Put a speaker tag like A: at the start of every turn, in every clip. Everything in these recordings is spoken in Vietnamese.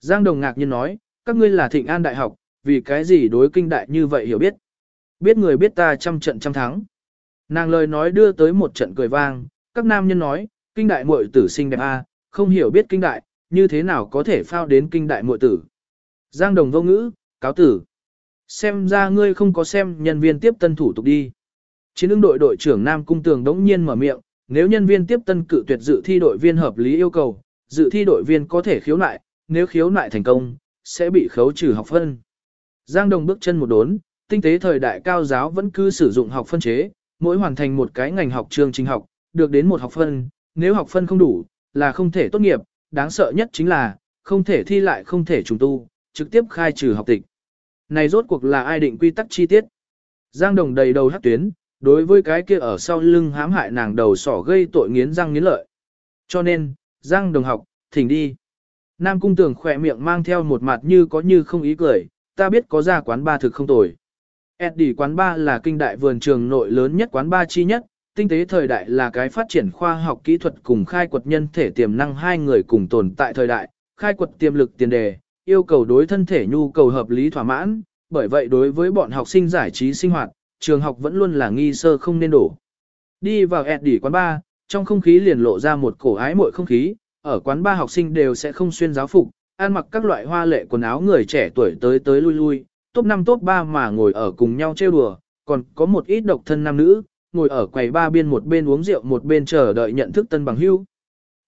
A: Giang Đồng ngạc nhiên nói, các ngươi là thịnh an đại học, vì cái gì đối kinh đại như vậy hiểu biết. Biết người biết ta trăm trận trăm thắng. Nàng lời nói đưa tới một trận cười vang, các nam nhân nói, kinh đại muội tử sinh đẹp a, không hiểu biết kinh đại, như thế nào có thể phao đến kinh đại muội tử. Giang Đồng vô ngữ, cáo tử. Xem ra ngươi không có xem nhân viên tiếp tân thủ tục đi. Chiến ứng đội đội trưởng Nam Cung Tường đống nhiên mở miệng, nếu nhân viên tiếp tân cự tuyệt dự thi đội viên hợp lý yêu cầu, dự thi đội viên có thể khiếu nại, nếu khiếu nại thành công, sẽ bị khấu trừ học phân. Giang Đồng bước chân một đốn, tinh tế thời đại cao giáo vẫn cứ sử dụng học phân chế, mỗi hoàn thành một cái ngành học trường trình học, được đến một học phân, nếu học phân không đủ, là không thể tốt nghiệp, đáng sợ nhất chính là, không thể thi lại không thể trùng tu, trực tiếp khai trừ học tịch. Này rốt cuộc là ai định quy tắc chi tiết? Giang Đồng đầy đầu hát tuyến, đối với cái kia ở sau lưng hãm hại nàng đầu sỏ gây tội nghiến răng nghiến lợi. Cho nên, Giang Đồng học, thỉnh đi. Nam Cung Tường khỏe miệng mang theo một mặt như có như không ý cười, ta biết có ra quán ba thực không tồi. Eddie quán ba là kinh đại vườn trường nội lớn nhất quán ba chi nhất, tinh tế thời đại là cái phát triển khoa học kỹ thuật cùng khai quật nhân thể tiềm năng hai người cùng tồn tại thời đại, khai quật tiềm lực tiền đề, yêu cầu đối thân thể nhu cầu hợp lý thỏa mãn, bởi vậy đối với bọn học sinh giải trí sinh hoạt, trường học vẫn luôn là nghi sơ không nên đổ. Đi vào Eddie quán ba, trong không khí liền lộ ra một cổ ái muội không khí, ở quán ba học sinh đều sẽ không xuyên giáo phục, ăn mặc các loại hoa lệ quần áo người trẻ tuổi tới tới lui lui, top 5 top 3 mà ngồi ở cùng nhau trêu đùa, còn có một ít độc thân nam nữ, ngồi ở quầy ba biên một bên uống rượu một bên chờ đợi nhận thức tân bằng hưu.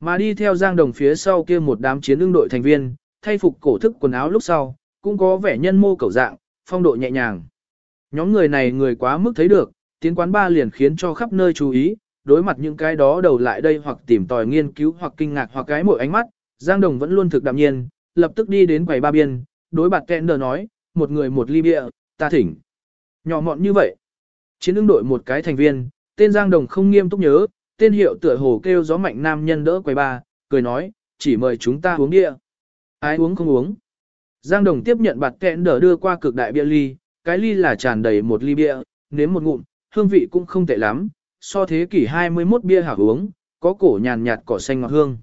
A: Mà đi theo Giang Đồng phía sau kia một đám chiến ương đội thành viên, thay phục cổ thức quần áo lúc sau, cũng có vẻ nhân mô cầu dạng, phong độ nhẹ nhàng. Nhóm người này người quá mức thấy được, tiến quán ba liền khiến cho khắp nơi chú ý, đối mặt những cái đó đầu lại đây hoặc tìm tòi nghiên cứu hoặc kinh ngạc hoặc cái mỗi ánh mắt, Giang Đồng vẫn luôn thực đạm nhiên, lập tức đi đến quầy ba biên, đối bạt kẹn đờ nói, một người một ly bia, ta thỉnh. Nhỏ mọn như vậy. Chiến ứng đội một cái thành viên, tên Giang Đồng không nghiêm túc nhớ, tên hiệu tựa hồ kêu gió mạnh nam nhân đỡ quầy ba, cười nói, chỉ mời chúng ta uống bia. Ai uống không uống. Giang Đồng tiếp nhận bạt kẹn đờ đưa qua cực đại bia ly, cái ly là tràn đầy một ly bia, nếm một ngụm, hương vị cũng không tệ lắm, so thế kỷ 21 bia hảo uống, có cổ nhàn nhạt cỏ xanh ngọt hương.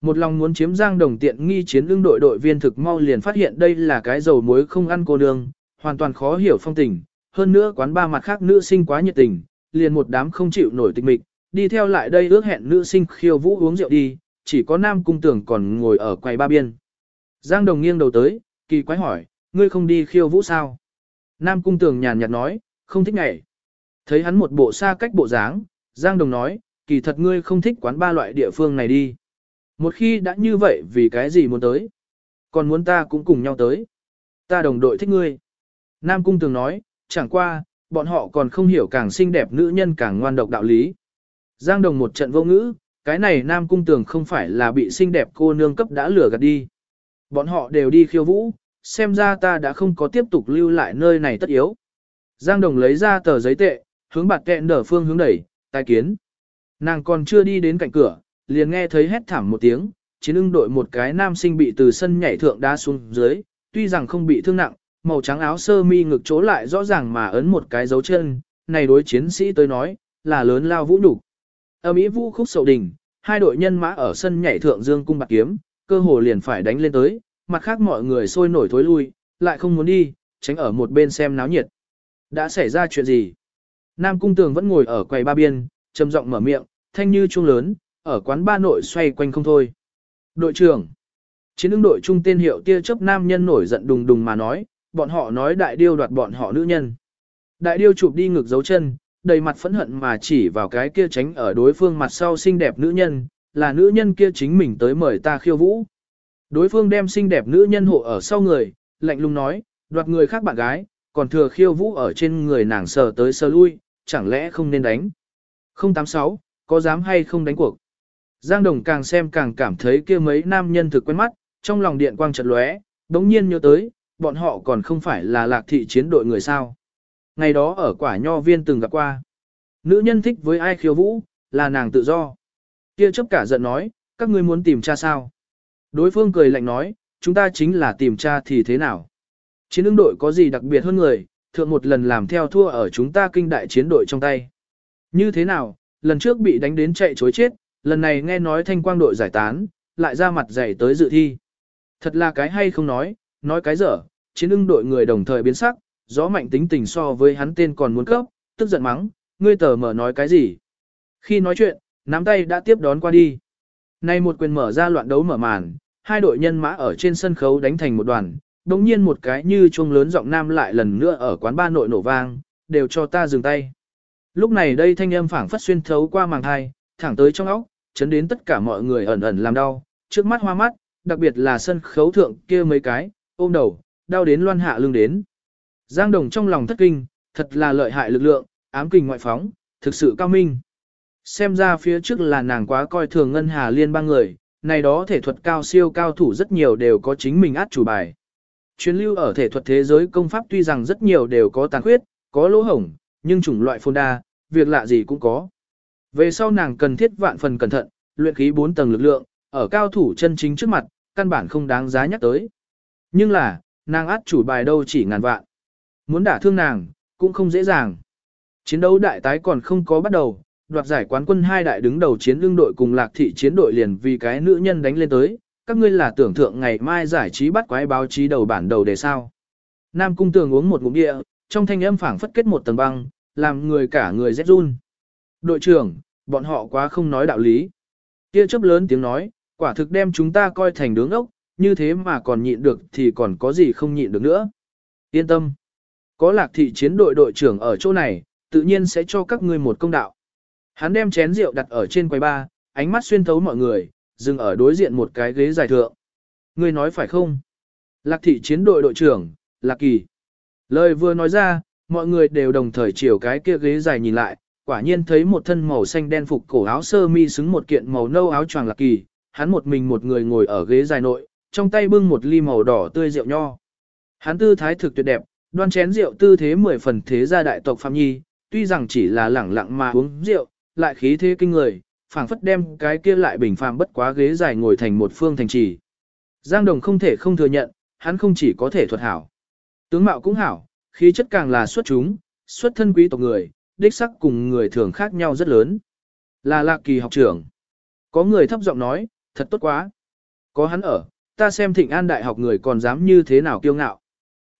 A: Một lòng muốn chiếm giang đồng tiện nghi chiến lương đội đội viên thực mau liền phát hiện đây là cái dầu muối không ăn cô nương, hoàn toàn khó hiểu phong tình, hơn nữa quán ba mặt khác nữ sinh quá nhiệt tình, liền một đám không chịu nổi tịch mịch, đi theo lại đây ước hẹn nữ sinh khiêu vũ uống rượu đi, chỉ có nam cung tưởng còn ngồi ở quầy ba biên. Giang đồng nghiêng đầu tới, kỳ quái hỏi, ngươi không đi khiêu vũ sao? Nam cung tưởng nhàn nhạt nói, không thích ngày. Thấy hắn một bộ xa cách bộ dáng, Giang đồng nói, kỳ thật ngươi không thích quán ba loại địa phương này đi. Một khi đã như vậy vì cái gì muốn tới? Còn muốn ta cũng cùng nhau tới. Ta đồng đội thích ngươi. Nam Cung Tường nói, chẳng qua, bọn họ còn không hiểu càng xinh đẹp nữ nhân càng ngoan độc đạo lý. Giang Đồng một trận vô ngữ, cái này Nam Cung Tường không phải là bị xinh đẹp cô nương cấp đã lừa gạt đi. Bọn họ đều đi khiêu vũ, xem ra ta đã không có tiếp tục lưu lại nơi này tất yếu. Giang Đồng lấy ra tờ giấy tệ, hướng bạt kẹn đở phương hướng đẩy, tai kiến. Nàng còn chưa đi đến cạnh cửa, liền nghe thấy hét thảm một tiếng, chiến ưng đội một cái nam sinh bị từ sân nhảy thượng đá xuống dưới, tuy rằng không bị thương nặng, màu trắng áo sơ mi ngực chỗ lại rõ ràng mà ấn một cái dấu chân, này đối chiến sĩ tới nói, là lớn lao vũ đủ. Ở Mỹ vũ khúc sậu đình, hai đội nhân mã ở sân nhảy thượng dương cung bạc kiếm, cơ hồ liền phải đánh lên tới, mặt khác mọi người sôi nổi thối lui, lại không muốn đi, tránh ở một bên xem náo nhiệt. Đã xảy ra chuyện gì? Nam cung tường vẫn ngồi ở quầy ba biên, trầm giọng mở miệng, thanh như chuông lớn, ở quán ba nội xoay quanh không thôi. Đội trưởng, chiến ứng đội trung tên hiệu tia chớp nam nhân nổi giận đùng đùng mà nói, bọn họ nói đại điêu đoạt bọn họ nữ nhân. Đại điêu chụp đi ngực dấu chân, đầy mặt phẫn hận mà chỉ vào cái kia tránh ở đối phương mặt sau xinh đẹp nữ nhân, là nữ nhân kia chính mình tới mời ta khiêu vũ. Đối phương đem xinh đẹp nữ nhân hộ ở sau người, lạnh lùng nói, đoạt người khác bạn gái, còn thừa khiêu vũ ở trên người nàng sờ tới sờ lui, chẳng lẽ không nên đánh. 086, có dám hay không đánh cuộc? Giang Đồng càng xem càng cảm thấy kia mấy nam nhân thực quen mắt, trong lòng điện quang chợt lóe, đống nhiên nhớ tới, bọn họ còn không phải là lạc thị chiến đội người sao. Ngày đó ở quả nho viên từng gặp qua. Nữ nhân thích với ai khiêu vũ, là nàng tự do. Kia chấp cả giận nói, các ngươi muốn tìm cha sao? Đối phương cười lạnh nói, chúng ta chính là tìm cha thì thế nào? Chiến ứng đội có gì đặc biệt hơn người, thượng một lần làm theo thua ở chúng ta kinh đại chiến đội trong tay. Như thế nào, lần trước bị đánh đến chạy chối chết, lần này nghe nói thanh quang đội giải tán, lại ra mặt dày tới dự thi. Thật là cái hay không nói, nói cái dở, chiến ưng đội người đồng thời biến sắc, gió mạnh tính tình so với hắn tên còn muốn cấp, tức giận mắng, ngươi tờ mở nói cái gì. Khi nói chuyện, nắm tay đã tiếp đón qua đi. Nay một quyền mở ra loạn đấu mở màn, hai đội nhân mã ở trên sân khấu đánh thành một đoàn, đồng nhiên một cái như chuông lớn giọng nam lại lần nữa ở quán ba nội nổ vang, đều cho ta dừng tay. Lúc này đây thanh âm phảng phất xuyên thấu qua màng hai, thẳng tới trong óc, chấn đến tất cả mọi người ẩn ẩn làm đau, trước mắt hoa mắt, đặc biệt là sân khấu thượng kia mấy cái, ôm đầu, đau đến loan hạ lưng đến. Giang Đồng trong lòng thất kinh, thật là lợi hại lực lượng, ám kình ngoại phóng, thực sự cao minh. Xem ra phía trước là nàng quá coi thường ngân hà liên bang người, này đó thể thuật cao siêu cao thủ rất nhiều đều có chính mình át chủ bài. Chuyến lưu ở thể thuật thế giới công pháp tuy rằng rất nhiều đều có tàn khuyết, có lỗ hổng, nhưng chủng loại phôn đa, việc lạ gì cũng có. Về sau nàng cần thiết vạn phần cẩn thận, luyện khí 4 tầng lực lượng, ở cao thủ chân chính trước mặt, căn bản không đáng giá nhắc tới. Nhưng là, nàng át chủ bài đâu chỉ ngàn vạn. Muốn đả thương nàng, cũng không dễ dàng. Chiến đấu đại tái còn không có bắt đầu, đoạt giải quán quân hai đại đứng đầu chiến lương đội cùng lạc thị chiến đội liền vì cái nữ nhân đánh lên tới, các ngươi là tưởng thượng ngày mai giải trí bắt quái báo chí đầu bản đầu để sao. Nam cung tường uống một ngụm địa, trong thanh âm phảng phất kết một tầng băng, làm người cả người rét run. Đội trưởng, bọn họ quá không nói đạo lý. Kia chấp lớn tiếng nói, quả thực đem chúng ta coi thành đứng ốc, như thế mà còn nhịn được thì còn có gì không nhịn được nữa. Yên tâm. Có lạc thị chiến đội đội trưởng ở chỗ này, tự nhiên sẽ cho các ngươi một công đạo. Hắn đem chén rượu đặt ở trên quầy ba, ánh mắt xuyên thấu mọi người, dừng ở đối diện một cái ghế dài thượng. Ngươi nói phải không? Lạc thị chiến đội đội trưởng, Lạc Kỳ. Lời vừa nói ra, mọi người đều đồng thời chiều cái kia ghế dài nhìn lại, quả nhiên thấy một thân màu xanh đen phục cổ áo sơ mi xứng một kiện màu nâu áo choàng Lạc Kỳ, hắn một mình một người ngồi ở ghế dài nội, trong tay bưng một ly màu đỏ tươi rượu nho. Hắn tư thái thực tuyệt đẹp, đoan chén rượu tư thế mười phần thế gia đại tộc Phạm Nhi, tuy rằng chỉ là lẳng lặng mà uống rượu, lại khí thế kinh người, phảng phất đem cái kia lại bình phàm bất quá ghế dài ngồi thành một phương thành trì. Giang Đồng không thể không thừa nhận, hắn không chỉ có thể thuật hảo. Tướng mạo cũng hảo, khí chất càng là xuất chúng, xuất thân quý tộc người, đích sắc cùng người thường khác nhau rất lớn. Là lạc kỳ học trưởng. Có người thấp giọng nói, thật tốt quá. Có hắn ở, ta xem thịnh an đại học người còn dám như thế nào kiêu ngạo.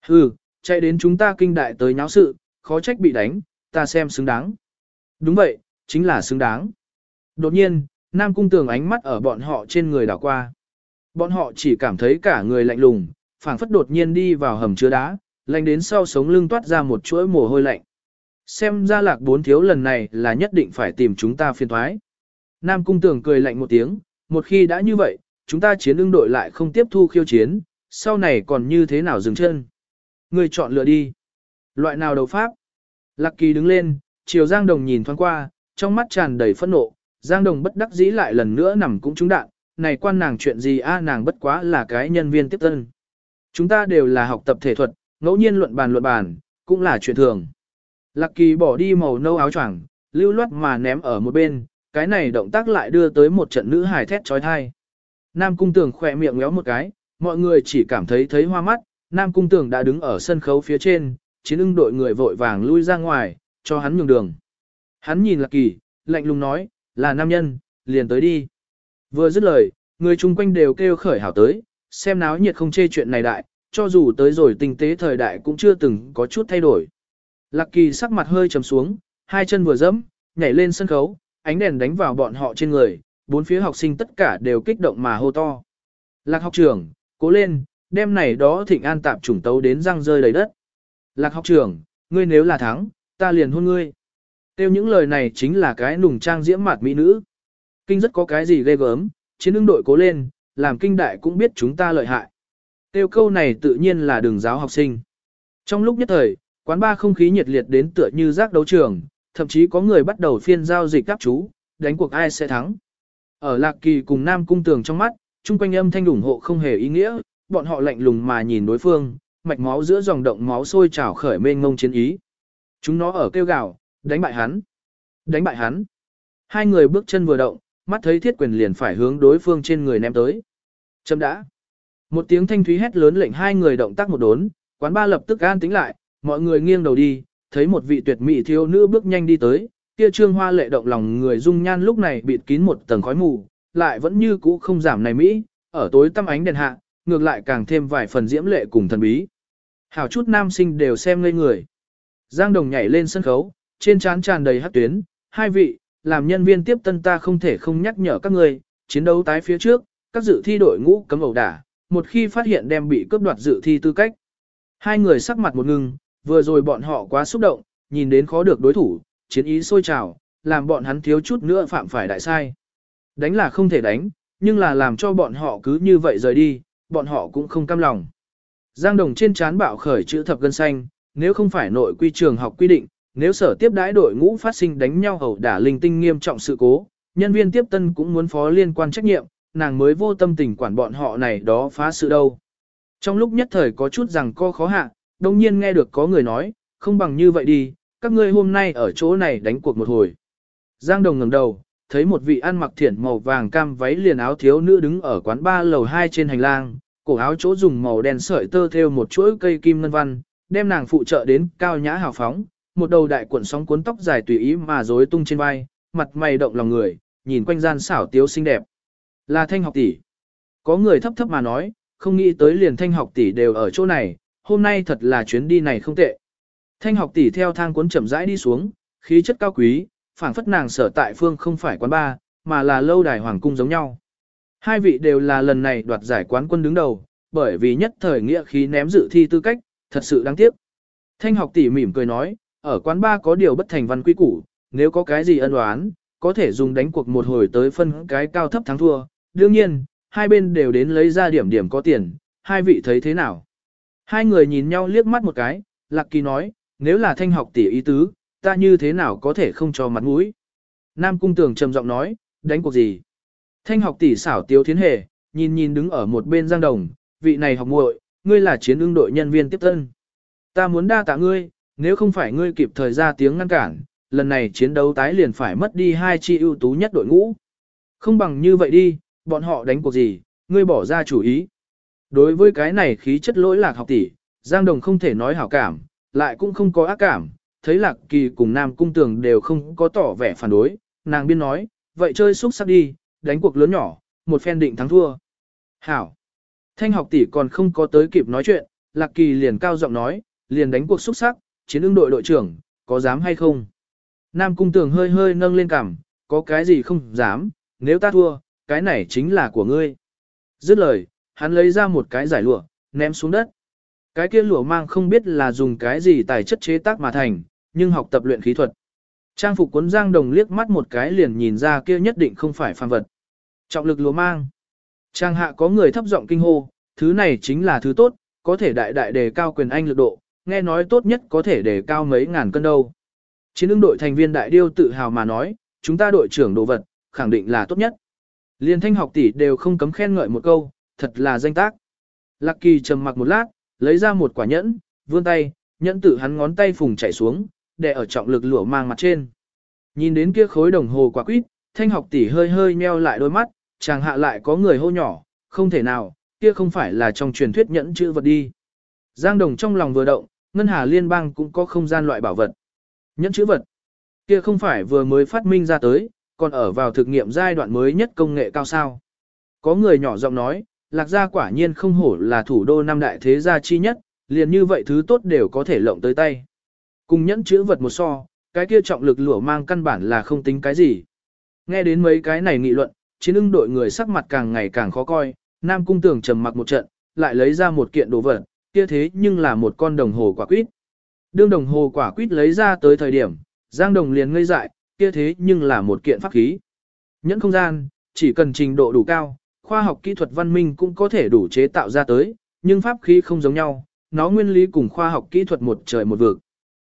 A: Hừ, chạy đến chúng ta kinh đại tới nháo sự, khó trách bị đánh, ta xem xứng đáng. Đúng vậy, chính là xứng đáng. Đột nhiên, Nam Cung Tường ánh mắt ở bọn họ trên người đảo qua. Bọn họ chỉ cảm thấy cả người lạnh lùng, phảng phất đột nhiên đi vào hầm chứa đá, lạnh đến sau sống lưng toát ra một chuỗi mồ hôi lạnh. Xem ra lạc bốn thiếu lần này là nhất định phải tìm chúng ta phiền thoái. Nam Cung Tường cười lạnh một tiếng, một khi đã như vậy, chúng ta chiến ưng đội lại không tiếp thu khiêu chiến, sau này còn như thế nào dừng chân. Người chọn lựa đi. Loại nào đầu pháp? Lạc Kỳ đứng lên, chiều Giang Đồng nhìn thoáng qua, trong mắt tràn đầy phẫn nộ, Giang Đồng bất đắc dĩ lại lần nữa nằm cũng trúng đạn, này quan nàng chuyện gì a nàng bất quá là cái nhân viên tiếp tân. Chúng ta đều là học tập thể thuật, ngẫu nhiên luận bàn luận bàn, cũng là chuyện thường. Lạc Kỳ bỏ đi màu nâu áo choàng, lưu loát mà ném ở một bên, cái này động tác lại đưa tới một trận nữ hài thét trói thai. Nam Cung Tường khỏe miệng ngéo một cái, mọi người chỉ cảm thấy thấy hoa mắt, Nam Cung Tường đã đứng ở sân khấu phía trên, chiến ưng đội người vội vàng lui ra ngoài, cho hắn nhường đường. Hắn nhìn Lạc Kỳ, lạnh lùng nói, là nam nhân, liền tới đi. Vừa dứt lời, người chung quanh đều kêu khởi hảo tới, xem náo nhiệt không chê chuyện này đại, cho dù tới rồi tinh tế thời đại cũng chưa từng có chút thay đổi. Lạc Kỳ sắc mặt hơi trầm xuống, hai chân vừa dẫm, nhảy lên sân khấu, ánh đèn đánh vào bọn họ trên người, bốn phía học sinh tất cả đều kích động mà hô to. Lạc học trưởng, cố lên, đêm này đó thịnh an tạp chủng tấu đến răng rơi đầy đất. Lạc học trưởng, ngươi nếu là thắng, ta liền hôn ngươi. Tiêu những lời này chính là cái nùng trang diễm mạt mỹ nữ. Kinh rất có cái gì ghê gớm, chiến ứng đội cố lên, làm kinh đại cũng biết chúng ta lợi hại. Tiêu câu này tự nhiên là đường giáo học sinh. Trong lúc nhất thời, quán ba không khí nhiệt liệt đến tựa như giác đấu trường, thậm chí có người bắt đầu phiên giao dịch các chú, đánh cuộc ai sẽ thắng. Ở Lạc Kỳ cùng Nam Cung Tường trong mắt, chung quanh âm thanh ủng hộ không hề ý nghĩa, bọn họ lạnh lùng mà nhìn đối phương, mạch máu giữa dòng động máu sôi trào khởi mênh ngông chiến ý. Chúng nó ở kêu gào, đánh bại hắn, đánh bại hắn. Hai người bước chân vừa động, mắt thấy thiết quyền liền phải hướng đối phương trên người ném tới. Chấm đã. Một tiếng thanh thúy hét lớn lệnh hai người động tác một đốn, quán ba lập tức an tính lại, mọi người nghiêng đầu đi, thấy một vị tuyệt mỹ thiếu nữ bước nhanh đi tới, kia trương hoa lệ động lòng người dung nhan lúc này bịt kín một tầng khói mù, lại vẫn như cũ không giảm này mỹ, ở tối tăm ánh đèn hạ, ngược lại càng thêm vài phần diễm lệ cùng thần bí. Hảo chút nam sinh đều xem ngây người. Giang Đồng nhảy lên sân khấu, trên trán tràn đầy hát tuyến, hai vị, làm nhân viên tiếp tân ta không thể không nhắc nhở các người, chiến đấu tái phía trước, các dự thi đội ngũ cấm ẩu đả, một khi phát hiện đem bị cướp đoạt dự thi tư cách. Hai người sắc mặt một ngừng, vừa rồi bọn họ quá xúc động, nhìn đến khó được đối thủ, chiến ý sôi trào, làm bọn hắn thiếu chút nữa phạm phải đại sai. Đánh là không thể đánh, nhưng là làm cho bọn họ cứ như vậy rời đi, bọn họ cũng không cam lòng. Giang Đồng trên chán bạo khởi chữ thập gân xanh, nếu không phải nội quy trường học quy định, nếu sở tiếp đãi đội ngũ phát sinh đánh nhau hầu đả linh tinh nghiêm trọng sự cố, nhân viên tiếp tân cũng muốn phó liên quan trách nhiệm, nàng mới vô tâm tình quản bọn họ này đó phá sự đâu. Trong lúc nhất thời có chút rằng co khó hạ, đồng nhiên nghe được có người nói, không bằng như vậy đi, các ngươi hôm nay ở chỗ này đánh cuộc một hồi. Giang Đồng ngẩng đầu, thấy một vị ăn mặc thiển màu vàng cam váy liền áo thiếu nữ đứng ở quán ba lầu 2 trên hành lang, cổ áo chỗ dùng màu đen sợi tơ theo một chuỗi cây kim ngân văn, đem nàng phụ trợ đến cao nhã hào phóng, một đầu đại cuộn sóng cuốn tóc dài tùy ý mà rối tung trên vai, mặt mày động lòng người, nhìn quanh gian xảo tiếu xinh đẹp. Là thanh học tỷ. Có người thấp thấp mà nói, không nghĩ tới liền thanh học tỷ đều ở chỗ này, hôm nay thật là chuyến đi này không tệ. Thanh học tỷ theo thang cuốn chậm rãi đi xuống, khí chất cao quý, phảng phất nàng sở tại phương không phải quán ba, mà là lâu đài hoàng cung giống nhau. Hai vị đều là lần này đoạt giải quán quân đứng đầu, bởi vì nhất thời nghĩa khí ném dự thi tư cách, thật sự đáng tiếc. Thanh học tỷ mỉm cười nói, ở quán ba có điều bất thành văn quy củ, nếu có cái gì ân oán, có thể dùng đánh cuộc một hồi tới phân cái cao thấp thắng thua. Đương nhiên, hai bên đều đến lấy ra điểm điểm có tiền, hai vị thấy thế nào? Hai người nhìn nhau liếc mắt một cái, Lạc Kỳ nói, nếu là thanh học tỷ ý tứ, ta như thế nào có thể không cho mặt mũi? Nam Cung Tường trầm giọng nói, đánh cuộc gì? Thanh học tỷ xảo tiếu thiến hề, nhìn nhìn đứng ở một bên giang đồng, vị này học muội, ngươi là chiến ưng đội nhân viên tiếp tân. Ta muốn đa tạ ngươi, nếu không phải ngươi kịp thời ra tiếng ngăn cản, lần này chiến đấu tái liền phải mất đi hai chi ưu tú nhất đội ngũ. Không bằng như vậy đi, bọn họ đánh cuộc gì, ngươi bỏ ra chủ ý. Đối với cái này khí chất lỗi lạc học tỷ, Giang Đồng không thể nói hảo cảm, lại cũng không có ác cảm, thấy lạc kỳ cùng Nam Cung Tường đều không có tỏ vẻ phản đối, nàng biên nói, vậy chơi xúc sắc đi, đánh cuộc lớn nhỏ, một phen định thắng thua. Hảo. Thanh học tỷ còn không có tới kịp nói chuyện, lạc kỳ liền cao giọng nói, liền đánh cuộc xúc sắc, chiến ứng đội đội trưởng, có dám hay không? Nam Cung Tường hơi hơi nâng lên cằm, có cái gì không dám, nếu ta thua, cái này chính là của ngươi. Dứt lời, hắn lấy ra một cái giải lụa, ném xuống đất. Cái kia lụa mang không biết là dùng cái gì tài chất chế tác mà thành, nhưng học tập luyện khí thuật. Trang phục cuốn giang đồng liếc mắt một cái liền nhìn ra kia nhất định không phải phàm vật. Trọng lực lụa mang. Trang hạ có người thấp giọng kinh hô, thứ này chính là thứ tốt, có thể đại đại đề cao quyền anh lực độ, nghe nói tốt nhất có thể để cao mấy ngàn cân đâu. Chiến ứng đội thành viên đại điêu tự hào mà nói, chúng ta đội trưởng đồ vật, khẳng định là tốt nhất. Liên thanh học tỷ đều không cấm khen ngợi một câu, thật là danh tác. Lạc kỳ trầm mặc một lát, lấy ra một quả nhẫn, vươn tay, nhẫn tự hắn ngón tay phùng chảy xuống, để ở trọng lực lửa mang mặt trên. Nhìn đến kia khối đồng hồ quả quýt, thanh học tỷ hơi hơi nheo lại đôi mắt, chàng hạ lại có người hô nhỏ, không thể nào, kia không phải là trong truyền thuyết nhẫn chữ vật đi. Giang đồng trong lòng vừa động, ngân hà liên bang cũng có không gian loại bảo vật. Nhẫn chữ vật, kia không phải vừa mới phát minh ra tới, còn ở vào thực nghiệm giai đoạn mới nhất công nghệ cao sao. Có người nhỏ giọng nói, lạc gia quả nhiên không hổ là thủ đô năm đại thế gia chi nhất, liền như vậy thứ tốt đều có thể lộng tới tay. Cùng nhẫn chữ vật một so, cái kia trọng lực lửa mang căn bản là không tính cái gì. Nghe đến mấy cái này nghị luận, chiến ưng đội người sắc mặt càng ngày càng khó coi, Nam Cung Tường trầm mặc một trận, lại lấy ra một kiện đồ vật, kia thế nhưng là một con đồng hồ quả quýt. Đương đồng hồ quả quýt lấy ra tới thời điểm, Giang Đồng liền ngây dại, kia thế nhưng là một kiện pháp khí. Nhẫn không gian, chỉ cần trình độ đủ cao, khoa học kỹ thuật văn minh cũng có thể đủ chế tạo ra tới, nhưng pháp khí không giống nhau, nó nguyên lý cùng khoa học kỹ thuật một trời một vực.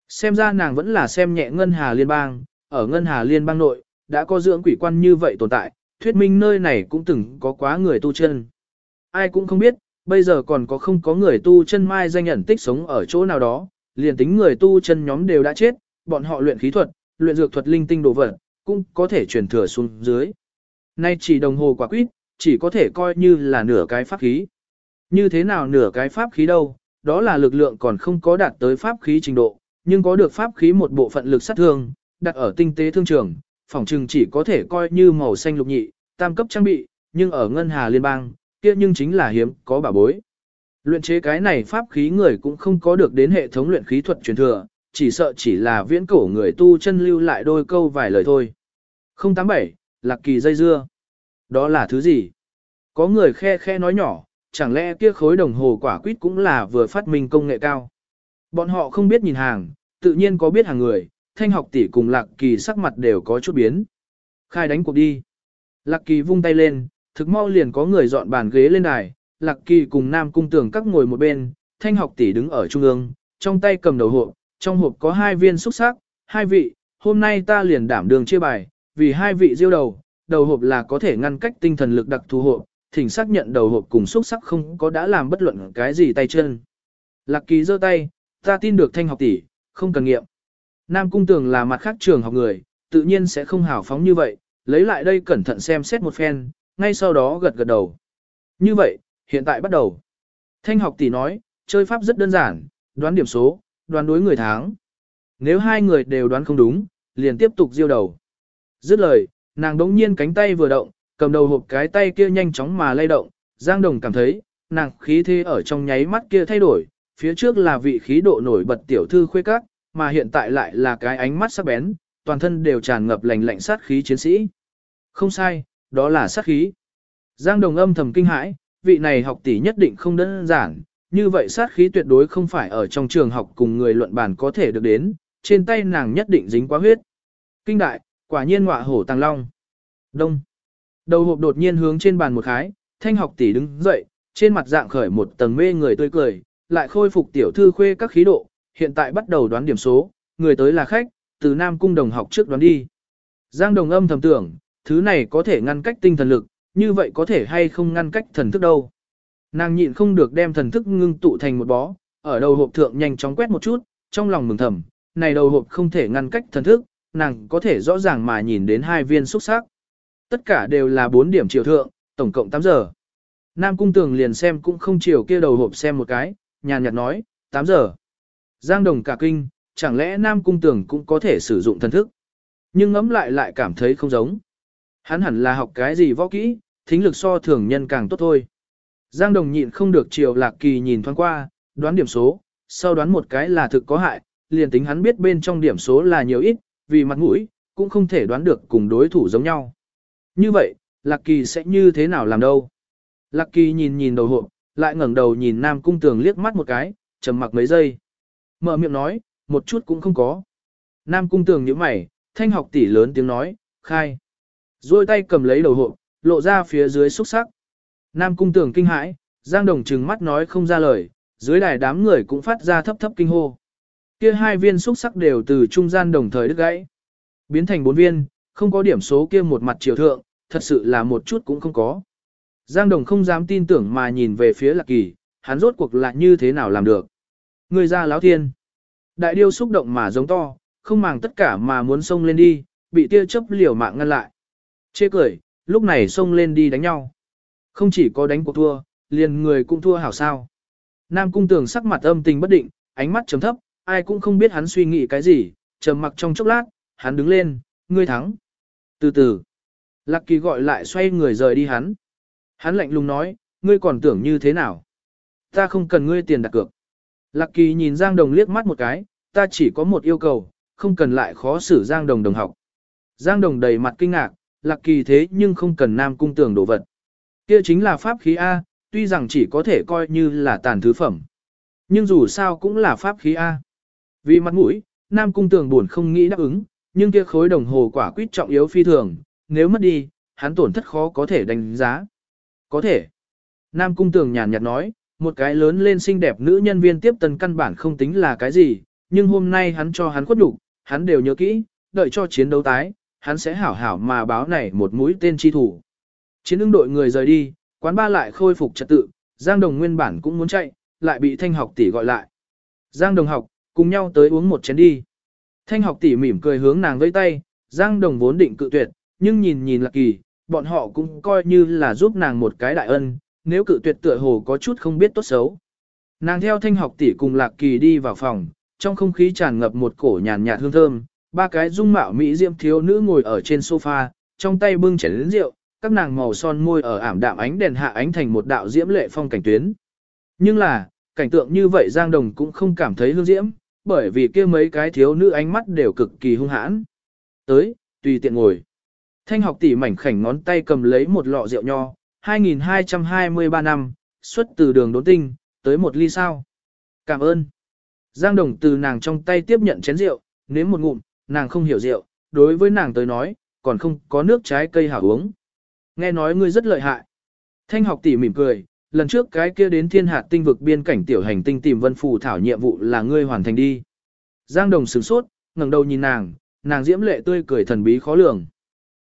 A: Xem ra nàng vẫn là xem nhẹ Ngân Hà Liên bang, ở Ngân Hà Liên bang nội, đã có dưỡng quỷ quan như vậy tồn tại, thuyết minh nơi này cũng từng có quá người tu chân. Ai cũng không biết, bây giờ còn có không có người tu chân mai danh nhận tích sống ở chỗ nào đó, liền tính người tu chân nhóm đều đã chết, bọn họ luyện khí thuật, luyện dược thuật linh tinh đồ vật, cũng có thể truyền thừa xuống dưới. Nay chỉ đồng hồ quả quýt, chỉ có thể coi như là nửa cái pháp khí. Như thế nào nửa cái pháp khí đâu, đó là lực lượng còn không có đạt tới pháp khí trình độ, nhưng có được pháp khí một bộ phận lực sát thương, đặt ở tinh tế thương trường, phòng trừng chỉ có thể coi như màu xanh lục nhị, tam cấp trang bị, nhưng ở ngân hà liên bang, kia nhưng chính là hiếm có bà bối. Luyện chế cái này pháp khí người cũng không có được đến hệ thống luyện khí thuật truyền thừa, chỉ sợ chỉ là viễn cổ người tu chân lưu lại đôi câu vài lời thôi. 087, Lạc Kỳ dây dưa. Đó là thứ gì? Có người khe khe nói nhỏ, chẳng lẽ kia khối đồng hồ quả quýt cũng là vừa phát minh công nghệ cao. Bọn họ không biết nhìn hàng, tự nhiên có biết hàng người, thanh học tỷ cùng Lạc Kỳ sắc mặt đều có chút biến. Khai đánh cuộc đi. Lạc Kỳ vung tay lên, thực mau liền có người dọn bàn ghế lên đài, Lạc Kỳ cùng Nam Cung Tường các ngồi một bên, thanh học tỷ đứng ở trung ương, trong tay cầm đầu hộp, trong hộp có hai viên xúc sắc, hai vị, hôm nay ta liền đảm đường chia bài, vì hai vị diêu đầu, đầu hộp là có thể ngăn cách tinh thần lực đặc thù hộp, thỉnh xác nhận đầu hộp cùng xúc sắc không có đã làm bất luận cái gì tay chân. Lạc Kỳ giơ tay, ta tin được thanh học tỷ, không cần nghiệm. Nam Cung Tường là mặt khác trường học người, tự nhiên sẽ không hào phóng như vậy, lấy lại đây cẩn thận xem xét một phen, ngay sau đó gật gật đầu. Như vậy, hiện tại bắt đầu. Thanh học tỷ nói, chơi pháp rất đơn giản, đoán điểm số, đoán đối người tháng. Nếu hai người đều đoán không đúng, liền tiếp tục diêu đầu. Dứt lời, nàng đống nhiên cánh tay vừa động, cầm đầu hộp cái tay kia nhanh chóng mà lay động, Giang Đồng cảm thấy, nàng khí thế ở trong nháy mắt kia thay đổi, phía trước là vị khí độ nổi bật tiểu thư khuê các, mà hiện tại lại là cái ánh mắt sắc bén, toàn thân đều tràn ngập lạnh lạnh sát khí chiến sĩ. Không sai, đó là sát khí. Giang Đồng âm thầm kinh hãi, vị này học tỷ nhất định không đơn giản, như vậy sát khí tuyệt đối không phải ở trong trường học cùng người luận bàn có thể được đến, trên tay nàng nhất định dính quá huyết. Kinh đại, quả nhiên ngọa hổ tàng long. Đông. Đầu hộp đột nhiên hướng trên bàn một khái, thanh học tỷ đứng dậy, trên mặt dạng khởi một tầng mê người tươi cười, lại khôi phục tiểu thư khuê các khí độ, hiện tại bắt đầu đoán điểm số, người tới là khách, từ Nam Cung đồng học trước đoán đi. Giang đồng âm thầm tưởng, thứ này có thể ngăn cách tinh thần lực, như vậy có thể hay không ngăn cách thần thức đâu. Nàng nhịn không được đem thần thức ngưng tụ thành một bó, ở đầu hộp thượng nhanh chóng quét một chút, trong lòng mừng thầm, này đầu hộp không thể ngăn cách thần thức, nàng có thể rõ ràng mà nhìn đến hai viên xúc sắc. Tất cả đều là 4 điểm chiều thượng, tổng cộng 8 giờ. Nam cung tường liền xem cũng không chiều kia đầu hộp xem một cái, nhàn nhạt nói, 8 giờ. Giang đồng cả kinh, chẳng lẽ Nam cung tường cũng có thể sử dụng thần thức. Nhưng ngẫm lại lại cảm thấy không giống. Hắn hẳn là học cái gì võ kỹ, thính lực so thường nhân càng tốt thôi. Giang đồng nhịn không được chiều lạc kỳ nhìn thoáng qua, đoán điểm số, sau đoán một cái là thực có hại, liền tính hắn biết bên trong điểm số là nhiều ít, vì mặt mũi, cũng không thể đoán được cùng đối thủ giống nhau. Như vậy, Lạc Kỳ sẽ như thế nào làm đâu? Lạc Kỳ nhìn nhìn đầu hộp, lại ngẩng đầu nhìn Nam Cung Tường liếc mắt một cái, trầm mặc mấy giây. Mở miệng nói, một chút cũng không có. Nam Cung Tường nhíu mày, thanh học tỷ lớn tiếng nói, khai. Rồi tay cầm lấy đầu hộp, lộ ra phía dưới xúc sắc. Nam Cung tưởng kinh hãi, Giang Đồng trừng mắt nói không ra lời, dưới đài đám người cũng phát ra thấp thấp kinh hô. Kia hai viên xúc sắc đều từ trung gian đồng thời đứt gãy. Biến thành bốn viên, không có điểm số kia một mặt chiều thượng, thật sự là một chút cũng không có. Giang Đồng không dám tin tưởng mà nhìn về phía Lạc Kỳ, hắn rốt cuộc là như thế nào làm được. Người ra láo thiên. Đại điêu xúc động mà giống to, không màng tất cả mà muốn xông lên đi, bị tia chấp liều mạng ngăn lại. Chê cười, lúc này xông lên đi đánh nhau. Không chỉ có đánh cuộc thua, liền người cũng thua hảo sao. Nam cung tường sắc mặt âm tình bất định, ánh mắt chấm thấp, ai cũng không biết hắn suy nghĩ cái gì, trầm mặc trong chốc lát, hắn đứng lên, ngươi thắng. Từ từ, Lạc Kỳ gọi lại xoay người rời đi hắn. Hắn lạnh lùng nói, ngươi còn tưởng như thế nào? Ta không cần ngươi tiền đặt cược. Lạc Kỳ nhìn Giang Đồng liếc mắt một cái, ta chỉ có một yêu cầu, không cần lại khó xử Giang Đồng đồng học. Giang Đồng đầy mặt kinh ngạc, Lạc Kỳ thế nhưng không cần nam cung tưởng đồ vật. Kia chính là pháp khí A, tuy rằng chỉ có thể coi như là tàn thứ phẩm. Nhưng dù sao cũng là pháp khí A. Vì mặt mũi, nam cung tưởng buồn không nghĩ đáp ứng, nhưng kia khối đồng hồ quả quyết trọng yếu phi thường, nếu mất đi, hắn tổn thất khó có thể đánh giá. Có thể. Nam cung tường nhàn nhạt nói, một cái lớn lên xinh đẹp nữ nhân viên tiếp tân căn bản không tính là cái gì, nhưng hôm nay hắn cho hắn khuất đủ, hắn đều nhớ kỹ, đợi cho chiến đấu tái, hắn sẽ hảo hảo mà báo này một mũi tên chi thủ. Chiến ứng đội người rời đi, quán ba lại khôi phục trật tự, Giang Đồng nguyên bản cũng muốn chạy, lại bị Thanh học tỷ gọi lại. Giang Đồng học, cùng nhau tới uống một chén đi. Thanh học tỷ mỉm cười hướng nàng vẫy tay, Giang Đồng vốn định cự tuyệt, nhưng nhìn nhìn Lạc Kỳ, bọn họ cũng coi như là giúp nàng một cái đại ân, nếu cự tuyệt tựa hồ có chút không biết tốt xấu. Nàng theo thanh học tỷ cùng Lạc Kỳ đi vào phòng, trong không khí tràn ngập một cổ nhàn nhạt hương thơm, ba cái dung mạo mỹ diễm thiếu nữ ngồi ở trên sofa, trong tay bưng chén rượu, các nàng màu son môi ở ảm đạm ánh đèn hạ ánh thành một đạo diễm lệ phong cảnh tuyến. Nhưng là, cảnh tượng như vậy Giang Đồng cũng không cảm thấy hương diễm, bởi vì kia mấy cái thiếu nữ ánh mắt đều cực kỳ hung hãn. Tới, tùy tiện ngồi. Thanh học tỷ mảnh khảnh ngón tay cầm lấy một lọ rượu nho, 2223 năm, xuất từ đường đốn tinh, tới một ly sao. Cảm ơn. Giang Đồng từ nàng trong tay tiếp nhận chén rượu, nếm một ngụm, nàng không hiểu rượu, đối với nàng tới nói, còn không có nước trái cây hảo uống. Nghe nói ngươi rất lợi hại. Thanh học tỷ mỉm cười, lần trước cái kia đến thiên hạt tinh vực biên cảnh tiểu hành tinh tìm vân phù thảo nhiệm vụ là ngươi hoàn thành đi. Giang Đồng sửng sốt, ngẩng đầu nhìn nàng, nàng diễm lệ tươi cười thần bí khó lường.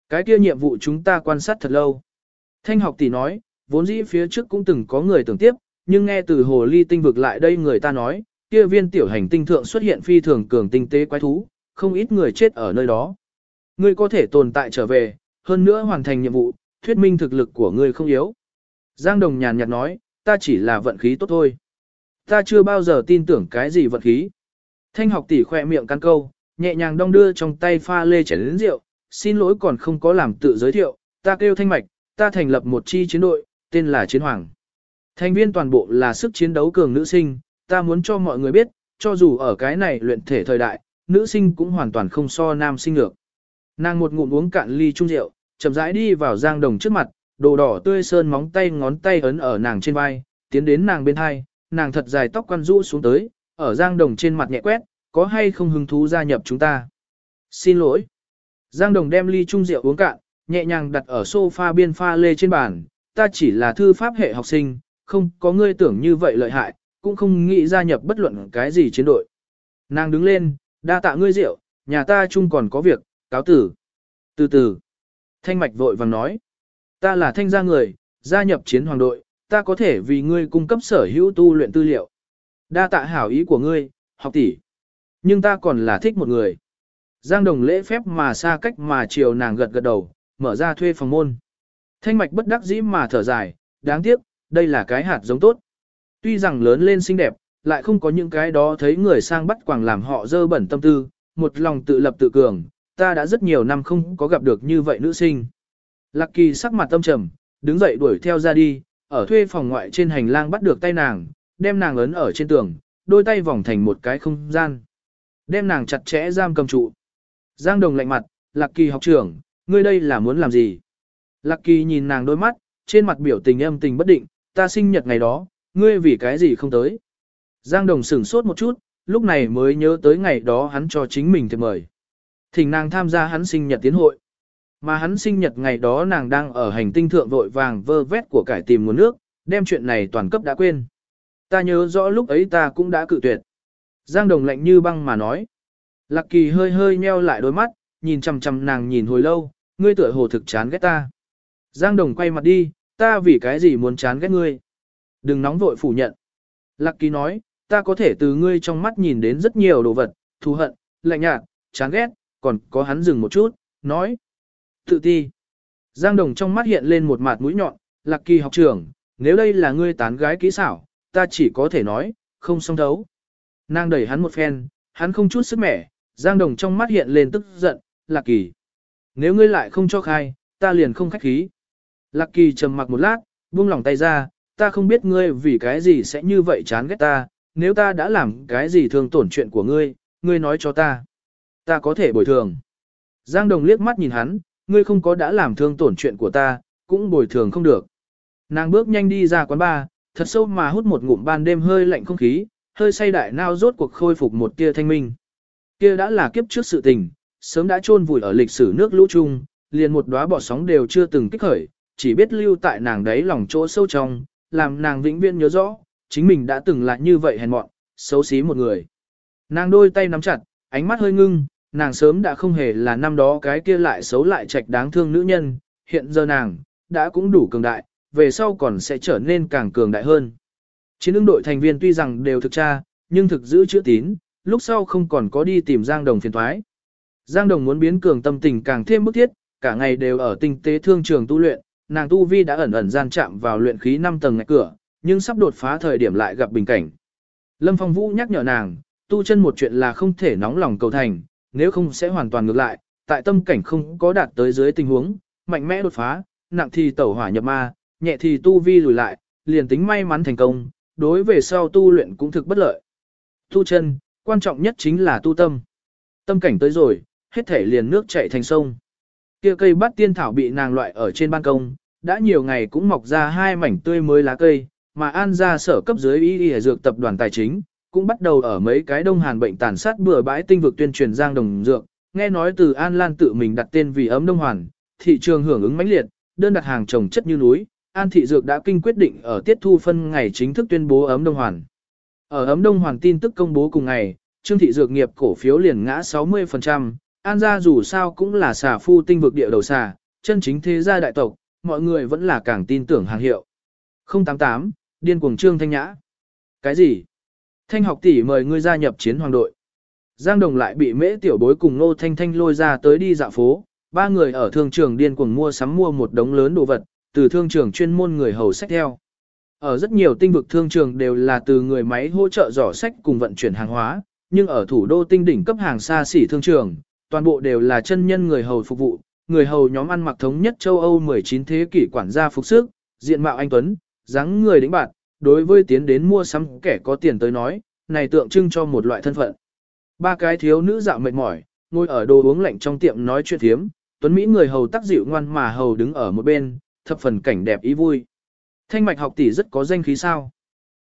A: Cái kia nhiệm vụ chúng ta quan sát thật lâu. Thanh học tỷ nói, vốn dĩ phía trước cũng từng có người tưởng tiếp, nhưng nghe từ hồ ly tinh vực lại đây người ta nói, kia viên tiểu hành tinh thượng xuất hiện phi thường cường tinh tế quái thú, không ít người chết ở nơi đó. Ngươi có thể tồn tại trở về, hơn nữa hoàn thành nhiệm vụ, thuyết minh thực lực của ngươi không yếu. Giang Đồng nhàn nhạt nói, ta chỉ là vận khí tốt thôi. Ta chưa bao giờ tin tưởng cái gì vận khí. Thanh học tỷ khỏe miệng căn câu, nhẹ nhàng đong đưa trong tay pha lê chén lớn rượu, xin lỗi còn không có làm tự giới thiệu, ta kêu thanh mạch, ta thành lập một chi chiến đội, tên là Chiến Hoàng. Thành viên toàn bộ là sức chiến đấu cường nữ sinh, ta muốn cho mọi người biết, cho dù ở cái này luyện thể thời đại, nữ sinh cũng hoàn toàn không so nam sinh được. Nàng một ngụm uống cạn ly chung rượu, chậm rãi đi vào Giang Đồng trước mặt, đồ đỏ tươi sơn móng tay ngón tay ấn ở nàng trên vai, tiến đến nàng bên hai, nàng thật dài tóc quăn rũ xuống tới, ở Giang Đồng trên mặt nhẹ quét, có hay không hứng thú gia nhập chúng ta? Xin lỗi. Giang Đồng đem ly chung rượu uống cạn, nhẹ nhàng đặt ở sofa biên pha lê trên bàn, ta chỉ là thư pháp hệ học sinh, không có ngươi tưởng như vậy lợi hại, cũng không nghĩ gia nhập bất luận cái gì chiến đội. Nàng đứng lên, đa tạ ngươi rượu, nhà ta chung còn có việc, cáo tử. Từ từ, thanh mạch vội vàng nói, ta là thanh gia người, gia nhập chiến hoàng đội, ta có thể vì ngươi cung cấp sở hữu tu luyện tư liệu. Đa tạ hảo ý của ngươi, học tỷ. Nhưng ta còn là thích một người. Giang đồng lễ phép mà xa cách mà chiều nàng gật gật đầu, mở ra thuê phòng môn. Thanh mạch bất đắc dĩ mà thở dài, đáng tiếc, đây là cái hạt giống tốt. Tuy rằng lớn lên xinh đẹp, lại không có những cái đó thấy người sang bắt quàng làm họ dơ bẩn tâm tư, một lòng tự lập tự cường, ta đã rất nhiều năm không có gặp được như vậy nữ sinh. Lạc kỳ sắc mặt tâm trầm, đứng dậy đuổi theo ra đi, ở thuê phòng ngoại trên hành lang bắt được tay nàng, đem nàng ấn ở trên tường, đôi tay vòng thành một cái không gian. Đem nàng chặt chẽ giam cầm trụ. Giang đồng lạnh mặt, lạc kỳ học trưởng, ngươi đây là muốn làm gì? Lạc kỳ nhìn nàng đôi mắt, trên mặt biểu tình âm tình bất định, ta sinh nhật ngày đó, ngươi vì cái gì không tới? Giang đồng sửng sốt một chút, lúc này mới nhớ tới ngày đó hắn cho chính mình thiệp mời. Thỉnh nàng tham gia hắn sinh nhật tiến hội. Mà hắn sinh nhật ngày đó nàng đang ở hành tinh thượng vội vàng vơ vét của cải tìm nguồn nước, đem chuyện này toàn cấp đã quên. Ta nhớ rõ lúc ấy ta cũng đã cự tuyệt. Giang đồng lạnh như băng mà nói. Lạc kỳ hơi hơi nheo lại đôi mắt, nhìn chằm chằm nàng nhìn hồi lâu, ngươi tựa hồ thực chán ghét ta. Giang đồng quay mặt đi, ta vì cái gì muốn chán ghét ngươi. Đừng nóng vội phủ nhận. Lạc kỳ nói, ta có thể từ ngươi trong mắt nhìn đến rất nhiều đồ vật, thù hận, lạnh nhạt, chán ghét, còn có hắn dừng một chút, nói. Tự ti. Giang Đồng trong mắt hiện lên một mặt mũi nhọn, lạc kỳ học trưởng, nếu đây là ngươi tán gái kỹ xảo, ta chỉ có thể nói, không song thấu. Nàng đẩy hắn một phen, hắn không chút sức mẻ, Giang Đồng trong mắt hiện lên tức giận, lạc kỳ. Nếu ngươi lại không cho khai, ta liền không khách khí. Lạc kỳ trầm mặc một lát, buông lỏng tay ra, ta không biết ngươi vì cái gì sẽ như vậy chán ghét ta, nếu ta đã làm cái gì thương tổn chuyện của ngươi, ngươi nói cho ta. Ta có thể bồi thường. Giang Đồng liếc mắt nhìn hắn, ngươi không có đã làm thương tổn chuyện của ta, cũng bồi thường không được. Nàng bước nhanh đi ra quán bar, thật sâu mà hút một ngụm ban đêm hơi lạnh không khí, hơi say đại nao rốt cuộc khôi phục một tia thanh minh. Kia đã là kiếp trước sự tình, sớm đã chôn vùi ở lịch sử nước lũ chung, liền một đóa bọt sóng đều chưa từng kích khởi, chỉ biết lưu tại nàng đấy lòng chỗ sâu trong, làm nàng vĩnh viễn nhớ rõ, chính mình đã từng là như vậy hèn mọn, xấu xí một người. Nàng đôi tay nắm chặt, ánh mắt hơi ngưng, nàng sớm đã không hề là năm đó cái kia lại xấu lại trạch đáng thương nữ nhân, hiện giờ nàng, đã cũng đủ cường đại, về sau còn sẽ trở nên càng cường đại hơn. Chiến ứng đội thành viên tuy rằng đều thực tra, nhưng thực giữ chữ tín, lúc sau không còn có đi tìm Giang Đồng phiền thoái. Giang Đồng muốn biến cường tâm tình càng thêm bức thiết, cả ngày đều ở tinh tế thương trường tu luyện, nàng tu vi đã ẩn ẩn gian chạm vào luyện khí 5 tầng ngạch cửa, nhưng sắp đột phá thời điểm lại gặp bình cảnh. Lâm Phong Vũ nhắc nhở nàng, tu chân một chuyện là không thể nóng lòng cầu thành, nếu không sẽ hoàn toàn ngược lại, tại tâm cảnh không có đạt tới dưới tình huống, mạnh mẽ đột phá, nặng thì tẩu hỏa nhập ma, nhẹ thì tu vi lùi lại, liền tính may mắn thành công, đối về sau tu luyện cũng thực bất lợi. Tu chân, quan trọng nhất chính là tu tâm. Tâm cảnh tới rồi, hết thể liền nước chảy thành sông. Kia cây bát tiên thảo bị nàng loại ở trên ban công, đã nhiều ngày cũng mọc ra hai mảnh tươi mới lá cây, mà An gia sở cấp dưới y y dược tập đoàn tài chính, cũng bắt đầu ở mấy cái đông hàn bệnh tàn sát bừa bãi tinh vực tuyên truyền giang đồng dược, nghe nói từ An Lan tự mình đặt tên vì ấm đông hoàn, thị trường hưởng ứng mãnh liệt, đơn đặt hàng trồng chất như núi, An thị dược đã kinh quyết định ở tiết thu phân ngày chính thức tuyên bố ấm đông hoàn. Ở ấm đông hoàn tin tức công bố cùng ngày, Trương thị dược nghiệp cổ phiếu liền ngã 60%, An gia dù sao cũng là xà phu tinh vực địa đầu xà, chân chính thế gia đại tộc, mọi người vẫn là càng tin tưởng hàng hiệu. 088, điên cuồng Trương Thanh Nhã. Cái gì? Thanh học tỷ mời ngươi gia nhập chiến hoàng đội. Giang Đồng lại bị mễ tiểu bối cùng Nô Thanh Thanh lôi ra tới đi dạo phố, ba người ở thương trường điên cuồng mua sắm mua một đống lớn đồ vật, từ thương trường chuyên môn người hầu sách theo. Ở rất nhiều tinh vực thương trường đều là từ người máy hỗ trợ giỏ sách cùng vận chuyển hàng hóa, nhưng ở thủ đô tinh đỉnh cấp hàng xa xỉ thương trường, toàn bộ đều là chân nhân người hầu phục vụ, người hầu nhóm ăn mặc thống nhất châu Âu 19 thế kỷ quản gia phục sức, diện mạo anh tuấn, dáng người đĩnh bạn, đối với tiến đến mua sắm kẻ có tiền tới nói, này tượng trưng cho một loại thân phận. Ba cái thiếu nữ dạo mệt mỏi, ngồi ở đồ uống lạnh trong tiệm nói chuyện thiếm, tuấn Mỹ người hầu tác dịu ngoan mà hầu đứng ở một bên, thập phần cảnh đẹp ý vui. Thanh mạch học tỷ rất có danh khí sao.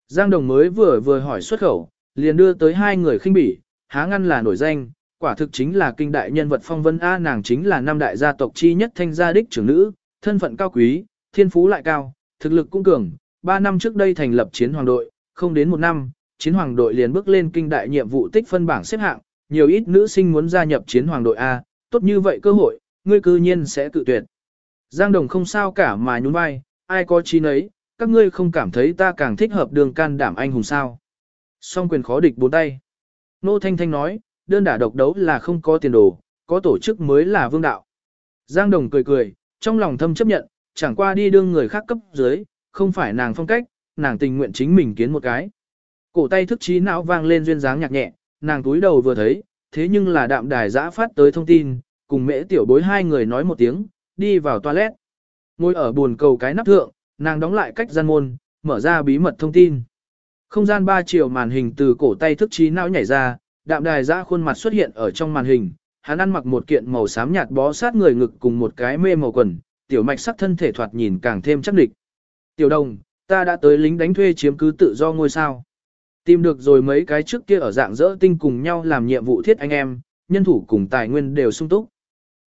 A: Giang Đồng mới vừa vừa hỏi xuất khẩu, liền đưa tới hai người khinh bỉ, há ngăn là nổi danh, quả thực chính là kinh đại nhân vật phong vân A nàng chính là năm đại gia tộc chi nhất thanh gia đích trưởng nữ, thân phận cao quý, thiên phú lại cao, thực lực cũng cường, ba năm trước đây thành lập chiến hoàng đội, không đến một năm, chiến hoàng đội liền bước lên kinh đại nhiệm vụ tích phân bảng xếp hạng, nhiều ít nữ sinh muốn gia nhập chiến hoàng đội A, tốt như vậy cơ hội, ngươi cư nhiên sẽ tự tuyệt. Giang Đồng không sao cả mà nhún vai, ai có chi nấy, các ngươi không cảm thấy ta càng thích hợp đường can đảm anh hùng sao. Song quyền khó địch bốn tay. Nô Thanh Thanh nói, đơn đả độc đấu là không có tiền đồ, có tổ chức mới là vương đạo. Giang Đồng cười cười, trong lòng thâm chấp nhận, chẳng qua đi đương người khác cấp dưới, không phải nàng phong cách, nàng tình nguyện chính mình kiến một cái. Cổ tay thức trí não vang lên duyên dáng nhạc nhẹ, nàng túi đầu vừa thấy, thế nhưng là đạm đài giã phát tới thông tin, cùng mễ tiểu bối hai người nói một tiếng, đi vào toilet. Ngồi ở buồn cầu cái nắp thượng, nàng đóng lại cách gian môn, mở ra bí mật thông tin. Không gian ba chiều màn hình từ cổ tay thức trí não nhảy ra, đạm đài giã khuôn mặt xuất hiện ở trong màn hình, hắn ăn mặc một kiện màu xám nhạt bó sát người ngực cùng một cái mê màu quần, tiểu mạch sắc thân thể thoạt nhìn càng thêm chắc địch. Tiểu đồng, ta đã tới lính đánh thuê chiếm cứ tự do ngôi sao. Tìm được rồi mấy cái trước kia ở dạng dỡ tinh cùng nhau làm nhiệm vụ thiết anh em, nhân thủ cùng tài nguyên đều sung túc.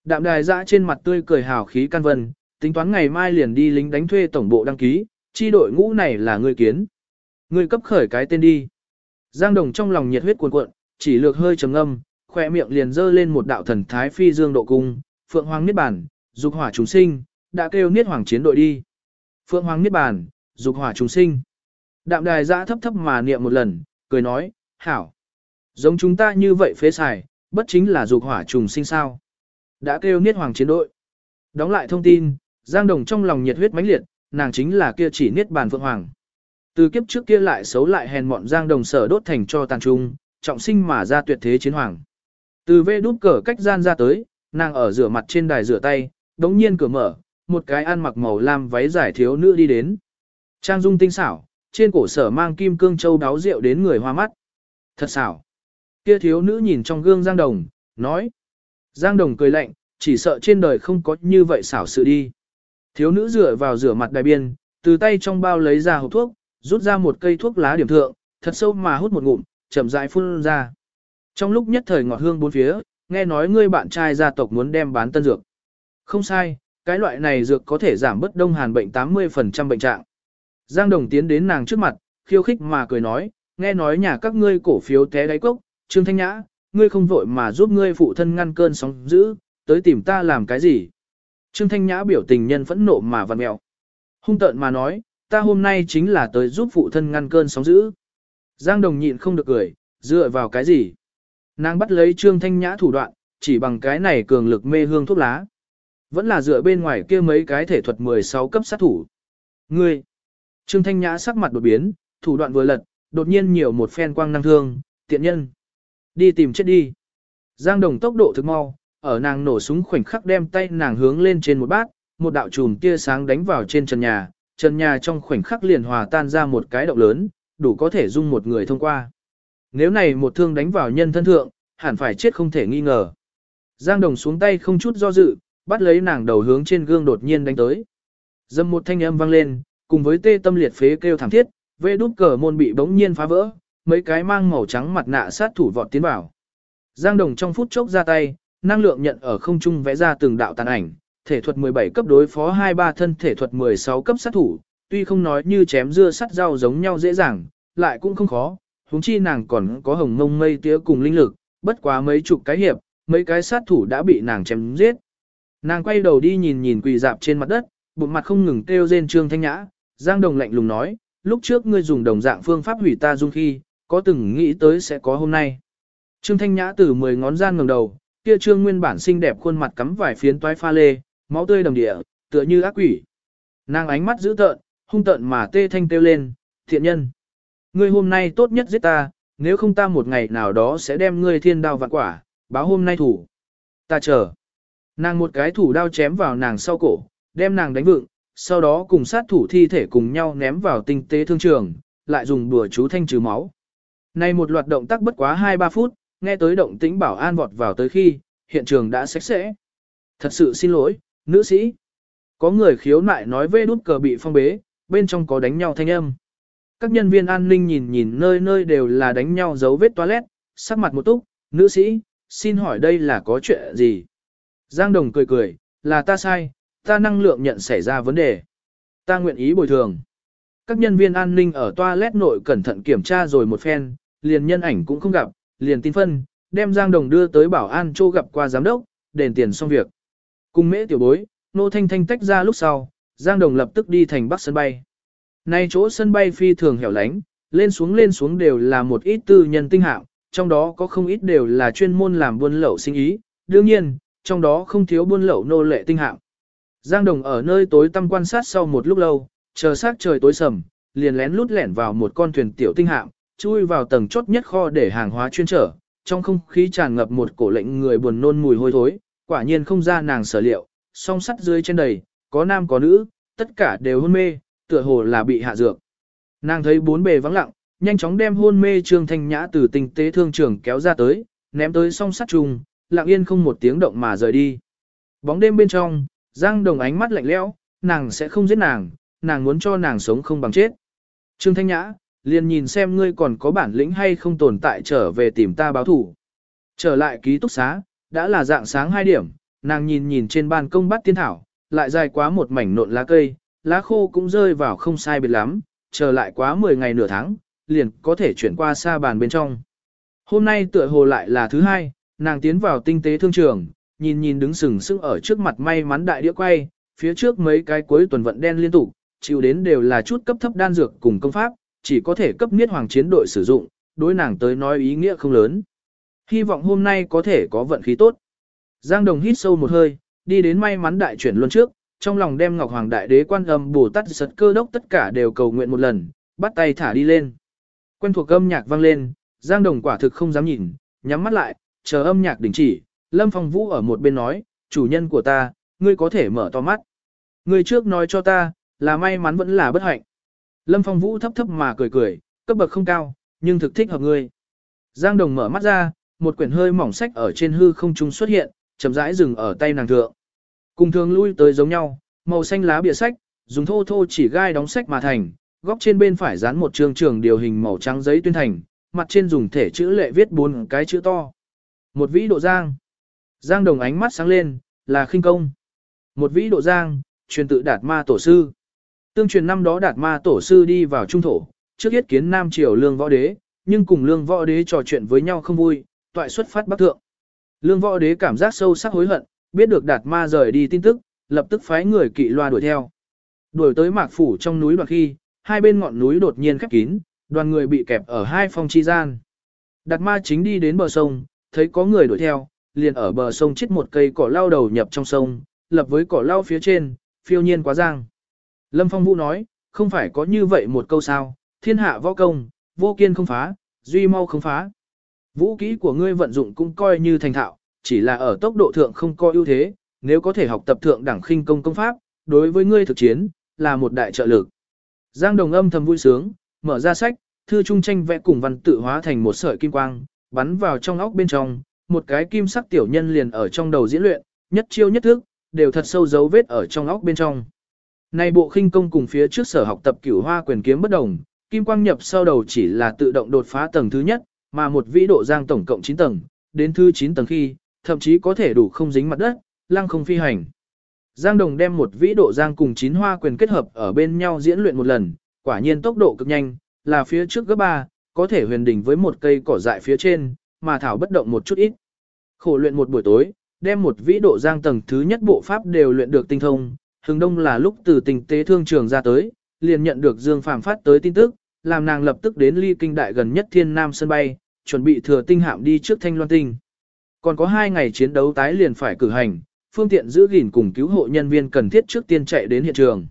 A: Đạm đài dã trên mặt tươi cười hào khí can vân, tính toán ngày mai liền đi lính đánh thuê tổng bộ đăng ký, chi đội ngũ này là người kiến. Người cấp khởi cái tên đi. Giang Đồng trong lòng nhiệt huyết cuồn cuộn, chỉ lược hơi trầm âm, khỏe miệng liền dơ lên một đạo thần thái phi dương độ cung, phượng hoàng niết bản, dục hỏa chúng sinh, đã kêu niết hoàng chiến đội đi. Phượng hoàng niết bàn dục hỏa trùng sinh. Đạm đài giã thấp thấp mà niệm một lần, cười nói, hảo. Giống chúng ta như vậy phế xài, bất chính là dục hỏa trùng sinh sao. Đã kêu niết hoàng chiến đội. Đóng lại thông tin, Giang Đồng trong lòng nhiệt huyết mãnh liệt, nàng chính là kia chỉ niết bàn phượng hoàng. Từ kiếp trước kia lại xấu lại hèn mọn Giang Đồng sở đốt thành cho tàn trung, trọng sinh mà ra tuyệt thế chiến hoàng. Từ vê đút cờ cách gian ra tới, nàng ở rửa mặt trên đài rửa tay, đống nhiên cửa mở, một cái ăn mặc màu lam váy giải thiếu nữ đi đến. Trang dung tinh xảo, trên cổ sở mang kim cương châu đáo rượu đến người hoa mắt. Thật xảo. Kia thiếu nữ nhìn trong gương Giang Đồng, nói. Giang Đồng cười lạnh, chỉ sợ trên đời không có như vậy xảo sự đi. Thiếu nữ dựa vào rửa mặt đài biên, từ tay trong bao lấy ra hộp thuốc, rút ra một cây thuốc lá điểm thượng, thật sâu mà hút một ngụm, chậm rãi phun ra. Trong lúc nhất thời ngọt hương bốn phía, nghe nói ngươi bạn trai gia tộc muốn đem bán tân dược. Không sai, cái loại này dược có thể giảm bớt đông hàn bệnh 80% bệnh trạng. Giang Đồng tiến đến nàng trước mặt, khiêu khích mà cười nói, nghe nói nhà các ngươi cổ phiếu té đáy cốc, Trương Thanh Nhã, ngươi không vội mà giúp ngươi phụ thân ngăn cơn sóng dữ, tới tìm ta làm cái gì? Trương Thanh Nhã biểu tình nhân phẫn nộ mà vặn mẹo. Hung tợn mà nói, ta hôm nay chính là tới giúp phụ thân ngăn cơn sóng dữ. Giang Đồng nhịn không được cười, dựa vào cái gì? Nàng bắt lấy Trương Thanh Nhã thủ đoạn, chỉ bằng cái này cường lực mê hương thuốc lá. Vẫn là dựa bên ngoài kia mấy cái thể thuật 16 cấp sát thủ. Ngươi! Trương Thanh Nhã sắc mặt đột biến, thủ đoạn vừa lật, đột nhiên nhiều một phen quang năng thương, tiện nhân. Đi tìm chết đi. Giang Đồng tốc độ thực mau, ở nàng nổ súng khoảnh khắc đem tay nàng hướng lên trên một bát, một đạo chùm tia sáng đánh vào trên trần nhà, trần nhà trong khoảnh khắc liền hòa tan ra một cái động lớn, đủ có thể dung một người thông qua. Nếu này một thương đánh vào nhân thân thượng, hẳn phải chết không thể nghi ngờ. Giang Đồng xuống tay không chút do dự, bắt lấy nàng đầu hướng trên gương đột nhiên đánh tới. Dâm một thanh âm vang lên, cùng với tê tâm liệt phế kêu thảm thiết, vê đút cờ môn bị bỗng nhiên phá vỡ, mấy cái mang màu trắng mặt nạ sát thủ vọt tiến vào. Giang Đồng trong phút chốc ra tay, năng lượng nhận ở không trung vẽ ra từng đạo tàn ảnh, thể thuật 17 cấp đối phó 23 thân thể thuật 16 cấp sát thủ, tuy không nói như chém dưa sắt rau giống nhau dễ dàng, lại cũng không khó, huống chi nàng còn có hồng ngông mây tía cùng linh lực, bất quá mấy chục cái hiệp, mấy cái sát thủ đã bị nàng chém giết. Nàng quay đầu đi nhìn nhìn quỳ dạp trên mặt đất, bụng mặt không ngừng kêu rên trương thanh nhã, Giang Đồng lạnh lùng nói, lúc trước ngươi dùng đồng dạng phương pháp hủy ta dung khi, có từng nghĩ tới sẽ có hôm nay. Trương Thanh Nhã từ 10 ngón gian ngẩng đầu, kia trương nguyên bản xinh đẹp khuôn mặt cắm vài phiến toái pha lê, máu tươi đầm địa, tựa như ác quỷ. Nàng ánh mắt dữ tợn, hung tợn mà tê thanh kêu lên, thiện nhân. Ngươi hôm nay tốt nhất giết ta, nếu không ta một ngày nào đó sẽ đem ngươi thiên đao vạn quả, báo hôm nay thủ. Ta chờ. Nàng một cái thủ đao chém vào nàng sau cổ, đem nàng đánh vựng, sau đó cùng sát thủ thi thể cùng nhau ném vào tinh tế thương trường, lại dùng đùa chú thanh trừ máu. Này một loạt động tác bất quá 2-3 phút, nghe tới động tĩnh bảo an vọt vào tới khi, hiện trường đã sạch sẽ. Thật sự xin lỗi, nữ sĩ. Có người khiếu nại nói vê đút cờ bị phong bế, bên trong có đánh nhau thanh âm. Các nhân viên an ninh nhìn nhìn nơi nơi đều là đánh nhau dấu vết toilet, sắc mặt một túc, nữ sĩ, xin hỏi đây là có chuyện gì? Giang Đồng cười cười, là ta sai, ta năng lượng nhận xảy ra vấn đề. Ta nguyện ý bồi thường. Các nhân viên an ninh ở toilet nội cẩn thận kiểm tra rồi một phen, liền nhân ảnh cũng không gặp, liền tin phân, đem Giang Đồng đưa tới bảo an chỗ gặp qua giám đốc, đền tiền xong việc. Cùng mễ tiểu bối, nô thanh thanh tách ra lúc sau, Giang Đồng lập tức đi thành bắc sân bay. Nay chỗ sân bay phi thường hẻo lánh, lên xuống lên xuống đều là một ít tư nhân tinh hạng, trong đó có không ít đều là chuyên môn làm buôn lậu sinh ý, đương nhiên, trong đó không thiếu buôn lậu nô lệ tinh hạng. Giang Đồng ở nơi tối tăm quan sát sau một lúc lâu, chờ sát trời tối sầm, liền lén lút lẻn vào một con thuyền tiểu tinh hạng, chui vào tầng chốt nhất kho để hàng hóa chuyên trở, trong không khí tràn ngập một cổ lệnh người buồn nôn mùi hôi thối, quả nhiên không ra nàng sở liệu, song sắt dưới trên đầy, có nam có nữ, tất cả đều hôn mê, tựa hồ là bị hạ dược. Nàng thấy bốn bề vắng lặng, nhanh chóng đem hôn mê Trương Thanh Nhã từ tinh tế thương trường kéo ra tới, ném tới song sắt trùng, lặng yên không một tiếng động mà rời đi. Bóng đêm bên trong, Giang Đồng ánh mắt lạnh lẽo, nàng sẽ không giết nàng, nàng muốn cho nàng sống không bằng chết. Trương Thanh Nhã, liền nhìn xem ngươi còn có bản lĩnh hay không tồn tại trở về tìm ta báo thủ. Trở lại ký túc xá, đã là dạng sáng 2 điểm, nàng nhìn nhìn trên ban công bắt tiên thảo, lại dài quá một mảnh nộn lá cây, lá khô cũng rơi vào không sai biệt lắm, trở lại quá 10 ngày nửa tháng, liền có thể chuyển qua xa bàn bên trong. Hôm nay tựa hồ lại là thứ hai, nàng tiến vào tinh tế thương trường, nhìn nhìn đứng sừng sững ở trước mặt may mắn đại đĩa quay, phía trước mấy cái cuối tuần vận đen liên tục, chịu đến đều là chút cấp thấp đan dược cùng công pháp, chỉ có thể cấp niết hoàng chiến đội sử dụng, đối nàng tới nói ý nghĩa không lớn. Hy vọng hôm nay có thể có vận khí tốt. Giang Đồng hít sâu một hơi, đi đến may mắn đại chuyển luân trước, trong lòng đem Ngọc Hoàng Đại Đế quan âm Bồ Tát Sật cơ đốc tất cả đều cầu nguyện một lần, bắt tay thả đi lên. Quen thuộc âm nhạc vang lên, Giang Đồng quả thực không dám nhìn, nhắm mắt lại, chờ âm nhạc đình chỉ, Lâm Phong Vũ ở một bên nói, chủ nhân của ta, ngươi có thể mở to mắt. Ngươi trước nói cho ta, là may mắn vẫn là bất hạnh. Lâm Phong Vũ thấp thấp mà cười cười, cấp bậc không cao, nhưng thực thích hợp ngươi. Giang Đồng mở mắt ra, một quyển hơi mỏng sách ở trên hư không trung xuất hiện, chậm rãi dừng ở tay nàng thượng. Cùng thường lui tới giống nhau, màu xanh lá bìa sách, dùng thô thô chỉ gai đóng sách mà thành, góc trên bên phải dán một trường trường điều hình màu trắng giấy tuyên thành, mặt trên dùng thể chữ lệ viết bốn cái chữ to. Một vĩ độ giang. Giang Đồng ánh mắt sáng lên, là khinh công. Một vĩ độ giang, truyền tự đạt ma tổ sư. Tương truyền năm đó đạt ma tổ sư đi vào trung thổ, trước yết kiến Nam Triều lương võ đế, nhưng cùng lương võ đế trò chuyện với nhau không vui, toại xuất phát bắc thượng. Lương võ đế cảm giác sâu sắc hối hận, biết được đạt ma rời đi tin tức, lập tức phái người kỵ loa đuổi theo. Đuổi tới mạc phủ trong núi đoạn khi, hai bên ngọn núi đột nhiên khép kín, đoàn người bị kẹp ở hai phong chi gian. Đạt ma chính đi đến bờ sông, thấy có người đuổi theo, liền ở bờ sông chết một cây cỏ lao đầu nhập trong sông, lập với cỏ lao phía trên, phiêu nhiên quá giang. Lâm Phong Vũ nói, không phải có như vậy một câu sao, thiên hạ võ công, vô kiên không phá, duy mau không phá. Vũ kỹ của ngươi vận dụng cũng coi như thành thạo, chỉ là ở tốc độ thượng không có ưu thế, nếu có thể học tập thượng đẳng khinh công công pháp, đối với ngươi thực chiến, là một đại trợ lực. Giang Đồng âm thầm vui sướng, mở ra sách, thư trung tranh vẽ cùng văn tự hóa thành một sợi kim quang, bắn vào trong óc bên trong, một cái kim sắc tiểu nhân liền ở trong đầu diễn luyện, nhất chiêu nhất thức, đều thật sâu dấu vết ở trong óc bên trong. Này bộ khinh công cùng phía trước sở học tập cửu hoa quyền kiếm bất đồng, kim quang nhập sau đầu chỉ là tự động đột phá tầng thứ nhất, mà một vĩ độ giang tổng cộng 9 tầng, đến thứ 9 tầng khi, thậm chí có thể đủ không dính mặt đất, lăng không phi hành. Giang Đồng đem một vĩ độ giang cùng chín hoa quyền kết hợp ở bên nhau diễn luyện một lần, quả nhiên tốc độ cực nhanh, là phía trước gấp 3, có thể huyền đỉnh với một cây cỏ dại phía trên, mà thảo bất động một chút ít. Khổ luyện một buổi tối, đem một vĩ độ giang tầng thứ nhất bộ pháp đều luyện được tinh thông, hừng đông là lúc từ tình tế thương trường ra tới, liền nhận được Dương Phàm phát tới tin tức, làm nàng lập tức đến ly kinh đại gần nhất thiên nam sân bay, chuẩn bị thừa tinh hạm đi trước thanh loan tinh. Còn có hai ngày chiến đấu tái liền phải cử hành, phương tiện giữ gìn cùng cứu hộ nhân viên cần thiết trước tiên chạy đến hiện trường.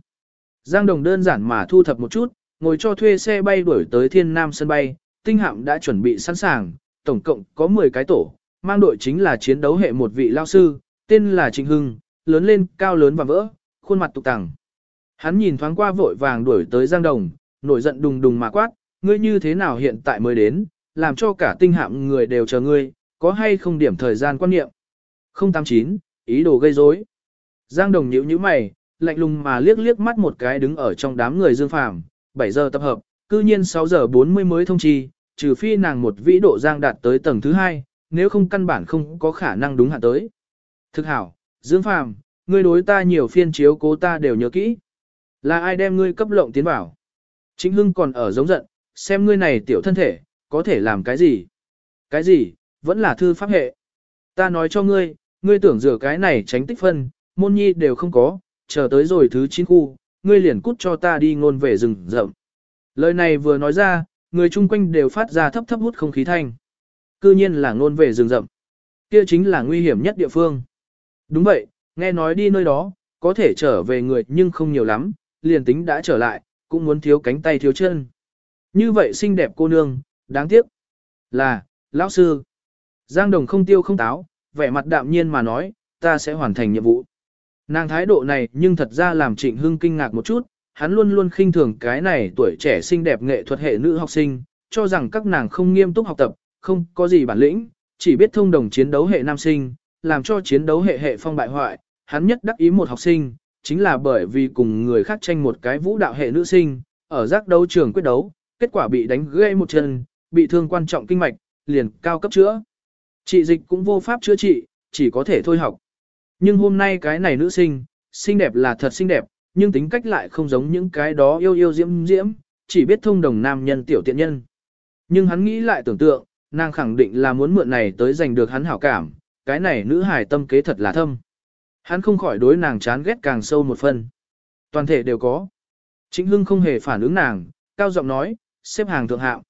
A: Giang Đồng đơn giản mà thu thập một chút, ngồi cho thuê xe bay đuổi tới Thiên Nam sân bay, tinh hạm đã chuẩn bị sẵn sàng, tổng cộng có 10 cái tổ, mang đội chính là chiến đấu hệ một vị lao sư, tên là Trịnh Hưng, lớn lên, cao lớn và vỡ, khuôn mặt tục tằng. Hắn nhìn thoáng qua vội vàng đuổi tới Giang Đồng, nổi giận đùng đùng mà quát, ngươi như thế nào hiện tại mới đến, làm cho cả tinh hạm người đều chờ ngươi, có hay không điểm thời gian quan niệm. 089, ý đồ gây rối. Giang Đồng nhíu nhíu mày, lạnh lùng mà liếc liếc mắt một cái đứng ở trong đám người Dương Phàm, 7 giờ tập hợp, cư nhiên 6 giờ 40 mới thông chi, trừ phi nàng một vĩ độ Giang đạt tới tầng thứ 2, nếu không căn bản không có khả năng đúng hạn tới. Thực hảo, Dương Phàm, ngươi đối ta nhiều phiên chiếu cố ta đều nhớ kỹ. Là ai đem ngươi cấp lộng tiến bảo? Chính Hưng còn ở giống giận, xem ngươi này tiểu thân thể, có thể làm cái gì? Cái gì, vẫn là thư pháp hệ. Ta nói cho ngươi, ngươi tưởng rửa cái này tránh tích phân, môn nhi đều không có, chờ tới rồi thứ 9 khu, ngươi liền cút cho ta đi ngôn về rừng rậm. Lời này vừa nói ra, người chung quanh đều phát ra thấp thấp hút không khí thanh. Cư nhiên là ngôn về rừng rậm. Kia chính là nguy hiểm nhất địa phương. Đúng vậy, nghe nói đi nơi đó, có thể trở về người nhưng không nhiều lắm, liền tính đã trở lại, cũng muốn thiếu cánh tay thiếu chân. Như vậy xinh đẹp cô nương, đáng tiếc. Là, lão sư. Giang Đồng không tiêu không táo, vẻ mặt đạm nhiên mà nói, ta sẽ hoàn thành nhiệm vụ. Nàng thái độ này nhưng thật ra làm Trịnh Hưng kinh ngạc một chút, hắn luôn luôn khinh thường cái này tuổi trẻ xinh đẹp nghệ thuật hệ nữ học sinh, cho rằng các nàng không nghiêm túc học tập, không có gì bản lĩnh, chỉ biết thông đồng chiến đấu hệ nam sinh, làm cho chiến đấu hệ hệ phong bại hoại, hắn nhất đắc ý một học sinh, chính là bởi vì cùng người khác tranh một cái vũ đạo hệ nữ sinh, ở giác đấu trường quyết đấu, kết quả bị đánh gãy một chân, bị thương quan trọng kinh mạch, liền cao cấp chữa. Trị dịch cũng vô pháp chữa trị, chỉ có thể thôi học. Nhưng hôm nay cái này nữ sinh, xinh đẹp là thật xinh đẹp, nhưng tính cách lại không giống những cái đó yêu yêu diễm diễm, chỉ biết thông đồng nam nhân tiểu tiện nhân. Nhưng hắn nghĩ lại tưởng tượng, nàng khẳng định là muốn mượn này tới giành được hắn hảo cảm, cái này nữ hài tâm kế thật là thâm. Hắn không khỏi đối nàng chán ghét càng sâu một phần. Toàn thể đều có. Trịnh Hưng không hề phản ứng nàng, cao giọng nói, xếp hàng thượng hạng.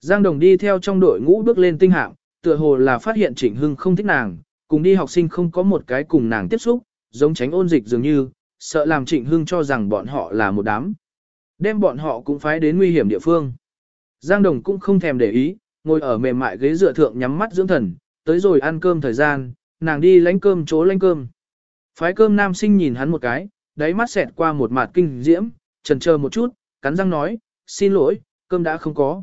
A: Giang Đồng đi theo trong đội ngũ bước lên tinh hạng, tựa hồ là phát hiện Trịnh Hưng không thích nàng, cùng đi học sinh không có một cái cùng nàng tiếp xúc, giống tránh ôn dịch dường như, sợ làm Trịnh Hưng cho rằng bọn họ là một đám. Đem bọn họ cũng phái đến nguy hiểm địa phương. Giang Đồng cũng không thèm để ý, ngồi ở mềm mại ghế dựa thượng nhắm mắt dưỡng thần, tới rồi ăn cơm thời gian, nàng đi lánh cơm chỗ lánh cơm. Phái cơm nam sinh nhìn hắn một cái, đáy mắt xẹt qua một mặt kinh diễm, trần chờ một chút, cắn răng nói, xin lỗi, cơm đã không có.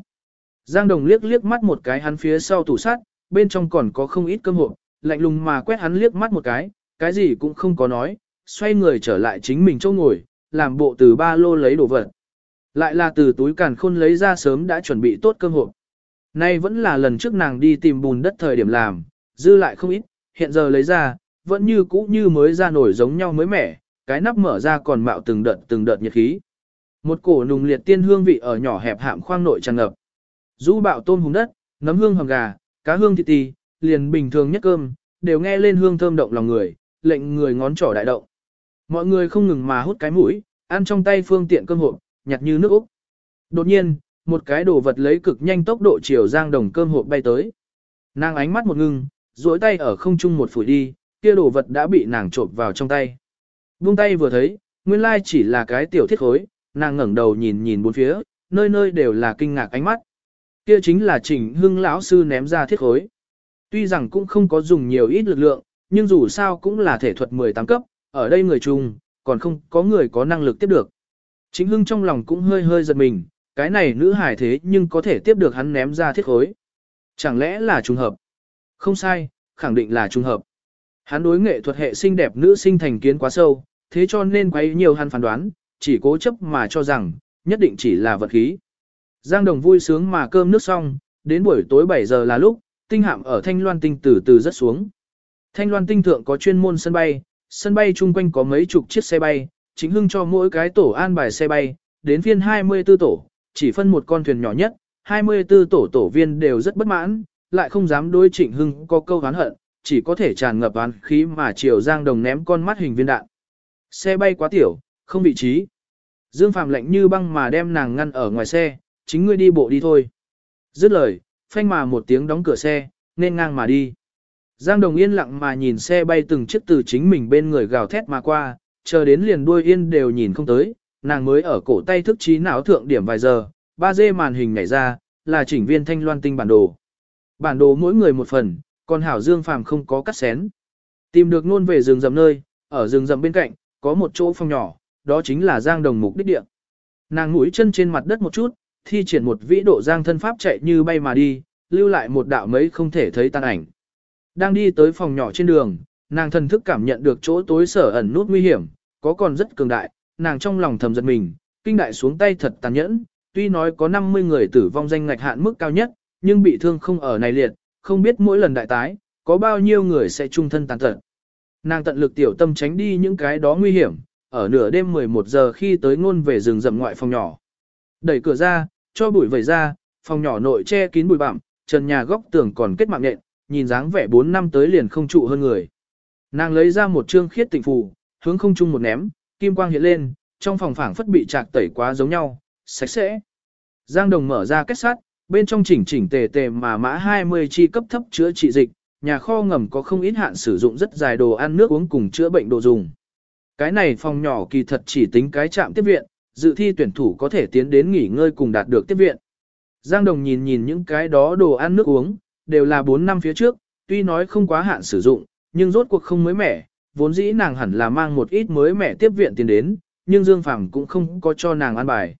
A: Giang Đồng liếc liếc mắt một cái hắn phía sau tủ sắt, bên trong còn có không ít cơm hộp, lạnh lùng mà quét hắn liếc mắt một cái, cái gì cũng không có nói, xoay người trở lại chính mình chỗ ngồi, làm bộ từ ba lô lấy đồ vật. Lại là từ túi càn khôn lấy ra sớm đã chuẩn bị tốt cơm hộp. Nay vẫn là lần trước nàng đi tìm bùn đất thời điểm làm, dư lại không ít, hiện giờ lấy ra, vẫn như cũ như mới ra nổi giống nhau mới mẻ, cái nắp mở ra còn mạo từng đợt từng đợt nhiệt khí. Một cổ nùng liệt tiên hương vị ở nhỏ hẹp hạm khoang nội tràn ngập. Du bạo tôm hùng đất, nấm hương hầm gà, cá hương thịt tì, liền bình thường nhất cơm, đều nghe lên hương thơm động lòng người, lệnh người ngón trỏ đại động. Mọi người không ngừng mà hút cái mũi, ăn trong tay phương tiện cơm hộp, nhặt như nước Úc. Đột nhiên, một cái đồ vật lấy cực nhanh tốc độ chiều giang đồng cơm hộp bay tới. Nàng ánh mắt một ngưng, duỗi tay ở không trung một phủi đi, kia đồ vật đã bị nàng trộn vào trong tay. Buông tay vừa thấy, nguyên lai chỉ là cái tiểu thiết khối, nàng ngẩng đầu nhìn nhìn bốn phía, nơi nơi đều là kinh ngạc ánh mắt. Kia chính là Trình Hưng lão sư ném ra thiết khối. Tuy rằng cũng không có dùng nhiều ít lực lượng, nhưng dù sao cũng là thể thuật 18 cấp, ở đây người chung, còn không có người có năng lực tiếp được. Chính hưng trong lòng cũng hơi hơi giật mình, cái này nữ hải thế nhưng có thể tiếp được hắn ném ra thiết khối. Chẳng lẽ là trùng hợp? Không sai, khẳng định là trùng hợp. Hắn đối nghệ thuật hệ xinh đẹp nữ sinh thành kiến quá sâu, thế cho nên quấy nhiều hắn phán đoán, chỉ cố chấp mà cho rằng, nhất định chỉ là vật khí. Giang Đồng vui sướng mà cơm nước xong, đến buổi tối 7 giờ là lúc, tinh hạm ở Thanh Loan Tinh từ từ rất xuống. Thanh Loan Tinh thượng có chuyên môn sân bay, sân bay chung quanh có mấy chục chiếc xe bay, chính hưng cho mỗi cái tổ an bài xe bay, đến phiên 24 tổ, chỉ phân một con thuyền nhỏ nhất, 24 tổ tổ viên đều rất bất mãn, lại không dám đối trịnh hưng có câu hán hận, chỉ có thể tràn ngập oán khí mà chiều Giang Đồng ném con mắt hình viên đạn. Xe bay quá tiểu, không vị trí. Dương Phạm lạnh như băng mà đem nàng ngăn ở ngoài xe, chính ngươi đi bộ đi thôi. Dứt lời, phanh mà một tiếng đóng cửa xe, nên ngang mà đi. Giang Đồng yên lặng mà nhìn xe bay từng chiếc từ chính mình bên người gào thét mà qua, chờ đến liền đuôi yên đều nhìn không tới, nàng mới ở cổ tay thức trí não thượng điểm vài giờ, 3D màn hình nhảy ra, là chỉnh viên thanh loan tinh bản đồ. Bản đồ mỗi người một phần, còn Hảo Dương Phàm không có cắt xén. Tìm được luôn về rừng rậm nơi, ở rừng rậm bên cạnh, có một chỗ phòng nhỏ, đó chính là Giang Đồng mục đích địa. Nàng mũi chân trên mặt đất một chút, thi triển một vĩ độ Giang thân pháp chạy như bay mà đi, lưu lại một đạo mấy không thể thấy tan ảnh. Đang đi tới phòng nhỏ trên đường, nàng thần thức cảm nhận được chỗ tối sở ẩn nút nguy hiểm, có còn rất cường đại, nàng trong lòng thầm giật mình, kinh đại xuống tay thật tàn nhẫn, tuy nói có 50 người tử vong danh ngạch hạn mức cao nhất, nhưng bị thương không ở này liệt, không biết mỗi lần đại tái, có bao nhiêu người sẽ trung thân tàn tật. Nàng tận lực tiểu tâm tránh đi những cái đó nguy hiểm, ở nửa đêm 11 giờ khi tới ngôn về rừng rậm ngoại phòng nhỏ. Đẩy cửa ra, cho bụi vẩy ra, phòng nhỏ nội che kín bụi bặm, trần nhà góc tường còn kết mạng nện, nhìn dáng vẻ 4 năm tới liền không trụ hơn người. Nàng lấy ra một trương khiết tịnh phù, hướng không trung một ném, kim quang hiện lên, trong phòng phảng phất bị trạc tẩy quá giống nhau, sạch sẽ. Giang Đồng mở ra kết sắt, bên trong chỉnh chỉnh tề tề mà mã 20 chi cấp thấp chữa trị dịch, nhà kho ngầm có không ít hạn sử dụng rất dài đồ ăn nước uống cùng chữa bệnh đồ dùng. Cái này phòng nhỏ kỳ thật chỉ tính cái trạm tiếp viện, dự thi tuyển thủ có thể tiến đến nghỉ ngơi cùng đạt được tiếp viện. Giang Đồng nhìn nhìn những cái đó đồ ăn nước uống, đều là 4 năm phía trước, tuy nói không quá hạn sử dụng, nhưng rốt cuộc không mới mẻ, vốn dĩ nàng hẳn là mang một ít mới mẻ tiếp viện tiền đến, nhưng Dương Phàm cũng không có cho nàng ăn bài.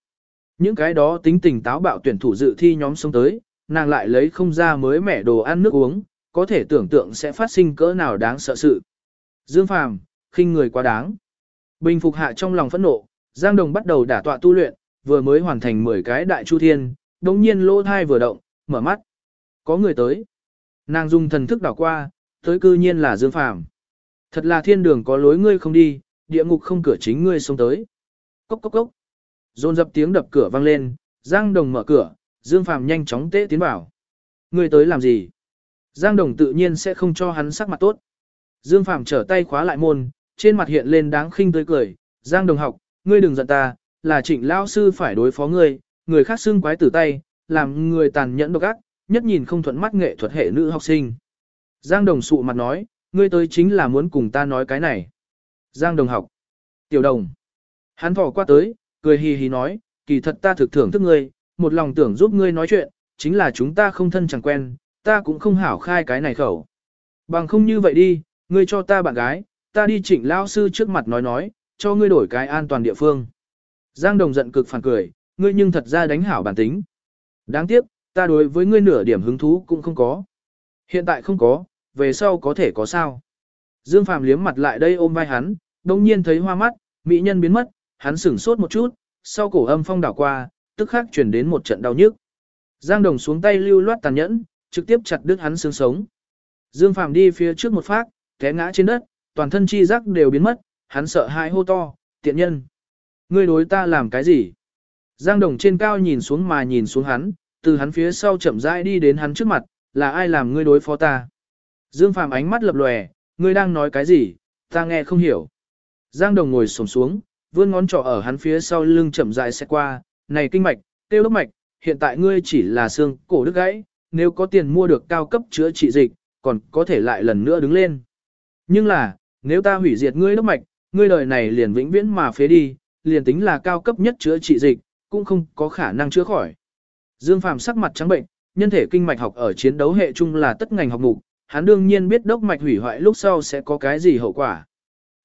A: Những cái đó tính tình táo bạo tuyển thủ dự thi nhóm sống tới, nàng lại lấy không ra mới mẻ đồ ăn nước uống, có thể tưởng tượng sẽ phát sinh cỡ nào đáng sợ sự. Dương Phàm, khinh người quá đáng. Bình phục hạ trong lòng phẫn nộ, Giang Đồng bắt đầu đả tọa tu luyện, vừa mới hoàn thành 10 cái đại chu thiên, đồng nhiên lỗ thai vừa động, mở mắt. Có người tới. Nàng dùng thần thức đảo qua, tới cư nhiên là Dương Phàm. Thật là thiên đường có lối ngươi không đi, địa ngục không cửa chính ngươi xông tới. Cốc cốc cốc. Dồn dập tiếng đập cửa vang lên, Giang Đồng mở cửa, Dương Phàm nhanh chóng tế tiến vào. Ngươi tới làm gì? Giang Đồng tự nhiên sẽ không cho hắn sắc mặt tốt. Dương Phàm trở tay khóa lại môn, trên mặt hiện lên đáng khinh tươi cười. Giang Đồng học, ngươi đừng giận ta, là trịnh lao sư phải đối phó ngươi, người khác xưng quái tử tay, làm người tàn nhẫn độc ác, nhất nhìn không thuận mắt nghệ thuật hệ nữ học sinh. Giang Đồng sụ mặt nói, ngươi tới chính là muốn cùng ta nói cái này. Giang Đồng học. Tiểu Đồng. Hắn thỏ qua tới, cười hì hì nói, kỳ thật ta thực thưởng thức ngươi, một lòng tưởng giúp ngươi nói chuyện, chính là chúng ta không thân chẳng quen, ta cũng không hảo khai cái này khẩu. Bằng không như vậy đi, ngươi cho ta bạn gái, ta đi chỉnh lao sư trước mặt nói nói, cho ngươi đổi cái an toàn địa phương. Giang Đồng giận cực phản cười, ngươi nhưng thật ra đánh hảo bản tính. Đáng tiếc, ta đối với ngươi nửa điểm hứng thú cũng không có. Hiện tại không có, về sau có thể có sao. Dương Phàm liếm mặt lại đây ôm vai hắn, đồng nhiên thấy hoa mắt, mỹ nhân biến mất, hắn sửng sốt một chút, sau cổ âm phong đảo qua, tức khắc chuyển đến một trận đau nhức. Giang Đồng xuống tay lưu loát tàn nhẫn, trực tiếp chặt đứt hắn xương sống. Dương Phàm đi phía trước một phát, té ngã trên đất, toàn thân chi giác đều biến mất, hắn sợ hãi hô to, tiện nhân. Ngươi đối ta làm cái gì? Giang Đồng trên cao nhìn xuống mà nhìn xuống hắn, từ hắn phía sau chậm rãi đi đến hắn trước mặt, là ai làm ngươi đối phó ta? Dương Phàm ánh mắt lập lòe, ngươi đang nói cái gì, ta nghe không hiểu. Giang Đồng ngồi xổm xuống, vươn ngón trỏ ở hắn phía sau lưng chậm rãi sẽ qua, này kinh mạch, tiêu đốc mạch, hiện tại ngươi chỉ là xương cổ đứt gãy, nếu có tiền mua được cao cấp chữa trị dịch, còn có thể lại lần nữa đứng lên. Nhưng là, nếu ta hủy diệt ngươi đốc mạch, ngươi đời này liền vĩnh viễn mà phế đi, liền tính là cao cấp nhất chữa trị dịch, cũng không có khả năng chữa khỏi. Dương Phàm sắc mặt trắng bệnh, nhân thể kinh mạch học ở chiến đấu hệ chung là tất ngành học mục, hắn đương nhiên biết đốc mạch hủy hoại lúc sau sẽ có cái gì hậu quả.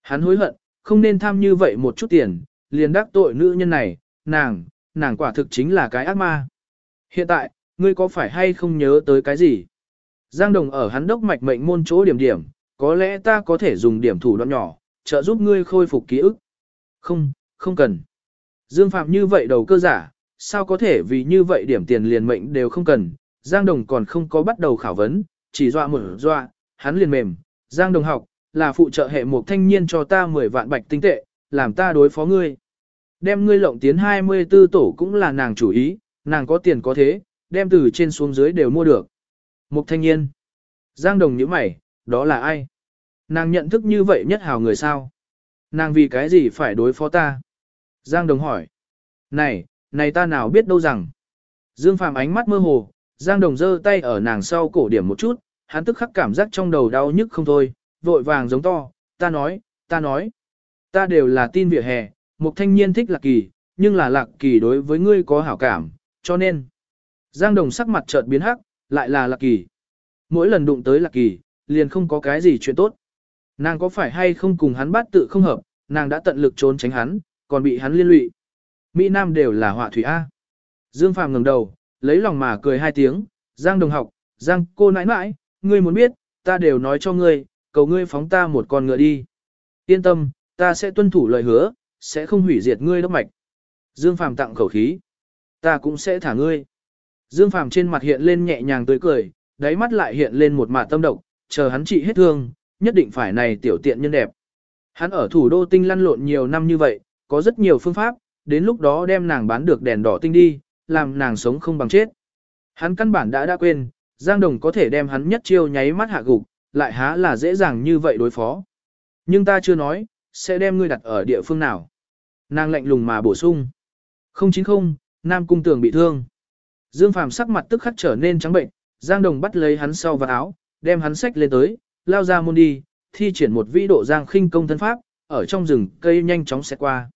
A: Hắn hối hận, không nên tham như vậy một chút tiền, liền đắc tội nữ nhân này, nàng, nàng quả thực chính là cái ác ma. Hiện tại, ngươi có phải hay không nhớ tới cái gì? Giang Đồng ở hắn đốc mạch mệnh môn chỗ điểm điểm, có lẽ ta có thể dùng điểm thủ đoạn nhỏ, trợ giúp ngươi khôi phục ký ức. Không, không cần. Dương Phạm như vậy đầu cơ giả, sao có thể vì như vậy điểm tiền liền mệnh đều không cần. Giang Đồng còn không có bắt đầu khảo vấn, chỉ dọa mở dọa, hắn liền mềm. Giang Đồng học, là phụ trợ hệ một thanh niên cho ta 10 vạn bạch tinh tệ, làm ta đối phó ngươi. Đem ngươi lộng tiến 24 tổ cũng là nàng chủ ý, nàng có tiền có thế, đem từ trên xuống dưới đều mua được. một thanh niên. Giang Đồng nhíu mày, đó là ai? Nàng nhận thức như vậy nhất hào người sao? Nàng vì cái gì phải đối phó ta? Giang Đồng hỏi. Này, này ta nào biết đâu rằng. Dương Phạm ánh mắt mơ hồ, Giang Đồng giơ tay ở nàng sau cổ điểm một chút, hắn tức khắc cảm giác trong đầu đau nhức không thôi, vội vàng giống to, ta nói, ta nói. Ta đều là tin vỉa hè, một thanh niên thích lạc kỳ, nhưng là lạc kỳ đối với ngươi có hảo cảm, cho nên. Giang Đồng sắc mặt chợt biến hắc, lại là lạc kỳ. Mỗi lần đụng tới lạc kỳ, liền không có cái gì chuyện tốt. Nàng có phải hay không cùng hắn bắt tự không hợp, nàng đã tận lực trốn tránh hắn, còn bị hắn liên lụy. Mỹ Nam đều là họa thủy A. Dương Phàm ngẩng đầu, lấy lòng mà cười hai tiếng, Giang đồng học, Giang cô nãi nãi, ngươi muốn biết, ta đều nói cho ngươi, cầu ngươi phóng ta một con ngựa đi. Yên tâm, ta sẽ tuân thủ lời hứa, sẽ không hủy diệt ngươi đốc mạch. Dương Phàm tặng khẩu khí. Ta cũng sẽ thả ngươi. Dương Phàm trên mặt hiện lên nhẹ nhàng tươi cười, đáy mắt lại hiện lên một mạt tâm độc, chờ hắn trị hết thương, nhất định phải này tiểu tiện nhân đẹp. Hắn ở thủ đô tinh lăn lộn nhiều năm như vậy, có rất nhiều phương pháp, đến lúc đó đem nàng bán được đèn đỏ tinh đi, làm nàng sống không bằng chết. Hắn căn bản đã đã quên, Giang Đồng có thể đem hắn nhất chiêu nháy mắt hạ gục, lại há là dễ dàng như vậy đối phó. Nhưng ta chưa nói, sẽ đem ngươi đặt ở địa phương nào. Nàng lạnh lùng mà bổ sung. 090, Nam Cung Tường bị thương. Dương Phàm sắc mặt tức khắc trở nên trắng bệnh, Giang Đồng bắt lấy hắn sau vào áo, đem hắn xách lên tới, lao ra môn đi, thi triển một vĩ độ giang khinh công thân pháp, ở trong rừng cây nhanh chóng sẽ qua.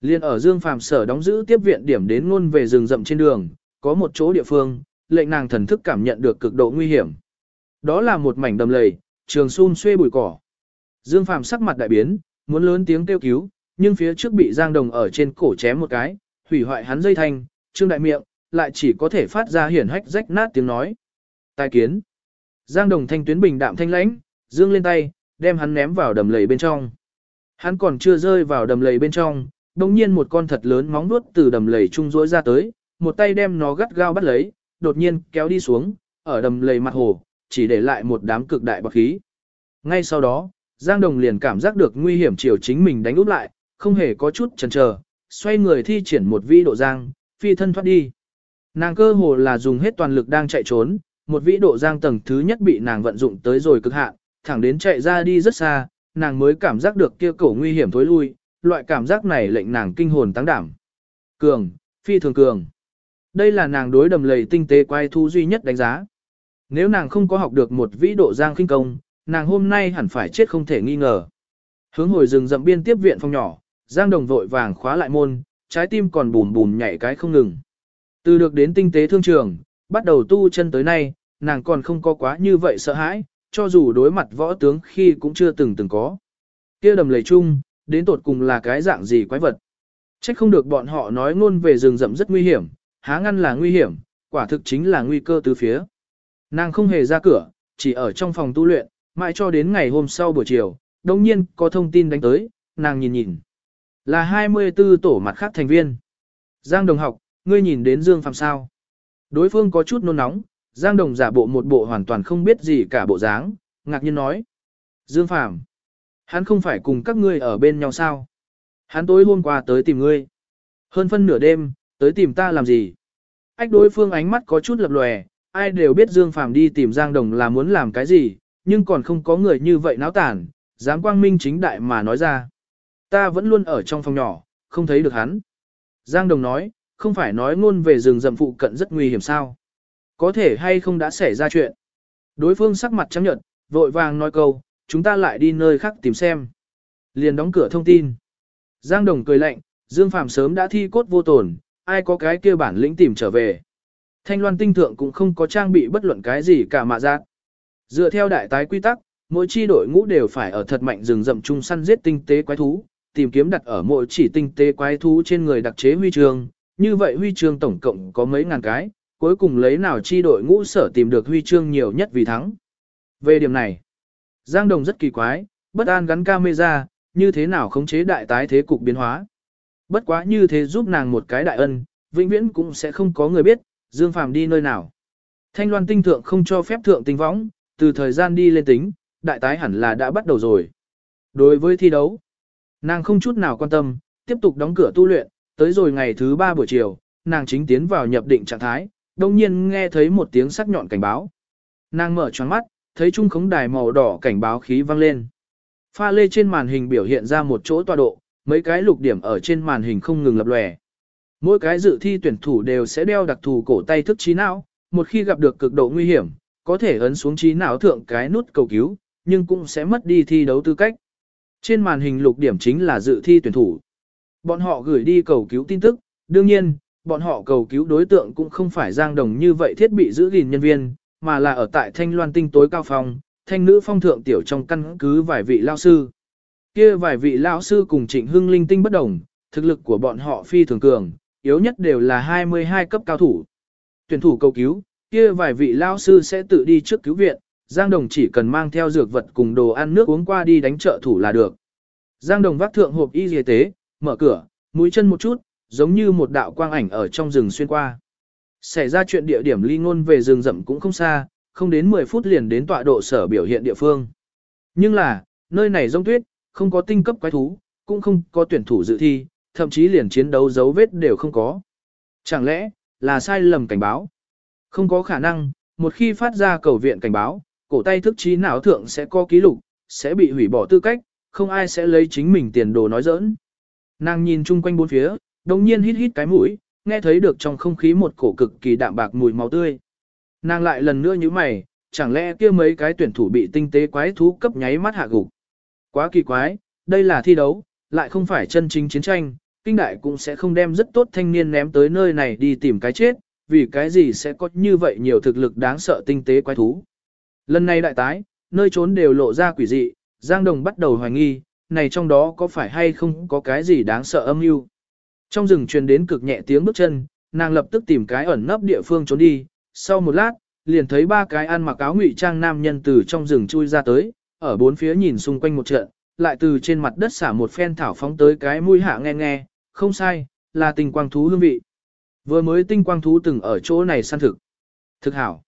A: Liên ở Dương Phàm sở đóng giữ tiếp viện điểm đến ngôn về rừng rậm trên đường, có một chỗ địa phương, lệnh nàng thần thức cảm nhận được cực độ nguy hiểm. Đó là một mảnh đầm lầy, trường xun xuê bụi cỏ. Dương Phàm sắc mặt đại biến, muốn lớn tiếng kêu cứu, nhưng phía trước bị Giang Đồng ở trên cổ chém một cái, hủy hoại hắn dây thanh, trương đại miệng, lại chỉ có thể phát ra hiển hách rách nát tiếng nói. Tài kiến. Giang Đồng thanh tuyến bình đạm thanh lãnh, dương lên tay, đem hắn ném vào đầm lầy bên trong. Hắn còn chưa rơi vào đầm lầy bên trong, đồng nhiên một con thật lớn móng nuốt từ đầm lầy trung rỗi ra tới, một tay đem nó gắt gao bắt lấy, đột nhiên kéo đi xuống, ở đầm lầy mặt hồ, chỉ để lại một đám cực đại bọc khí. Ngay sau đó, Giang Đồng liền cảm giác được nguy hiểm chiều chính mình đánh úp lại, không hề có chút chần chờ, xoay người thi triển một vĩ độ giang, phi thân thoát đi. Nàng cơ hồ là dùng hết toàn lực đang chạy trốn, một vĩ độ giang tầng thứ nhất bị nàng vận dụng tới rồi cực hạn, thẳng đến chạy ra đi rất xa, nàng mới cảm giác được kia cổ nguy hiểm thối lui, loại cảm giác này lệnh nàng kinh hồn tăng đảm. Cường, phi thường cường. Đây là nàng đối đầm lầy tinh tế quay thu duy nhất đánh giá. Nếu nàng không có học được một vĩ độ giang kinh công, nàng hôm nay hẳn phải chết không thể nghi ngờ. Hướng hồi rừng rậm biên tiếp viện phòng nhỏ, Giang Đồng vội vàng khóa lại môn, trái tim còn bùn bùn nhảy cái không ngừng. Từ được đến tinh tế thương trường, bắt đầu tu chân tới nay, nàng còn không có quá như vậy sợ hãi, cho dù đối mặt võ tướng khi cũng chưa từng từng có. kia đầm lầy chung, đến tột cùng là cái dạng gì quái vật. Chắc không được bọn họ nói ngôn về rừng rậm rất nguy hiểm, há ngăn là nguy hiểm, quả thực chính là nguy cơ từ phía. Nàng không hề ra cửa, chỉ ở trong phòng tu luyện, mãi cho đến ngày hôm sau buổi chiều, đồng nhiên có thông tin đánh tới, nàng nhìn nhìn. Là 24 tổ mặt khác thành viên. Giang Đồng học, ngươi nhìn đến Dương Phạm sao? Đối phương có chút nôn nóng, Giang Đồng giả bộ một bộ hoàn toàn không biết gì cả bộ dáng, ngạc nhiên nói. Dương Phạm, hắn không phải cùng các ngươi ở bên nhau sao? Hắn tối hôm qua tới tìm ngươi. Hơn phân nửa đêm, tới tìm ta làm gì? Ách đối phương ánh mắt có chút lập lòe, ai đều biết Dương Phạm đi tìm Giang Đồng là muốn làm cái gì, nhưng còn không có người như vậy náo tản, dám quang minh chính đại mà nói ra. Ta vẫn luôn ở trong phòng nhỏ, không thấy được hắn. Giang Đồng nói, không phải nói ngôn về rừng rậm phụ cận rất nguy hiểm sao. Có thể hay không đã xảy ra chuyện. Đối phương sắc mặt trắng nhợt, vội vàng nói câu, chúng ta lại đi nơi khác tìm xem. Liền đóng cửa thông tin. Giang Đồng cười lạnh, Dương Phạm sớm đã thi cốt vô tổn, ai có cái kia bản lĩnh tìm trở về. Thanh loan tinh thượng cũng không có trang bị bất luận cái gì cả mạ giác. Dựa theo đại tái quy tắc, mỗi chi đội ngũ đều phải ở thật mạnh rừng rậm chung săn giết tinh tế quái thú, tìm kiếm đặt ở mỗi chỉ tinh tế quái thú trên người đặc chế huy chương, như vậy huy chương tổng cộng có mấy ngàn cái, cuối cùng lấy nào chi đội ngũ sở tìm được huy chương nhiều nhất vì thắng. Về điểm này, Giang Đồng rất kỳ quái, bất an gắn camera, như thế nào khống chế đại tái thế cục biến hóa. Bất quá như thế giúp nàng một cái đại ân, vĩnh viễn cũng sẽ không có người biết, Dương Phàm đi nơi nào. Thanh loan tinh thượng không cho phép thượng tinh võng, từ thời gian đi lên tính, đại tái hẳn là đã bắt đầu rồi. Đối với thi đấu, nàng không chút nào quan tâm, tiếp tục đóng cửa tu luyện, tới rồi ngày thứ ba buổi chiều, nàng chính tiến vào nhập định trạng thái, đồng nhiên nghe thấy một tiếng sắc nhọn cảnh báo. Nàng mở choáng mắt, thấy trung khống đài màu đỏ cảnh báo khí vang lên. Pha lê trên màn hình biểu hiện ra một chỗ tọa độ, mấy cái lục điểm ở trên màn hình không ngừng lập lòe. Mỗi cái dự thi tuyển thủ đều sẽ đeo đặc thù cổ tay thức trí não, một khi gặp được cực độ nguy hiểm, có thể ấn xuống trí não thượng cái nút cầu cứu, nhưng cũng sẽ mất đi thi đấu tư cách. Trên màn hình lục điểm chính là dự thi tuyển thủ. Bọn họ gửi đi cầu cứu tin tức, đương nhiên, bọn họ cầu cứu đối tượng cũng không phải giang đồng như vậy thiết bị giữ gìn nhân viên, mà là ở tại thanh loan tinh tối cao phòng thanh nữ phong thượng tiểu trong căn cứ vài vị lao sư. kia vài vị lao sư cùng trịnh hưng linh tinh bất đồng, thực lực của bọn họ phi thường cường, yếu nhất đều là 22 cấp cao thủ. Tuyển thủ cầu cứu, kia vài vị lao sư sẽ tự đi trước cứu viện, Giang Đồng chỉ cần mang theo dược vật cùng đồ ăn nước uống qua đi đánh trợ thủ là được. Giang Đồng vác thượng hộp y y tế, mở cửa, mũi chân một chút, giống như một đạo quang ảnh ở trong rừng xuyên qua. Xảy ra chuyện địa điểm ly ngôn về rừng rậm cũng không xa, không đến 10 phút liền đến tọa độ sở biểu hiện địa phương. Nhưng là, nơi này rông tuyết, không có tinh cấp quái thú, cũng không có tuyển thủ dự thi, thậm chí liền chiến đấu dấu vết đều không có. Chẳng lẽ, là sai lầm cảnh báo? Không có khả năng, một khi phát ra cầu viện cảnh báo, cổ tay thức trí não thượng sẽ có ký lục, sẽ bị hủy bỏ tư cách, không ai sẽ lấy chính mình tiền đồ nói giỡn. Nàng nhìn chung quanh bốn phía, đồng nhiên hít hít cái mũi, nghe thấy được trong không khí một cổ cực kỳ đạm bạc mùi máu tươi. Nàng lại lần nữa như mày, chẳng lẽ kia mấy cái tuyển thủ bị tinh tế quái thú cấp nháy mắt hạ gục. Quá kỳ quái, đây là thi đấu, lại không phải chân chính chiến tranh, kinh đại cũng sẽ không đem rất tốt thanh niên ném tới nơi này đi tìm cái chết, vì cái gì sẽ có như vậy nhiều thực lực đáng sợ tinh tế quái thú. Lần này đại tái, nơi trốn đều lộ ra quỷ dị, Giang Đồng bắt đầu hoài nghi, này trong đó có phải hay không có cái gì đáng sợ âm mưu. Trong rừng truyền đến cực nhẹ tiếng bước chân, nàng lập tức tìm cái ẩn nấp địa phương trốn đi, sau một lát, liền thấy ba cái ăn mặc áo ngụy trang nam nhân từ trong rừng chui ra tới, ở bốn phía nhìn xung quanh một trận, lại từ trên mặt đất xả một phen thảo phóng tới cái mũi hạ nghe nghe, không sai, là tinh quang thú hương vị. Vừa mới tinh quang thú từng ở chỗ này săn thực. Thực hảo.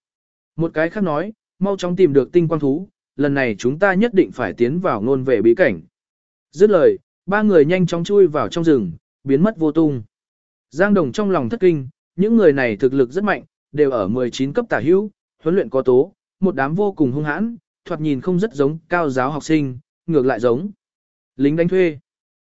A: Một cái khác nói, mau chóng tìm được tinh quang thú, lần này chúng ta nhất định phải tiến vào ngôn về bí cảnh. Dứt lời, ba người nhanh chóng chui vào trong rừng, biến mất vô tung. Giang Đồng trong lòng thất kinh, những người này thực lực rất mạnh, đều ở 19 cấp tả hữu, huấn luyện có tố, một đám vô cùng hung hãn, thoạt nhìn không rất giống cao giáo học sinh, ngược lại giống lính đánh thuê.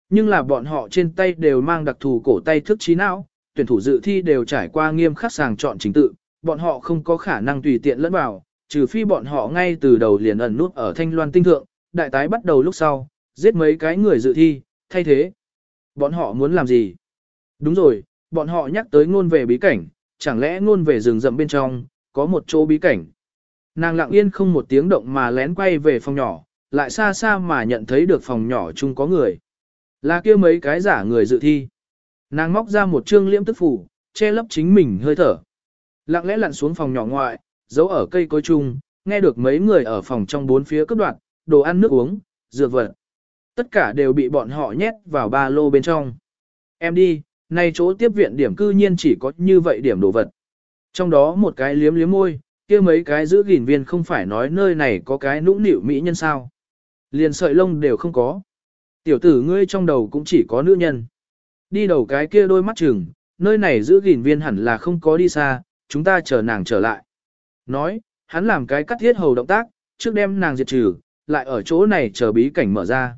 A: Nhưng là bọn họ trên tay đều mang đặc thù cổ tay thức trí não, tuyển thủ dự thi đều trải qua nghiêm khắc sàng chọn chính tự, bọn họ không có khả năng tùy tiện lẫn vào, trừ phi bọn họ ngay từ đầu liền ẩn nút ở thanh loan tinh thượng, đại tái bắt đầu lúc sau, giết mấy cái người dự thi, thay thế. Bọn họ muốn làm gì? Đúng rồi, bọn họ nhắc tới ngôn về bí cảnh, chẳng lẽ ngôn về rừng rậm bên trong, có một chỗ bí cảnh. Nàng lặng yên không một tiếng động mà lén quay về phòng nhỏ, lại xa xa mà nhận thấy được phòng nhỏ chung có người. Là kia mấy cái giả người dự thi. Nàng móc ra một trương liễm tức phủ, che lấp chính mình hơi thở. Lặng lẽ lặn xuống phòng nhỏ ngoại, giấu ở cây cối chung, nghe được mấy người ở phòng trong bốn phía cấp đoạn, đồ ăn nước uống, dược vật. Tất cả đều bị bọn họ nhét vào ba lô bên trong. Em đi, nay chỗ tiếp viện điểm cư nhiên chỉ có như vậy điểm đồ vật. Trong đó một cái liếm liếm môi, kia mấy cái giữ gìn viên không phải nói nơi này có cái nũng nịu mỹ nhân sao. Liền sợi lông đều không có. Tiểu tử ngươi trong đầu cũng chỉ có nữ nhân. Đi đầu cái kia đôi mắt chừng, nơi này giữ gìn viên hẳn là không có đi xa, chúng ta chờ nàng trở lại. Nói, hắn làm cái cắt thiết hầu động tác, trước đem nàng diệt trừ, lại ở chỗ này chờ bí cảnh mở ra.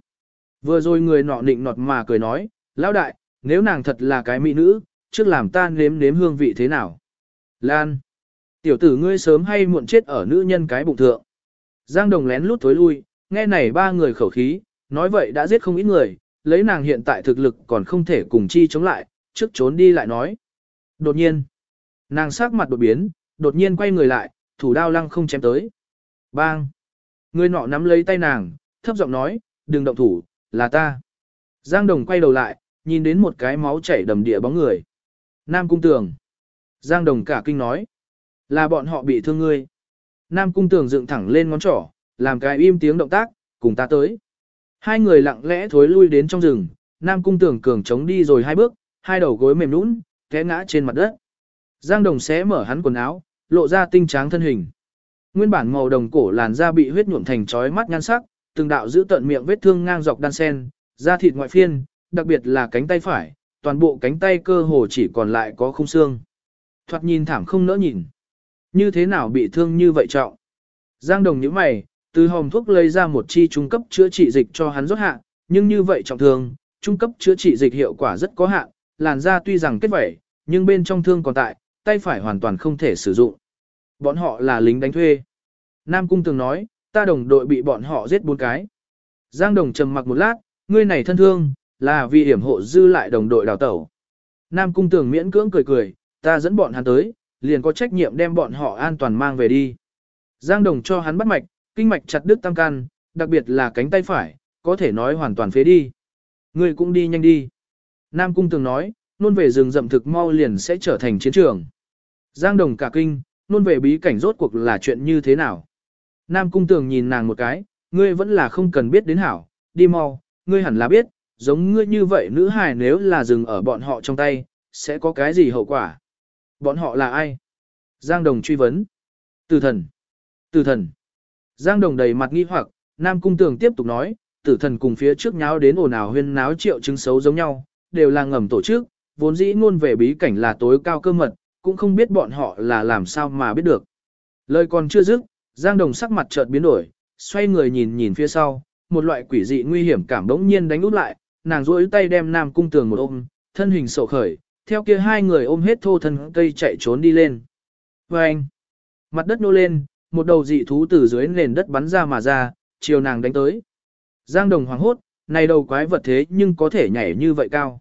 A: Vừa rồi người nọ nịnh nọt mà cười nói, lão đại, nếu nàng thật là cái mỹ nữ, trước làm ta nếm nếm hương vị thế nào. Lan, tiểu tử ngươi sớm hay muộn chết ở nữ nhân cái bụng thượng. Giang Đồng lén lút tối lui, nghe này ba người khẩu khí, nói vậy đã giết không ít người, lấy nàng hiện tại thực lực còn không thể cùng chi chống lại, trước trốn đi lại nói. Đột nhiên, nàng sắc mặt đột biến, đột nhiên quay người lại, thủ đao lăng không chém tới. Bang! Người nọ nắm lấy tay nàng, thấp giọng nói, đừng động thủ, là ta. Giang Đồng quay đầu lại, nhìn đến một cái máu chảy đầm địa bóng người. Nam Cung Tường. Giang Đồng cả kinh nói. Là bọn họ bị thương ngươi. Nam Cung Tường dựng thẳng lên ngón trỏ, làm cái im tiếng động tác, cùng ta tới. Hai người lặng lẽ thối lui đến trong rừng, Nam Cung Tường cường chống đi rồi hai bước, hai đầu gối mềm nũng, té ngã trên mặt đất. Giang Đồng xé mở hắn quần áo, lộ ra tinh tráng thân hình. Nguyên bản màu đồng cổ làn da bị huyết nhuộm thành chói mắt nhan sắc, từng đạo giữ tận miệng vết thương ngang dọc đan sen, da thịt ngoại phiên, đặc biệt là cánh tay phải, toàn bộ cánh tay cơ hồ chỉ còn lại có khung xương. Thoạt nhìn thảm không nỡ nhìn. Như thế nào bị thương như vậy trọng? Giang Đồng nhíu mày, từ hòm thuốc lấy ra một chi trung cấp chữa trị dịch cho hắn rốt hạ, nhưng như vậy trọng thương, trung cấp chữa trị dịch hiệu quả rất có hạn, làn da tuy rằng kết vẩy, nhưng bên trong thương còn tại, tay phải hoàn toàn không thể sử dụng. Bọn họ là lính đánh thuê. Nam Cung từng nói, ta đồng đội bị bọn họ giết bốn cái. Giang Đồng trầm mặc một lát, ngươi này thân thương, là vì hiểm hộ dư lại đồng đội đào tẩu. Nam Cung Tường miễn cưỡng cười cười, ta dẫn bọn hắn tới, liền có trách nhiệm đem bọn họ an toàn mang về đi. Giang Đồng cho hắn bắt mạch, kinh mạch chặt đứt tam can, đặc biệt là cánh tay phải, có thể nói hoàn toàn phế đi. Ngươi cũng đi nhanh đi. Nam Cung Tường nói, nôn về rừng rậm thực mau liền sẽ trở thành chiến trường. Giang Đồng cả kinh, nôn về bí cảnh rốt cuộc là chuyện như thế nào. Nam Cung Tường nhìn nàng một cái, ngươi vẫn là không cần biết đến hảo, đi mau, ngươi hẳn là biết, giống ngươi như vậy nữ hài nếu là dừng ở bọn họ trong tay, sẽ có cái gì hậu quả. Bọn họ là ai? Giang Đồng truy vấn. Tử thần. Tử thần. Giang Đồng đầy mặt nghi hoặc, Nam Cung Tường tiếp tục nói, tử thần cùng phía trước nháo đến ồn ào huyên náo triệu chứng xấu giống nhau, đều là ngầm tổ chức, vốn dĩ ngôn về bí cảnh là tối cao cơ mật, cũng không biết bọn họ là làm sao mà biết được. Lời còn chưa dứt, Giang Đồng sắc mặt chợt biến đổi, xoay người nhìn nhìn phía sau, một loại quỷ dị nguy hiểm cảm đống nhiên đánh út lại, nàng duỗi tay đem Nam Cung Tường một ôm, thân hình sổ khởi, theo kia hai người ôm hết thô thân cây chạy trốn đi lên. Và anh, mặt đất nô lên, một đầu dị thú từ dưới nền đất bắn ra mà ra, chiều nàng đánh tới. Giang Đồng hoảng hốt, này đầu quái vật thế nhưng có thể nhảy như vậy cao.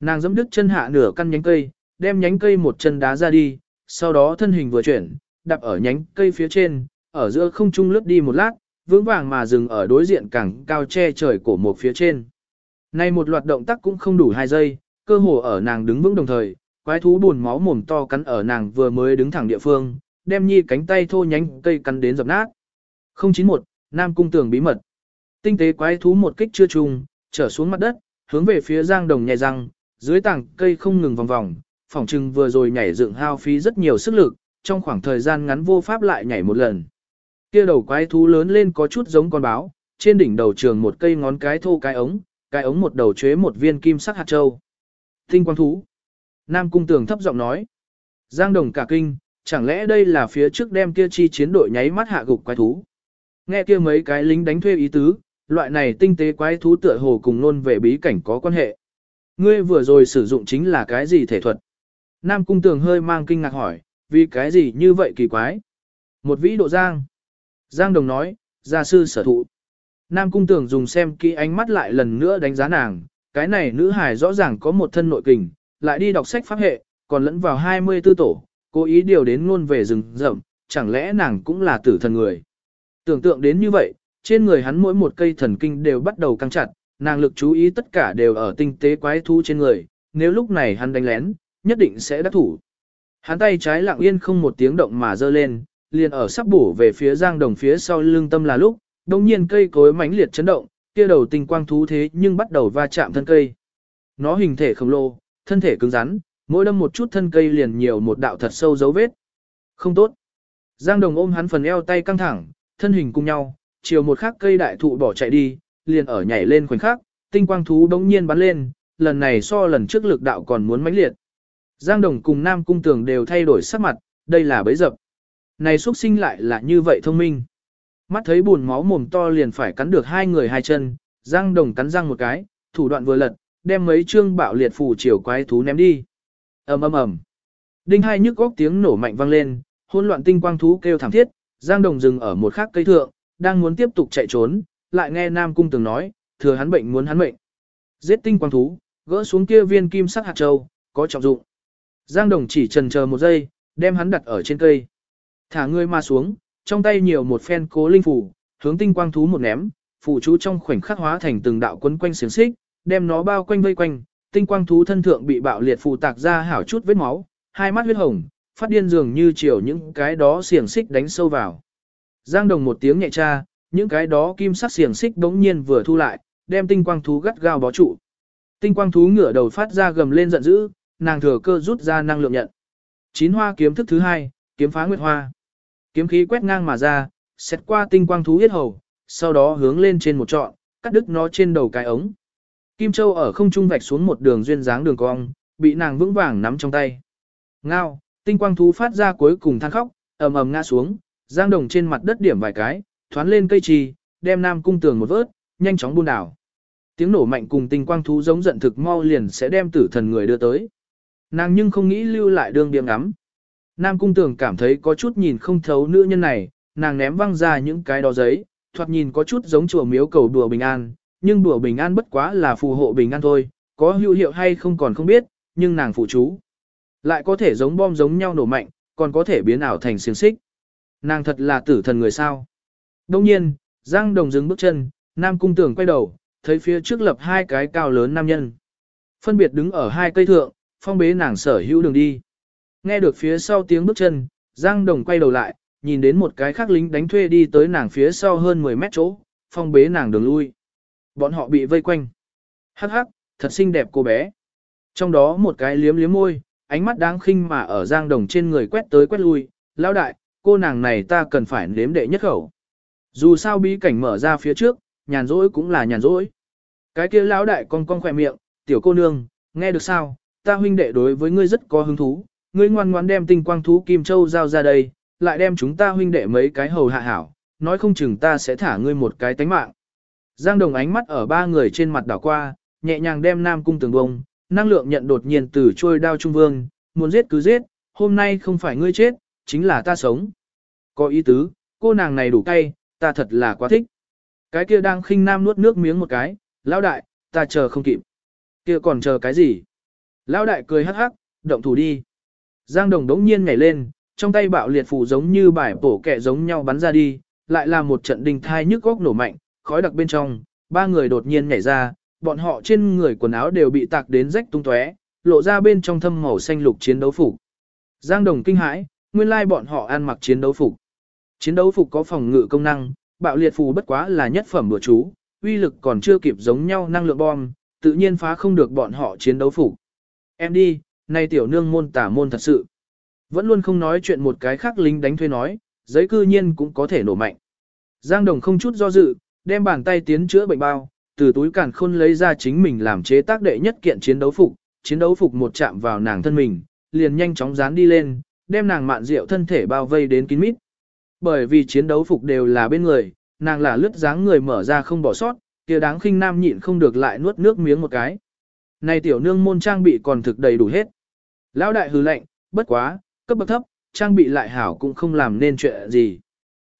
A: Nàng giẫm đứt chân hạ nửa căn nhánh cây, đem nhánh cây một chân đá ra đi, sau đó thân hình vừa chuyển, đạp ở nhánh cây phía trên, ở giữa không trung lướt đi một lát, vững vàng mà dừng ở đối diện cảng cao che trời cổ một phía trên. Nay một loạt động tác cũng không đủ hai giây, cơ hồ ở nàng đứng vững đồng thời, quái thú buồn máu mồm to cắn ở nàng vừa mới đứng thẳng địa phương, đem nhi cánh tay thô nhánh cây cắn đến dập nát. 091, Nam cung tường bí mật. Tinh tế quái thú một kích chưa trùng, trở xuống mặt đất, hướng về phía Giang Đồng nhẹ răng, dưới tảng cây không ngừng vòng vòng, phỏng chừng vừa rồi nhảy dựng hao phí rất nhiều sức lực, trong khoảng thời gian ngắn vô pháp lại nhảy một lần. Kia đầu quái thú lớn lên có chút giống con báo, trên đỉnh đầu trường một cây ngón cái thô cái ống, cái ống một đầu chế một viên kim sắc hạt châu. Tinh quang thú. Nam cung tường thấp giọng nói. Giang đồng cả kinh, chẳng lẽ đây là phía trước đem kia chi chiến đội nháy mắt hạ gục quái thú. Nghe kia mấy cái lính đánh thuê ý tứ, loại này tinh tế quái thú tựa hồ cùng luôn về bí cảnh có quan hệ. Ngươi vừa rồi sử dụng chính là cái gì thể thuật? Nam cung tường hơi mang kinh ngạc hỏi, vì cái gì như vậy kỳ quái? Một vĩ độ giang. Giang đồng nói, gia sư sở thụ. Nam cung tường dùng xem kỹ ánh mắt lại lần nữa đánh giá nàng, cái này nữ hài rõ ràng có một thân nội kình, lại đi đọc sách pháp hệ, còn lẫn vào 24 tổ, cố ý điều đến luôn về rừng rậm, chẳng lẽ nàng cũng là tử thần người. Tưởng tượng đến như vậy, trên người hắn mỗi một cây thần kinh đều bắt đầu căng chặt, nàng lực chú ý tất cả đều ở tinh tế quái thú trên người, nếu lúc này hắn đánh lén, nhất định sẽ đắc thủ. Hắn tay trái lặng yên không một tiếng động mà giơ lên, liền ở sắp bổ về phía giang đồng phía sau lưng tâm là lúc, đồng nhiên cây cối mãnh liệt chấn động, kia đầu tinh quang thú thế nhưng bắt đầu va chạm thân cây. Nó hình thể khổng lồ, thân thể cứng rắn, mỗi đâm một chút thân cây liền nhiều một đạo thật sâu dấu vết. Không tốt. Giang đồng ôm hắn phần eo tay căng thẳng, thân hình cùng nhau, chiều một khắc cây đại thụ bỏ chạy đi, liền ở nhảy lên khoảnh khắc, tinh quang thú đống nhiên bắn lên, lần này so lần trước lực đạo còn muốn mãnh liệt. Giang Đồng cùng Nam Cung Tường đều thay đổi sắc mặt, đây là bấy dập. Này xuất sinh lại là như vậy thông minh. Mắt thấy buồn máu mồm to liền phải cắn được hai người hai chân, Giang Đồng cắn răng một cái, thủ đoạn vừa lật, đem mấy chương bạo liệt phù chiều quái thú ném đi. ầm ầm ầm. Đinh hai nhức góc tiếng nổ mạnh vang lên, hỗn loạn tinh quang thú kêu thảm thiết, Giang Đồng dừng ở một khắc cây thượng, đang muốn tiếp tục chạy trốn, lại nghe Nam Cung từng nói, thừa hắn bệnh muốn hắn mệnh. Giết tinh quang thú, gỡ xuống kia viên kim sắc hạt châu, có trọng dụng. Giang Đồng chỉ trần chờ một giây, đem hắn đặt ở trên cây. Thả người mà xuống, trong tay nhiều một phen cố linh phủ, hướng tinh quang thú một ném, phủ chú trong khoảnh khắc hóa thành từng đạo quấn quanh xiềng xích, đem nó bao quanh vây quanh, tinh quang thú thân thượng bị bạo liệt phù tạc ra hảo chút vết máu, hai mắt huyết hồng, phát điên dường như chiều những cái đó xiềng xích đánh sâu vào. Giang đồng một tiếng nhẹ tra, những cái đó kim sắc xiềng xích đống nhiên vừa thu lại, đem tinh quang thú gắt gao bó trụ. Tinh quang thú ngửa đầu phát ra gầm lên giận dữ, nàng thừa cơ rút ra năng lượng nhận. Chín hoa kiếm thức thứ hai, kiếm phá nguyệt hoa. Kiếm khí quét ngang mà ra, xét qua tinh quang thú huyết hầu, sau đó hướng lên trên một trọn, cắt đứt nó trên đầu cái ống. Kim Châu ở không trung vạch xuống một đường duyên dáng đường cong, bị nàng vững vàng nắm trong tay. Ngao, tinh quang thú phát ra cuối cùng than khóc, ầm ầm ngã xuống, giang đồng trên mặt đất điểm vài cái, thoán lên cây trì, đem nam cung tường một vớt, nhanh chóng buôn đảo. Tiếng nổ mạnh cùng tinh quang thú giống giận thực mau liền sẽ đem tử thần người đưa tới. Nàng nhưng không nghĩ lưu lại đường điểm ngắm. Nam cung tường cảm thấy có chút nhìn không thấu nữ nhân này, nàng ném văng ra những cái đó giấy, thoạt nhìn có chút giống chùa miếu cầu đùa bình an, nhưng đùa bình an bất quá là phù hộ bình an thôi, có hữu hiệu hay không còn không biết, nhưng nàng phụ chú. Lại có thể giống bom giống nhau nổ mạnh, còn có thể biến ảo thành xiềng xích. Nàng thật là tử thần người sao. Đông nhiên, Giang Đồng dừng bước chân, Nam Cung Tưởng quay đầu, thấy phía trước lập hai cái cao lớn nam nhân. Phân biệt đứng ở hai cây thượng, phong bế nàng sở hữu đường đi. Nghe được phía sau tiếng bước chân, Giang Đồng quay đầu lại, nhìn đến một cái khác lính đánh thuê đi tới nàng phía sau hơn 10 mét chỗ, phong bế nàng đường lui. Bọn họ bị vây quanh. Hắc hắc, thật xinh đẹp cô bé. Trong đó một cái liếm liếm môi, ánh mắt đáng khinh mà ở Giang Đồng trên người quét tới quét lui. Lão đại, cô nàng này ta cần phải nếm đệ nhất khẩu. Dù sao bí cảnh mở ra phía trước, nhàn rỗi cũng là nhàn rỗi. Cái kia lão đại con con khỏe miệng, tiểu cô nương, nghe được sao, ta huynh đệ đối với ngươi rất có hứng thú, ngươi ngoan ngoãn đem tinh quang thú Kim Châu giao ra đây, lại đem chúng ta huynh đệ mấy cái hầu hạ hảo, nói không chừng ta sẽ thả ngươi một cái tánh mạng. Giang Đồng ánh mắt ở ba người trên mặt đảo qua, nhẹ nhàng đem Nam Cung Tường bông, năng lượng nhận đột nhiên từ trôi đao trung vương, muốn giết cứ giết, hôm nay không phải ngươi chết, chính là ta sống. Có ý tứ, cô nàng này đủ cay, ta thật là quá thích. Cái kia đang khinh nam nuốt nước miếng một cái, lão đại, ta chờ không kịp. Kia còn chờ cái gì? Lão đại cười hắc hắc, động thủ đi. Giang Đồng đống nhiên nhảy lên, trong tay bạo liệt phù giống như bài bổ kẹ giống nhau bắn ra đi, lại là một trận đình thai nhức góc nổ mạnh, khói đặc bên trong, ba người đột nhiên nhảy ra, bọn họ trên người quần áo đều bị tạc đến rách tung tóe, lộ ra bên trong thâm màu xanh lục chiến đấu phục. Giang Đồng kinh hãi, nguyên lai bọn họ ăn mặc chiến đấu phục. Chiến đấu phục có phòng ngự công năng, bạo liệt phù bất quá là nhất phẩm bữa chú, uy lực còn chưa kịp giống nhau năng lượng bom, tự nhiên phá không được bọn họ chiến đấu phục. Em đi, nay tiểu nương môn tả môn thật sự. Vẫn luôn không nói chuyện một cái khác lính đánh thuê nói, giấy cư nhiên cũng có thể nổ mạnh. Giang Đồng không chút do dự, đem bàn tay tiến chữa bệnh bao, từ túi càn khôn lấy ra chính mình làm chế tác đệ nhất kiện chiến đấu phục, chiến đấu phục một chạm vào nàng thân mình, liền nhanh chóng dán đi lên, đem nàng mạn rượu thân thể bao vây đến kín mít. Bởi vì chiến đấu phục đều là bên người, nàng là lướt dáng người mở ra không bỏ sót, kia đáng khinh nam nhịn không được lại nuốt nước miếng một cái. Này tiểu nương môn trang bị còn thực đầy đủ hết. Lão đại hừ lạnh, bất quá, cấp bậc thấp, trang bị lại hảo cũng không làm nên chuyện gì.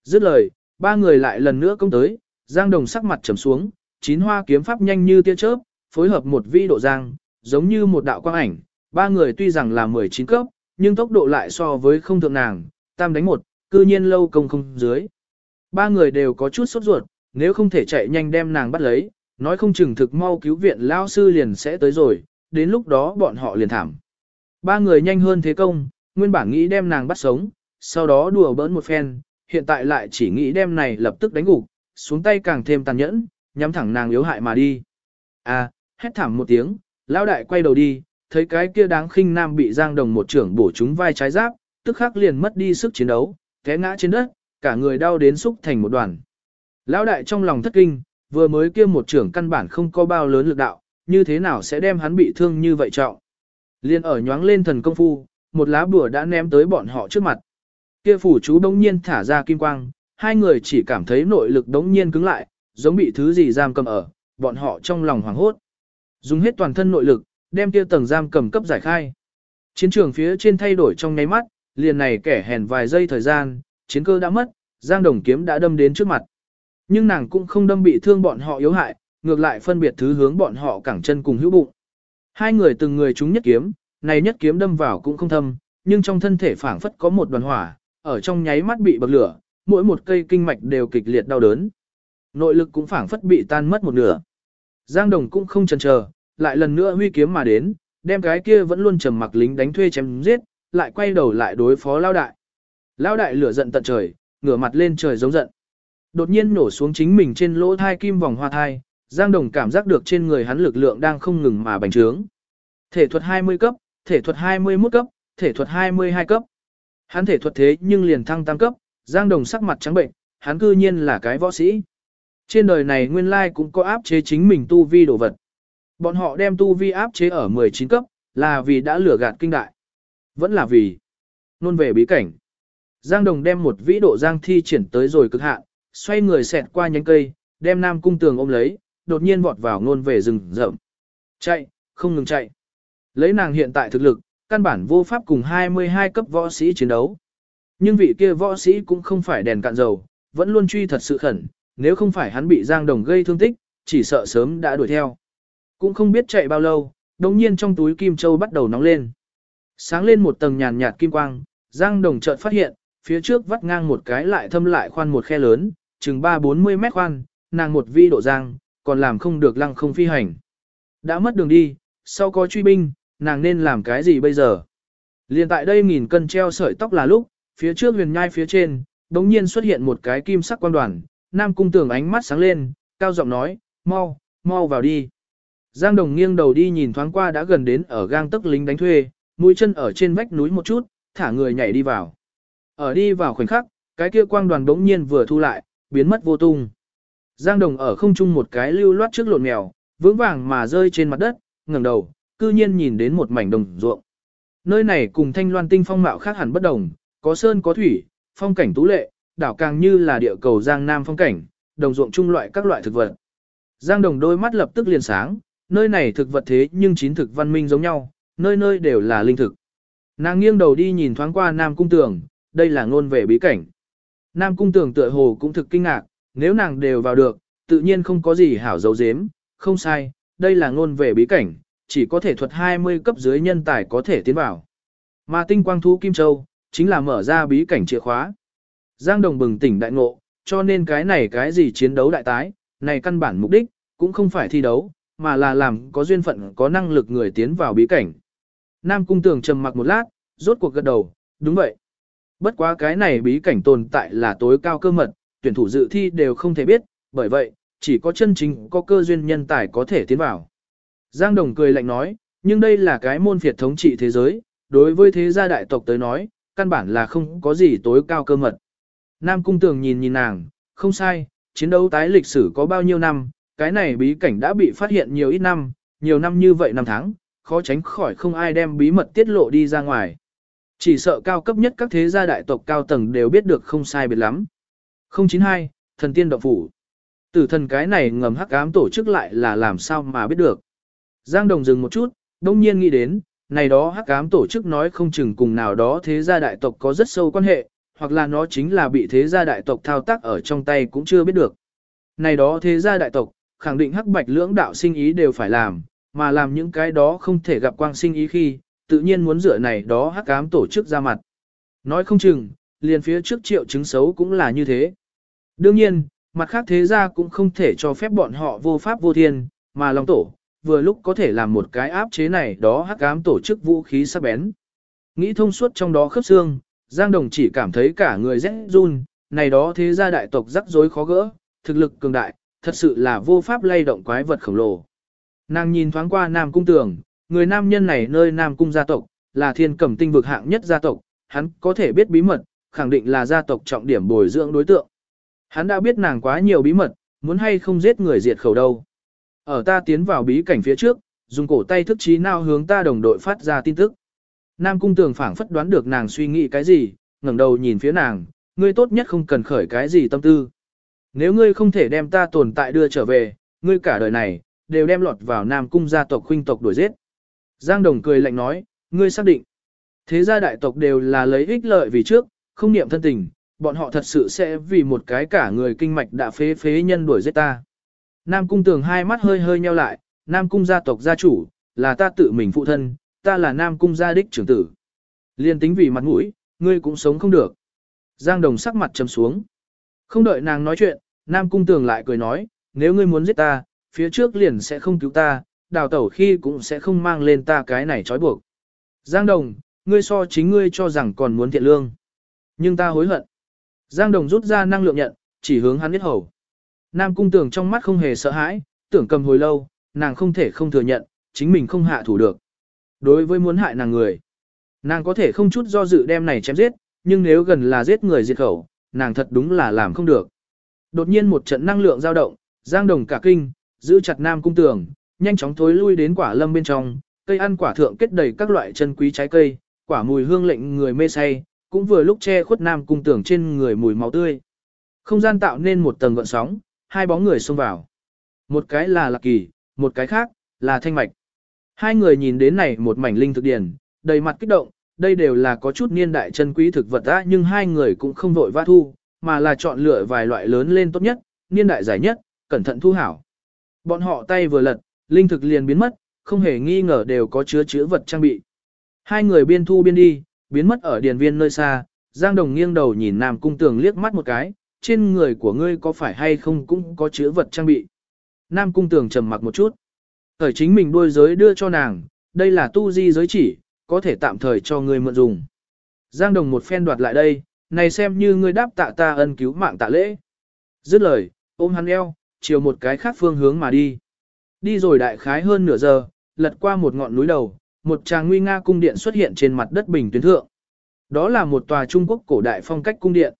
A: Dứt lời, ba người lại lần nữa công tới, Giang Đồng sắc mặt trầm xuống, chín hoa kiếm pháp nhanh như tia chớp, phối hợp một vi độ giang, giống như một đạo quang ảnh, ba người tuy rằng là 19 cấp, nhưng tốc độ lại so với không thượng nàng, tam đánh một, cư nhiên lâu công không dưới. Ba người đều có chút sốt ruột, nếu không thể chạy nhanh đem nàng bắt lấy, nói không chừng thực mau cứu viện lao sư liền sẽ tới rồi, đến lúc đó bọn họ liền thảm. Ba người nhanh hơn thế công, nguyên bản nghĩ đem nàng bắt sống, sau đó đùa bỡn một phen, hiện tại lại chỉ nghĩ đem này lập tức đánh gục, xuống tay càng thêm tàn nhẫn, nhắm thẳng nàng yếu hại mà đi. À, hét thảm một tiếng, lão đại quay đầu đi, thấy cái kia đáng khinh nam bị giang đồng một trưởng bổ trúng vai trái giáp, tức khắc liền mất đi sức chiến đấu, té ngã trên đất, cả người đau đến xúc thành một đoàn. Lão đại trong lòng thất kinh, vừa mới kia một trưởng căn bản không có bao lớn lực đạo, như thế nào sẽ đem hắn bị thương như vậy trọng. Liên ở nhoáng lên thần công phu, một lá bùa đã ném tới bọn họ trước mặt. Kia phủ chú đống nhiên thả ra kim quang, hai người chỉ cảm thấy nội lực đống nhiên cứng lại, giống bị thứ gì giam cầm ở, bọn họ trong lòng hoảng hốt. Dùng hết toàn thân nội lực, đem kia tầng giam cầm cấp giải khai. Chiến trường phía trên thay đổi trong nháy mắt, liền này kẻ hèn vài giây thời gian, chiến cơ đã mất, Giang Đồng kiếm đã đâm đến trước mặt. Nhưng nàng cũng không đâm bị thương bọn họ yếu hại, ngược lại phân biệt thứ hướng bọn họ cẳng chân cùng hữu bụng. Hai người từng người chúng nhất kiếm, này nhất kiếm đâm vào cũng không thâm, nhưng trong thân thể phảng phất có một đoàn hỏa, ở trong nháy mắt bị bậc lửa, mỗi một cây kinh mạch đều kịch liệt đau đớn. Nội lực cũng phảng phất bị tan mất một nửa. Giang Đồng cũng không chần chờ, lại lần nữa huy kiếm mà đến, đem cái kia vẫn luôn trầm mặc lính đánh thuê chém giết, lại quay đầu lại đối phó lao đại. Lao đại lửa giận tận trời, ngửa mặt lên trời giống giận. Đột nhiên nổ xuống chính mình trên lỗ thai kim vòng hoa thai, Giang Đồng cảm giác được trên người hắn lực lượng đang không ngừng mà bành trướng. Thể thuật 20 cấp, thể thuật 21 cấp, thể thuật 22 cấp. Hắn thể thuật thế nhưng liền thăng tam cấp, Giang Đồng sắc mặt trắng bệnh, hắn cư nhiên là cái võ sĩ. Trên đời này nguyên lai cũng có áp chế chính mình tu vi đồ vật. Bọn họ đem tu vi áp chế ở 19 cấp, là vì đã lừa gạt kinh đại. Vẫn là vì nôn về bí cảnh. Giang Đồng đem một vĩ độ giang thi triển tới rồi cực hạn, xoay người xẹt qua nhánh cây, đem Nam Cung Tường ôm lấy, đột nhiên vọt vào ngôn về rừng rậm. Chạy, không ngừng chạy. Lấy nàng hiện tại thực lực, căn bản vô pháp cùng 22 cấp võ sĩ chiến đấu. Nhưng vị kia võ sĩ cũng không phải đèn cạn dầu, vẫn luôn truy thật sự khẩn, nếu không phải hắn bị Giang Đồng gây thương tích, chỉ sợ sớm đã đuổi theo. Cũng không biết chạy bao lâu, đồng nhiên trong túi kim châu bắt đầu nóng lên. Sáng lên một tầng nhàn nhạt kim quang, Giang Đồng chợt phát hiện, phía trước vắt ngang một cái lại thâm lại khoan một khe lớn, chừng 3-40 mét khoan, nàng một vi độ giang, còn làm không được lăng không phi hành. Đã mất đường đi, sau có truy binh, nàng nên làm cái gì bây giờ? Liên tại đây nghìn cân treo sợi tóc là lúc, phía trước huyền nhai phía trên, đống nhiên xuất hiện một cái kim sắc quan đoàn, nam cung tưởng ánh mắt sáng lên, cao giọng nói, mau, mau vào đi. Giang Đồng nghiêng đầu đi nhìn thoáng qua đã gần đến ở gang tức lính đánh thuê, mũi chân ở trên vách núi một chút, thả người nhảy đi vào. Ở đi vào khoảnh khắc, cái kia quang đoàn đống nhiên vừa thu lại, biến mất vô tung. Giang Đồng ở không trung một cái lưu loát trước lộn mèo, vững vàng mà rơi trên mặt đất, ngẩng đầu, cư nhiên nhìn đến một mảnh đồng ruộng. Nơi này cùng thanh loan tinh phong mạo khác hẳn bất đồng, có sơn có thủy, phong cảnh tú lệ, đảo càng như là địa cầu Giang Nam phong cảnh, đồng ruộng chung loại các loại thực vật. Giang Đồng đôi mắt lập tức liền sáng, nơi này thực vật thế nhưng chín thực văn minh giống nhau, nơi nơi đều là linh thực. Nàng nghiêng đầu đi nhìn thoáng qua Nam Cung Tường, đây là ngôn về bí cảnh. Nam Cung Tường tựa hồ cũng thực kinh ngạc, nếu nàng đều vào được, tự nhiên không có gì hảo dấu dếm, không sai, đây là ngôn về bí cảnh, chỉ có thể thuật 20 cấp dưới nhân tài có thể tiến vào. Mà tinh quang thú Kim Châu, chính là mở ra bí cảnh chìa khóa. Giang Đồng bừng tỉnh đại ngộ, cho nên cái này cái gì chiến đấu đại tái, này căn bản mục đích, cũng không phải thi đấu, mà là làm có duyên phận có năng lực người tiến vào bí cảnh. Nam Cung Tường trầm mặc một lát, rốt cuộc gật đầu, đúng vậy. Bất quá cái này bí cảnh tồn tại là tối cao cơ mật, tuyển thủ dự thi đều không thể biết, bởi vậy, chỉ có chân chính có cơ duyên nhân tài có thể tiến vào. Giang Đồng cười lạnh nói, nhưng đây là cái môn phiệt thống trị thế giới, đối với thế gia đại tộc tới nói, căn bản là không có gì tối cao cơ mật. Nam Cung Tường nhìn nhìn nàng, không sai, chiến đấu tái lịch sử có bao nhiêu năm, cái này bí cảnh đã bị phát hiện nhiều ít năm, nhiều năm như vậy năm tháng, khó tránh khỏi không ai đem bí mật tiết lộ đi ra ngoài. Chỉ sợ cao cấp nhất các thế gia đại tộc cao tầng đều biết được không sai biệt lắm. 092, thần tiên động phủ. Tử thần cái này ngầm hắc ám tổ chức lại là làm sao mà biết được. Giang Đồng dừng một chút, đông nhiên nghĩ đến, này đó hắc ám tổ chức nói không chừng cùng nào đó thế gia đại tộc có rất sâu quan hệ, hoặc là nó chính là bị thế gia đại tộc thao tác ở trong tay cũng chưa biết được. Này đó thế gia đại tộc, khẳng định hắc bạch lưỡng đạo sinh ý đều phải làm, mà làm những cái đó không thể gặp quang sinh ý khi, tự nhiên muốn dựa này đó hắc ám tổ chức ra mặt. Nói không chừng, liền phía trước triệu chứng xấu cũng là như thế. Đương nhiên, mặt khác thế gia cũng không thể cho phép bọn họ vô pháp vô thiên, mà lòng tổ, vừa lúc có thể làm một cái áp chế này đó hắc ám tổ chức vũ khí sắc bén. Nghĩ thông suốt trong đó khớp xương, Giang Đồng chỉ cảm thấy cả người rẽ run, này đó thế gia đại tộc rắc rối khó gỡ, thực lực cường đại, thật sự là vô pháp lay động quái vật khổng lồ. Nàng nhìn thoáng qua Nam Cung Tường, người nam nhân này nơi Nam Cung gia tộc, là thiên cẩm tinh vực hạng nhất gia tộc, hắn có thể biết bí mật, khẳng định là gia tộc trọng điểm bồi dưỡng đối tượng. Hắn đã biết nàng quá nhiều bí mật, muốn hay không giết người diệt khẩu đâu. Ở ta tiến vào bí cảnh phía trước, dùng cổ tay thức trí nào hướng ta đồng đội phát ra tin tức. Nam cung tường phảng phất đoán được nàng suy nghĩ cái gì, ngẩng đầu nhìn phía nàng, ngươi tốt nhất không cần khởi cái gì tâm tư. Nếu ngươi không thể đem ta tồn tại đưa trở về, ngươi cả đời này, đều đem lọt vào Nam cung gia tộc huynh tộc đuổi giết. Giang Đồng cười lạnh nói, ngươi xác định. Thế gia đại tộc đều là lấy ích lợi vì trước, không niệm thân tình, bọn họ thật sự sẽ vì một cái cả người kinh mạch đã phế phế nhân đuổi giết ta. Nam cung tường hai mắt hơi hơi nheo lại, Nam cung gia tộc gia chủ, là ta tự mình phụ thân, ta là Nam cung gia đích trưởng tử. Liên tính vì mặt mũi, ngươi cũng sống không được. Giang đồng sắc mặt trầm xuống. Không đợi nàng nói chuyện, Nam cung tường lại cười nói, nếu ngươi muốn giết ta, phía trước liền sẽ không cứu ta, đào tẩu khi cũng sẽ không mang lên ta cái này trói buộc. Giang Đồng, ngươi so chính ngươi cho rằng còn muốn thiện lương. Nhưng ta hối hận. Giang Đồng rút ra năng lượng nhận, chỉ hướng hắn biết hầu. Nam cung tưởng trong mắt không hề sợ hãi, tưởng cầm hồi lâu, nàng không thể không thừa nhận, chính mình không hạ thủ được. Đối với muốn hại nàng người, nàng có thể không chút do dự đem này chém giết, nhưng nếu gần là giết người diệt khẩu, nàng thật đúng là làm không được. Đột nhiên một trận năng lượng dao động, Giang Đồng cả kinh, giữ chặt Nam cung tường, nhanh chóng thối lui đến quả lâm bên trong, cây ăn quả thượng kết đầy các loại chân quý trái cây, quả mùi hương lệnh người mê say, cũng vừa lúc che khuất Nam cung tưởng trên người mùi máu tươi. Không gian tạo nên một tầng gợn sóng, hai bóng người xông vào. Một cái là Lạc Kỳ, một cái khác là Thanh Mạch. Hai người nhìn đến này một mảnh linh thực điển, đầy mặt kích động, đây đều là có chút niên đại chân quý thực vật á nhưng hai người cũng không vội vã thu, mà là chọn lựa vài loại lớn lên tốt nhất, niên đại giải nhất, cẩn thận thu hảo. Bọn họ tay vừa lật, linh thực liền biến mất, không hề nghi ngờ đều có chứa chứa vật trang bị. Hai người biên thu biên đi, biến mất ở điền viên nơi xa, Giang Đồng nghiêng đầu nhìn Nam Cung Tường liếc mắt một cái, trên người của ngươi có phải hay không cũng có chứa vật trang bị. Nam Cung Tường trầm mặc một chút. Thời chính mình đuôi giới đưa cho nàng, đây là tu di giới chỉ, có thể tạm thời cho ngươi mượn dùng. Giang Đồng một phen đoạt lại đây, này xem như ngươi đáp tạ ta ân cứu mạng tạ lễ. Dứt lời, ôm hắn eo, chiều một cái khác phương hướng mà đi. Đi rồi đại khái hơn nửa giờ, lật qua một ngọn núi đầu, một tràng nguy nga cung điện xuất hiện trên mặt đất bình tuyến thượng. Đó là một tòa Trung Quốc cổ đại phong cách cung điện.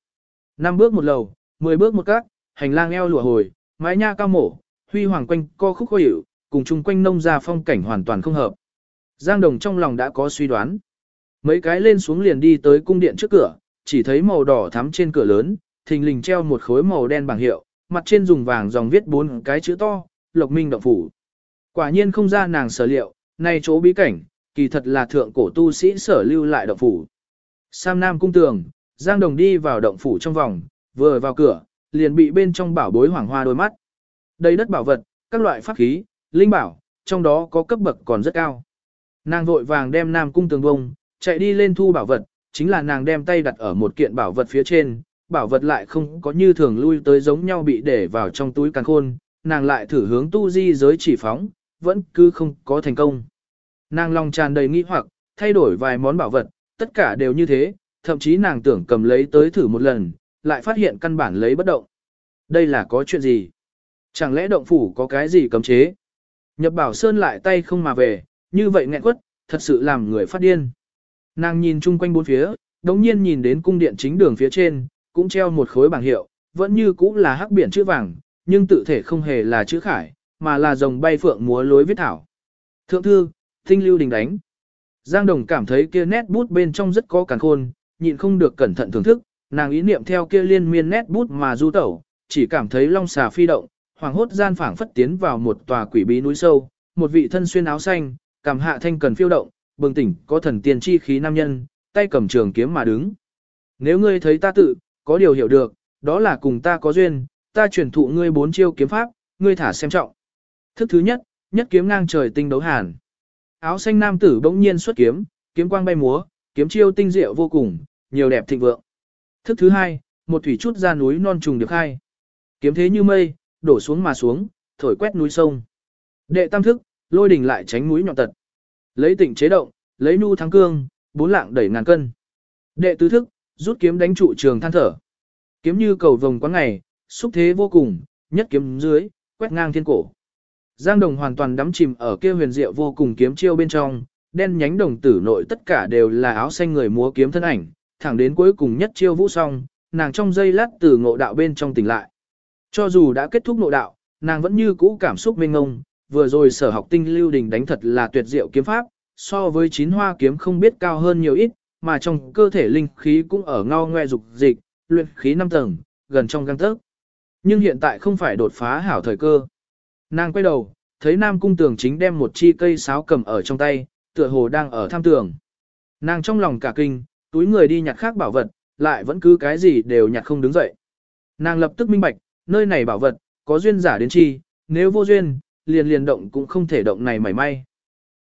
A: Năm bước một lầu, mười bước một các, hành lang eo lụa hồi, mái nha cao mổ, huy hoàng quanh co khúc khó hiểu, cùng chung quanh nông ra phong cảnh hoàn toàn không hợp. Giang Đồng trong lòng đã có suy đoán. Mấy cái lên xuống liền đi tới cung điện trước cửa, chỉ thấy màu đỏ thắm trên cửa lớn, thình lình treo một khối màu đen bảng hiệu, mặt trên dùng vàng dòng viết bốn cái chữ to, Lộc Minh Động Phủ. Quả nhiên không ra nàng sở liệu, nay chỗ bí cảnh, kỳ thật là thượng cổ tu sĩ sở lưu lại động phủ. Sam Nam cung tường, Giang Đồng đi vào động phủ trong vòng, vừa vào cửa, liền bị bên trong bảo bối hoàng hoa đôi mắt. Đây đất bảo vật, các loại pháp khí, linh bảo, trong đó có cấp bậc còn rất cao. Nàng vội vàng đem Nam cung tường bông, chạy đi lên thu bảo vật, chính là nàng đem tay đặt ở một kiện bảo vật phía trên, bảo vật lại không có như thường lui tới giống nhau bị để vào trong túi càng khôn, nàng lại thử hướng tu di giới chỉ phóng, vẫn cứ không có thành công. Nàng lòng tràn đầy nghi hoặc, thay đổi vài món bảo vật, tất cả đều như thế, thậm chí nàng tưởng cầm lấy tới thử một lần, lại phát hiện căn bản lấy bất động. Đây là có chuyện gì? Chẳng lẽ động phủ có cái gì cấm chế? Nhập bảo sơn lại tay không mà về, như vậy nghẹn quất, thật sự làm người phát điên. Nàng nhìn chung quanh bốn phía, đống nhiên nhìn đến cung điện chính đường phía trên, cũng treo một khối bảng hiệu, vẫn như cũ là hắc biển chữ vàng, nhưng tự thể không hề là chữ khải, mà là dòng bay phượng múa lối viết thảo. Thượng thư, tinh lưu đình đánh. Giang Đồng cảm thấy kia nét bút bên trong rất có càn khôn, nhịn không được cẩn thận thưởng thức, nàng ý niệm theo kia liên miên nét bút mà du tẩu, chỉ cảm thấy long xà phi động, hoàng hốt gian phảng phất tiến vào một tòa quỷ bí núi sâu, một vị thân xuyên áo xanh, cảm hạ thanh cần phiêu động, bừng tỉnh có thần tiên chi khí nam nhân, tay cầm trường kiếm mà đứng. Nếu ngươi thấy ta tự, có điều hiểu được, đó là cùng ta có duyên, ta truyền thụ ngươi bốn chiêu kiếm pháp, ngươi thả xem trọng. Thức thứ nhất, nhất kiếm ngang trời tinh đấu hàn. Áo xanh nam tử bỗng nhiên xuất kiếm, kiếm quang bay múa, kiếm chiêu tinh diệu vô cùng, nhiều đẹp thịnh vượng. Thức thứ hai, một thủy chút ra núi non trùng được hai. Kiếm thế như mây, đổ xuống mà xuống, thổi quét núi sông. Đệ tam thức, lôi đỉnh lại tránh núi nhọn tật. Lấy tỉnh chế động, lấy nu thắng cương, bốn lạng đẩy ngàn cân. Đệ tứ thức, rút kiếm đánh trụ trường than thở. Kiếm như cầu vồng quán ngày, xúc thế vô cùng, nhất kiếm dưới, quét ngang thiên cổ. Giang Đồng hoàn toàn đắm chìm ở kia huyền diệu vô cùng kiếm chiêu bên trong, đen nhánh đồng tử nội tất cả đều là áo xanh người múa kiếm thân ảnh, thẳng đến cuối cùng nhất chiêu vũ xong, nàng trong giây lát từ ngộ đạo bên trong tỉnh lại. Cho dù đã kết thúc ngộ đạo, nàng vẫn như cũ cảm xúc mênh ngông, vừa rồi sở học tinh lưu đình đánh thật là tuyệt diệu kiếm pháp, so với chín hoa kiếm không biết cao hơn nhiều ít, mà trong cơ thể linh khí cũng ở ngao ngoe dục dịch, luyện khí 5 tầng, gần trong găng tấc. Nhưng hiện tại không phải đột phá hảo thời cơ. Nàng quay đầu, thấy Nam Cung Tường chính đem một chi cây sáo cầm ở trong tay, tựa hồ đang ở tham tường. Nàng trong lòng cả kinh, túi người đi nhặt khác bảo vật, lại vẫn cứ cái gì đều nhặt không đứng dậy. Nàng lập tức minh bạch, nơi này bảo vật, có duyên giả đến chi, nếu vô duyên, liền liền động cũng không thể động này mảy may.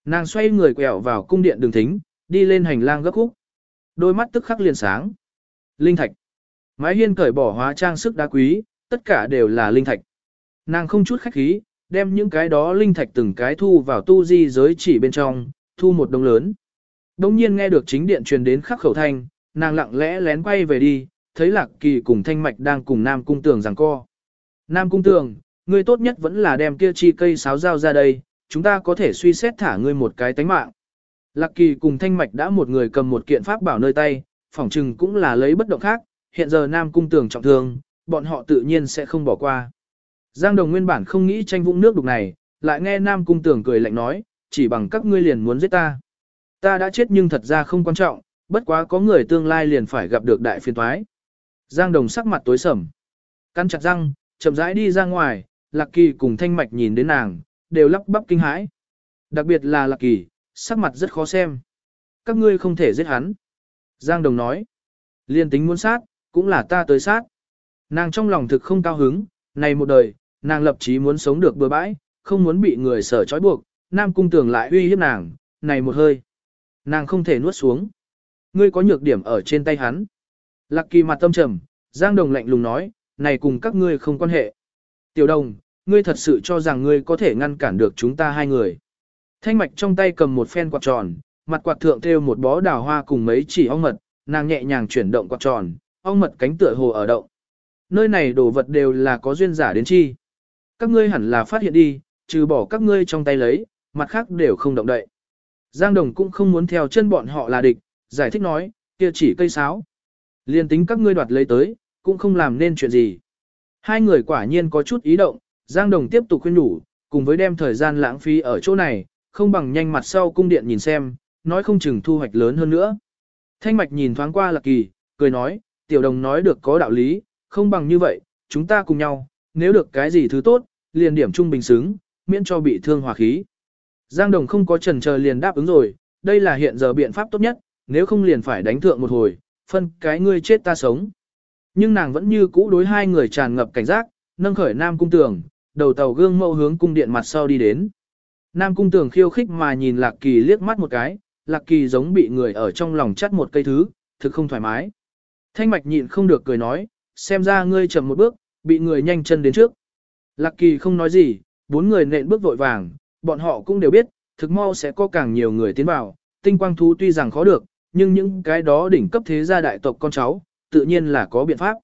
A: Nàng xoay người quẹo vào cung điện đường thính, đi lên hành lang gấp khúc. Đôi mắt tức khắc liền sáng. Linh thạch. Mái hiên cởi bỏ hóa trang sức đá quý, tất cả đều là linh thạch. Nàng không chút khách khí, đem những cái đó linh thạch từng cái thu vào tu di giới chỉ bên trong, thu một đồng lớn. Đông nhiên nghe được chính điện truyền đến khắc khẩu thanh, nàng lặng lẽ lén quay về đi, thấy lạc kỳ cùng thanh mạch đang cùng Nam Cung Tường giằng co. Nam Cung Tường, ngươi tốt nhất vẫn là đem kia chi cây sáo dao ra đây, chúng ta có thể suy xét thả ngươi một cái tánh mạng. Lạc kỳ cùng thanh mạch đã một người cầm một kiện pháp bảo nơi tay, phỏng chừng cũng là lấy bất động khác, hiện giờ Nam Cung Tường trọng thương, bọn họ tự nhiên sẽ không bỏ qua. Giang Đồng nguyên bản không nghĩ tranh vũng nước đục này, lại nghe Nam Cung tưởng cười lạnh nói, chỉ bằng các ngươi liền muốn giết ta. Ta đã chết nhưng thật ra không quan trọng, bất quá có người tương lai liền phải gặp được đại phiền toái. Giang Đồng sắc mặt tối sầm. Căn chặt răng, chậm rãi đi ra ngoài, Lạc Kỳ cùng Thanh Mạch nhìn đến nàng, đều lắp bắp kinh hãi. Đặc biệt là Lạc Kỳ, sắc mặt rất khó xem. Các ngươi không thể giết hắn. Giang Đồng nói. Liên tính muốn sát, cũng là ta tới sát. Nàng trong lòng thực không cao hứng, này một đời, nàng lập chí muốn sống được bừa bãi, không muốn bị người sở trói buộc, Nam Cung Tường lại uy hiếp nàng, này một hơi. Nàng không thể nuốt xuống. Ngươi có nhược điểm ở trên tay hắn. Lạc kỳ mặt tâm trầm, Giang Đồng lạnh lùng nói, này cùng các ngươi không quan hệ. Tiểu đồng, ngươi thật sự cho rằng ngươi có thể ngăn cản được chúng ta hai người. Thanh mạch trong tay cầm một phen quạt tròn, mặt quạt thượng thêu một bó đào hoa cùng mấy chỉ ong mật, nàng nhẹ nhàng chuyển động quạt tròn, ong mật cánh tựa hồ ở động. Nơi này đồ vật đều là có duyên giả đến chi. Các ngươi hẳn là phát hiện đi, trừ bỏ các ngươi trong tay lấy, mặt khác đều không động đậy. Giang Đồng cũng không muốn theo chân bọn họ là địch, giải thích nói, kia chỉ cây sáo. Liên tính các ngươi đoạt lấy tới, cũng không làm nên chuyện gì. Hai người quả nhiên có chút ý động, Giang Đồng tiếp tục khuyên nhủ, cùng với đem thời gian lãng phí ở chỗ này, không bằng nhanh mặt sau cung điện nhìn xem, nói không chừng thu hoạch lớn hơn nữa. Thanh Mạch nhìn thoáng qua Lạc Kỳ, cười nói, tiểu đồng nói được có đạo lý, không bằng như vậy, chúng ta cùng nhau, nếu được cái gì thứ tốt, liền điểm trung bình xứng, miễn cho bị thương hòa khí. Giang Đồng không có trần chờ liền đáp ứng rồi, đây là hiện giờ biện pháp tốt nhất, nếu không liền phải đánh thượng một hồi, phân cái ngươi chết ta sống. Nhưng nàng vẫn như cũ đối hai người tràn ngập cảnh giác, nâng khởi Nam Cung Tường, đầu tàu gương mẫu hướng cung điện mặt sau đi đến. Nam Cung Tường khiêu khích mà nhìn Lạc Kỳ liếc mắt một cái, Lạc Kỳ giống bị người ở trong lòng chắt một cây thứ, thực không thoải mái. Thanh Mạch nhịn không được cười nói, xem ra ngươi chậm một bước, bị người nhanh chân đến trước. Lạc Kỳ không nói gì, bốn người nện bước vội vàng, bọn họ cũng đều biết, thực mau sẽ có càng nhiều người tiến vào, tinh quang thú tuy rằng khó được, nhưng những cái đó đỉnh cấp thế gia đại tộc con cháu, tự nhiên là có biện pháp.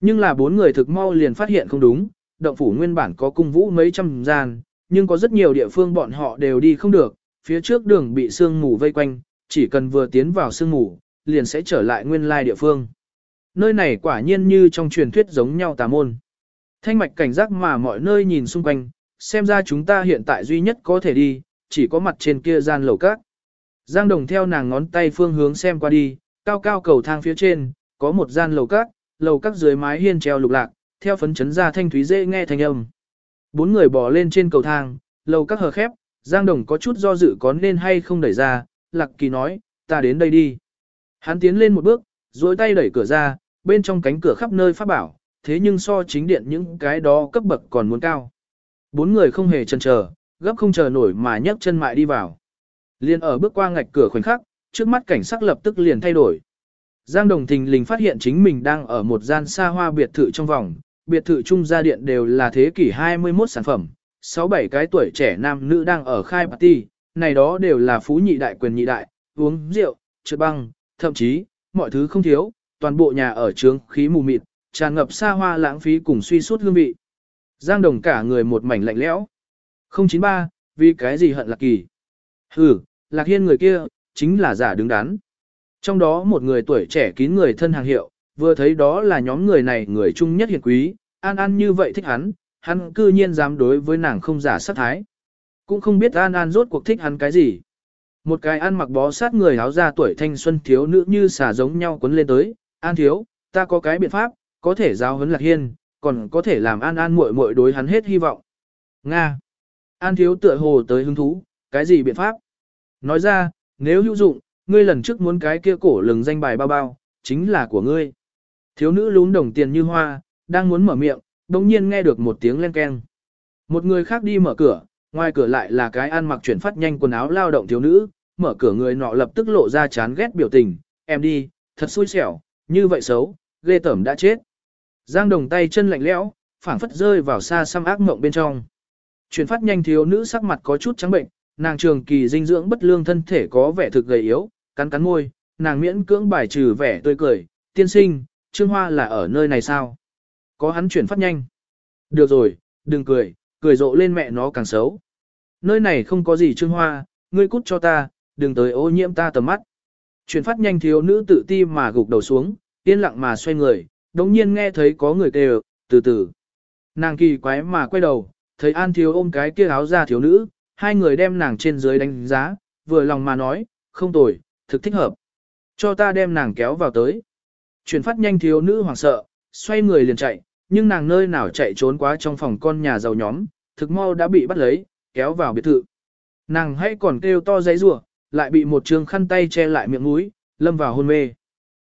A: Nhưng là bốn người thực mau liền phát hiện không đúng, động phủ nguyên bản có cung vũ mấy trăm gian, nhưng có rất nhiều địa phương bọn họ đều đi không được, phía trước đường bị sương mù vây quanh, chỉ cần vừa tiến vào sương mù, liền sẽ trở lại nguyên lai địa phương. Nơi này quả nhiên như trong truyền thuyết giống nhau tà môn. Thanh mạch cảnh giác mà mọi nơi nhìn xung quanh, xem ra chúng ta hiện tại duy nhất có thể đi, chỉ có mặt trên kia gian lầu các. Giang Đồng theo nàng ngón tay phương hướng xem qua đi, cao cao cầu thang phía trên, có một gian lầu các, lầu các dưới mái hiên treo lục lạc, theo phấn chấn ra thanh thúy dễ nghe thanh âm. Bốn người bò lên trên cầu thang, lầu các hờ khép, Giang Đồng có chút do dự có nên hay không đẩy ra, Lạc Kỳ nói, ta đến đây đi. Hắn tiến lên một bước, duỗi tay đẩy cửa ra, bên trong cánh cửa khắp nơi phát bảo, thế nhưng so chính điện những cái đó cấp bậc còn muốn cao. Bốn người không hề chần chờ, gấp không chờ nổi mà nhấc chân mại đi vào. Liên ở bước qua ngạch cửa khoảnh khắc, trước mắt cảnh sắc lập tức liền thay đổi. Giang Đồng Thình lình phát hiện chính mình đang ở một gian xa hoa biệt thự trong vòng, biệt thự trung gia điện đều là thế kỷ 21 sản phẩm, 6-7 cái tuổi trẻ nam nữ đang ở khai party, này đó đều là phú nhị đại quyền nhị đại, uống rượu, trượt băng, thậm chí, mọi thứ không thiếu, toàn bộ nhà ở trướng khí mù mịt, tràn ngập xa hoa lãng phí cùng suy suốt hương vị. Giang Đồng cả người một mảnh lạnh lẽo. 093, vì cái gì hận Lạc Kỳ? Hừ, Lạc Hiên người kia, chính là giả đứng đắn. Trong đó một người tuổi trẻ kín người thân hàng hiệu, vừa thấy đó là nhóm người này người trung nhất hiền quý, An An như vậy thích hắn, hắn cư nhiên dám đối với nàng không giả sát thái. Cũng không biết An An rốt cuộc thích hắn cái gì. Một cái ăn mặc bó sát người áo da tuổi thanh xuân thiếu nữ như xà giống nhau quấn lên tới, An thiếu, ta có cái biện pháp, có thể giáo huấn Lạc Hiên, còn có thể làm An An muội muội đối hắn hết hy vọng. Nga. An thiếu tựa hồ tới hứng thú, cái gì biện pháp? Nói ra, nếu hữu dụng, ngươi lần trước muốn cái kia cổ lừng danh bài bao bao, chính là của ngươi. Thiếu nữ lún đồng tiền như hoa, đang muốn mở miệng, đồng nhiên nghe được một tiếng len keng. Một người khác đi mở cửa, ngoài cửa lại là cái ăn mặc chuyển phát nhanh quần áo lao động thiếu nữ, mở cửa người nọ lập tức lộ ra chán ghét biểu tình, em đi, thật xui xẻo, như vậy xấu, ghê tởm đã chết. Giang đồng tay chân lạnh lẽo, phảng phất rơi vào xa xăm ác mộng bên trong. Chuyển phát nhanh thiếu nữ sắc mặt có chút trắng bệnh, nàng trường kỳ dinh dưỡng bất lương thân thể có vẻ thực gầy yếu, cắn cắn môi, nàng miễn cưỡng bài trừ vẻ tươi cười, tiên sinh, Trương Hoa là ở nơi này sao? Có hắn chuyển phát nhanh. Được rồi, đừng cười, cười rộ lên mẹ nó càng xấu. Nơi này không có gì Trương Hoa, ngươi cút cho ta, đừng tới ô nhiễm ta tầm mắt. Chuyển phát nhanh thiếu nữ tự ti mà gục đầu xuống, yên lặng mà xoay người, đống nhiên nghe thấy có người kêu, từ từ. Nàng kỳ quái mà quay đầu, thấy An thiếu ôm cái kia áo ra thiếu nữ, hai người đem nàng trên dưới đánh giá, vừa lòng mà nói, không tồi, thực thích hợp. Cho ta đem nàng kéo vào tới. Chuyển phát nhanh thiếu nữ hoảng sợ, xoay người liền chạy, nhưng nàng nơi nào chạy trốn quá trong phòng con nhà giàu nhóm, thực mau đã bị bắt lấy, kéo vào biệt thự. Nàng hãy còn kêu to giấy rủa, lại bị một trường khăn tay che lại miệng mũi, lâm vào hôn mê.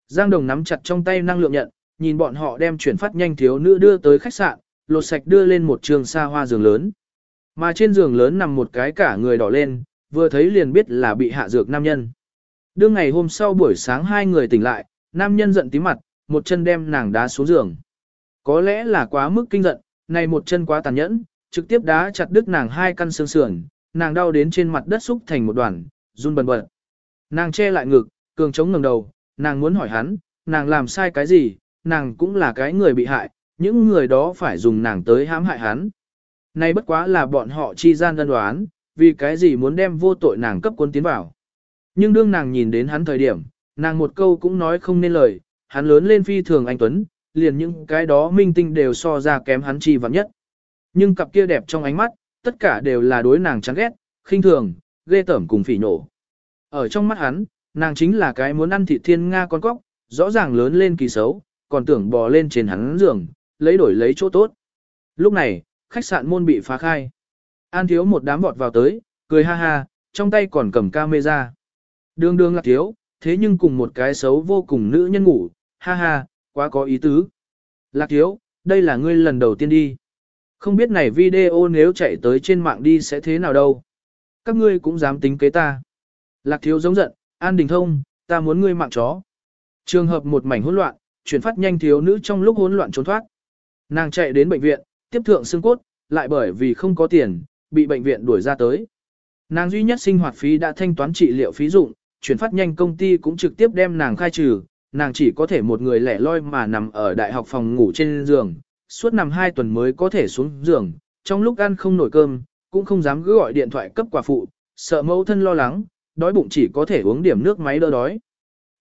A: Giang Đồng nắm chặt trong tay năng lượng nhận, nhìn bọn họ đem chuyển phát nhanh thiếu nữ đưa tới khách sạn, lột sạch đưa lên một trường xa hoa giường lớn. Mà trên giường lớn nằm một cái cả người đỏ lên, vừa thấy liền biết là bị hạ dược nam nhân. Đương ngày hôm sau buổi sáng hai người tỉnh lại, nam nhân giận tí mặt, một chân đem nàng đá xuống giường. Có lẽ là quá mức kinh giận, này một chân quá tàn nhẫn, trực tiếp đá chặt đứt nàng hai căn xương sườn, nàng đau đến trên mặt đất xúc thành một đoàn, run bần bật. Nàng che lại ngực, cường chống ngẩng đầu, nàng muốn hỏi hắn, nàng làm sai cái gì, nàng cũng là cái người bị hại, những người đó phải dùng nàng tới hãm hại hắn. Nay bất quá là bọn họ chi gian đơn đoán, vì cái gì muốn đem vô tội nàng cấp quân tiến vào. Nhưng đương nàng nhìn đến hắn thời điểm, nàng một câu cũng nói không nên lời, hắn lớn lên phi thường anh Tuấn, liền những cái đó minh tinh đều so ra kém hắn chi vắng nhất. Nhưng cặp kia đẹp trong ánh mắt, tất cả đều là đối nàng chán ghét, khinh thường, ghê tởm cùng phỉ nổ. Ở trong mắt hắn, nàng chính là cái muốn ăn thịt thiên Nga con cóc, rõ ràng lớn lên kỳ xấu, còn tưởng bò lên trên hắn giường, lấy đổi lấy chỗ tốt. Lúc này, khách sạn môn bị phá khai. An thiếu một đám vọt vào tới, cười ha ha, trong tay còn cầm camera. Đường đường là thiếu, thế nhưng cùng một cái xấu vô cùng nữ nhân ngủ, ha ha, quá có ý tứ. Lạc thiếu, đây là ngươi lần đầu tiên đi. Không biết này video nếu chạy tới trên mạng đi sẽ thế nào đâu. Các ngươi cũng dám tính kế ta. Lạc thiếu giống giận, an đình thông, ta muốn ngươi mạng chó. Trường hợp một mảnh hỗn loạn, chuyển phát nhanh thiếu nữ trong lúc hỗn loạn trốn thoát. Nàng chạy đến bệnh viện, tiếp thượng xương cốt, lại bởi vì không có tiền, bị bệnh viện đuổi ra tới. Nàng duy nhất sinh hoạt phí đã thanh toán trị liệu phí dụng, chuyển phát nhanh công ty cũng trực tiếp đem nàng khai trừ, nàng chỉ có thể một người lẻ loi mà nằm ở đại học phòng ngủ trên giường, suốt nằm hai tuần mới có thể xuống giường, trong lúc ăn không nổi cơm, cũng không dám cứ gọi điện thoại cấp quả phụ, sợ mẫu thân lo lắng, đói bụng chỉ có thể uống điểm nước máy đỡ đói.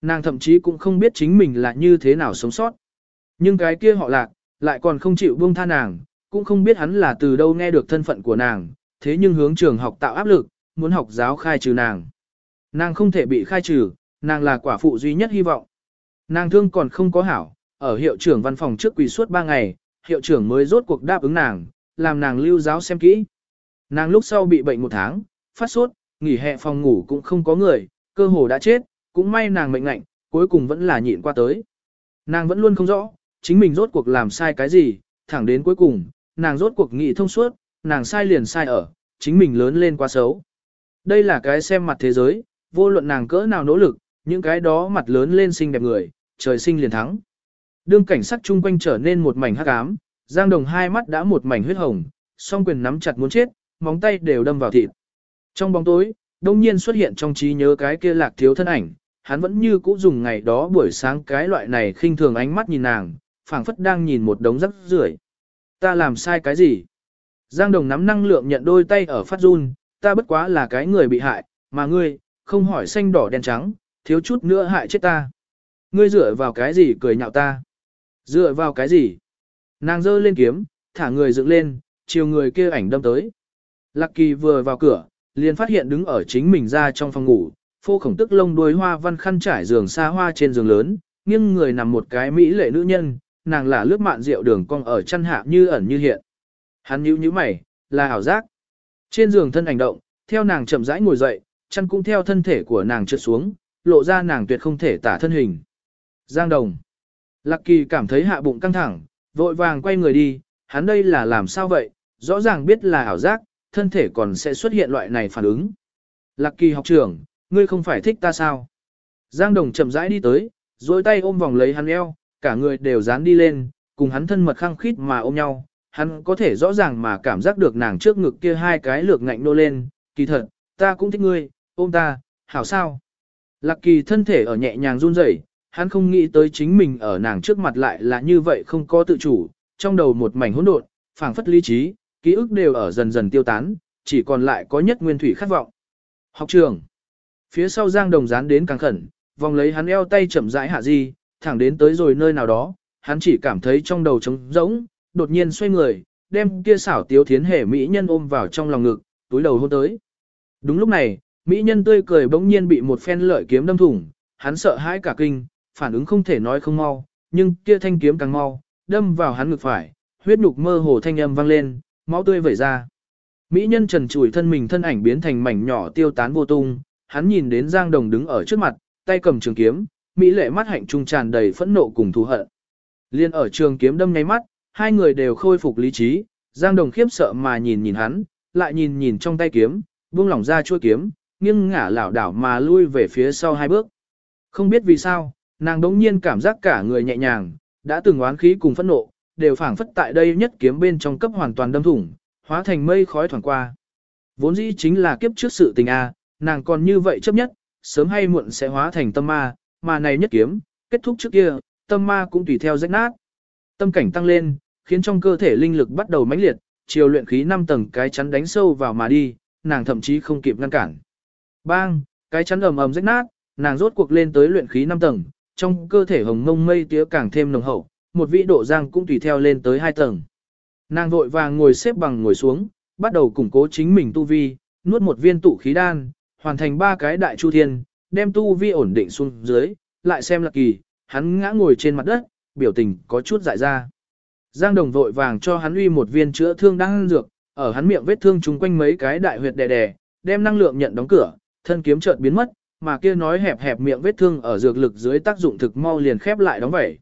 A: Nàng thậm chí cũng không biết chính mình là như thế nào sống sót. Nhưng cái kia họ lạc, lại còn không chịu buông tha nàng, cũng không biết hắn là từ đâu nghe được thân phận của nàng, thế nhưng hướng trường học tạo áp lực, muốn học giáo khai trừ nàng. Nàng không thể bị khai trừ, nàng là quả phụ duy nhất hy vọng. Nàng thương còn không có hảo, ở hiệu trưởng văn phòng trước quỳ suốt 3 ngày, hiệu trưởng mới rốt cuộc đáp ứng nàng, làm nàng lưu giáo xem kỹ. Nàng lúc sau bị bệnh một tháng, phát sốt, nghỉ hè phòng ngủ cũng không có người, cơ hồ đã chết, cũng may nàng mệnh ngạnh, cuối cùng vẫn là nhịn qua tới. Nàng vẫn luôn không rõ, chính mình rốt cuộc làm sai cái gì, thẳng đến cuối cùng, nàng rốt cuộc nghĩ thông suốt, nàng sai liền sai ở, chính mình lớn lên quá xấu. Đây là cái xem mặt thế giới, vô luận nàng cỡ nào nỗ lực, những cái đó mặt lớn lên xinh đẹp người, trời sinh liền thắng. Đương cảnh sắc chung quanh trở nên một mảnh hắc ám, Giang Đồng hai mắt đã một mảnh huyết hồng, song quyền nắm chặt muốn chết, móng tay đều đâm vào thịt. Trong bóng tối, đông nhiên xuất hiện trong trí nhớ cái kia lạc thiếu thân ảnh, hắn vẫn như cũ dùng ngày đó buổi sáng cái loại này khinh thường ánh mắt nhìn nàng, phảng phất đang nhìn một đống rắc rưởi. Ta làm sai cái gì? Giang Đồng nắm năng lượng nhận đôi tay ở phát run, ta bất quá là cái người bị hại, mà ngươi, không hỏi xanh đỏ đen trắng, thiếu chút nữa hại chết ta. Ngươi dựa vào cái gì cười nhạo ta? Dựa vào cái gì? Nàng giơ lên kiếm, thả người dựng lên, chiều người kia ảnh đâm tới. Lạc kỳ vừa vào cửa, liền phát hiện đứng ở chính mình ra trong phòng ngủ, phô khổng tức lông đuôi hoa văn khăn trải giường xa hoa trên giường lớn, nghiêng người nằm một cái mỹ lệ nữ nhân, nàng là lướt mạn rượu đường cong ở chân hạ như ẩn như hiện. Hắn nhíu nhíu mày, là ảo giác. Trên giường thân ảnh động, theo nàng chậm rãi ngồi dậy, chân cũng theo thân thể của nàng trượt xuống, lộ ra nàng tuyệt không thể tả thân hình. Giang Đồng. Lạc Kỳ cảm thấy hạ bụng căng thẳng, vội vàng quay người đi, hắn đây là làm sao vậy, rõ ràng biết là ảo giác, thân thể còn sẽ xuất hiện loại này phản ứng. Lạc Kỳ học trưởng, ngươi không phải thích ta sao? Giang Đồng chậm rãi đi tới, dối tay ôm vòng lấy hắn eo, cả người đều dán đi lên, cùng hắn thân mật khăng khít mà ôm nhau, hắn có thể rõ ràng mà cảm giác được nàng trước ngực kia hai cái lược ngạnh nô lên, kỳ thật, ta cũng thích ngươi, ôm ta, hảo sao. Lạc kỳ thân thể ở nhẹ nhàng run rẩy, hắn không nghĩ tới chính mình ở nàng trước mặt lại là như vậy không có tự chủ, trong đầu một mảnh hỗn độn, phảng phất lý trí, ký ức đều ở dần dần tiêu tán, chỉ còn lại có nhất nguyên thủy khát vọng. Học trường. Phía sau Giang Đồng dán đến càng khẩn, vòng lấy hắn eo tay chậm rãi hạ di, thẳng đến tới rồi nơi nào đó, hắn chỉ cảm thấy trong đầu trống rỗng, đột nhiên xoay người, đem kia xảo tiếu thiến hề mỹ nhân ôm vào trong lòng ngực, túi đầu hôn tới. Đúng lúc này, mỹ nhân tươi cười bỗng nhiên bị một phen lợi kiếm đâm thủng, hắn sợ hãi cả kinh, phản ứng không thể nói không mau, nhưng kia thanh kiếm càng mau, đâm vào hắn ngực phải, huyết nhục mơ hồ thanh âm vang lên, máu tươi vẩy ra. Mỹ nhân trần trụi thân mình thân ảnh biến thành mảnh nhỏ tiêu tán vô tung, hắn nhìn đến Giang Đồng đứng ở trước mặt, tay cầm trường kiếm, Mỹ lệ mắt hạnh trung tràn đầy phẫn nộ cùng thù hận. Liên ở trường kiếm đâm ngay mắt, hai người đều khôi phục lý trí, Giang Đồng khiếp sợ mà nhìn nhìn hắn, lại nhìn nhìn trong tay kiếm, buông lỏng ra chuôi kiếm, nghiêng ngả lảo đảo mà lui về phía sau hai bước. Không biết vì sao, nàng đống nhiên cảm giác cả người nhẹ nhàng, đã từng oán khí cùng phẫn nộ, đều phảng phất tại đây nhất kiếm bên trong cấp hoàn toàn đâm thủng, hóa thành mây khói thoảng qua. Vốn dĩ chính là kiếp trước sự tình a, nàng còn như vậy chấp nhất, sớm hay muộn sẽ hóa thành tâm ma, mà này nhất kiếm, kết thúc trước kia, tâm ma cũng tùy theo rách nát. Tâm cảnh tăng lên, khiến trong cơ thể linh lực bắt đầu mãnh liệt, chiều luyện khí 5 tầng cái chắn đánh sâu vào mà đi, nàng thậm chí không kịp ngăn cản. Bang, cái chắn ầm ầm rách nát, nàng rốt cuộc lên tới luyện khí 5 tầng, trong cơ thể hồng mông mây tía càng thêm nồng hậu, một vị độ giang cũng tùy theo lên tới hai tầng. Nàng vội vàng ngồi xếp bằng ngồi xuống, bắt đầu củng cố chính mình tu vi, nuốt một viên tụ khí đan, hoàn thành ba cái đại chu thiên, đem tu vi ổn định xuống dưới, lại xem lạc kỳ, hắn ngã ngồi trên mặt đất, biểu tình có chút dại ra. Giang Đồng vội vàng cho hắn uy một viên chữa thương đang dược, ở hắn miệng vết thương chung quanh mấy cái đại huyệt đè đè, đem năng lượng nhận đóng cửa, thân kiếm chợt biến mất, mà kia nói hẹp hẹp miệng vết thương ở dược lực dưới tác dụng thực mau liền khép lại đóng vẩy.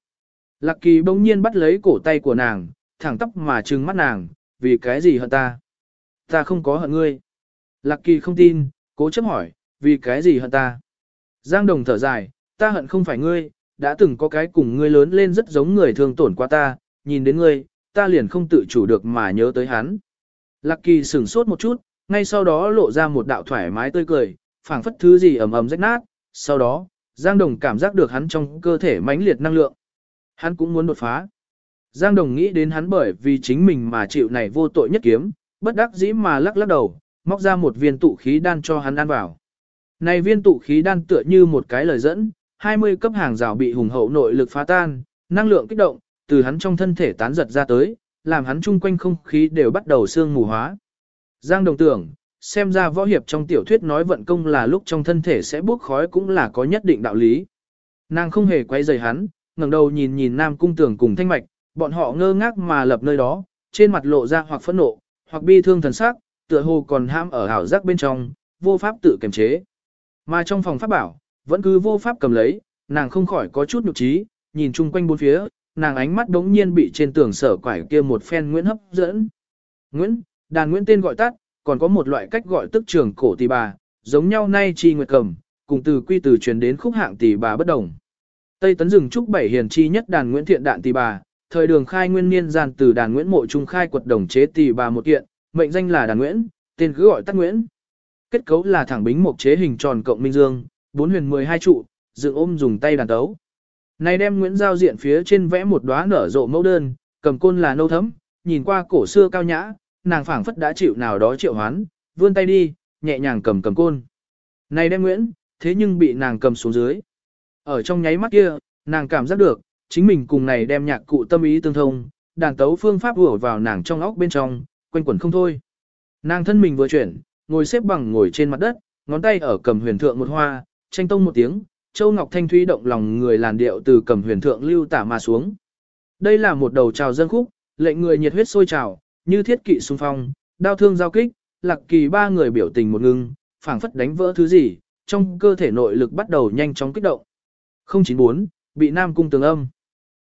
A: Lạc Kỳ bỗng nhiên bắt lấy cổ tay của nàng, thẳng tóc mà trừng mắt nàng, vì cái gì hận ta? Ta không có hận ngươi. Lạc Kỳ không tin, cố chấp hỏi, vì cái gì hận ta? Giang Đồng thở dài, ta hận không phải ngươi, đã từng có cái cùng ngươi lớn lên rất giống người thường tổn qua ta, nhìn đến ngươi, ta liền không tự chủ được mà nhớ tới hắn. Lạc Kỳ sửng sốt một chút, ngay sau đó lộ ra một đạo thoải mái tươi cười, phảng phất thứ gì ầm ầm rách nát, sau đó, Giang Đồng cảm giác được hắn trong cơ thể mãnh liệt năng lượng. Hắn cũng muốn đột phá. Giang Đồng nghĩ đến hắn bởi vì chính mình mà chịu này vô tội nhất kiếm, bất đắc dĩ mà lắc lắc đầu, móc ra một viên tụ khí đan cho hắn ăn vào. Này viên tụ khí đan tựa như một cái lời dẫn, 20 cấp hàng rào bị hùng hậu nội lực phá tan, năng lượng kích động, từ hắn trong thân thể tán giật ra tới, làm hắn chung quanh không khí đều bắt đầu sương mù hóa. Giang đồng tưởng, xem ra võ hiệp trong tiểu thuyết nói vận công là lúc trong thân thể sẽ bốc khói cũng là có nhất định đạo lý. Nàng không hề quay rời hắn, ngẩng đầu nhìn nhìn Nam Cung Tưởng cùng Thanh Mạch, bọn họ ngơ ngác mà lập nơi đó, trên mặt lộ ra hoặc phẫn nộ, hoặc bi thương thần sắc, tựa hồ còn ham ở hảo giác bên trong, vô pháp tự kiềm chế. Mà trong phòng pháp bảo, vẫn cứ vô pháp cầm lấy, nàng không khỏi có chút nhục trí, nhìn chung quanh bốn phía, nàng ánh mắt đống nhiên bị trên tường sở quải kia một phen Nguyễn hấp dẫn. Nguyễn, đàn Nguyễn tên gọi tắt, còn có một loại cách gọi tức trường cổ tỷ bà, giống nhau nay chi nguyệt cầm, cùng từ quy từ truyền đến khúc hạng tỷ bà bất đồng. Tây tấn rừng trúc bảy hiền chi nhất đàn Nguyễn thiện đạn tỷ bà, thời đường khai nguyên niên gian từ đàn Nguyễn mộ trung khai quật đồng chế tỷ bà một kiện, mệnh danh là đàn Nguyễn, tên cứ gọi tắt Nguyễn. Kết cấu là thẳng bính mộc chế hình tròn cộng minh dương, bốn huyền 12 trụ, dựng ôm dùng tay đàn tấu. Này đem Nguyễn Giao diện phía trên vẽ một đóa nở rộ mẫu đơn, cầm côn là nâu thấm, nhìn qua cổ xưa cao nhã, nàng phảng phất đã chịu nào đó triệu hoán, vươn tay đi, nhẹ nhàng cầm cầm côn. Này đem Nguyễn, thế nhưng bị nàng cầm xuống dưới. Ở trong nháy mắt kia, nàng cảm giác được, chính mình cùng này đem nhạc cụ tâm ý tương thông, đàn tấu phương pháp vừa vào nàng trong óc bên trong, quanh quẩn không thôi. Nàng thân mình vừa chuyển, ngồi xếp bằng ngồi trên mặt đất, ngón tay ở cầm huyền thượng một hoa, tranh tông một tiếng, Châu Ngọc Thanh Thúy động lòng người làn điệu từ cầm huyền thượng lưu tả mà xuống. Đây là một đầu trào dân khúc, lệnh người nhiệt huyết sôi trào, như thiết kỵ xung phong, đao thương giao kích, lạc kỳ ba người biểu tình một ngưng, phảng phất đánh vỡ thứ gì, trong cơ thể nội lực bắt đầu nhanh chóng kích động. 094, bị Nam Cung tường âm.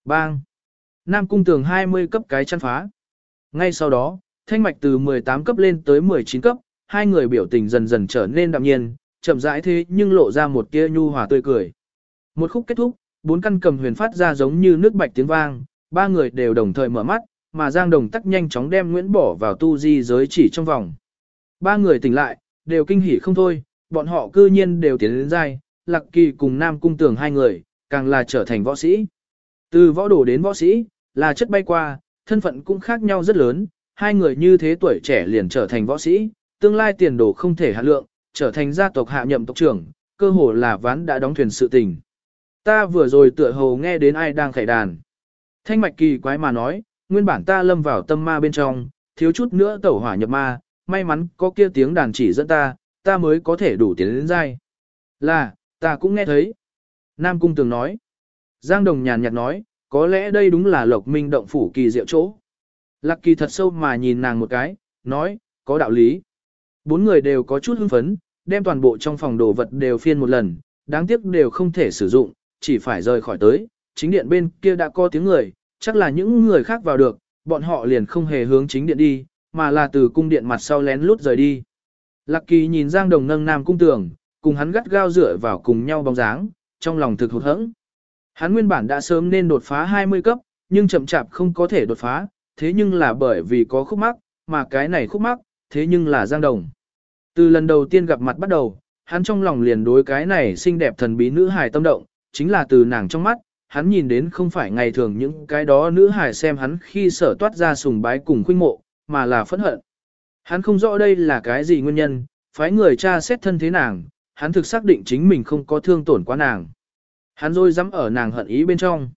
A: Bang! Nam Cung tường 20 cấp cái chăn phá. Ngay sau đó, thanh mạch từ 18 cấp lên tới 19 cấp, hai người biểu tình dần dần trở nên đạm nhiên, chậm rãi thế nhưng lộ ra một tia nhu hòa tươi cười. Một khúc kết thúc, bốn căn cầm huyền phát ra giống như nước bạch tiếng vang, ba người đều đồng thời mở mắt, mà Giang Đồng tắc nhanh chóng đem Nguyễn bỏ vào tu di giới chỉ trong vòng. Ba người tỉnh lại, đều kinh hỉ không thôi, bọn họ cư nhiên đều tiến đến dai, Lạc Kỳ cùng Nam Cung Tường hai người, càng là trở thành võ sĩ. Từ võ đồ đến võ sĩ, là chất bay qua, thân phận cũng khác nhau rất lớn, hai người như thế tuổi trẻ liền trở thành võ sĩ, tương lai tiền đồ không thể hạ lượng, trở thành gia tộc hạ nhậm tộc trưởng, cơ hồ là ván đã đóng thuyền sự tình. Ta vừa rồi tựa hồ nghe đến ai đang khải đàn. Thanh mạch kỳ quái mà nói, nguyên bản ta lâm vào tâm ma bên trong, thiếu chút nữa tẩu hỏa nhập ma, may mắn có kia tiếng đàn chỉ dẫn ta, ta mới có thể đủ tiến đến dai. Là, ta cũng nghe thấy. Nam Cung Tường nói. Giang Đồng nhàn nhạt nói, có lẽ đây đúng là lộc minh động phủ kỳ diệu chỗ. Lạc kỳ thật sâu mà nhìn nàng một cái, nói, có đạo lý. Bốn người đều có chút hưng phấn, đem toàn bộ trong phòng đồ vật đều phiên một lần, đáng tiếc đều không thể sử dụng, chỉ phải rời khỏi tới. Chính điện bên kia đã có tiếng người, chắc là những người khác vào được, bọn họ liền không hề hướng chính điện đi, mà là từ cung điện mặt sau lén lút rời đi. Lạc kỳ nhìn Giang Đồng nâng nam cung tường, cùng hắn gắt gao dựa vào cùng nhau bóng dáng, trong lòng thực hụt hẫng. Hắn nguyên bản đã sớm nên đột phá 20 cấp, nhưng chậm chạp không có thể đột phá, thế nhưng là bởi vì có khúc mắc, mà cái này khúc mắc, thế nhưng là Giang Đồng. Từ lần đầu tiên gặp mặt bắt đầu, hắn trong lòng liền đối cái này xinh đẹp thần bí nữ hài tâm động, chính là từ nàng trong mắt, hắn nhìn đến không phải ngày thường những cái đó nữ hài xem hắn khi sở toát ra sùng bái cùng khuynh mộ, mà là phẫn hận. Hắn không rõ đây là cái gì nguyên nhân, phái người cha xét thân thế nàng, hắn thực xác định chính mình không có thương tổn quá nàng. Hắn rồi dám ở nàng hận ý bên trong.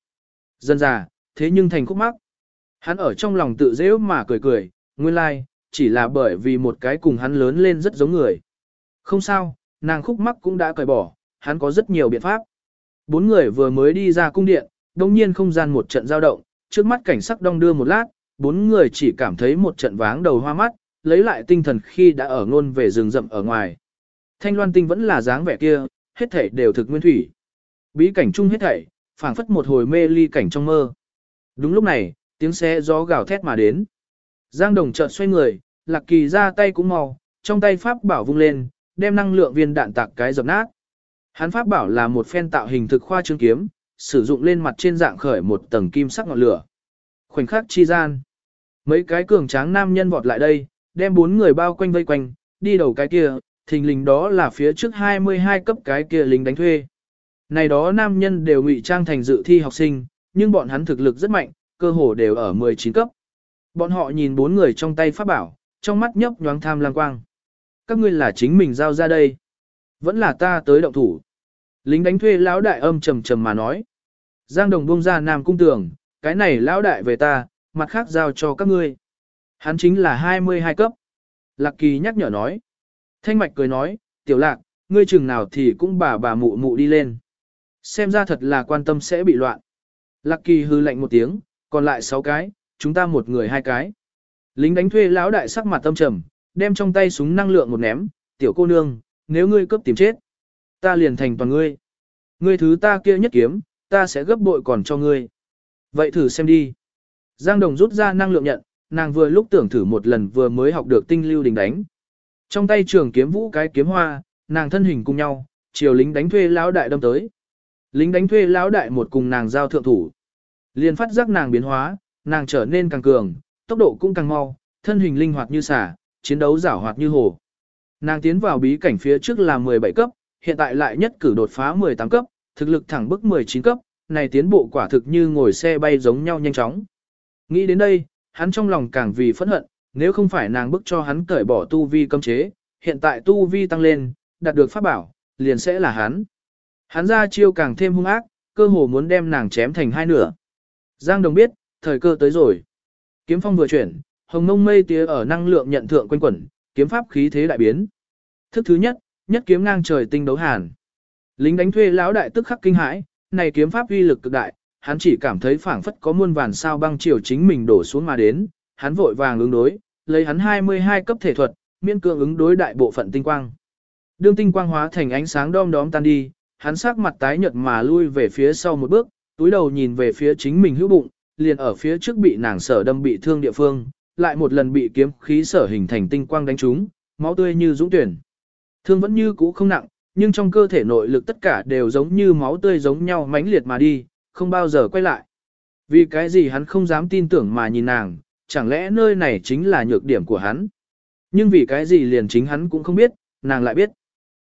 A: Dân già, thế nhưng thành khúc mắc. Hắn ở trong lòng tự dễ mà cười cười, nguyên lai, like, chỉ là bởi vì một cái cùng hắn lớn lên rất giống người. Không sao, nàng khúc mắc cũng đã cởi bỏ, hắn có rất nhiều biện pháp. Bốn người vừa mới đi ra cung điện, đồng nhiên không gian một trận giao động, trước mắt cảnh sắc đông đưa một lát, bốn người chỉ cảm thấy một trận váng đầu hoa mắt, lấy lại tinh thần khi đã ở ngôn về rừng rậm ở ngoài. Thanh loan tinh vẫn là dáng vẻ kia, hết thảy đều thực nguyên thủy. Bí cảnh chung hết thảy, phảng phất một hồi mê ly cảnh trong mơ. Đúng lúc này, tiếng xe gió gào thét mà đến. Giang Đồng chợt xoay người, Lạc Kỳ ra tay cũng mau, trong tay pháp bảo vung lên, đem năng lượng viên đạn tạc cái dập nát. Hắn pháp bảo là một phen tạo hình thực khoa trương kiếm, sử dụng lên mặt trên dạng khởi một tầng kim sắc ngọn lửa. Khoảnh khắc chi gian, mấy cái cường tráng nam nhân vọt lại đây, đem bốn người bao quanh vây quanh, đi đầu cái kia, thình lình đó là phía trước 22 cấp cái kia lính đánh thuê. Này đó nam nhân đều ngụy trang thành dự thi học sinh, nhưng bọn hắn thực lực rất mạnh, cơ hồ đều ở 19 cấp. Bọn họ nhìn bốn người trong tay pháp bảo, trong mắt nhấp nhoáng tham lang quang. Các ngươi là chính mình giao ra đây. Vẫn là ta tới động thủ. Lính đánh thuê lão đại âm trầm trầm mà nói. Giang Đồng buông ra Nam Cung Tường, cái này lão đại về ta, mặt khác giao cho các ngươi. Hắn chính là 22 cấp. Lạc Kỳ nhắc nhở nói. Thanh Mạch cười nói, tiểu lạc, ngươi chừng nào thì cũng bà bà mụ mụ đi lên. Xem ra thật là quan tâm sẽ bị loạn. Lạc Kỳ hư lạnh một tiếng, còn lại 6 cái, chúng ta một người hai cái. Lính đánh thuê lão đại sắc mặt tâm trầm, đem trong tay súng năng lượng một ném, tiểu cô nương, nếu ngươi cấp tìm chết, ta liền thành toàn ngươi. Ngươi thứ ta kia nhất kiếm, ta sẽ gấp bội còn cho ngươi. Vậy thử xem đi. Giang Đồng rút ra năng lượng nhận, nàng vừa lúc tưởng thử một lần vừa mới học được tinh lưu đình đánh. Trong tay trường kiếm vũ cái kiếm hoa, nàng thân hình cùng nhau, chiều lính đánh thuê lão đại đâm tới. Lính đánh thuê lão đại một cùng nàng giao thượng thủ. Liền phát giác nàng biến hóa, nàng trở nên càng cường, tốc độ cũng càng mau, thân hình linh hoạt như xả, chiến đấu giảo hoạt như hồ. Nàng tiến vào bí cảnh phía trước là 17 cấp, hiện tại lại nhất cử đột phá 18 cấp, thực lực thẳng bức 19 cấp, này tiến bộ quả thực như ngồi xe bay giống nhau nhanh chóng. Nghĩ đến đây, hắn trong lòng càng vì phẫn hận, nếu không phải nàng bức cho hắn cởi bỏ tu vi cấm chế, hiện tại tu vi tăng lên, đạt được pháp bảo, liền sẽ là hắn. Hắn ra chiêu càng thêm hung ác, cơ hồ muốn đem nàng chém thành hai nửa. Giang Đồng biết, thời cơ tới rồi. Kiếm phong vừa chuyển, hồng mông mây tía ở năng lượng nhận thượng quanh quẩn, kiếm pháp khí thế đại biến. Thức thứ nhất, nhất kiếm ngang trời tinh đấu hàn. Lính đánh thuê lão đại tức khắc kinh hãi, này kiếm pháp uy lực cực đại, hắn chỉ cảm thấy phảng phất có muôn vàn sao băng chiều chính mình đổ xuống mà đến, hắn vội vàng ứng đối, lấy hắn 22 cấp thể thuật, miễn cưỡng ứng đối đại bộ phận tinh quang. Đương tinh quang hóa thành ánh sáng đom đóm tan đi, hắn sắc mặt tái nhợt mà lui về phía sau một bước, túi đầu nhìn về phía chính mình hữu bụng, liền ở phía trước bị nàng sở đâm bị thương địa phương, lại một lần bị kiếm khí sở hình thành tinh quang đánh trúng, máu tươi như dũng tuyển. Thương vẫn như cũ không nặng, nhưng trong cơ thể nội lực tất cả đều giống như máu tươi giống nhau mãnh liệt mà đi, không bao giờ quay lại. Vì cái gì hắn không dám tin tưởng mà nhìn nàng, Chẳng lẽ nơi này chính là nhược điểm của hắn? Nhưng vì cái gì liền chính hắn cũng không biết, nàng lại biết.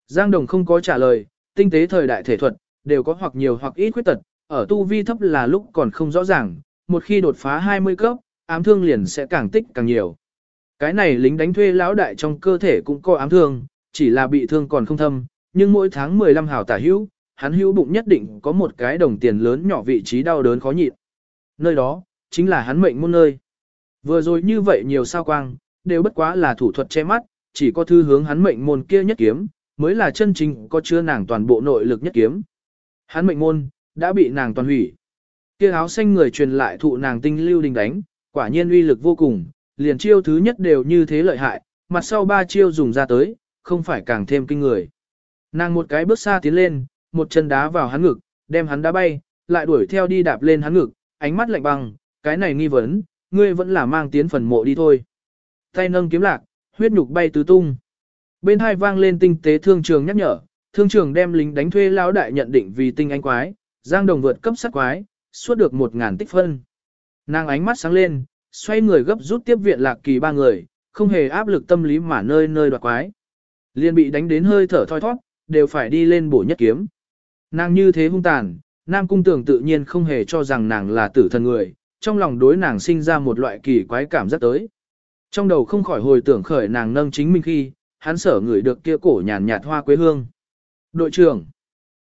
A: Giang Đồng không có trả lời, tinh tế thời đại thể thuật, đều có hoặc nhiều hoặc ít khuyết tật, ở tu vi thấp là lúc còn không rõ ràng, một khi đột phá 20 cấp, ám thương liền sẽ càng tích càng nhiều. Cái này lính đánh thuê lão đại trong cơ thể cũng có ám thương, chỉ là bị thương còn không thâm, nhưng mỗi tháng 15 hào tả hữu, hắn hữu bụng nhất định có một cái đồng tiền lớn nhỏ vị trí đau đớn khó nhịn. Nơi đó, chính là hắn mệnh môn nơi. Vừa rồi như vậy nhiều sao quang, đều bất quá là thủ thuật che mắt, chỉ có thư hướng hắn mệnh môn kia nhất kiếm, mới là chân chính có chứa nàng toàn bộ nội lực nhất kiếm. Hắn mệnh môn, đã bị nàng toàn hủy. Kia áo xanh người truyền lại thụ nàng tinh lưu đình đánh, quả nhiên uy lực vô cùng, liền chiêu thứ nhất đều như thế lợi hại, mặt sau ba chiêu dùng ra tới, không phải càng thêm kinh người. Nàng một cái bước xa tiến lên, một chân đá vào hắn ngực, đem hắn đá bay, lại đuổi theo đi đạp lên hắn ngực, ánh mắt lạnh băng, cái này nghi vấn, ngươi vẫn là mang tiến phần mộ đi thôi. Tay nâng kiếm lạc, huyết nhục bay tứ tung. Bên hai vang lên tinh tế thương trường nhắc nhở, thương trường đem lính đánh thuê lão đại nhận định vì tinh anh quái, giang đồng vượt cấp sát quái, suốt được một ngàn tích phân. Nàng ánh mắt sáng lên, xoay người gấp rút tiếp viện lạc kỳ ba người, không hề áp lực tâm lý mà nơi nơi đoạt quái. Liên bị đánh đến hơi thở thoi thoát, đều phải đi lên bổ nhất kiếm. Nàng như thế hung tàn, Nam Cung tưởng tự nhiên không hề cho rằng nàng là tử thần người, trong lòng đối nàng sinh ra một loại kỳ quái cảm giác tới. Trong đầu không khỏi hồi tưởng khởi nàng nâng chính mình khi, hắn sở ngửi được kia cổ nhàn nhạt hoa quế hương. Đội trưởng,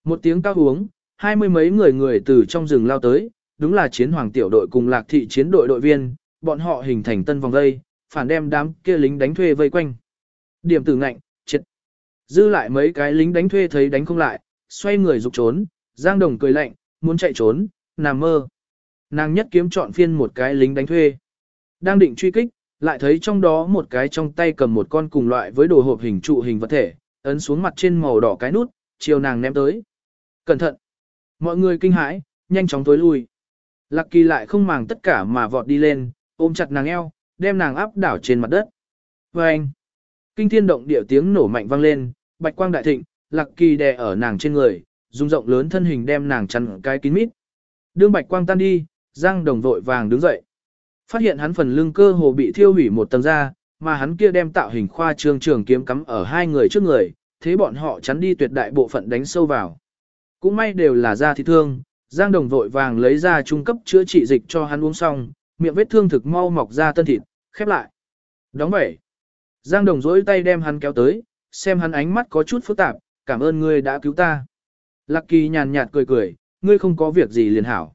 A: một tiếng cao uống, hai mươi mấy người người từ trong rừng lao tới, đúng là chiến hoàng tiểu đội cùng lạc thị chiến đội đội viên, bọn họ hình thành tân vòng vây, phản đem đám kia lính đánh thuê vây quanh. Điểm tử ngạnh, chết. Dư lại mấy cái lính đánh thuê thấy đánh không lại, xoay người rục trốn, Giang Đồng cười lạnh, muốn chạy trốn, nằm mơ. Nàng nhất kiếm chọn phiên một cái lính đánh thuê. Đang định truy kích, lại thấy trong đó một cái trong tay cầm một con cùng loại với đồ hộp hình trụ hình vật thể, ấn xuống mặt trên màu đỏ cái nút, chiều nàng ném tới. Cẩn thận! Mọi người kinh hãi, nhanh chóng tối lui. Lạc kỳ lại không màng tất cả mà vọt đi lên, ôm chặt nàng eo, đem nàng áp đảo trên mặt đất. Và anh! Kinh thiên động địa tiếng nổ mạnh vang lên, bạch quang đại thịnh, lạc kỳ đè ở nàng trên người, dùng rộng lớn thân hình đem nàng chắn cái kín mít. Đương bạch quang tan đi, Giang Đồng vội vàng đứng dậy. Phát hiện hắn phần lưng cơ hồ bị thiêu hủy một tầng da, mà hắn kia đem tạo hình khoa trương trường kiếm cắm ở hai người trước người, thế bọn họ chắn đi tuyệt đại bộ phận đánh sâu vào. Cũng may đều là da thịt thương, Giang Đồng vội vàng lấy ra trung cấp chữa trị dịch cho hắn uống xong, miệng vết thương thực mau mọc ra tân thịt, khép lại. Đóng bẩy. Giang Đồng dỗi tay đem hắn kéo tới, xem hắn ánh mắt có chút phức tạp, cảm ơn ngươi đã cứu ta. Lạc kỳ nhàn nhạt cười cười, ngươi không có việc gì liền hảo.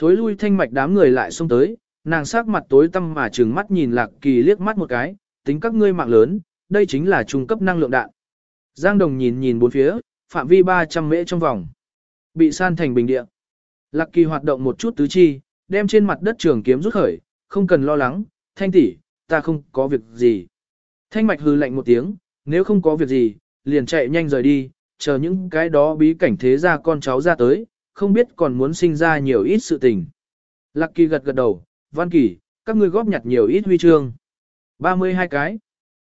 A: Thối lui thanh mạch đám người lại xông tới, nàng sắc mặt tối tăm mà trừng mắt nhìn lạc kỳ liếc mắt một cái, tính các ngươi mạng lớn, đây chính là trung cấp năng lượng đạn. Giang đồng nhìn nhìn bốn phía, phạm vi 300 mễ trong vòng. Bị san thành bình địa. Lạc kỳ hoạt động một chút tứ chi, đem trên mặt đất trường kiếm rút khởi, không cần lo lắng, thanh tỷ, ta không có việc gì. Thanh mạch hư lạnh một tiếng, nếu không có việc gì, liền chạy nhanh rời đi, chờ những cái đó bí cảnh thế ra con cháu ra tới, không biết còn muốn sinh ra nhiều ít sự tình. Lạc kỳ gật gật đầu, văn kỳ, các ngươi góp nhặt nhiều ít huy chương. 32 cái.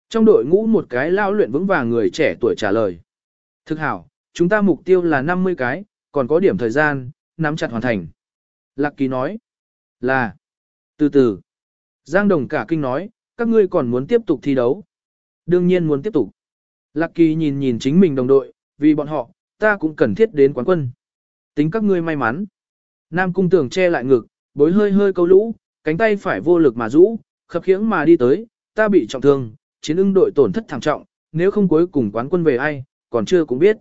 A: Trong đội ngũ một cái lao luyện vững vàng người trẻ tuổi trả lời. Thực hảo, chúng ta mục tiêu là 50 cái, còn có điểm thời gian, nắm chặt hoàn thành. Lạc kỳ nói. Là. Từ từ. Giang Đồng cả kinh nói, các ngươi còn muốn tiếp tục thi đấu. Đương nhiên muốn tiếp tục. Lạc kỳ nhìn nhìn chính mình đồng đội, vì bọn họ, ta cũng cần thiết đến quán quân. Tính các ngươi may mắn. Nam cung tường che lại ngực, bối hơi hơi câu lũ, cánh tay phải vô lực mà rũ, khập khiễng mà đi tới, ta bị trọng thương, chiến ưng đội tổn thất thảm trọng, nếu không cuối cùng quán quân về ai, còn chưa cũng biết.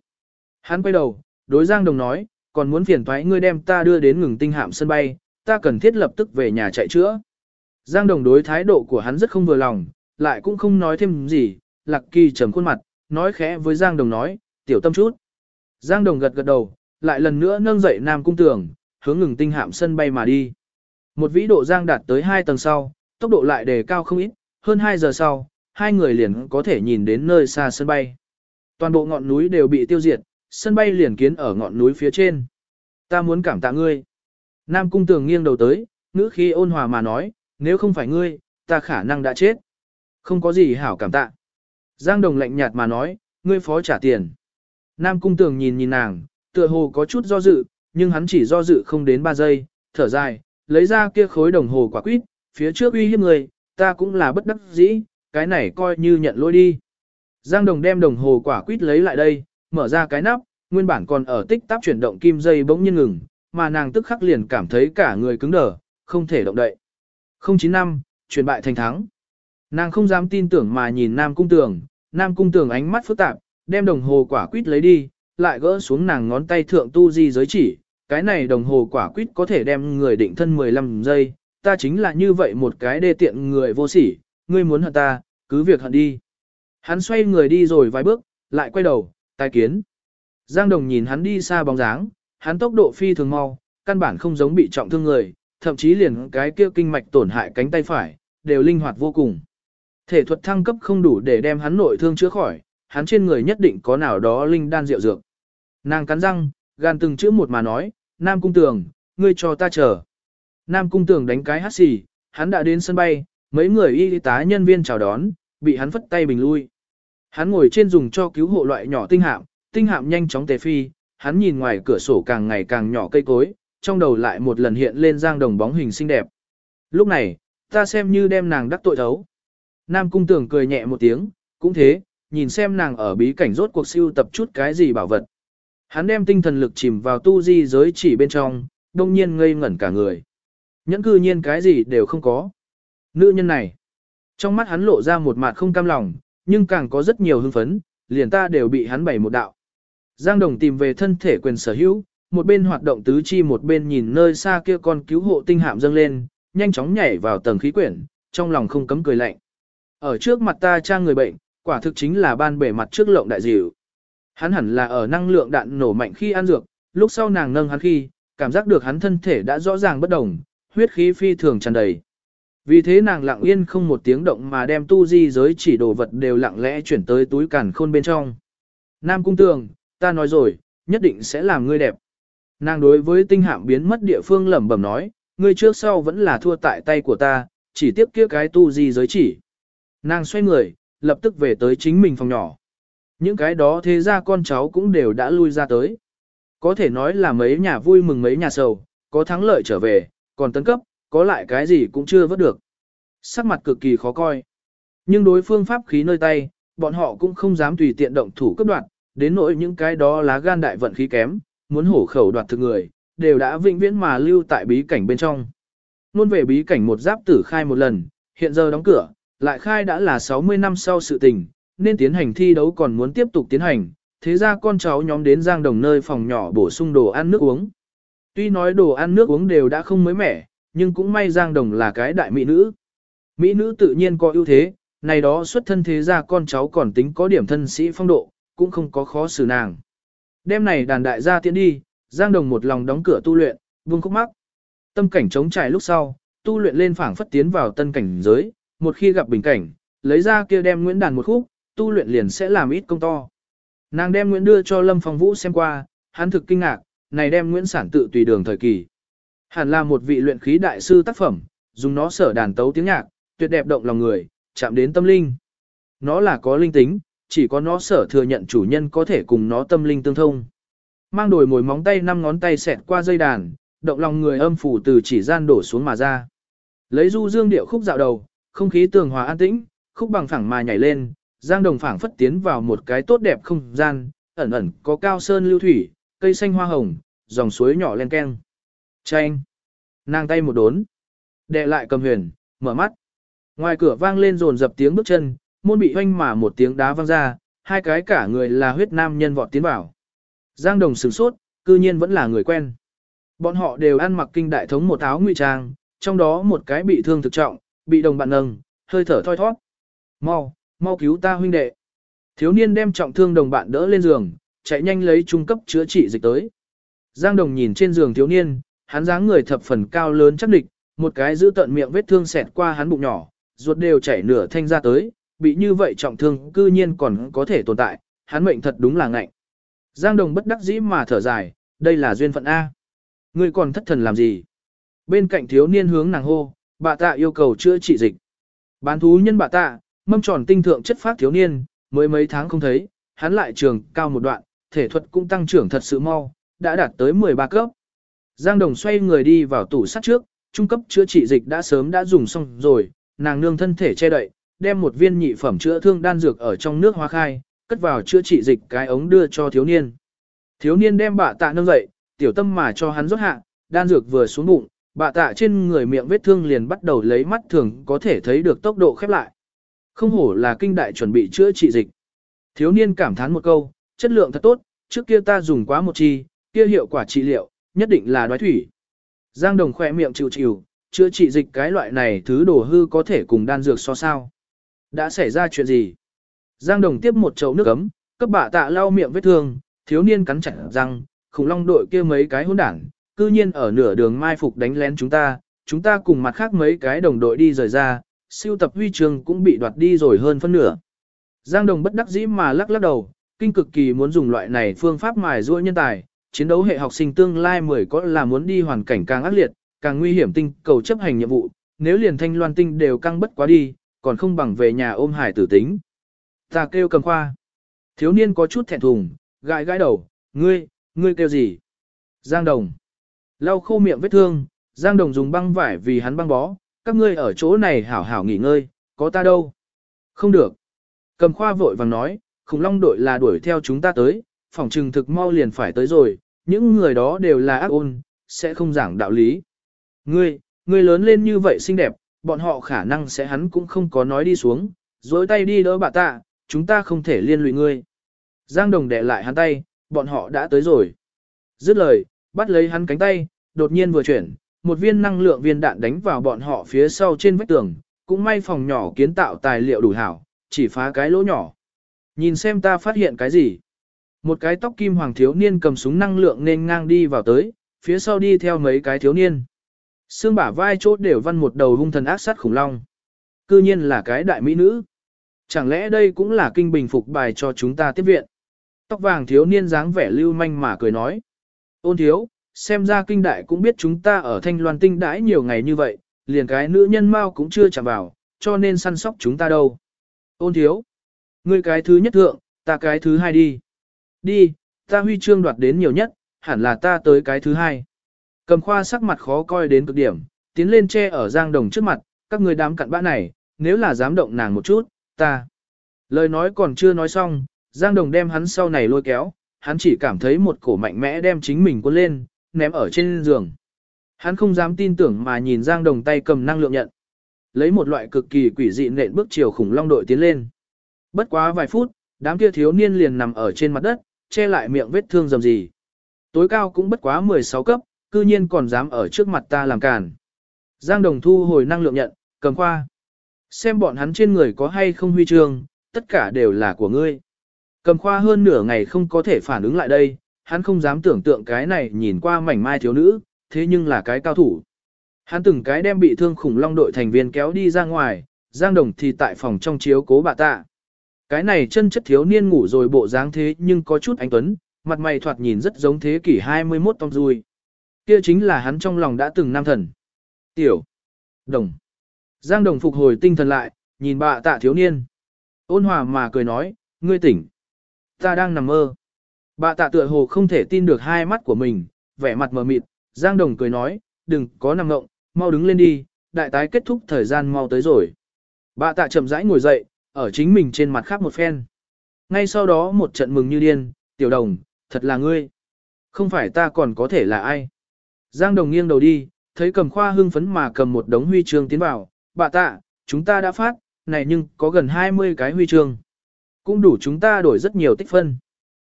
A: Hắn quay đầu, đối Giang Đồng nói, còn muốn phiền thoái ngươi đem ta đưa đến ngừng tinh hạm sân bay, ta cần thiết lập tức về nhà chạy chữa. Giang Đồng đối thái độ của hắn rất không vừa lòng, lại cũng không nói thêm gì, Lạc Kỳ trầm khuôn mặt, nói khẽ với Giang Đồng nói, tiểu tâm chút. Giang Đồng gật gật đầu, lại lần nữa nâng dậy Nam Cung Tường, hướng ngừng tinh hạm sân bay mà đi. Một vĩ độ Giang đạt tới 2 tầng sau, tốc độ lại đề cao không ít, hơn 2 giờ sau, hai người liền có thể nhìn đến nơi xa sân bay. Toàn bộ ngọn núi đều bị tiêu diệt, sân bay liền kiến ở ngọn núi phía trên. Ta muốn cảm tạ ngươi. Nam Cung Tường nghiêng đầu tới, ngữ khi ôn hòa mà nói, nếu không phải ngươi, ta khả năng đã chết. Không có gì hảo cảm tạ. Giang Đồng lạnh nhạt mà nói, ngươi phó trả tiền. Nam Cung Tường nhìn nhìn nàng, tựa hồ có chút do dự, nhưng hắn chỉ do dự không đến 3 giây, thở dài, lấy ra kia khối đồng hồ quả quýt, phía trước uy hiếp người, ta cũng là bất đắc dĩ, cái này coi như nhận lỗi đi. Giang Đồng đem đồng hồ quả quýt lấy lại đây, mở ra cái nắp, nguyên bản còn ở tích tắp chuyển động kim dây bỗng nhiên ngừng, mà nàng tức khắc liền cảm thấy cả người cứng đờ, không thể động đậy. 095, chuyển bại thành thắng. Nàng không dám tin tưởng mà nhìn Nam Cung Tường, Nam Cung Tường ánh mắt phức tạp, đem đồng hồ quả quýt lấy đi, lại gỡ xuống nàng ngón tay thượng tu di giới chỉ, cái này đồng hồ quả quýt có thể đem người định thân 15 giây, ta chính là như vậy một cái đê tiện người vô sỉ, ngươi muốn hận ta, cứ việc hận đi. Hắn xoay người đi rồi vài bước, lại quay đầu, tai kiến. Giang Đồng nhìn hắn đi xa bóng dáng, hắn tốc độ phi thường mau, căn bản không giống bị trọng thương người, thậm chí liền cái kia kinh mạch tổn hại cánh tay phải, đều linh hoạt vô cùng. Thể thuật thăng cấp không đủ để đem hắn nội thương chữa khỏi, hắn trên người nhất định có nào đó linh đan rượu dược. Nàng cắn răng, gan từng chữ một mà nói, Nam Cung Tường, ngươi cho ta chờ. Nam Cung Tường đánh cái hát xì, hắn đã đến sân bay, mấy người y tá nhân viên chào đón, bị hắn phất tay bình lui. Hắn ngồi trên dùng cho cứu hộ loại nhỏ tinh hạm, tinh hạm nhanh chóng tề phi, hắn nhìn ngoài cửa sổ càng ngày càng nhỏ cây cối, trong đầu lại một lần hiện lên giang đồng bóng hình xinh đẹp. Lúc này, ta xem như đem nàng đắc tội thấu. Nam cung tường cười nhẹ một tiếng, cũng thế, nhìn xem nàng ở bí cảnh rốt cuộc siêu tập chút cái gì bảo vật. Hắn đem tinh thần lực chìm vào tu di giới chỉ bên trong, đông nhiên ngây ngẩn cả người. Nhẫn cư nhiên cái gì đều không có. Nữ nhân này, trong mắt hắn lộ ra một mặt không cam lòng, nhưng càng có rất nhiều hưng phấn, liền ta đều bị hắn bày một đạo. Giang Đồng tìm về thân thể quyền sở hữu, một bên hoạt động tứ chi một bên nhìn nơi xa kia con cứu hộ tinh hạm dâng lên, nhanh chóng nhảy vào tầng khí quyển, trong lòng không cấm cười lạnh. Ở trước mặt ta trang người bệnh, quả thực chính là ban bể mặt trước lộng đại dịu. Hắn hẳn là ở năng lượng đạn nổ mạnh khi ăn dược, lúc sau nàng nâng hắn khi, cảm giác được hắn thân thể đã rõ ràng bất đồng, huyết khí phi thường tràn đầy. Vì thế nàng lặng yên không một tiếng động mà đem tu di giới chỉ đồ vật đều lặng lẽ chuyển tới túi càn khôn bên trong. Nam cung tường, ta nói rồi, nhất định sẽ làm ngươi đẹp. Nàng đối với tinh hạm biến mất địa phương lẩm bẩm nói, ngươi trước sau vẫn là thua tại tay của ta, chỉ tiếp kia cái tu di giới chỉ. Nàng xoay người, lập tức về tới chính mình phòng nhỏ. Những cái đó thế ra con cháu cũng đều đã lui ra tới. Có thể nói là mấy nhà vui mừng mấy nhà sầu, có thắng lợi trở về, còn tấn cấp, có lại cái gì cũng chưa vớt được. Sắc mặt cực kỳ khó coi. Nhưng đối phương pháp khí nơi tay, bọn họ cũng không dám tùy tiện động thủ cấp đoạt, đến nỗi những cái đó lá gan đại vận khí kém, muốn hổ khẩu đoạt thực người, đều đã vĩnh viễn mà lưu tại bí cảnh bên trong. Luôn về bí cảnh một giáp tử khai một lần, hiện giờ đóng cửa, lại khai đã là 60 năm sau sự tình, nên tiến hành thi đấu còn muốn tiếp tục tiến hành, thế ra con cháu nhóm đến giang đồng nơi phòng nhỏ bổ sung đồ ăn nước uống. Tuy nói đồ ăn nước uống đều đã không mới mẻ, nhưng cũng may giang đồng là cái đại mỹ nữ. Mỹ nữ tự nhiên có ưu thế, này đó xuất thân thế ra con cháu còn tính có điểm thân sĩ phong độ, cũng không có khó xử nàng. Đêm này đàn đại gia tiến đi, Giang Đồng một lòng đóng cửa tu luyện, vương khúc mắc. Tâm cảnh chống trải lúc sau, tu luyện lên phảng phất tiến vào tân cảnh giới, một khi gặp bình cảnh, lấy ra kia đem Nguyễn đàn một khúc, tu luyện liền sẽ làm ít công to. Nàng đem Nguyễn đưa cho Lâm Phong Vũ xem qua, hắn thực kinh ngạc, này đem Nguyễn sản tự tùy đường thời kỳ. Hẳn là một vị luyện khí đại sư tác phẩm, dùng nó sở đàn tấu tiếng nhạc, tuyệt đẹp động lòng người, chạm đến tâm linh. Nó là có linh tính, chỉ có nó sở thừa nhận chủ nhân có thể cùng nó tâm linh tương thông. Mang đổi mồi móng tay năm ngón tay xẹt qua dây đàn, động lòng người âm phủ từ chỉ gian đổ xuống mà ra. Lấy du dương điệu khúc dạo đầu, không khí tường hòa an tĩnh, khúc bằng phẳng mà nhảy lên, giang đồng phẳng phất tiến vào một cái tốt đẹp không gian, ẩn ẩn có cao sơn lưu thủy, cây xanh hoa hồng, dòng suối nhỏ len keng. Chanh. Nàng tay một đốn. Đệ lại cầm huyền, mở mắt. Ngoài cửa vang lên rồn dập tiếng bước chân, môn bị hoanh mà một tiếng đá văng ra, hai cái cả người là huyết nam nhân vọt tiến vào. Giang Đồng sửng sốt, cư nhiên vẫn là người quen. Bọn họ đều ăn mặc kinh đại thống một áo ngụy trang, trong đó một cái bị thương thực trọng, bị đồng bạn nâng, hơi thở thoi thoát. Mau, mau cứu ta huynh đệ. Thiếu niên đem trọng thương đồng bạn đỡ lên giường, chạy nhanh lấy trung cấp chữa trị dịch tới. Giang Đồng nhìn trên giường thiếu niên, hắn dáng người thập phần cao lớn chắc địch, một cái giữ tận miệng vết thương xẹt qua hắn bụng nhỏ, ruột đều chảy nửa thanh ra tới, bị như vậy trọng thương cư nhiên còn có thể tồn tại, hắn mệnh thật đúng là ngạnh. Giang Đồng bất đắc dĩ mà thở dài, đây là duyên phận A. Ngươi còn thất thần làm gì? Bên cạnh thiếu niên hướng nàng hô, bà tạ yêu cầu chữa trị dịch. Bán thú nhân bà tạ, mâm tròn tinh thượng chất phát thiếu niên, mới mấy tháng không thấy, hắn lại trường cao một đoạn, thể thuật cũng tăng trưởng thật sự mau, đã đạt tới 13 cấp. Giang Đồng xoay người đi vào tủ sắt trước, trung cấp chữa trị dịch đã sớm đã dùng xong rồi, nàng nương thân thể che đậy, đem một viên nhị phẩm chữa thương đan dược ở trong nước hóa khai, cất vào chữa trị dịch cái ống đưa cho thiếu niên. Thiếu niên đem bạ tạ nâng dậy, tiểu tâm mà cho hắn rót hạ, đan dược vừa xuống bụng, bạ tạ trên người miệng vết thương liền bắt đầu lấy mắt thường có thể thấy được tốc độ khép lại. Không hổ là kinh đại chuẩn bị chữa trị dịch. Thiếu niên cảm thán một câu, chất lượng thật tốt, trước kia ta dùng quá một chi, kia hiệu quả trị liệu, nhất định là đoái thủy. Giang Đồng khỏe miệng chịu chịu, chữa trị dịch cái loại này thứ đồ hư có thể cùng đan dược so sao. Đã xảy ra chuyện gì? Giang Đồng tiếp một chậu nước ấm, cấp bạ tạ lau miệng vết thương, thiếu niên cắn chặt răng, khủng long đội kia mấy cái hỗn đảng, cư nhiên ở nửa đường mai phục đánh lén chúng ta, chúng ta cùng mặt khác mấy cái đồng đội đi rời ra, siêu tập huy chương cũng bị đoạt đi rồi hơn phân nửa. Giang Đồng bất đắc dĩ mà lắc lắc đầu, kinh cực kỳ muốn dùng loại này phương pháp mài ruôi nhân tài, chiến đấu hệ học sinh tương lai mười có là muốn đi hoàn cảnh càng ác liệt, càng nguy hiểm tinh cầu chấp hành nhiệm vụ, nếu liền thanh loan tinh đều căng bất quá đi, còn không bằng về nhà ôm hải tử tính. Ta kêu cầm khoa. Thiếu niên có chút thẹn thùng, gãi gãi đầu, ngươi, ngươi kêu gì? Giang Đồng. Lau khô miệng vết thương, Giang Đồng dùng băng vải vì hắn băng bó, các ngươi ở chỗ này hảo hảo nghỉ ngơi, có ta đâu? Không được. Cầm khoa vội vàng nói, khủng long đội là đuổi theo chúng ta tới, phòng trừng thực mau liền phải tới rồi, những người đó đều là ác ôn, sẽ không giảng đạo lý. Ngươi, ngươi lớn lên như vậy xinh đẹp, bọn họ khả năng sẽ hắn cũng không có nói đi xuống, dối tay đi đỡ bà ta, chúng ta không thể liên lụy ngươi. Giang Đồng đè lại hắn tay, bọn họ đã tới rồi. Dứt lời, bắt lấy hắn cánh tay, đột nhiên vừa chuyển, một viên năng lượng viên đạn đánh vào bọn họ phía sau trên vách tường, cũng may phòng nhỏ kiến tạo tài liệu đủ hảo, chỉ phá cái lỗ nhỏ. Nhìn xem ta phát hiện cái gì. Một cái tóc kim hoàng thiếu niên cầm súng năng lượng nên ngang đi vào tới, phía sau đi theo mấy cái thiếu niên. Xương bả vai chốt đều văn một đầu hung thần ác sát khủng long. Cư nhiên là cái đại mỹ nữ. Chẳng lẽ đây cũng là kinh bình phục bài cho chúng ta tiếp viện? Tóc vàng thiếu niên dáng vẻ lưu manh mà cười nói. Ôn thiếu, xem ra kinh đại cũng biết chúng ta ở thanh loan tinh đãi nhiều ngày như vậy, liền cái nữ nhân mau cũng chưa chạm vào, cho nên săn sóc chúng ta đâu. Ôn thiếu, ngươi cái thứ nhất thượng, ta cái thứ hai đi. Đi, ta huy chương đoạt đến nhiều nhất, hẳn là ta tới cái thứ hai. Cầm khoa sắc mặt khó coi đến cực điểm, tiến lên che ở giang đồng trước mặt, các người đám cặn bã này, nếu là dám động nàng một chút, ta. Lời nói còn chưa nói xong, giang đồng đem hắn sau này lôi kéo, hắn chỉ cảm thấy một cổ mạnh mẽ đem chính mình cuốn lên, ném ở trên giường. Hắn không dám tin tưởng mà nhìn giang đồng tay cầm năng lượng nhận. Lấy một loại cực kỳ quỷ dị nện bước chiều khủng long đội tiến lên. Bất quá vài phút, đám kia thiếu niên liền nằm ở trên mặt đất, che lại miệng vết thương dầm gì. Tối cao cũng bất quá 16 cấp, cư nhiên còn dám ở trước mặt ta làm càn. Giang Đồng thu hồi năng lượng nhận, cầm khoa. Xem bọn hắn trên người có hay không huy chương, tất cả đều là của ngươi. Cầm khoa hơn nửa ngày không có thể phản ứng lại đây, hắn không dám tưởng tượng cái này nhìn qua mảnh mai thiếu nữ, thế nhưng là cái cao thủ. Hắn từng cái đem bị thương khủng long đội thành viên kéo đi ra ngoài, Giang Đồng thì tại phòng trong chiếu cố bà tạ. Cái này chân chất thiếu niên ngủ rồi bộ dáng thế nhưng có chút anh tuấn, mặt mày thoạt nhìn rất giống thế kỷ 21 Tom Dui. Kia chính là hắn trong lòng đã từng nam thần. Tiểu. Đồng. Giang Đồng phục hồi tinh thần lại, nhìn bà tạ thiếu niên. Ôn hòa mà cười nói, ngươi tỉnh. Ta đang nằm mơ. Bà tạ tựa hồ không thể tin được hai mắt của mình, vẻ mặt mờ mịt. Giang Đồng cười nói, đừng có nằm ngộng, mau đứng lên đi, đại tái kết thúc thời gian mau tới rồi. Bà tạ chậm rãi ngồi dậy, ở chính mình trên mặt khác một phen. Ngay sau đó một trận mừng như điên, tiểu đồng, thật là ngươi. Không phải ta còn có thể là ai. Giang đồng nghiêng đầu đi, thấy cầm khoa hưng phấn mà cầm một đống huy chương tiến vào. Bà tạ, chúng ta đã phát, này nhưng có gần 20 cái huy chương. Cũng đủ chúng ta đổi rất nhiều tích phân.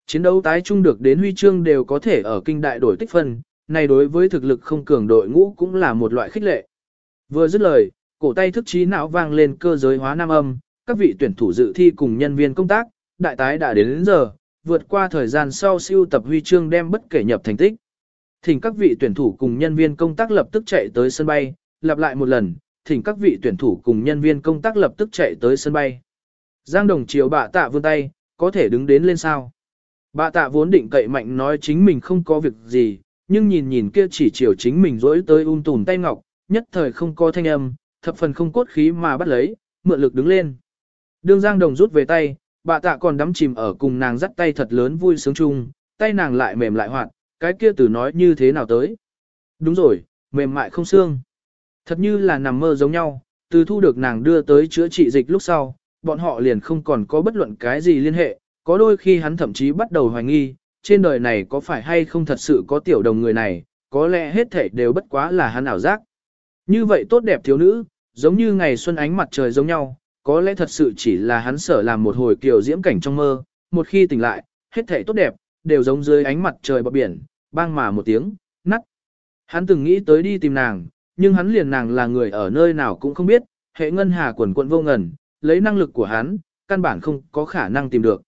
A: Chiến đấu tái trung được đến huy chương đều có thể ở kinh đại đổi tích phân, này đối với thực lực không cường đội ngũ cũng là một loại khích lệ. Vừa dứt lời, cổ tay thức trí não vang lên cơ giới hóa nam âm, các vị tuyển thủ dự thi cùng nhân viên công tác, đại tái đã đến, đến giờ, vượt qua thời gian sau siêu tập huy chương đem bất kể nhập thành tích. Thỉnh các vị tuyển thủ cùng nhân viên công tác lập tức chạy tới sân bay, lặp lại một lần, thỉnh các vị tuyển thủ cùng nhân viên công tác lập tức chạy tới sân bay. Giang Đồng chiều bà tạ vươn tay, có thể đứng đến lên sao. Bà tạ vốn định cậy mạnh nói chính mình không có việc gì, nhưng nhìn nhìn kia chỉ chiều chính mình rỗi tới um un tùn tay ngọc, nhất thời không có thanh âm, thập phần không cốt khí mà bắt lấy, mượn lực đứng lên. Đương Giang Đồng rút về tay, bà tạ còn đắm chìm ở cùng nàng dắt tay thật lớn vui sướng chung, tay nàng lại mềm lại hoạt, cái kia từ nói như thế nào tới. Đúng rồi, mềm mại không xương. Thật như là nằm mơ giống nhau, từ thu được nàng đưa tới chữa trị dịch lúc sau, bọn họ liền không còn có bất luận cái gì liên hệ, có đôi khi hắn thậm chí bắt đầu hoài nghi, trên đời này có phải hay không thật sự có tiểu đồng người này, có lẽ hết thảy đều bất quá là hắn ảo giác. Như vậy tốt đẹp thiếu nữ, giống như ngày xuân ánh mặt trời giống nhau, có lẽ thật sự chỉ là hắn sở làm một hồi kiều diễm cảnh trong mơ, một khi tỉnh lại, hết thảy tốt đẹp, đều giống dưới ánh mặt trời bờ biển, bang mà một tiếng, nắt. Hắn từng nghĩ tới đi tìm nàng, nhưng hắn liền nàng là người ở nơi nào cũng không biết, hệ ngân hà quần quận vô ngần, lấy năng lực của hắn, căn bản không có khả năng tìm được.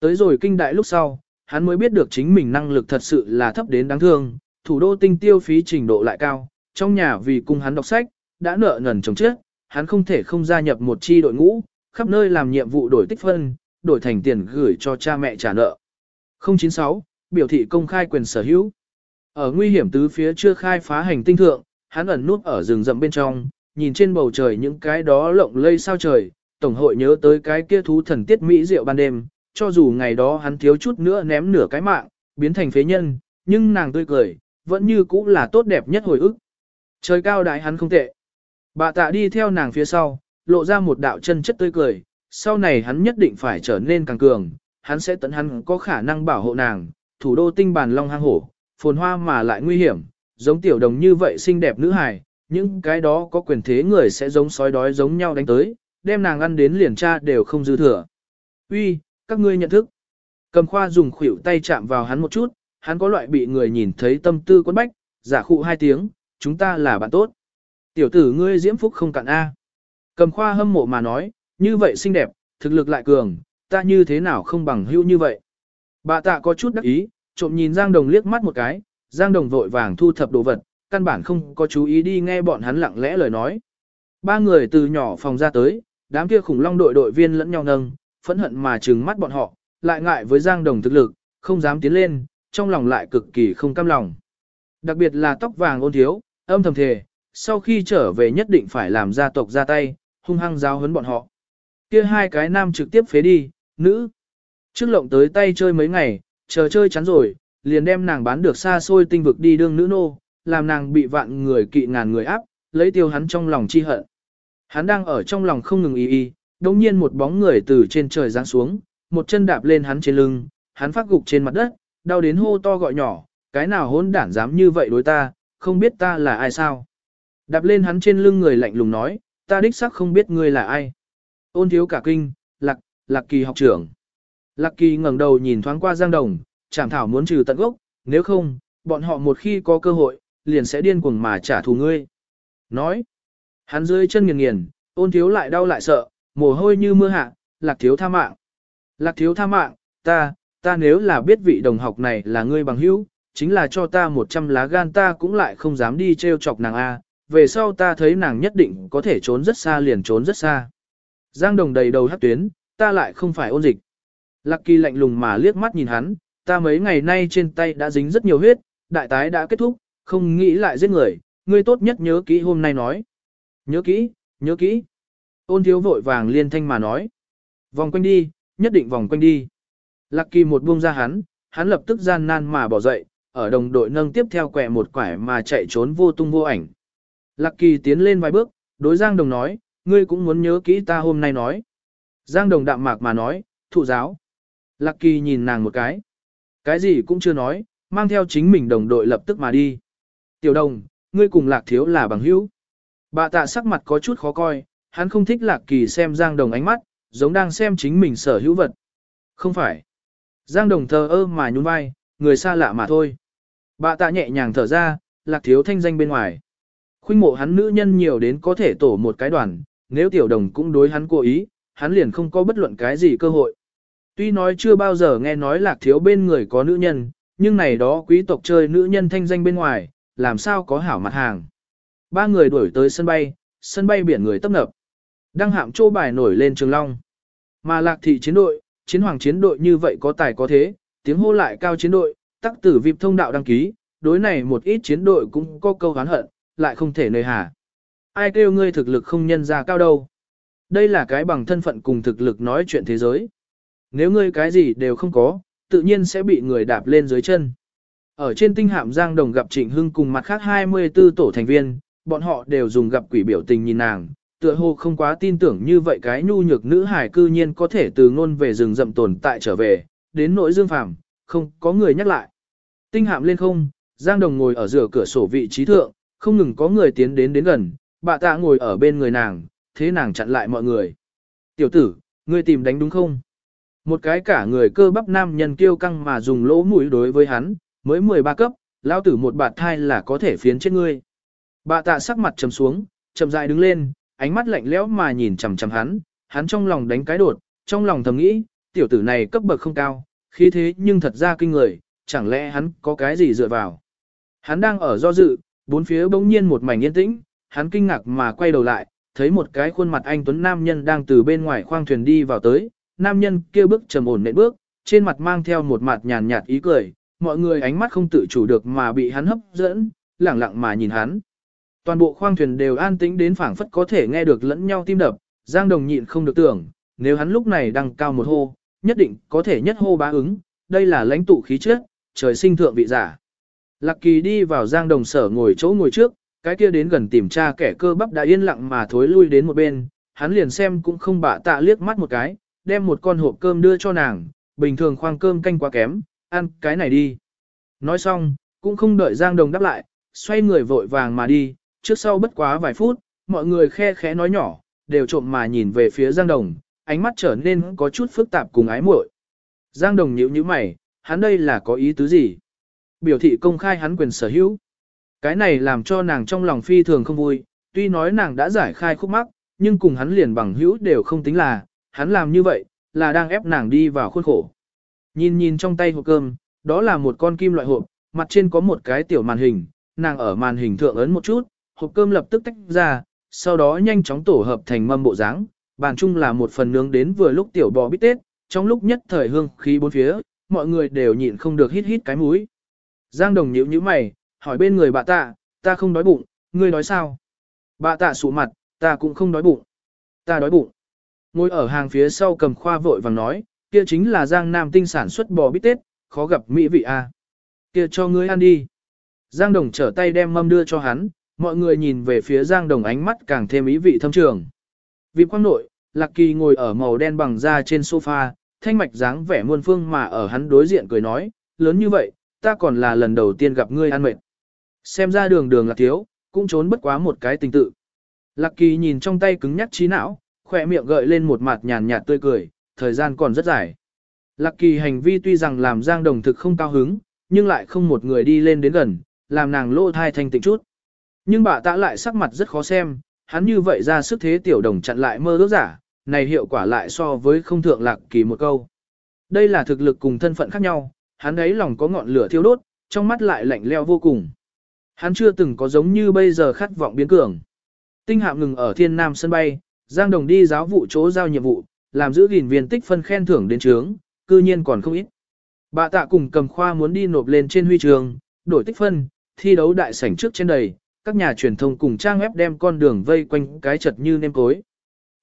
A: Tới rồi kinh đại lúc sau, hắn mới biết được chính mình năng lực thật sự là thấp đến đáng thương, thủ đô tinh tiêu phí trình độ lại cao, trong nhà vì cung hắn đọc sách, đã nợ nần chồng chết, hắn không thể không gia nhập một chi đội ngũ, khắp nơi làm nhiệm vụ đổi tích phân, đổi thành tiền gửi cho cha mẹ trả nợ. 096, biểu thị công khai quyền sở hữu. Ở nguy hiểm tứ phía chưa khai phá hành tinh thượng, hắn ẩn nút ở rừng rậm bên trong, nhìn trên bầu trời những cái đó lộng lây sao trời, tổng hội nhớ tới cái kia thú thần tiết mỹ rượu ban đêm, cho dù ngày đó hắn thiếu chút nữa ném nửa cái mạng, biến thành phế nhân, nhưng nàng tươi cười, vẫn như cũ là tốt đẹp nhất hồi ức. Trời cao đại hắn không tệ. Bà tạ đi theo nàng phía sau, lộ ra một đạo chân chất tươi cười, sau này hắn nhất định phải trở nên càng cường, hắn sẽ tận hắn có khả năng bảo hộ nàng, thủ đô tinh bàn long hang hổ, phồn hoa mà lại nguy hiểm, giống tiểu đồng như vậy xinh đẹp nữ hài, những cái đó có quyền thế người sẽ giống sói đói giống nhau đánh tới, đem nàng ăn đến liền cha đều không dư thừa. Uy, các ngươi nhận thức. Cầm khoa dùng khuỷu tay chạm vào hắn một chút, hắn có loại bị người nhìn thấy tâm tư quấn bách, giả khụ hai tiếng, chúng ta là bạn tốt. Tiểu tử ngươi diễm phúc không cạn A. Cầm khoa hâm mộ mà nói, như vậy xinh đẹp, thực lực lại cường, ta như thế nào không bằng hữu như vậy. Bà tạ có chút đắc ý, trộm nhìn Giang Đồng liếc mắt một cái, Giang Đồng vội vàng thu thập đồ vật, căn bản không có chú ý đi nghe bọn hắn lặng lẽ lời nói. Ba người từ nhỏ phòng ra tới, đám kia khủng long đội đội viên lẫn nhau nâng, phẫn hận mà trừng mắt bọn họ, lại ngại với Giang Đồng thực lực, không dám tiến lên, trong lòng lại cực kỳ không cam lòng. Đặc biệt là tóc vàng ôn thiếu, âm thầm thề, sau khi trở về nhất định phải làm gia tộc ra tay, hung hăng giáo huấn bọn họ. Kia hai cái nam trực tiếp phế đi, nữ. Trước lộng tới tay chơi mấy ngày, chờ chơi chắn rồi, liền đem nàng bán được xa xôi tinh vực đi đương nữ nô, làm nàng bị vạn người kỵ ngàn người áp, lấy tiêu hắn trong lòng chi hận. Hắn đang ở trong lòng không ngừng y y, đồng nhiên một bóng người từ trên trời giáng xuống, một chân đạp lên hắn trên lưng, hắn phát gục trên mặt đất, đau đến hô to gọi nhỏ, cái nào hỗn đản dám như vậy đối ta, không biết ta là ai sao. Đạp lên hắn trên lưng người lạnh lùng nói, ta đích xác không biết ngươi là ai. Ôn thiếu cả kinh, lạc, lạc kỳ học trưởng. Lạc kỳ ngẩng đầu nhìn thoáng qua Giang Đồng, chảm thảo muốn trừ tận gốc, nếu không, bọn họ một khi có cơ hội, liền sẽ điên cuồng mà trả thù ngươi. Nói, hắn dưới chân nghiền nghiền, ôn thiếu lại đau lại sợ, mồ hôi như mưa hạ, lạc thiếu tha mạng. Lạc thiếu tha mạng, ta, ta nếu là biết vị đồng học này là ngươi bằng hữu, chính là cho ta một trăm lá gan ta cũng lại không dám đi treo chọc nàng A, về sau ta thấy nàng nhất định có thể trốn rất xa liền trốn rất xa. Giang đồng đầy đầu hát tuyến, ta lại không phải ôn dịch. Lạc kỳ lạnh lùng mà liếc mắt nhìn hắn, ta mấy ngày nay trên tay đã dính rất nhiều huyết, đại tái đã kết thúc, không nghĩ lại giết người, ngươi tốt nhất nhớ kỹ hôm nay nói. Nhớ kỹ, nhớ kỹ. Ôn thiếu vội vàng liên thanh mà nói. Vòng quanh đi, nhất định vòng quanh đi. Lạc kỳ một buông ra hắn, hắn lập tức gian nan mà bỏ dậy, ở đồng đội nâng tiếp theo quẹ một quải mà chạy trốn vô tung vô ảnh. Lạc kỳ tiến lên vài bước, đối Giang Đồng nói, ngươi cũng muốn nhớ kỹ ta hôm nay nói. Giang Đồng đạm mạc mà nói, thụ giáo. Lạc kỳ nhìn nàng một cái. Cái gì cũng chưa nói, mang theo chính mình đồng đội lập tức mà đi. Tiểu đồng, ngươi cùng lạc thiếu là bằng hữu. Bà tạ sắc mặt có chút khó coi, hắn không thích lạc kỳ xem Giang Đồng ánh mắt, giống đang xem chính mình sở hữu vật. Không phải. Giang Đồng thờ ơ mà nhún vai, người xa lạ mà thôi. Bà tạ nhẹ nhàng thở ra, lạc thiếu thanh danh bên ngoài. Khuynh mộ hắn nữ nhân nhiều đến có thể tổ một cái đoàn, nếu tiểu đồng cũng đối hắn cố ý, hắn liền không có bất luận cái gì cơ hội. Tuy nói chưa bao giờ nghe nói lạc thiếu bên người có nữ nhân, nhưng này đó quý tộc chơi nữ nhân thanh danh bên ngoài, làm sao có hảo mặt hàng. Ba người đuổi tới sân bay, sân bay biển người tấp nập. Đăng hạm trô bài nổi lên trường long. Mà lạc thị chiến đội, chiến hoàng chiến đội như vậy có tài có thế, tiếng hô lại cao chiến đội, tắc tử vịp thông đạo đăng ký, đối này một ít chiến đội cũng có câu hán hận, lại không thể nơi hà. Ai kêu ngươi thực lực không nhân ra cao đâu. Đây là cái bằng thân phận cùng thực lực nói chuyện thế giới. Nếu ngươi cái gì đều không có, tự nhiên sẽ bị người đạp lên dưới chân. Ở trên tinh hạm Giang Đồng gặp Trịnh Hưng cùng mặt khác 24 tổ thành viên, bọn họ đều dùng gặp quỷ biểu tình nhìn nàng, tựa hồ không quá tin tưởng như vậy cái nhu nhược nữ hải cư nhiên có thể từ ngôn về rừng rậm tồn tại trở về, đến nỗi dương phàm, không có người nhắc lại. Tinh hạm lên không, Giang Đồng ngồi ở giữa cửa sổ vị trí thượng, không ngừng có người tiến đến đến gần, bà tạ ngồi ở bên người nàng, thế nàng chặn lại mọi người. Tiểu tử, ngươi tìm đánh đúng không? Một cái cả người cơ bắp nam nhân kiêu căng mà dùng lỗ mũi đối với hắn, mới 13 cấp, lao tử một bạt thai là có thể phiến chết ngươi. Bà tạ sắc mặt trầm xuống, chậm rãi đứng lên, ánh mắt lạnh lẽo mà nhìn chằm chằm hắn, hắn trong lòng đánh cái đột, trong lòng thầm nghĩ, tiểu tử này cấp bậc không cao, khí thế nhưng thật ra kinh người, chẳng lẽ hắn có cái gì dựa vào. Hắn đang ở do dự, bốn phía bỗng nhiên một mảnh yên tĩnh, hắn kinh ngạc mà quay đầu lại, thấy một cái khuôn mặt anh tuấn nam nhân đang từ bên ngoài khoang thuyền đi vào tới, nam nhân kia bước trầm ổn nện bước, trên mặt mang theo một mặt nhàn nhạt ý cười, mọi người ánh mắt không tự chủ được mà bị hắn hấp dẫn, lẳng lặng mà nhìn hắn. Toàn bộ khoang thuyền đều an tĩnh đến phảng phất có thể nghe được lẫn nhau tim đập, Giang Đồng nhịn không được tưởng, nếu hắn lúc này đăng cao một hô, nhất định có thể nhất hô bá ứng, đây là lãnh tụ khí chất, trời sinh thượng vị giả. Lạc Kỳ đi vào Giang Đồng sở ngồi chỗ ngồi trước, cái kia đến gần tìm tra kẻ cơ bắp đã yên lặng mà thối lui đến một bên, hắn liền xem cũng không bạ tạ liếc mắt một cái, đem một con hộp cơm đưa cho nàng, bình thường khoang cơm canh quá kém, ăn cái này đi. Nói xong, cũng không đợi Giang Đồng đáp lại, xoay người vội vàng mà đi, trước sau bất quá vài phút, mọi người khe khẽ nói nhỏ, đều trộm mà nhìn về phía Giang Đồng, ánh mắt trở nên có chút phức tạp cùng ái muội. Giang Đồng nhíu nhíu mày, hắn đây là có ý tứ gì? Biểu thị công khai hắn quyền sở hữu. Cái này làm cho nàng trong lòng phi thường không vui, tuy nói nàng đã giải khai khúc mắc, nhưng cùng hắn liền bằng hữu đều không tính là, hắn làm như vậy, là đang ép nàng đi vào khuôn khổ. Nhìn nhìn trong tay hộp cơm, đó là một con kim loại hộp, mặt trên có một cái tiểu màn hình, nàng ở màn hình thượng ấn một chút, hộp cơm lập tức tách ra, sau đó nhanh chóng tổ hợp thành mâm bộ dáng. Bàn chung là một phần nướng đến vừa lúc tiểu bò bít tết, trong lúc nhất thời hương khí bốn phía, mọi người đều nhịn không được hít hít cái mũi. Giang Đồng nhíu nhíu mày, hỏi bên người bà tạ, ta không đói bụng, ngươi đói sao? Bà tạ sụ mặt, ta cũng không đói bụng. Ta đói bụng. Ngồi ở hàng phía sau cầm khoa vội vàng nói, kia chính là Giang Nam tinh sản xuất bò bít tết, khó gặp mỹ vị a. À. Kia cho ngươi ăn đi. Giang Đồng trở tay đem mâm đưa cho hắn, mọi người nhìn về phía Giang Đồng ánh mắt càng thêm ý vị thâm trường. Vì quang nội, Lạc Kỳ ngồi ở màu đen bằng da trên sofa, thanh mạch dáng vẻ muôn phương mà ở hắn đối diện cười nói, lớn như vậy, ta còn là lần đầu tiên gặp ngươi ăn mệt. Xem ra đường đường là thiếu, cũng trốn bất quá một cái tình tự. Lạc Kỳ nhìn trong tay cứng nhắc trí não, khỏe miệng gợi lên một mặt nhàn nhạt tươi cười, thời gian còn rất dài. Lạc Kỳ hành vi tuy rằng làm Giang Đồng thực không cao hứng, nhưng lại không một người đi lên đến gần, làm nàng lô thai thanh tịnh chút. Nhưng bà tạ lại sắc mặt rất khó xem, hắn như vậy ra sức thế tiểu đồng chặn lại mơ ước giả, này hiệu quả lại so với không thượng Lạc Kỳ một câu. Đây là thực lực cùng thân phận khác nhau, hắn ấy lòng có ngọn lửa thiêu đốt, trong mắt lại lạnh leo vô cùng. Hắn chưa từng có giống như bây giờ khát vọng biến cường. Tinh hạm ngừng ở thiên nam sân bay, Giang Đồng đi giáo vụ chỗ giao nhiệm vụ, làm giữ gìn viên tích phân khen thưởng đến trướng, cư nhiên còn không ít. Bà tạ cùng cầm khoa muốn đi nộp lên trên huy trường, đổi tích phân, thi đấu đại sảnh trước trên đầy, các nhà truyền thông cùng trang web đem con đường vây quanh cái chật như nêm cối.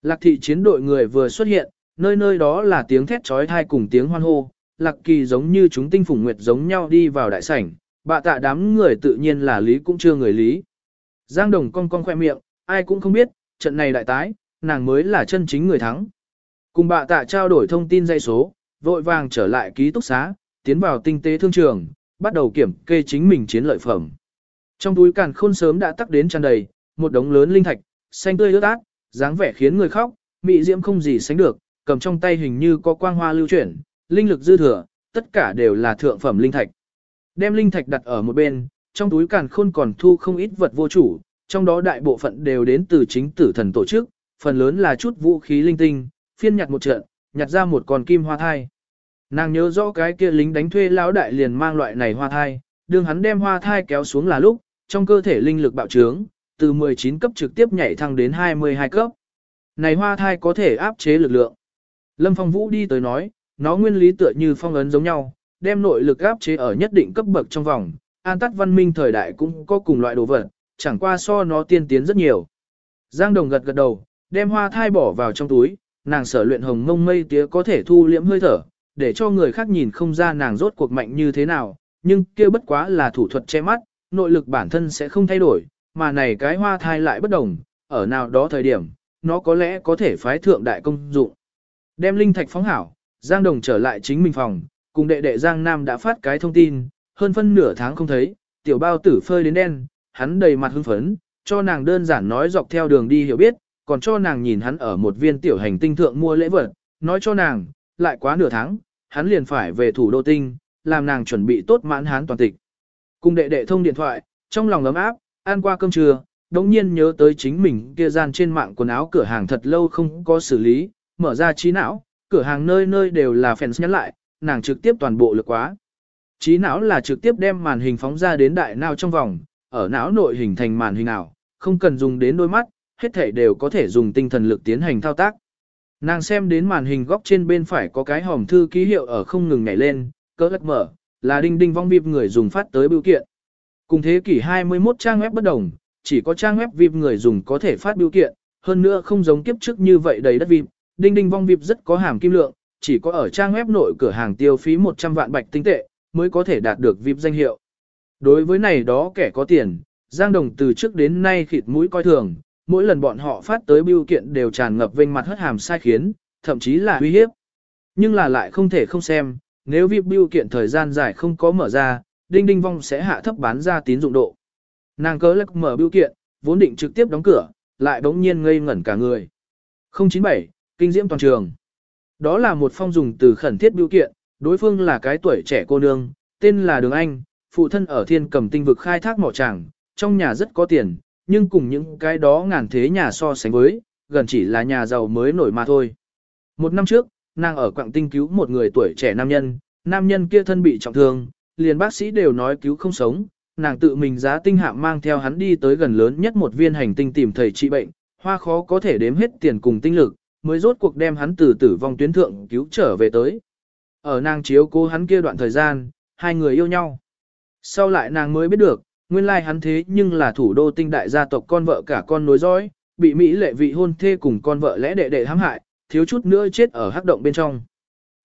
A: Lạc thị chiến đội người vừa xuất hiện, nơi nơi đó là tiếng thét trói thai cùng tiếng hoan hô, lạc kỳ giống như chúng tinh phủng nguyệt giống nhau đi vào đại sảnh, bà tạ đám người tự nhiên là lý cũng chưa người lý. Giang đồng cong cong khoe miệng, ai cũng không biết, trận này đại tái, nàng mới là chân chính người thắng. Cùng bà tạ trao đổi thông tin dây số, vội vàng trở lại ký túc xá, tiến vào tinh tế thương trường, bắt đầu kiểm kê chính mình chiến lợi phẩm. Trong túi càn khôn sớm đã tắc đến tràn đầy, một đống lớn linh thạch, xanh tươi ướt át, dáng vẻ khiến người khóc, mị diễm không gì sánh được, cầm trong tay hình như có quang hoa lưu chuyển, linh lực dư thừa, tất cả đều là thượng phẩm linh thạch. Đem linh thạch đặt ở một bên, trong túi càn khôn còn thu không ít vật vô chủ, trong đó đại bộ phận đều đến từ chính tử thần tổ chức, phần lớn là chút vũ khí linh tinh, phiên nhặt một trận, nhặt ra một con kim hoa thai. Nàng nhớ rõ cái kia lính đánh thuê lão đại liền mang loại này hoa thai, đương hắn đem hoa thai kéo xuống là lúc, trong cơ thể linh lực bạo trướng, từ 19 cấp trực tiếp nhảy thăng đến 22 cấp. Này hoa thai có thể áp chế lực lượng. Lâm Phong Vũ đi tới nói, nó nguyên lý tựa như phong ấn giống nhau, đem nội lực áp chế ở nhất định cấp bậc trong vòng. An tắt văn minh thời đại cũng có cùng loại đồ vật, chẳng qua so nó tiên tiến rất nhiều. Giang Đồng gật gật đầu, đem hoa thai bỏ vào trong túi, nàng sở luyện hồng mông mây tía có thể thu liễm hơi thở, để cho người khác nhìn không ra nàng rốt cuộc mạnh như thế nào, nhưng kia bất quá là thủ thuật che mắt, nội lực bản thân sẽ không thay đổi, mà này cái hoa thai lại bất đồng, ở nào đó thời điểm, nó có lẽ có thể phái thượng đại công dụng. Đem linh thạch phóng hảo, Giang Đồng trở lại chính mình phòng, cùng đệ đệ Giang Nam đã phát cái thông tin, hơn phân nửa tháng không thấy, tiểu bao tử phơi đến đen, hắn đầy mặt hưng phấn, cho nàng đơn giản nói dọc theo đường đi hiểu biết, còn cho nàng nhìn hắn ở một viên tiểu hành tinh thượng mua lễ vật, nói cho nàng, lại quá nửa tháng, hắn liền phải về thủ đô tinh, làm nàng chuẩn bị tốt mãn hán toàn tịch. Cùng đệ đệ thông điện thoại, trong lòng ấm áp, ăn qua cơm trưa, đống nhiên nhớ tới chính mình kia gian trên mạng quần áo cửa hàng thật lâu không có xử lý, mở ra trí não, cửa hàng nơi nơi đều là fans nhắn lại, nàng trực tiếp toàn bộ lực quá. Trí não là trực tiếp đem màn hình phóng ra đến đại não trong vòng, ở não nội hình thành màn hình ảo, không cần dùng đến đôi mắt, hết thể đều có thể dùng tinh thần lực tiến hành thao tác. Nàng xem đến màn hình góc trên bên phải có cái hòm thư ký hiệu ở không ngừng nhảy lên, cỡ lật mở, là đinh đinh vong vip người dùng phát tới biểu kiện. Cùng thế kỷ 21 trang web bất đồng, chỉ có trang web VIP người dùng có thể phát biểu kiện, hơn nữa không giống kiếp trước như vậy đầy đất VIP, đinh đinh vong VIP rất có hàm kim lượng, chỉ có ở trang web nội cửa hàng tiêu phí 100 vạn bạch tinh tệ, mới có thể đạt được VIP danh hiệu. Đối với này đó kẻ có tiền, Giang Đồng từ trước đến nay khịt mũi coi thường, mỗi lần bọn họ phát tới biểu kiện đều tràn ngập vênh mặt hất hàm sai khiến, thậm chí là uy hiếp. Nhưng là lại không thể không xem, nếu VIP biểu kiện thời gian dài không có mở ra, đinh đinh vong sẽ hạ thấp bán ra tín dụng độ. Nàng cớ lắc mở biểu kiện, vốn định trực tiếp đóng cửa, lại bỗng nhiên ngây ngẩn cả người. 097, kinh diễm toàn trường. Đó là một phong dùng từ khẩn thiết biểu kiện, đối phương là cái tuổi trẻ cô nương, tên là Đường Anh, phụ thân ở thiên cầm tinh vực khai thác mỏ tràng, trong nhà rất có tiền, nhưng cùng những cái đó ngàn thế nhà so sánh với, gần chỉ là nhà giàu mới nổi mà thôi. Một năm trước, nàng ở quặng tinh cứu một người tuổi trẻ nam nhân, nam nhân kia thân bị trọng thương, liền bác sĩ đều nói cứu không sống, nàng tự mình giá tinh hạm mang theo hắn đi tới gần lớn nhất một viên hành tinh tìm thầy trị bệnh, hoa khó có thể đếm hết tiền cùng tinh lực, mới rốt cuộc đem hắn từ tử vong tuyến thượng cứu trở về tới. Ở nàng chiếu cố hắn kia đoạn thời gian, hai người yêu nhau. Sau lại nàng mới biết được, nguyên lai hắn thế nhưng là thủ đô tinh đại gia tộc con vợ cả con nối dõi, bị Mỹ lệ vị hôn thê cùng con vợ lẽ đệ đệ hãm hại, thiếu chút nữa chết ở hắc động bên trong.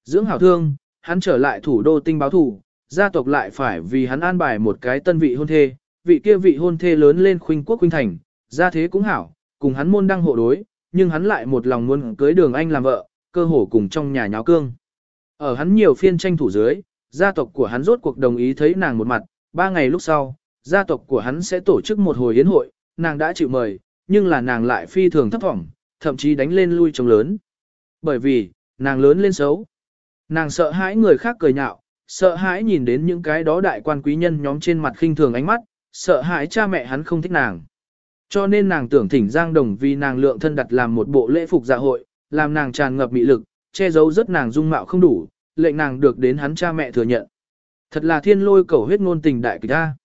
A: Dưỡng hảo thương, hắn trở lại thủ đô tinh báo thủ, gia tộc lại phải vì hắn an bài một cái tân vị hôn thê, vị kia vị hôn thê lớn lên khuynh quốc khuynh thành, gia thế cũng hảo, cùng hắn môn đăng hộ đối, nhưng hắn lại một lòng muốn cưới đường anh làm vợ, cơ hồ cùng trong nhà nháo cương. Ở hắn nhiều phiên tranh thủ dưới, gia tộc của hắn rốt cuộc đồng ý thấy nàng một mặt, ba ngày lúc sau, gia tộc của hắn sẽ tổ chức một hồi yến hội, nàng đã chịu mời, nhưng là nàng lại phi thường thấp thỏm, thậm chí đánh lên lui trống lớn. Bởi vì, nàng lớn lên xấu. Nàng sợ hãi người khác cười nhạo, sợ hãi nhìn đến những cái đó đại quan quý nhân nhóm trên mặt khinh thường ánh mắt, sợ hãi cha mẹ hắn không thích nàng. Cho nên nàng tưởng thỉnh Giang Đồng vì nàng lượng thân đặt làm một bộ lễ phục dạ hội, làm nàng tràn ngập mị lực, che giấu rất nàng dung mạo không đủ, lệnh nàng được đến hắn cha mẹ thừa nhận. Thật là thiên lôi cầu huyết ngôn tình đại kịch ta.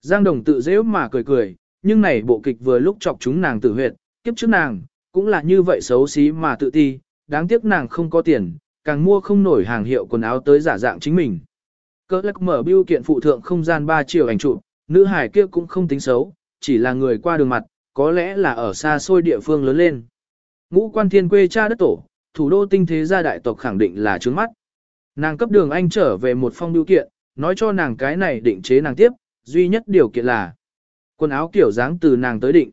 A: Giang Đồng tự dễ mà cười cười, nhưng này bộ kịch vừa lúc chọc chúng nàng tử huyệt, kiếp trước nàng, cũng là như vậy xấu xí mà tự ti, đáng tiếc nàng không có tiền, càng mua không nổi hàng hiệu quần áo tới giả dạng chính mình. Cơ lắc mở biêu kiện phụ thượng không gian 3 triệu ảnh chụp, nữ hải kia cũng không tính xấu, chỉ là người qua đường mặt, có lẽ là ở xa xôi địa phương lớn lên. Ngũ quan thiên quê cha đất tổ, thủ đô tinh thế gia đại tộc khẳng định là trướng mắt. Nàng cấp đường anh trở về một phong biêu kiện, nói cho nàng cái này định chế nàng tiếp, duy nhất điều kiện là quần áo kiểu dáng từ nàng tới định.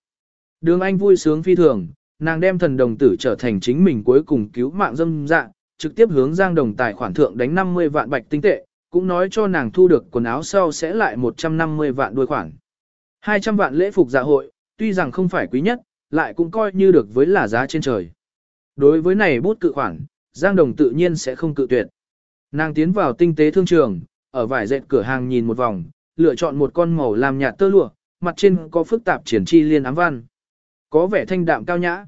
A: Đường anh vui sướng phi thường, nàng đem thần đồng tử trở thành chính mình cuối cùng cứu mạng dâm dạng, trực tiếp hướng Giang Đồng tài khoản thượng đánh 50 vạn bạch tinh tệ, cũng nói cho nàng thu được quần áo sau sẽ lại 150 vạn đuôi khoản. 200 vạn lễ phục dạ hội, tuy rằng không phải quý nhất, lại cũng coi như được với là giá trên trời. Đối với này bút cự khoản, Giang Đồng tự nhiên sẽ không cự tuyệt. Nàng tiến vào tinh tế thương trường, ở vải dệt cửa hàng nhìn một vòng, lựa chọn một con màu làm nhạt tơ lụa, mặt trên có phức tạp triển chi liên ám văn. Có vẻ thanh đạm cao nhã.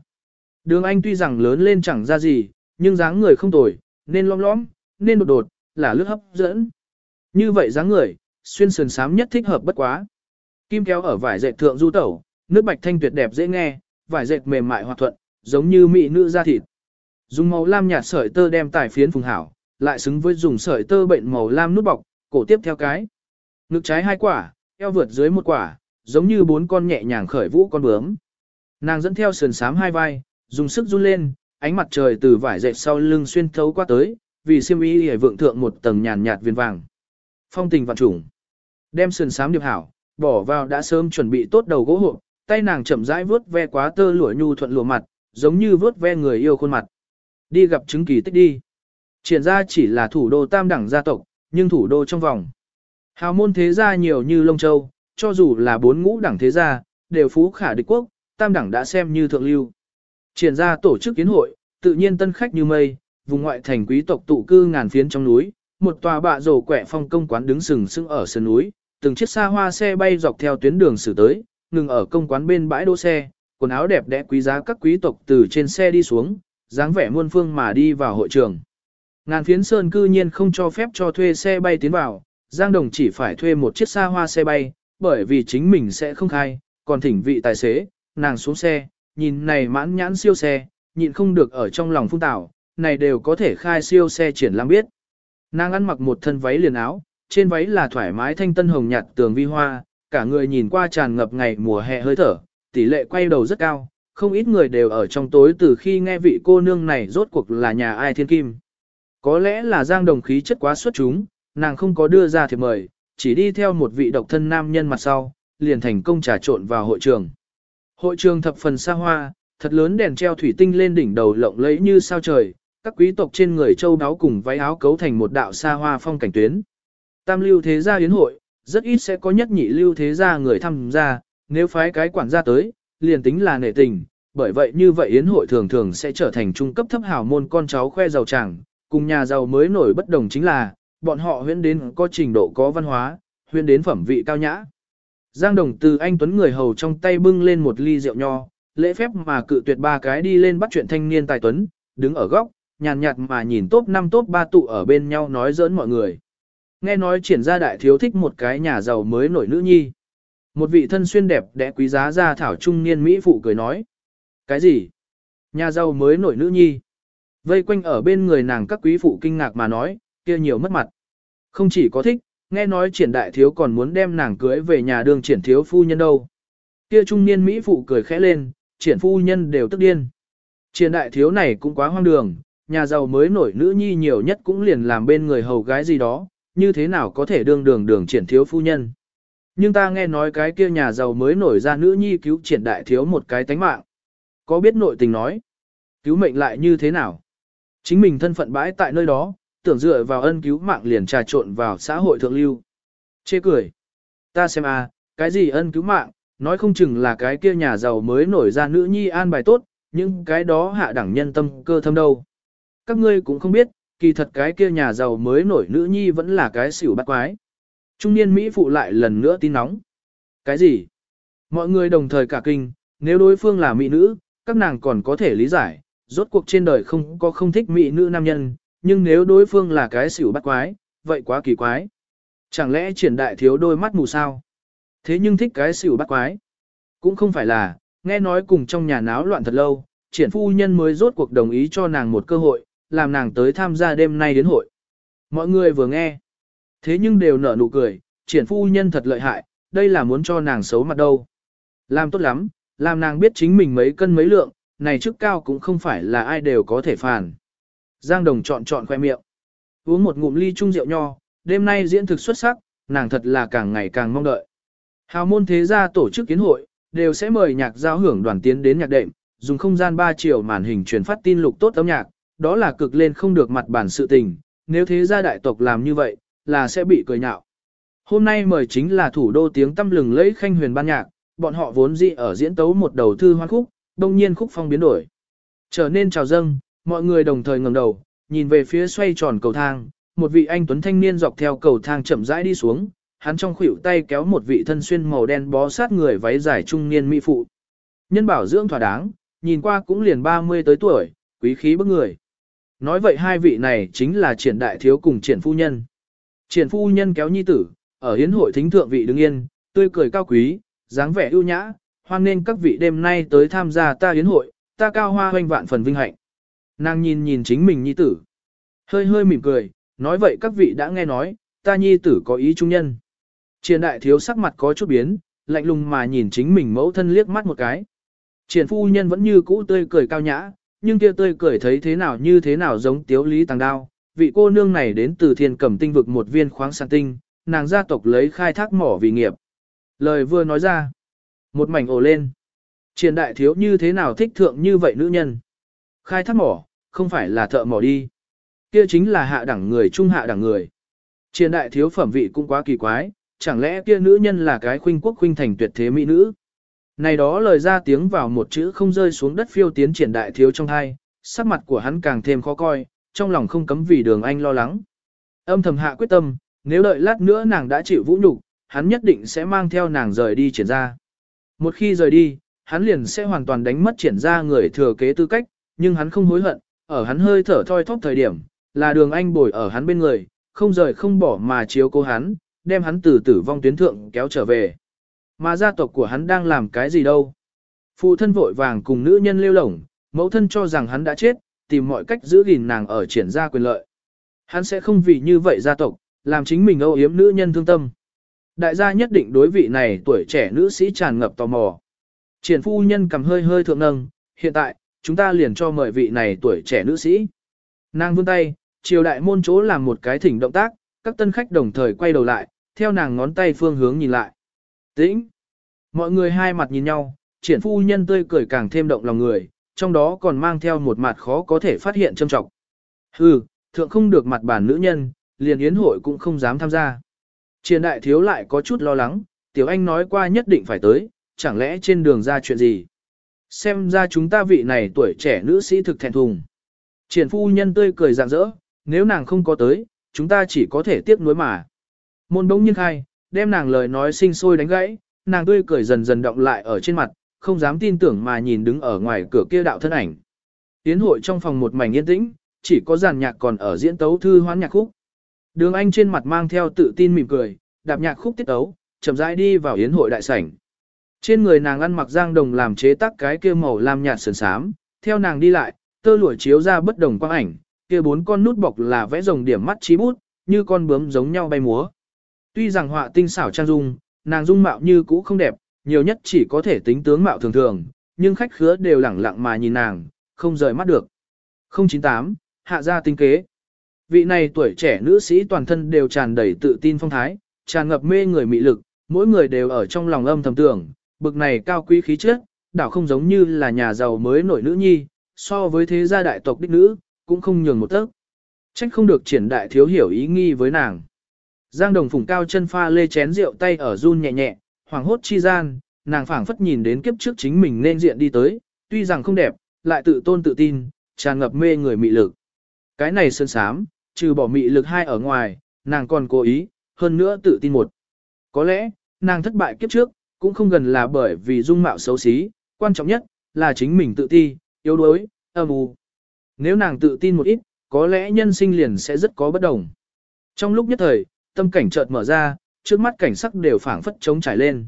A: Đường Anh tuy rằng lớn lên chẳng ra gì, nhưng dáng người không tồi, nên lom lõm, nên đột đột, là lướt hấp dẫn. Như vậy dáng người, xuyên sườn sám nhất thích hợp bất quá. Kim kéo ở vải dệt thượng du tẩu, nước bạch thanh tuyệt đẹp dễ nghe, vải dệt mềm mại hòa thuận, giống như mỹ nữ da thịt. Dùng màu lam nhạt sợi tơ đem tải phiến phùng hảo, lại xứng với dùng sợi tơ bệnh màu lam nút bọc, cổ tiếp theo cái. Ngực trái hai quả, eo vượt dưới một quả, giống như bốn con nhẹ nhàng khởi vũ con bướm. Nàng dẫn theo sườn sám hai vai, dùng sức run lên, ánh mặt trời từ vải dệt sau lưng xuyên thấu qua tới, vì xiêm y hề vượng thượng một tầng nhàn nhạt viên vàng. Phong tình vạn trùng. Đem sườn sám điệp hảo, bỏ vào đã sớm chuẩn bị tốt đầu gỗ hộp, tay nàng chậm rãi vướt ve quá tơ lụa nhu thuận lụa mặt, giống như vướt ve người yêu khuôn mặt. Đi gặp chứng kỳ tích đi. Triển ra chỉ là thủ đô tam đẳng gia tộc, nhưng thủ đô trong vòng. Hào môn thế gia nhiều như Lông Châu, cho dù là bốn ngũ đẳng thế gia, đều phú khả địch quốc, tam đẳng đã xem như thượng lưu. Triển ra tổ chức kiến hội, tự nhiên tân khách như mây, vùng ngoại thành quý tộc tụ cư ngàn phiến trong núi, một tòa bạ rổ quẻ phong công quán đứng sừng sững ở sườn núi, từng chiếc xa hoa xe bay dọc theo tuyến đường xử tới, ngừng ở công quán bên bãi đỗ xe, quần áo đẹp đẽ quý giá các quý tộc từ trên xe đi xuống, dáng vẻ muôn phương mà đi vào hội trường. Ngàn phiến sơn cư nhiên không cho phép cho thuê xe bay tiến vào, Giang Đồng chỉ phải thuê một chiếc xa hoa xe bay, bởi vì chính mình sẽ không khai, còn thỉnh vị tài xế, nàng xuống xe, nhìn này mãn nhãn siêu xe, nhịn không được ở trong lòng phung tảo, này đều có thể khai siêu xe triển lãm biết. Nàng ăn mặc một thân váy liền áo, trên váy là thoải mái thanh tân hồng nhạt tường vi hoa, cả người nhìn qua tràn ngập ngày mùa hè hơi thở, tỷ lệ quay đầu rất cao, không ít người đều ở trong tối từ khi nghe vị cô nương này rốt cuộc là nhà ai thiên kim. Có lẽ là giang đồng khí chất quá xuất chúng, nàng không có đưa ra thiệp mời, chỉ đi theo một vị độc thân nam nhân mặt sau, liền thành công trà trộn vào hội trường. Hội trường thập phần xa hoa, thật lớn đèn treo thủy tinh lên đỉnh đầu lộng lẫy như sao trời, các quý tộc trên người châu đáo cùng váy áo cấu thành một đạo xa hoa phong cảnh tuyến. Tam lưu thế gia yến hội, rất ít sẽ có nhất nhị lưu thế gia người tham gia, nếu phái cái quản gia tới, liền tính là nể tình, bởi vậy như vậy yến hội thường thường sẽ trở thành trung cấp thấp hào môn con cháu khoe giàu chẳng, cùng nhà giàu mới nổi bất đồng chính là, bọn họ huyễn đến có trình độ có văn hóa, huyễn đến phẩm vị cao nhã. Giang Đồng từ anh Tuấn người hầu trong tay bưng lên một ly rượu nho, lễ phép mà cự tuyệt ba cái đi lên bắt chuyện thanh niên tài Tuấn, đứng ở góc, nhàn nhạt mà nhìn top 5 top 3 tụ ở bên nhau nói giỡn mọi người. Nghe nói triển ra đại thiếu thích một cái nhà giàu mới nổi nữ nhi. Một vị thân xuyên đẹp đẽ quý giá ra thảo trung niên Mỹ phụ cười nói. Cái gì? Nhà giàu mới nổi nữ nhi. Vây quanh ở bên người nàng các quý phụ kinh ngạc mà nói, kia nhiều mất mặt. Không chỉ có thích, nghe nói triển đại thiếu còn muốn đem nàng cưới về nhà đường triển thiếu phu nhân đâu. Kia trung niên Mỹ phụ cười khẽ lên, triển phu nhân đều tức điên. Triển đại thiếu này cũng quá hoang đường, nhà giàu mới nổi nữ nhi nhiều nhất cũng liền làm bên người hầu gái gì đó, như thế nào có thể đương đường đường triển thiếu phu nhân. Nhưng ta nghe nói cái kia nhà giàu mới nổi ra nữ nhi cứu triển đại thiếu một cái tánh mạng. Có biết nội tình nói, cứu mệnh lại như thế nào? Chính mình thân phận bãi tại nơi đó, tưởng dựa vào ân cứu mạng liền trà trộn vào xã hội thượng lưu. Chê cười. Ta xem a, à, cái gì ân cứu mạng, nói không chừng là cái kia nhà giàu mới nổi ra nữ nhi an bài tốt, nhưng cái đó hạ đẳng nhân tâm cơ thâm đâu. Các ngươi cũng không biết, kỳ thật cái kia nhà giàu mới nổi nữ nhi vẫn là cái xỉu bắt quái. Trung niên Mỹ phụ lại lần nữa tin nóng. Cái gì? Mọi người đồng thời cả kinh, nếu đối phương là mỹ nữ, các nàng còn có thể lý giải, rốt cuộc trên đời không có không thích mỹ nữ nam nhân, nhưng nếu đối phương là cái xỉu bắt quái, vậy quá kỳ quái. Chẳng lẽ triển đại thiếu đôi mắt mù sao? Thế nhưng thích cái xỉu bắt quái. Cũng không phải là, nghe nói cùng trong nhà náo loạn thật lâu, triển phu nhân mới rốt cuộc đồng ý cho nàng một cơ hội, làm nàng tới tham gia đêm nay đến hội. Mọi người vừa nghe, thế nhưng đều nở nụ cười, triển phu nhân thật lợi hại, đây là muốn cho nàng xấu mặt đâu. Làm tốt lắm, làm nàng biết chính mình mấy cân mấy lượng, này chức cao cũng không phải là ai đều có thể phản. Giang Đồng chọn chọn khoe miệng. Uống một ngụm ly chung rượu nho, đêm nay diễn thực xuất sắc, nàng thật là càng ngày càng mong đợi. Hào môn thế gia tổ chức kiến hội, đều sẽ mời nhạc giao hưởng đoàn tiến đến nhạc đệm, dùng không gian 3 chiều màn hình truyền phát tin lục tốt âm nhạc, đó là cực lên không được mặt bản sự tình, nếu thế gia đại tộc làm như vậy, là sẽ bị cười nhạo. Hôm nay mời chính là thủ đô tiếng tâm lừng lẫy khanh huyền ban nhạc, bọn họ vốn dị ở diễn tấu một đầu thư hoan khúc, đông nhiên khúc phong biến đổi. Trở nên trào dâng, mọi người đồng thời ngẩng đầu, nhìn về phía xoay tròn cầu thang, một vị anh tuấn thanh niên dọc theo cầu thang chậm rãi đi xuống, hắn trong khuỷu tay kéo một vị thân xuyên màu đen bó sát người váy dài trung niên mỹ phụ. Nhân bảo dưỡng thỏa đáng, nhìn qua cũng liền 30 tới tuổi, quý khí bức người. Nói vậy hai vị này chính là triển đại thiếu cùng triển phu nhân. Triển phu nhân kéo nhi tử, ở hiến hội thính thượng vị đứng yên, tươi cười cao quý, dáng vẻ ưu nhã, hoan nên các vị đêm nay tới tham gia ta hiến hội, ta cao hoa hoanh vạn phần vinh hạnh. Nàng nhìn nhìn chính mình nhi tử. Hơi hơi mỉm cười, nói vậy các vị đã nghe nói, ta nhi tử có ý trung nhân. Triển đại thiếu sắc mặt có chút biến, lạnh lùng mà nhìn chính mình mẫu thân liếc mắt một cái. Triển phu nhân vẫn như cũ tươi cười cao nhã, nhưng kia tươi cười thấy thế nào như thế nào giống tiếu lý tàng đao. Vị cô nương này đến từ thiên cẩm tinh vực một viên khoáng sản tinh, nàng gia tộc lấy khai thác mỏ vì nghiệp. Lời vừa nói ra. Một mảnh ồ lên. Triển đại thiếu như thế nào thích thượng như vậy nữ nhân. Khai thác mỏ, không phải là thợ mỏ đi. Kia chính là hạ đẳng người trung hạ đẳng người. Triển đại thiếu phẩm vị cũng quá kỳ quái, chẳng lẽ kia nữ nhân là cái khuynh quốc khuynh thành tuyệt thế mỹ nữ. Này đó lời ra tiếng vào một chữ không rơi xuống đất phiêu tiến triển đại thiếu trong hai, sắc mặt của hắn càng thêm khó coi, trong lòng không cấm vì đường anh lo lắng. Âm thầm hạ quyết tâm, nếu đợi lát nữa nàng đã chịu vũ nhục, hắn nhất định sẽ mang theo nàng rời đi triển ra. Một khi rời đi, hắn liền sẽ hoàn toàn đánh mất triển ra người thừa kế tư cách, nhưng hắn không hối hận, ở hắn hơi thở thoi thóp thời điểm, là đường anh bồi ở hắn bên người, không rời không bỏ mà chiếu cố hắn, đem hắn từ tử vong tuyến thượng kéo trở về. Mà gia tộc của hắn đang làm cái gì đâu? Phụ thân vội vàng cùng nữ nhân lêu lổng, mẫu thân cho rằng hắn đã chết, tìm mọi cách giữ gìn nàng ở triển gia quyền lợi. Hắn sẽ không vì như vậy gia tộc, làm chính mình âu yếm nữ nhân thương tâm. Đại gia nhất định đối vị này tuổi trẻ nữ sĩ tràn ngập tò mò. Triển phu nhân cầm hơi hơi thượng nâng, hiện tại, chúng ta liền cho mời vị này tuổi trẻ nữ sĩ. Nàng vươn tay, triều đại môn chỗ làm một cái thỉnh động tác, các tân khách đồng thời quay đầu lại, theo nàng ngón tay phương hướng nhìn lại. Tĩnh! Mọi người hai mặt nhìn nhau, triển phu nhân tươi cười càng thêm động lòng người, trong đó còn mang theo một mặt khó có thể phát hiện châm trọng. Hừ, thượng không được mặt bản nữ nhân, liền yến hội cũng không dám tham gia. Triển đại thiếu lại có chút lo lắng, tiểu anh nói qua nhất định phải tới, chẳng lẽ trên đường ra chuyện gì. Xem ra chúng ta vị này tuổi trẻ nữ sĩ thực thẹn thùng. Triển phu nhân tươi cười rạng rỡ, nếu nàng không có tới, chúng ta chỉ có thể tiếc nuối mà. Môn bỗng nhiên khai, đem nàng lời nói sinh sôi đánh gãy, nàng tươi cười dần dần động lại ở trên mặt, không dám tin tưởng mà nhìn đứng ở ngoài cửa kia đạo thân ảnh. Tiến hội trong phòng một mảnh yên tĩnh, chỉ có giàn nhạc còn ở diễn tấu thư hoán nhạc khúc. Đường Anh trên mặt mang theo tự tin mỉm cười, đạp nhạc khúc tiết tấu, chậm rãi đi vào yến hội đại sảnh. Trên người nàng ăn mặc giang đồng làm chế tác cái kia màu lam nhạt sườn sám, theo nàng đi lại, tơ lụa chiếu ra bất đồng quang ảnh, kia bốn con nút bọc là vẽ rồng điểm mắt trí bút, như con bướm giống nhau bay múa. Tuy rằng họa tinh xảo trang dung, nàng dung mạo như cũ không đẹp, nhiều nhất chỉ có thể tính tướng mạo thường thường, nhưng khách khứa đều lẳng lặng mà nhìn nàng, không rời mắt được. 098, hạ gia tinh kế. Vị này tuổi trẻ nữ sĩ toàn thân đều tràn đầy tự tin phong thái, tràn ngập mê người mị lực, mỗi người đều ở trong lòng âm thầm tưởng, bực này cao quý khí chất, đảo không giống như là nhà giàu mới nổi nữ nhi, so với thế gia đại tộc đích nữ, cũng không nhường một tấc. Trách không được triển đại thiếu hiểu ý nghi với nàng. Giang đồng Phùng cao chân pha lê chén rượu tay ở run nhẹ nhẹ, hoàng hốt chi gian, nàng phảng phất nhìn đến kiếp trước chính mình nên diện đi tới, tuy rằng không đẹp, lại tự tôn tự tin, tràn ngập mê người mị lực. Cái này sơn sám, trừ bỏ mị lực hai ở ngoài, nàng còn cố ý, hơn nữa tự tin một. Có lẽ, nàng thất bại kiếp trước, cũng không gần là bởi vì dung mạo xấu xí, quan trọng nhất, là chính mình tự ti, yếu đuối, âm u. Nếu nàng tự tin một ít, có lẽ nhân sinh liền sẽ rất có bất đồng. Trong lúc nhất thời, tâm cảnh chợt mở ra, trước mắt cảnh sắc đều phảng phất trống trải lên.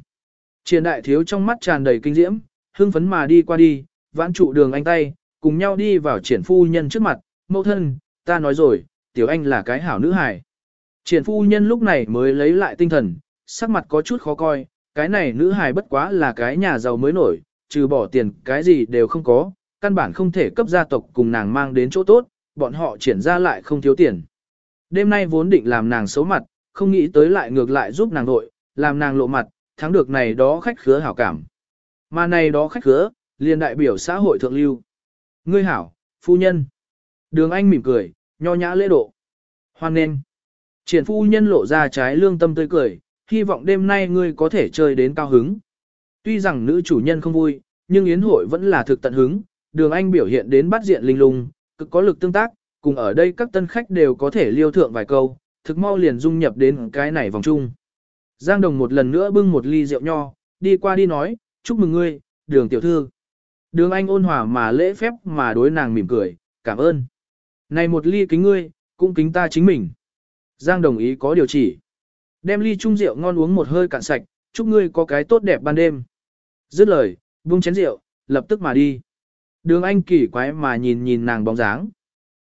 A: Triển đại thiếu trong mắt tràn đầy kinh diễm, hưng phấn mà đi qua đi, vãn trụ đường anh tay, cùng nhau đi vào triển phu nhân trước mặt, mẫu thân, ta nói rồi, tiểu anh là cái hảo nữ hài. Triển phu nhân lúc này mới lấy lại tinh thần, sắc mặt có chút khó coi, cái này nữ hài bất quá là cái nhà giàu mới nổi, trừ bỏ tiền cái gì đều không có, căn bản không thể cấp gia tộc cùng nàng mang đến chỗ tốt, bọn họ triển ra lại không thiếu tiền. Đêm nay vốn định làm nàng xấu mặt, không nghĩ tới lại ngược lại giúp nàng nội, làm nàng lộ mặt, thắng được này đó khách khứa hảo cảm. Mà này đó khách khứa, liền đại biểu xã hội thượng lưu. Ngươi hảo, phu nhân. Đường Anh mỉm cười, nho nhã lễ độ. Hoan nên. Triển phu nhân lộ ra trái lương tâm tươi cười, hy vọng đêm nay ngươi có thể chơi đến cao hứng. Tuy rằng nữ chủ nhân không vui, nhưng yến hội vẫn là thực tận hứng, đường anh biểu hiện đến bắt diện linh lung, cực có lực tương tác, cùng ở đây các tân khách đều có thể liêu thượng vài câu, thực mau liền dung nhập đến cái này vòng chung. Giang Đồng một lần nữa bưng một ly rượu nho, đi qua đi nói, chúc mừng ngươi, đường tiểu thư. Đường anh ôn hòa mà lễ phép mà đối nàng mỉm cười, cảm ơn. Này một ly kính ngươi, cũng kính ta chính mình. Giang đồng ý có điều chỉ. Đem ly chung rượu ngon uống một hơi cạn sạch, chúc ngươi có cái tốt đẹp ban đêm. Dứt lời, buông chén rượu, lập tức mà đi. Đường anh kỳ quái mà nhìn nhìn nàng bóng dáng.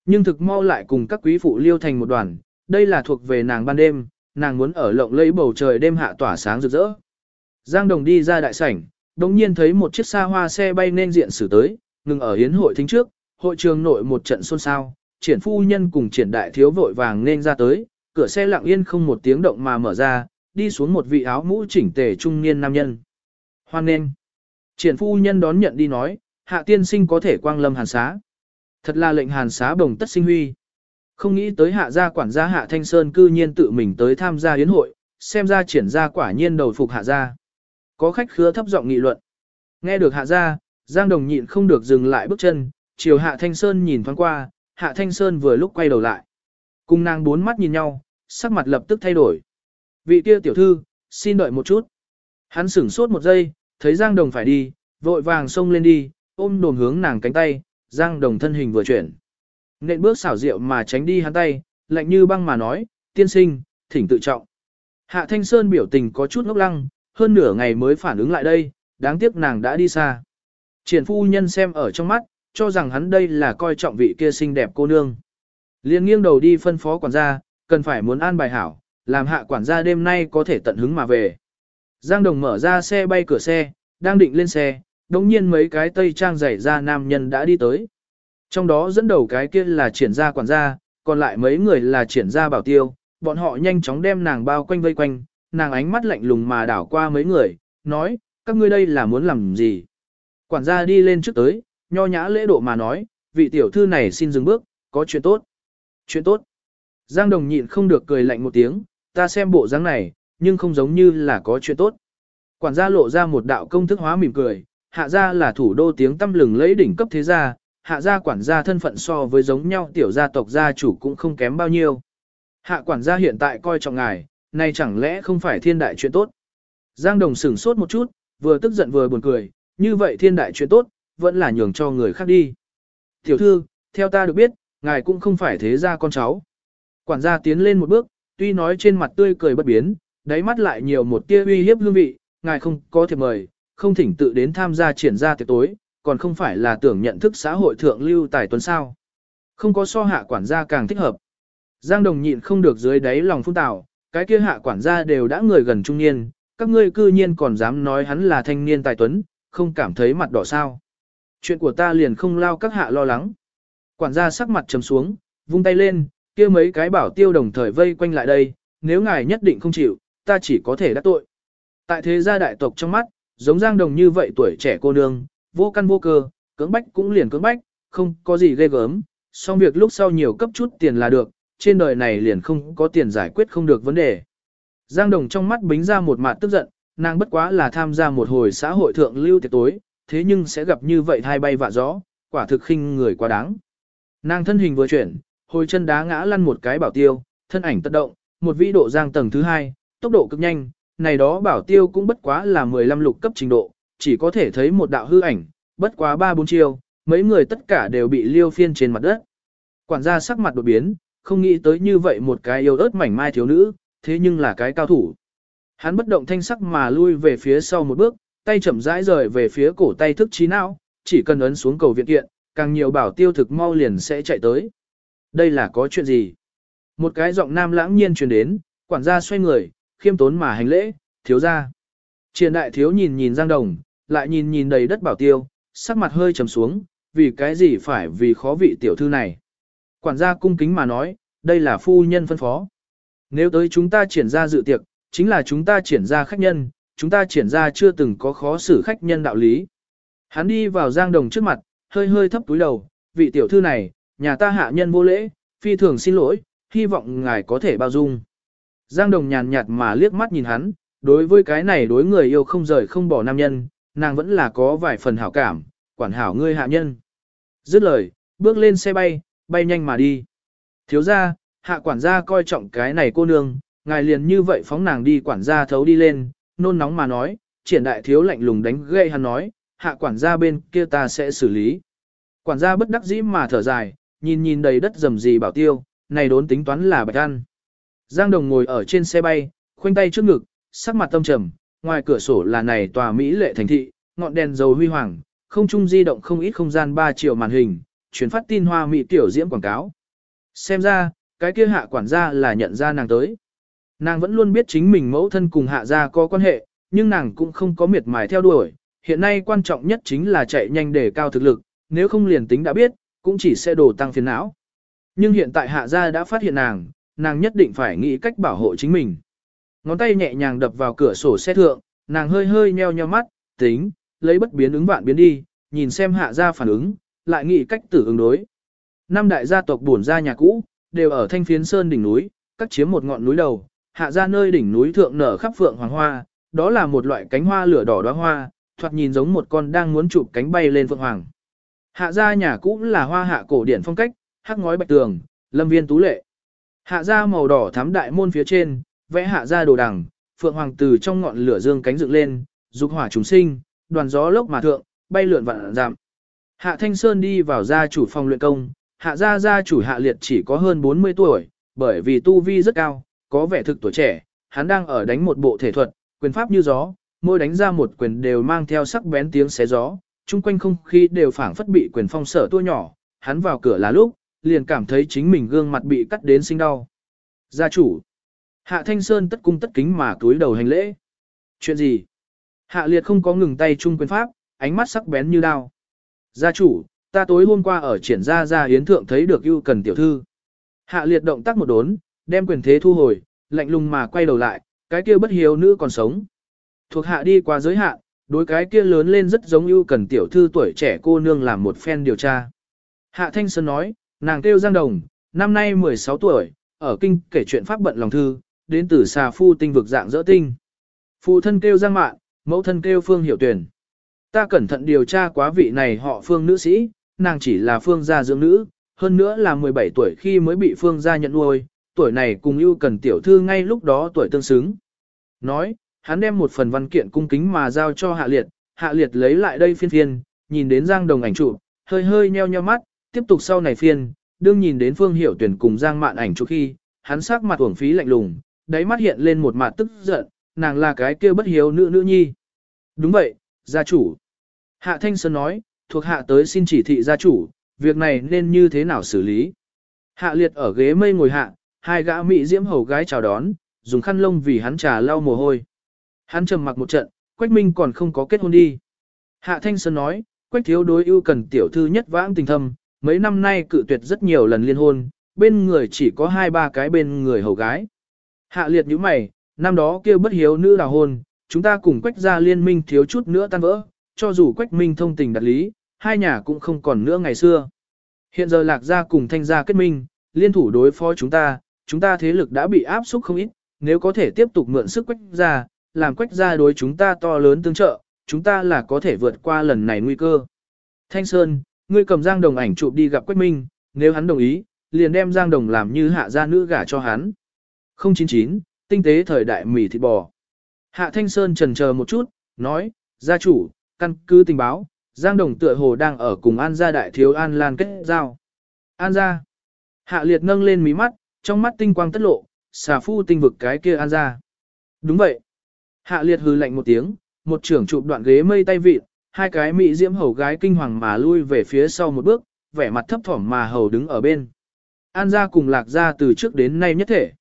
A: Nhưng thực mau lại cùng các quý phụ liêu thành một đoàn, đây là thuộc về nàng ban đêm, nàng muốn ở lộng lẫy bầu trời đêm hạ tỏa sáng rực rỡ. Giang Đồng đi ra đại sảnh, đồng nhiên thấy một chiếc xa hoa xe bay nên diện xử tới, ngừng ở hiến hội thính trước, hội trường nội một trận xôn xao, triển phu nhân cùng triển đại thiếu vội vàng nên ra tới, cửa xe lặng yên không một tiếng động mà mở ra, đi xuống một vị áo mũ chỉnh tề trung niên nam nhân. Hoan nghênh. Triển phu nhân đón nhận đi nói, hạ tiên sinh có thể quang lâm hàn xá. Thật là lệnh hàn xá bồng tất sinh huy. Không nghĩ tới hạ gia quản gia hạ thanh sơn cư nhiên tự mình tới tham gia yến hội, xem ra triển gia quả nhiên đầu phục hạ gia. Có khách khứa thấp giọng nghị luận. Nghe được hạ gia, Giang Đồng nhịn không được dừng lại bước chân, chiều hạ thanh sơn nhìn thoáng qua, hạ thanh sơn vừa lúc quay đầu lại. Cùng nàng bốn mắt nhìn nhau, sắc mặt lập tức thay đổi. Vị kia tiểu thư, xin đợi một chút. Hắn sửng sốt một giây, thấy Giang Đồng phải đi, vội vàng xông lên đi, ôm đồm hướng nàng cánh tay, Giang Đồng thân hình vừa chuyển. Nện bước xảo diệu mà tránh đi hắn tay, lạnh như băng mà nói, tiên sinh, thỉnh tự trọng. Hạ Thanh Sơn biểu tình có chút ngốc lăng, hơn nửa ngày mới phản ứng lại đây, đáng tiếc nàng đã đi xa. Triển phu nhân xem ở trong mắt, cho rằng hắn đây là coi trọng vị kia xinh đẹp cô nương. Liên nghiêng đầu đi phân phó quản gia, cần phải muốn an bài hảo, làm hạ quản gia đêm nay có thể tận hứng mà về. Giang Đồng mở ra xe bay cửa xe, đang định lên xe, đồng nhiên mấy cái tây trang giày ra nam nhân đã đi tới. Trong đó dẫn đầu cái kia là triển gia quản gia, còn lại mấy người là triển gia bảo tiêu, bọn họ nhanh chóng đem nàng bao quanh vây quanh, nàng ánh mắt lạnh lùng mà đảo qua mấy người, nói, các ngươi đây là muốn làm gì? Quản gia đi lên trước tới, nho nhã lễ độ mà nói, vị tiểu thư này xin dừng bước, có chuyện tốt. Chuyện tốt. Giang Đồng nhịn không được cười lạnh một tiếng, ta xem bộ dáng này, nhưng không giống như là có chuyện tốt. Quản gia lộ ra một đạo công thức hóa mỉm cười, hạ gia là thủ đô tiếng tăm lừng lấy đỉnh cấp thế gia, hạ gia quản gia thân phận so với giống nhau tiểu gia tộc gia chủ cũng không kém bao nhiêu. Hạ quản gia hiện tại coi trọng ngài, này chẳng lẽ không phải thiên đại chuyện tốt. Giang Đồng sửng sốt một chút, vừa tức giận vừa buồn cười, như vậy thiên đại chuyện tốt, vẫn là nhường cho người khác đi. Tiểu thư, theo ta được biết, ngài cũng không phải thế gia con cháu. Quản gia tiến lên một bước, tuy nói trên mặt tươi cười bất biến, đáy mắt lại nhiều một tia uy hiếp hương vị, ngài không có thiệp mời, không thỉnh tự đến tham gia triển ra tiệc tối, còn không phải là tưởng nhận thức xã hội thượng lưu tài tuấn sao. Không có so hạ quản gia càng thích hợp. Giang Đồng nhịn không được dưới đáy lòng phun tào, cái kia hạ quản gia đều đã người gần trung niên, các ngươi cư nhiên còn dám nói hắn là thanh niên tài tuấn, không cảm thấy mặt đỏ sao. Chuyện của ta liền không lao các hạ lo lắng. Quản gia sắc mặt trầm xuống, vung tay lên, kia mấy cái bảo tiêu đồng thời vây quanh lại đây, nếu ngài nhất định không chịu, ta chỉ có thể đắc tội. Tại thế gia đại tộc trong mắt, giống Giang Đồng như vậy tuổi trẻ cô nương, vô căn vô cơ, cưỡng bách cũng liền cưỡng bách, không có gì ghê gớm, xong việc lúc sau nhiều cấp chút tiền là được, trên đời này liền không có tiền giải quyết không được vấn đề. Giang Đồng trong mắt bính ra một mặt tức giận, nàng bất quá là tham gia một hồi xã hội thượng lưu tiệc tối, thế nhưng sẽ gặp như vậy hai bay vạ gió, quả thực khinh người quá đáng. Nàng thân hình vừa chuyển, hồi chân đá ngã lăn một cái bảo tiêu, thân ảnh tất động, một vĩ độ giang tầng thứ hai, tốc độ cực nhanh, này đó bảo tiêu cũng bất quá là 15 lục cấp trình độ, chỉ có thể thấy một đạo hư ảnh, bất quá ba bốn chiêu, mấy người tất cả đều bị liêu phiên trên mặt đất. Quản gia sắc mặt đột biến, không nghĩ tới như vậy một cái yêu ớt mảnh mai thiếu nữ, thế nhưng là cái cao thủ. Hắn bất động thanh sắc mà lui về phía sau một bước, tay chậm rãi rời về phía cổ tay thức trí não, chỉ cần ấn xuống cầu viện kiện, càng nhiều bảo tiêu thực mau liền sẽ chạy tới. Đây là có chuyện gì? Một cái giọng nam lãng nhiên truyền đến, quản gia xoay người, khiêm tốn mà hành lễ, thiếu gia. Triển đại thiếu nhìn nhìn Giang Đồng, lại nhìn nhìn đầy đất bảo tiêu, sắc mặt hơi trầm xuống, vì cái gì phải vì khó vị tiểu thư này. Quản gia cung kính mà nói, đây là phu nhân phân phó. Nếu tới chúng ta triển ra dự tiệc, chính là chúng ta triển ra khách nhân, chúng ta triển ra chưa từng có khó xử khách nhân đạo lý. Hắn đi vào Giang Đồng trước mặt, hơi hơi thấp túi đầu, vị tiểu thư này, nhà ta hạ nhân vô lễ, phi thường xin lỗi, hy vọng ngài có thể bao dung. Giang Đồng nhàn nhạt mà liếc mắt nhìn hắn, đối với cái này đối người yêu không rời không bỏ nam nhân, nàng vẫn là có vài phần hảo cảm, quản hảo ngươi hạ nhân. Dứt lời, bước lên xe bay, bay nhanh mà đi. Thiếu gia, hạ quản gia coi trọng cái này cô nương, ngài liền như vậy phóng nàng đi quản gia thấu đi lên, nôn nóng mà nói, triển đại thiếu lạnh lùng đánh gây hắn nói, hạ quản gia bên kia ta sẽ xử lý. Quản gia bất đắc dĩ mà thở dài, nhìn nhìn đầy đất rầm rì bảo tiêu, này đốn tính toán là bạch ăn. Giang Đồng ngồi ở trên xe bay, khoanh tay trước ngực, sắc mặt tâm trầm, ngoài cửa sổ là này tòa Mỹ lệ thành thị, ngọn đèn dầu huy hoàng, không trung di động không ít không gian 3 triệu màn hình, chuyển phát tin hoa Mỹ tiểu diễm quảng cáo. Xem ra, cái kia hạ quản gia là nhận ra nàng tới. Nàng vẫn luôn biết chính mình mẫu thân cùng hạ gia có quan hệ, nhưng nàng cũng không có miệt mài theo đuổi. Hiện nay quan trọng nhất chính là chạy nhanh để cao thực lực, nếu không liền tính đã biết, cũng chỉ sẽ đổ tăng phiền não. Nhưng hiện tại hạ gia đã phát hiện nàng, nàng nhất định phải nghĩ cách bảo hộ chính mình. ngón tay nhẹ nhàng đập vào cửa sổ xe thượng, nàng hơi hơi nheo nheo mắt, tính, lấy bất biến ứng vạn biến đi, nhìn xem hạ gia phản ứng, lại nghĩ cách tử ứng đối. Năm đại gia tộc bổn gia nhà cũ, đều ở thanh phiến sơn đỉnh núi, các chiếm một ngọn núi đầu, hạ gia nơi đỉnh núi thượng nở khắp phượng hoàng hoa, đó là một loại cánh hoa lửa đỏ đóa hoa, thoạt nhìn giống một con đang muốn chụp cánh bay lên phượng hoàng. Hạ gia nhà cũ là hoa hạ cổ điển phong cách, hắc ngói bạch tường, lâm viên tú lệ. Hạ gia màu đỏ thắm đại môn phía trên, vẽ hạ gia đồ đằng, phượng hoàng từ trong ngọn lửa dương cánh dựng lên, dục hỏa trùng sinh, đoàn gió lốc mà thượng, bay lượn vạn giảm. Hạ Thanh Sơn đi vào gia chủ phòng luyện công, hạ gia gia chủ hạ liệt chỉ có hơn 40 tuổi, bởi vì tu vi rất cao, có vẻ thực tuổi trẻ, hắn đang ở đánh một bộ thể thuật, quyền pháp như gió, môi đánh ra một quyền đều mang theo sắc bén tiếng xé gió, chung quanh không khí đều phảng phất bị quyền phong sở tua nhỏ, hắn vào cửa là lúc, liền cảm thấy chính mình gương mặt bị cắt đến sinh đau. Gia chủ. Hạ Thanh Sơn tất cung tất kính mà túi đầu hành lễ. Chuyện gì? Hạ Liệt không có ngừng tay chung quyền pháp, ánh mắt sắc bén như đao. Gia chủ, ta tối hôm qua ở triển gia gia hiến thượng thấy được ưu cần tiểu thư. Hạ Liệt động tác một đốn, đem quyền thế thu hồi, lạnh lùng mà quay đầu lại, cái kia bất hiếu nữ còn sống. Thuộc hạ đi qua giới hạn, đối cái kia lớn lên rất giống ưu cần tiểu thư tuổi trẻ cô nương làm một phen điều tra. Hạ Thanh Sơn nói, nàng kêu Giang Đồng, năm nay 16 tuổi, ở kinh kể chuyện pháp bận lòng thư, đến từ xà phu tinh vực dạng dỡ tinh. Phụ thân kêu Giang Mạn, mẫu thân kêu Phương Hiểu Tuyển. Ta cẩn thận điều tra quá vị này họ Phương nữ sĩ, nàng chỉ là Phương gia dưỡng nữ, hơn nữa là 17 tuổi khi mới bị Phương gia nhận nuôi, tuổi này cùng ưu cần tiểu thư ngay lúc đó tuổi tương xứng. Nói, hắn đem một phần văn kiện cung kính mà giao cho Hạ Liệt, Hạ Liệt lấy lại đây phiên phiên, nhìn đến Giang Đồng ảnh chụp, hơi hơi nheo nheo mắt, tiếp tục sau này phiên, đương nhìn đến Phương Hiểu Tuyển cùng Giang Mạn ảnh chụp khi, hắn sắc mặt uổng phí lạnh lùng, đáy mắt hiện lên một mặt tức giận, nàng là cái kia bất hiếu nữ nữ nhi. Đúng vậy, gia chủ. Hạ Thanh Sơn nói, thuộc hạ tới xin chỉ thị gia chủ, việc này nên như thế nào xử lý. Hạ liệt ở ghế mây ngồi hạ, hai gã mỹ diễm hầu gái chào đón, dùng khăn lông vì hắn trà lau mồ hôi. Hắn trầm mặc một trận, Quách Minh còn không có kết hôn đi. Hạ Thanh Sơn nói, Quách thiếu đối ưu cần tiểu thư nhất vãng tình thâm, mấy năm nay cự tuyệt rất nhiều lần liên hôn, bên người chỉ có hai ba cái bên người hầu gái. Hạ liệt như mày, năm đó kêu bất hiếu nữ đào hôn, chúng ta cùng Quách gia liên minh thiếu chút nữa tan vỡ, cho dù Quách Minh thông tình đặt lý, hai nhà cũng không còn nữa ngày xưa. Hiện giờ lạc gia cùng thanh gia kết minh, liên thủ đối phó chúng ta, chúng ta thế lực đã bị áp xúc không ít, nếu có thể tiếp tục mượn sức Quách gia, làm Quách gia đối chúng ta to lớn tương trợ, chúng ta là có thể vượt qua lần này nguy cơ. Thanh Sơn, ngươi cầm Giang Đồng ảnh chụp đi gặp Quách Minh, nếu hắn đồng ý, liền đem Giang Đồng làm như hạ gia nữ gả cho hắn. 099, tinh tế thời đại mì thịt bò. Hạ Thanh Sơn trần chờ một chút, nói, gia chủ, căn cứ tình báo, Giang Đồng tựa hồ đang ở cùng An gia đại thiếu An Lan kết giao. An gia. Hạ Liệt nâng lên mí mắt, trong mắt tinh quang tất lộ, xà phu tinh vực cái kia An gia. Đúng vậy. Hạ Liệt hừ lạnh một tiếng, một trưởng chụp đoạn ghế mây tay vịt, hai cái mỹ diễm hầu gái kinh hoàng mà lui về phía sau một bước, vẻ mặt thấp thỏm mà hầu đứng ở bên. An gia cùng lạc gia từ trước đến nay nhất thể.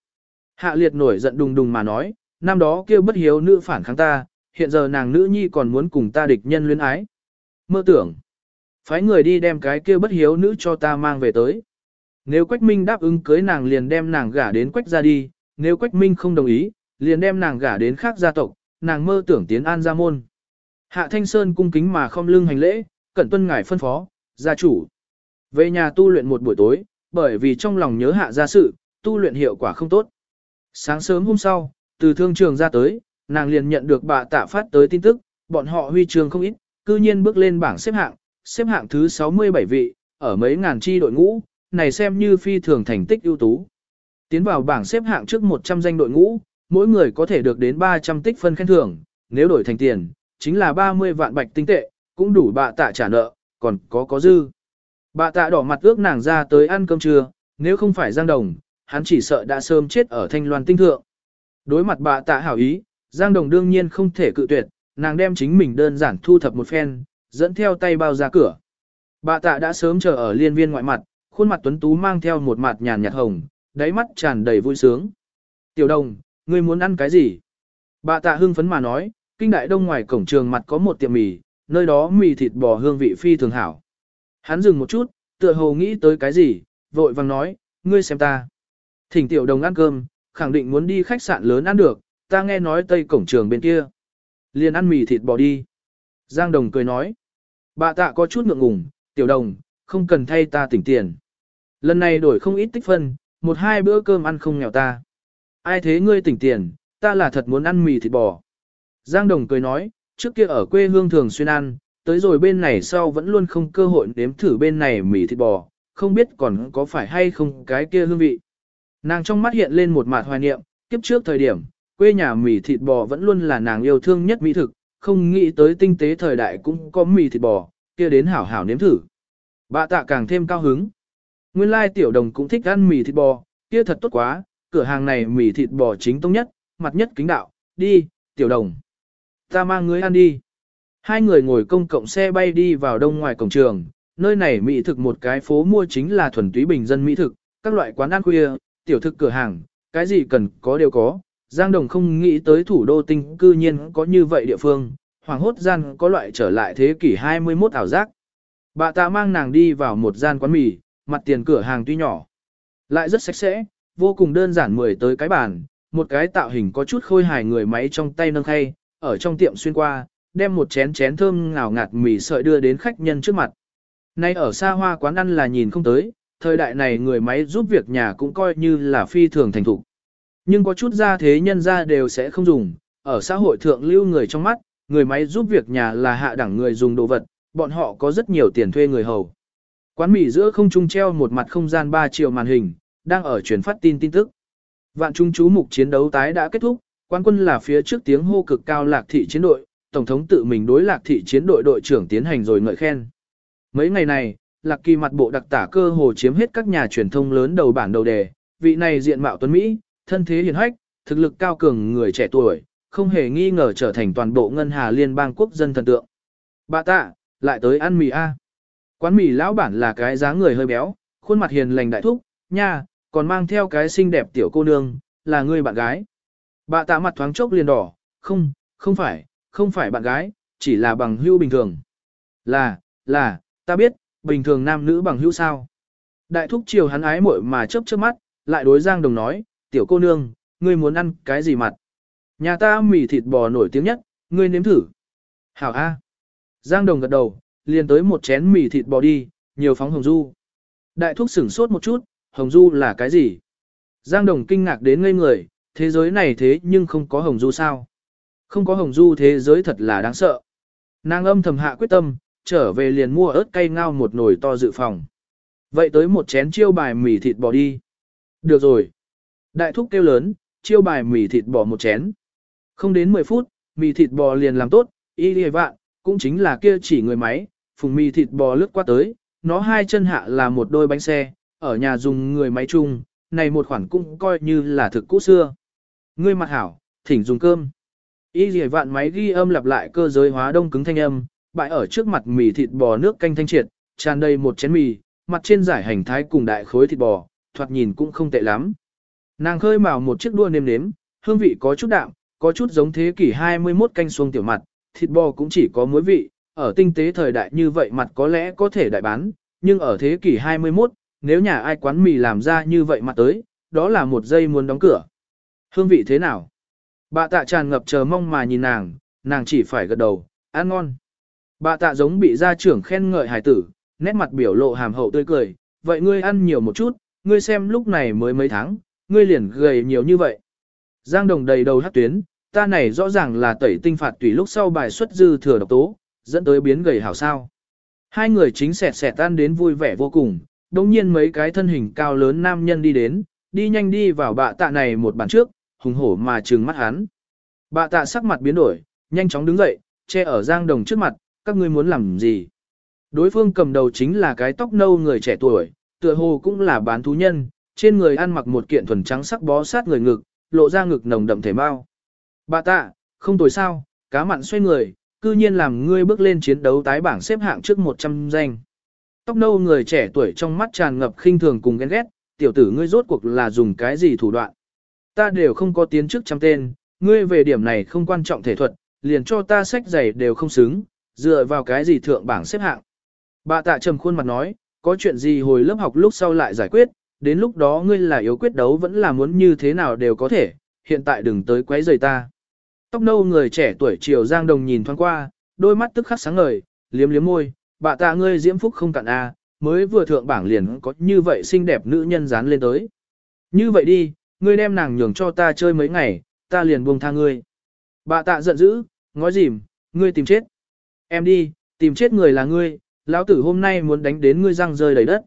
A: Hạ liệt nổi giận đùng đùng mà nói, năm đó kêu bất hiếu nữ phản kháng ta, hiện giờ nàng nữ nhi còn muốn cùng ta địch nhân luyến ái. Mơ tưởng, phái người đi đem cái kêu bất hiếu nữ cho ta mang về tới. Nếu Quách Minh đáp ứng cưới nàng liền đem nàng gả đến Quách gia đi, nếu Quách Minh không đồng ý, liền đem nàng gả đến khác gia tộc, nàng mơ tưởng tiến an gia môn. Hạ Thanh Sơn cung kính mà không lưng hành lễ, cẩn tuân ngài phân phó, gia chủ. Về nhà tu luyện một buổi tối, bởi vì trong lòng nhớ hạ gia sự, tu luyện hiệu quả không tốt. Sáng sớm hôm sau, từ thương trường ra tới, nàng liền nhận được bà tạ phát tới tin tức, bọn họ huy trường không ít, cư nhiên bước lên bảng xếp hạng, xếp hạng thứ 67 vị, ở mấy ngàn chi đội ngũ, này xem như phi thường thành tích ưu tú. Tiến vào bảng xếp hạng trước 100 danh đội ngũ, mỗi người có thể được đến 300 tích phân khen thưởng, nếu đổi thành tiền, chính là 30 vạn bạch tinh tệ, cũng đủ bà tạ trả nợ, còn có có dư. Bà tạ đỏ mặt ước nàng ra tới ăn cơm trưa, nếu không phải Giang Đồng, hắn chỉ sợ đã sớm chết ở thanh loan tinh thượng. Đối mặt bà tạ hảo ý, Giang Đồng đương nhiên không thể cự tuyệt, nàng đem chính mình đơn giản thu thập một phen, dẫn theo tay bao ra cửa. Bà tạ đã sớm chờ ở liên viên ngoại mặt, khuôn mặt tuấn tú mang theo một mặt nhàn nhạt hồng, đáy mắt tràn đầy vui sướng. Tiểu đồng, ngươi muốn ăn cái gì? Bà tạ hưng phấn mà nói, kinh đại đông ngoài cổng trường mặt có một tiệm mì, nơi đó mì thịt bò hương vị phi thường hảo. Hắn dừng một chút, tựa hồ nghĩ tới cái gì, vội vàng nói, ngươi xem ta. Thỉnh tiểu đồng ăn cơm, khẳng định muốn đi khách sạn lớn ăn được, ta nghe nói tây cổng trường bên kia. Liền ăn mì thịt bò đi. Giang Đồng cười nói. Bà tạ có chút ngượng ngùng, tiểu đồng, không cần thay ta tỉnh tiền. Lần này đổi không ít tích phân, một hai bữa cơm ăn không nghèo ta. Ai thế ngươi tỉnh tiền, ta là thật muốn ăn mì thịt bò. Giang Đồng cười nói, trước kia ở quê hương thường xuyên ăn, tới rồi bên này sau vẫn luôn không cơ hội nếm thử bên này mì thịt bò, không biết còn có phải hay không cái kia hương vị. Nàng trong mắt hiện lên một mặt hoài niệm, kiếp trước thời điểm, quê nhà mì thịt bò vẫn luôn là nàng yêu thương nhất mỹ thực, không nghĩ tới tinh tế thời đại cũng có mì thịt bò, kia đến hảo hảo nếm thử. Bà tạ càng thêm cao hứng. Nguyên lai tiểu đồng cũng thích ăn mì thịt bò, kia thật tốt quá, cửa hàng này mì thịt bò chính tông nhất, mặt nhất kính đạo, đi, tiểu đồng. Ta mang ngươi ăn đi. Hai người ngồi công cộng xe bay đi vào đông ngoài cổng trường, nơi này mỹ thực một cái phố mua chính là thuần túy bình dân mỹ thực, các loại quán ăn khuya, tiểu thực cửa hàng, cái gì cần có đều có. Giang Đồng không nghĩ tới thủ đô tinh cư nhiên có như vậy địa phương, hoàng hốt gian có loại trở lại thế kỷ 21 ảo giác. Bà ta mang nàng đi vào một gian quán mì, mặt tiền cửa hàng tuy nhỏ, lại rất sạch sẽ, vô cùng đơn giản mười tới cái bàn, một cái tạo hình có chút khôi hài người máy trong tay nâng khay, ở trong tiệm xuyên qua, đem một chén chén thơm ngào ngạt mì sợi đưa đến khách nhân trước mặt. Nay ở xa hoa quán ăn là nhìn không tới, thời đại này người máy giúp việc nhà cũng coi như là phi thường thành thục. Nhưng có chút ra thế nhân ra đều sẽ không dùng, ở xã hội thượng lưu người trong mắt, người máy giúp việc nhà là hạ đẳng người dùng đồ vật, bọn họ có rất nhiều tiền thuê người hầu. Quán mì giữa không trung treo một mặt không gian 3 chiều màn hình, đang ở truyền phát tin tin tức. Vạn trung chú mục chiến đấu tái đã kết thúc, quan quân là phía trước tiếng hô cực cao lạc thị chiến đội, tổng thống tự mình đối lạc thị chiến đội đội trưởng tiến hành rồi ngợi khen. Mấy ngày này, lạc kỳ mặt bộ đặc tả cơ hồ chiếm hết các nhà truyền thông lớn đầu bản đầu đề, vị này diện mạo tuấn Mỹ, thân thế hiền hách, thực lực cao cường người trẻ tuổi, không hề nghi ngờ trở thành toàn bộ ngân hà liên bang quốc dân thần tượng. Bà tạ, lại tới ăn mì A. Quán mì lão bản là cái dáng người hơi béo, khuôn mặt hiền lành đại thúc, nha, còn mang theo cái xinh đẹp tiểu cô nương, là người bạn gái. Bà tạ mặt thoáng chốc liền đỏ, không, không phải, không phải bạn gái, chỉ là bằng hữu bình thường. Là, là, ta biết, bình thường nam nữ bằng hữu sao. Đại thúc chiều hắn ái muội mà chớp chớp mắt, lại đối Giang Đồng nói, tiểu cô nương, ngươi muốn ăn cái gì mặt? Nhà ta mì thịt bò nổi tiếng nhất, ngươi nếm thử. Hảo A. Giang Đồng gật đầu, liền tới một chén mì thịt bò đi, nhiều phóng hồng du. Đại thúc sửng sốt một chút, hồng du là cái gì? Giang Đồng kinh ngạc đến ngây người, thế giới này thế nhưng không có hồng du sao? Không có hồng du thế giới thật là đáng sợ. Nàng âm thầm hạ quyết tâm, trở về liền mua ớt cay ngao một nồi to dự phòng. Vậy tới một chén chiêu bài mì thịt bò đi. Được rồi. Đại thúc kêu lớn, chiêu bài mì thịt bò một chén. Không đến 10 phút, mì thịt bò liền làm tốt, y đi vạn, cũng chính là kia chỉ người máy, phùng mì thịt bò lướt qua tới, nó hai chân hạ là một đôi bánh xe, ở nhà dùng người máy chung, này một khoản cũng coi như là thực cũ xưa. Ngươi mặt hảo, thỉnh dùng cơm. Y dì vạn máy ghi âm lặp lại cơ giới hóa đông cứng thanh âm, bại ở trước mặt mì thịt bò nước canh thanh triệt, tràn đầy một chén mì, mặt trên giải hành thái cùng đại khối thịt bò, thoạt nhìn cũng không tệ lắm. Nàng khơi mào một chiếc đua nêm nếm, hương vị có chút đạm, có chút giống thế kỷ 21 canh xuông tiểu mặt, thịt bò cũng chỉ có muối vị, ở tinh tế thời đại như vậy mặt có lẽ có thể đại bán, nhưng ở thế kỷ 21, nếu nhà ai quán mì làm ra như vậy mà tới, đó là một giây muốn đóng cửa. Hương vị thế nào? Bà tạ tràn ngập chờ mong mà nhìn nàng, nàng chỉ phải gật đầu, ăn ngon. Bà tạ giống bị gia trưởng khen ngợi hài tử, nét mặt biểu lộ hàm hậu tươi cười, vậy ngươi ăn nhiều một chút, ngươi xem lúc này mới mấy tháng, ngươi liền gầy nhiều như vậy. Giang đồng đầy đầu hát tuyến, ta này rõ ràng là tẩy tinh phạt tùy lúc sau bài xuất dư thừa độc tố, dẫn tới biến gầy hảo sao. Hai người chính sẹt sẹt tan đến vui vẻ vô cùng, đồng nhiên mấy cái thân hình cao lớn nam nhân đi đến, đi nhanh đi vào bạ tạ này một bàn trước, hùng hổ mà trừng mắt hắn. Bạ tạ sắc mặt biến đổi, nhanh chóng đứng dậy, che ở giang đồng trước mặt, các ngươi muốn làm gì? Đối phương cầm đầu chính là cái tóc nâu người trẻ tuổi, tựa hồ cũng là bán thú nhân, trên người ăn mặc một kiện thuần trắng sắc bó sát người ngực, lộ ra ngực nồng đậm thể mau. Bà tạ, không tồi sao, cá mặn xoay người, cư nhiên làm ngươi bước lên chiến đấu tái bảng xếp hạng trước 100 danh. Tóc nâu người trẻ tuổi trong mắt tràn ngập khinh thường cùng ghen ghét, tiểu tử ngươi rốt cuộc là dùng cái gì thủ đoạn. Ta đều không có tiến trước trăm tên, ngươi về điểm này không quan trọng thể thuật, liền cho ta sách giày đều không xứng, dựa vào cái gì thượng bảng xếp hạng. Bà tạ trầm khuôn mặt nói, có chuyện gì hồi lớp học lúc sau lại giải quyết, đến lúc đó ngươi là yếu quyết đấu vẫn là muốn như thế nào đều có thể, hiện tại đừng tới quấy rầy ta. Tóc nâu người trẻ tuổi chiều Giang Đồng nhìn thoáng qua, đôi mắt tức khắc sáng ngời, liếm liếm môi, bà ta ngươi diễm phúc không cạn a, mới vừa thượng bảng liền có như vậy xinh đẹp nữ nhân dán lên tới. Như vậy đi, ngươi đem nàng nhường cho ta chơi mấy ngày, ta liền buông tha ngươi. Bà tạ giận dữ, ngói dìm, ngươi tìm chết. Em đi, tìm chết người là ngươi, lão tử hôm nay muốn đánh đến ngươi răng rơi đầy đất.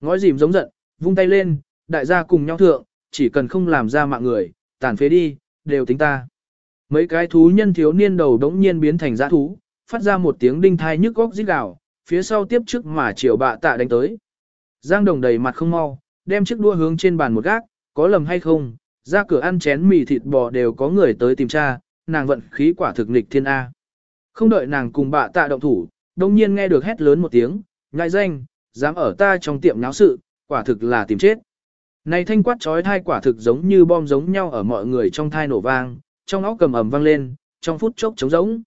A: Ngói dìm giống giận, vung tay lên, đại gia cùng nhau thượng, chỉ cần không làm ra mạng người, tàn phế đi, đều tính ta. Mấy cái thú nhân thiếu niên đầu đống nhiên biến thành giã thú, phát ra một tiếng đinh thai nhức góc rít gào, phía sau tiếp trước mà chiều bạ tạ đánh tới. Giang đồng đầy mặt không mau, đem chiếc đua hướng trên bàn một gác, có lầm hay không, ra cửa ăn chén mì thịt bò đều có người tới tìm tra, nàng vận khí quả thực nghịch thiên A. Không đợi nàng cùng bạ tạ động thủ, đồng nhiên nghe được hét lớn một tiếng, ngại danh, dám ở ta trong tiệm náo sự, quả thực là tìm chết. Này thanh quát trói thai quả thực giống như bom giống nhau ở mọi người trong thai nổ vang, trong óc cầm ầm vang lên, trong phút chốc trống rỗng.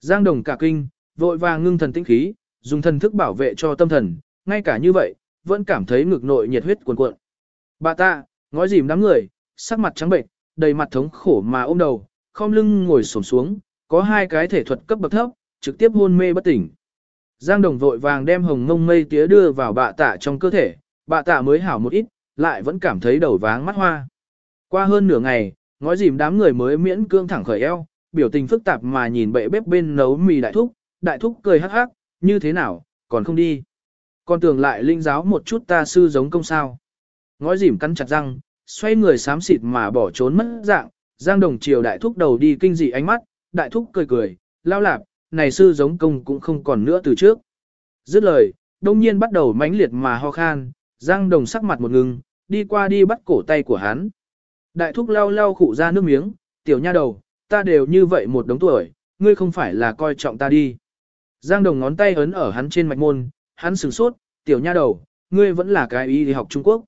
A: Giang đồng cả kinh, vội vàng ngưng thần tĩnh khí, dùng thần thức bảo vệ cho tâm thần, ngay cả như vậy, vẫn cảm thấy ngực nội nhiệt huyết cuồn cuộn. Bà ta, ngói dìm đám người, sắc mặt trắng bệnh, đầy mặt thống khổ mà ôm đầu, khom lưng ngồi xổm xuống, có hai cái thể thuật cấp bậc thấp, trực tiếp hôn mê bất tỉnh. Giang Đồng vội vàng đem hồng ngông mây tía đưa vào bạ tạ trong cơ thể, bạ tạ mới hảo một ít, lại vẫn cảm thấy đầu váng mắt hoa. Qua hơn nửa ngày, ngói dìm đám người mới miễn cương thẳng khởi eo, biểu tình phức tạp mà nhìn bệ bếp bên nấu mì đại thúc, đại thúc cười hắc hắc, như thế nào, còn không đi. Còn tưởng lại linh giáo một chút ta sư giống công sao. Ngói dìm cắn chặt răng, xoay người xám xịt mà bỏ trốn mất dạng, giang đồng chiều đại thúc đầu đi kinh dị ánh mắt, đại thúc cười cười, lao lạp, này sư giống công cũng không còn nữa từ trước. Dứt lời, đông nhiên bắt đầu mãnh liệt mà ho khan, giang đồng sắc mặt một ngừng, đi qua đi bắt cổ tay của hắn. Đại thúc lau lau khụ ra nước miếng, tiểu nha đầu, ta đều như vậy một đống tuổi, ngươi không phải là coi trọng ta đi. Giang đồng ngón tay ấn ở hắn trên mạch môn, hắn sửng sốt, tiểu nha đầu, ngươi vẫn là cái y đi học Trung Quốc.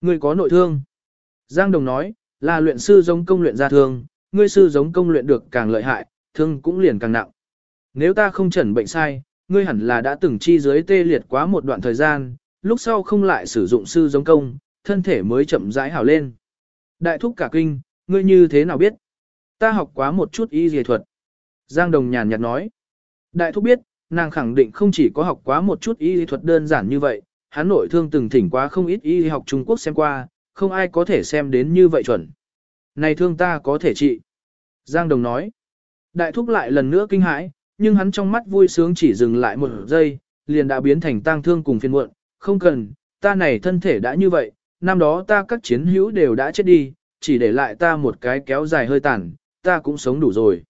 A: Ngươi có nội thương. Giang đồng nói, là luyện sư giống công luyện ra thương, ngươi sư giống công luyện được càng lợi hại, thương cũng liền càng nặng. Nếu ta không chẩn bệnh sai, ngươi hẳn là đã từng chi dưới tê liệt quá một đoạn thời gian, lúc sau không lại sử dụng sư giống công, thân thể mới chậm rãi hảo lên. Đại thúc cả kinh, ngươi như thế nào biết? Ta học quá một chút y dề thuật. Giang Đồng nhàn nhạt nói. Đại thúc biết, nàng khẳng định không chỉ có học quá một chút y thuật đơn giản như vậy, hắn nội thương từng thỉnh quá không ít y học Trung Quốc xem qua, không ai có thể xem đến như vậy chuẩn. Này thương ta có thể trị. Giang Đồng nói. Đại thúc lại lần nữa kinh hãi, nhưng hắn trong mắt vui sướng chỉ dừng lại một giây, liền đã biến thành tang thương cùng phiền muộn. Không cần, ta này thân thể đã như vậy, năm đó ta các chiến hữu đều đã chết đi, chỉ để lại ta một cái kéo dài hơi tàn, ta cũng sống đủ rồi.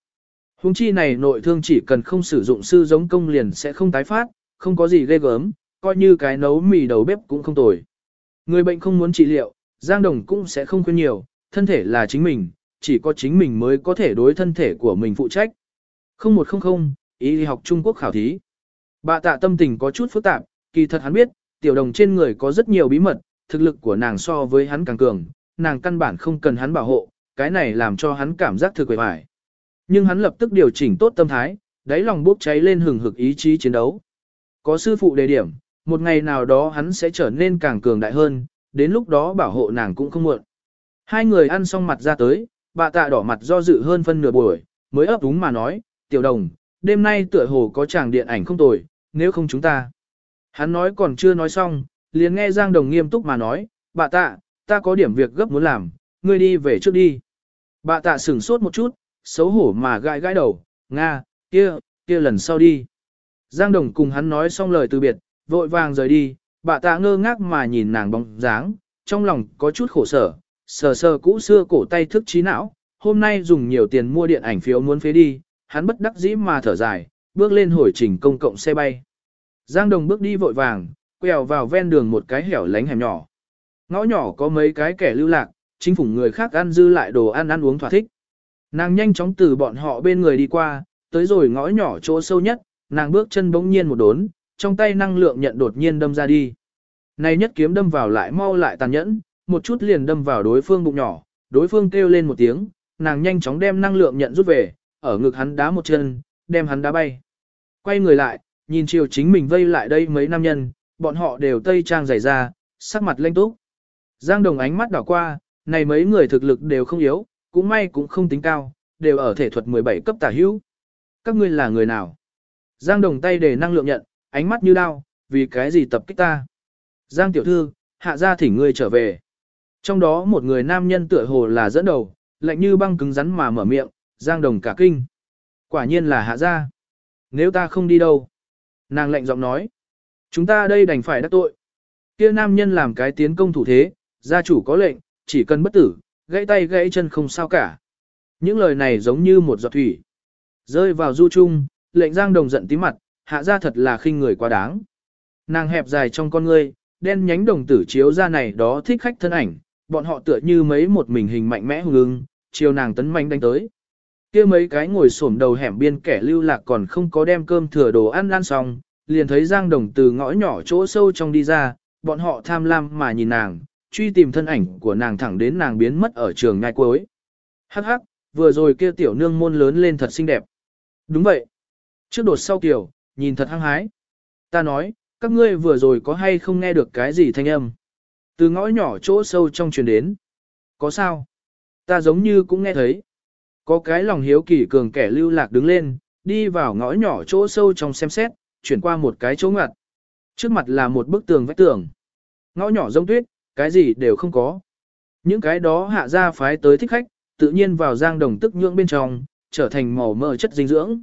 A: Hùng chi này nội thương chỉ cần không sử dụng sư giống công liền sẽ không tái phát, không có gì ghê gớm, coi như cái nấu mì đầu bếp cũng không tồi. Người bệnh không muốn trị liệu, Giang Đồng cũng sẽ không khuyên nhiều, thân thể là chính mình, chỉ có chính mình mới có thể đối thân thể của mình phụ trách. 0100, y học Trung Quốc khảo thí. Bà tạ tâm tình có chút phức tạp, kỳ thật hắn biết, tiểu đồng trên người có rất nhiều bí mật, thực lực của nàng so với hắn càng cường, nàng căn bản không cần hắn bảo hộ, cái này làm cho hắn cảm giác thực quệ vải. Nhưng hắn lập tức điều chỉnh tốt tâm thái, đáy lòng bốc cháy lên hừng hực ý chí chiến đấu. Có sư phụ đề điểm, một ngày nào đó hắn sẽ trở nên càng cường đại hơn, đến lúc đó bảo hộ nàng cũng không muộn. Hai người ăn xong mặt ra tới, bà tạ đỏ mặt do dự hơn phân nửa buổi, mới ấp úng mà nói, tiểu đồng, đêm nay tựa hồ có chàng điện ảnh không tồi, nếu không chúng ta. Hắn nói còn chưa nói xong, liền nghe Giang Đồng nghiêm túc mà nói, bà tạ, ta có điểm việc gấp muốn làm, ngươi đi về trước đi. Bà tạ sửng sốt một chút, xấu hổ mà gãi gãi đầu, Nga, kia, kia lần sau đi. Giang Đồng cùng hắn nói xong lời từ biệt, vội vàng rời đi, bà tạ ngơ ngác mà nhìn nàng bóng dáng, trong lòng có chút khổ sở, sờ sờ cũ xưa cổ tay thức trí não, hôm nay dùng nhiều tiền mua điện ảnh phiếu muốn phế đi, hắn bất đắc dĩ mà thở dài, bước lên hồi trình công cộng xe bay. Giang Đồng bước đi vội vàng, quẹo vào ven đường một cái hẻo lánh hẻm nhỏ. Ngõ nhỏ có mấy cái kẻ lưu lạc, chính phủ người khác ăn dư lại đồ ăn ăn uống thỏa thích. Nàng nhanh chóng từ bọn họ bên người đi qua, tới rồi ngõ nhỏ chỗ sâu nhất, nàng bước chân bỗng nhiên một đốn, trong tay năng lượng nhận đột nhiên đâm ra đi. Này nhất kiếm đâm vào lại mau lại tàn nhẫn, một chút liền đâm vào đối phương bụng nhỏ, đối phương kêu lên một tiếng, nàng nhanh chóng đem năng lượng nhận rút về, ở ngực hắn đá một chân, đem hắn đá bay. Quay người lại, nhìn chiều chính mình vây lại đây mấy nam nhân, bọn họ đều tây trang dày ra, sắc mặt lênh túc. Giang Đồng ánh mắt đảo qua, này mấy người thực lực đều không yếu, cũng may cũng không tính cao, đều ở thể thuật 17 cấp tả hữu. Các ngươi là người nào? Giang Đồng tay để năng lượng nhận, ánh mắt như đao, vì cái gì tập kích ta? Giang tiểu thư, hạ gia thỉnh ngươi trở về. Trong đó một người nam nhân tựa hồ là dẫn đầu, lạnh như băng cứng rắn mà mở miệng, Giang Đồng cả kinh. Quả nhiên là hạ gia. Nếu ta không đi đâu? Nàng lạnh giọng nói. Chúng ta đây đành phải đắc tội. Kia nam nhân làm cái tiến công thủ thế, gia chủ có lệnh, chỉ cần bất tử, gãy tay gãy chân không sao cả. Những lời này giống như một giọt thủy. Rơi vào du chung, lệnh Giang Đồng giận tí mặt, hạ ra thật là khinh người quá đáng. Nàng hẹp dài trong con ngươi, đen nhánh đồng tử chiếu ra này đó thích khách thân ảnh, bọn họ tựa như mấy một mình hình mạnh mẽ hùng ưng, chiều nàng tấn manh đánh tới. kia mấy cái ngồi xổm đầu hẻm biên kẻ lưu lạc còn không có đem cơm thừa đồ ăn ăn xong, liền thấy Giang Đồng từ ngõ nhỏ chỗ sâu trong đi ra, bọn họ tham lam mà nhìn nàng, truy tìm thân ảnh của nàng thẳng đến nàng biến mất ở trường ngai cuối. Hắc hắc, vừa rồi kia tiểu nương môn lớn lên thật xinh đẹp. Đúng vậy. Trước đột sau kiểu, nhìn thật hăng hái. Ta nói, các ngươi vừa rồi có hay không nghe được cái gì thanh âm? Từ ngõ nhỏ chỗ sâu trong truyền đến. Có sao? Ta giống như cũng nghe thấy. Có cái lòng hiếu kỳ cường kẻ lưu lạc đứng lên, đi vào ngõ nhỏ chỗ sâu trong xem xét, chuyển qua một cái chỗ ngặt. Trước mặt là một bức tường vách tường. Ngõ nhỏ rông tuyết, cái gì đều không có. Những cái đó hạ ra phái tới thích khách, tự nhiên vào giang đồng tức nhượng bên trong, trở thành màu mỡ chất dinh dưỡng.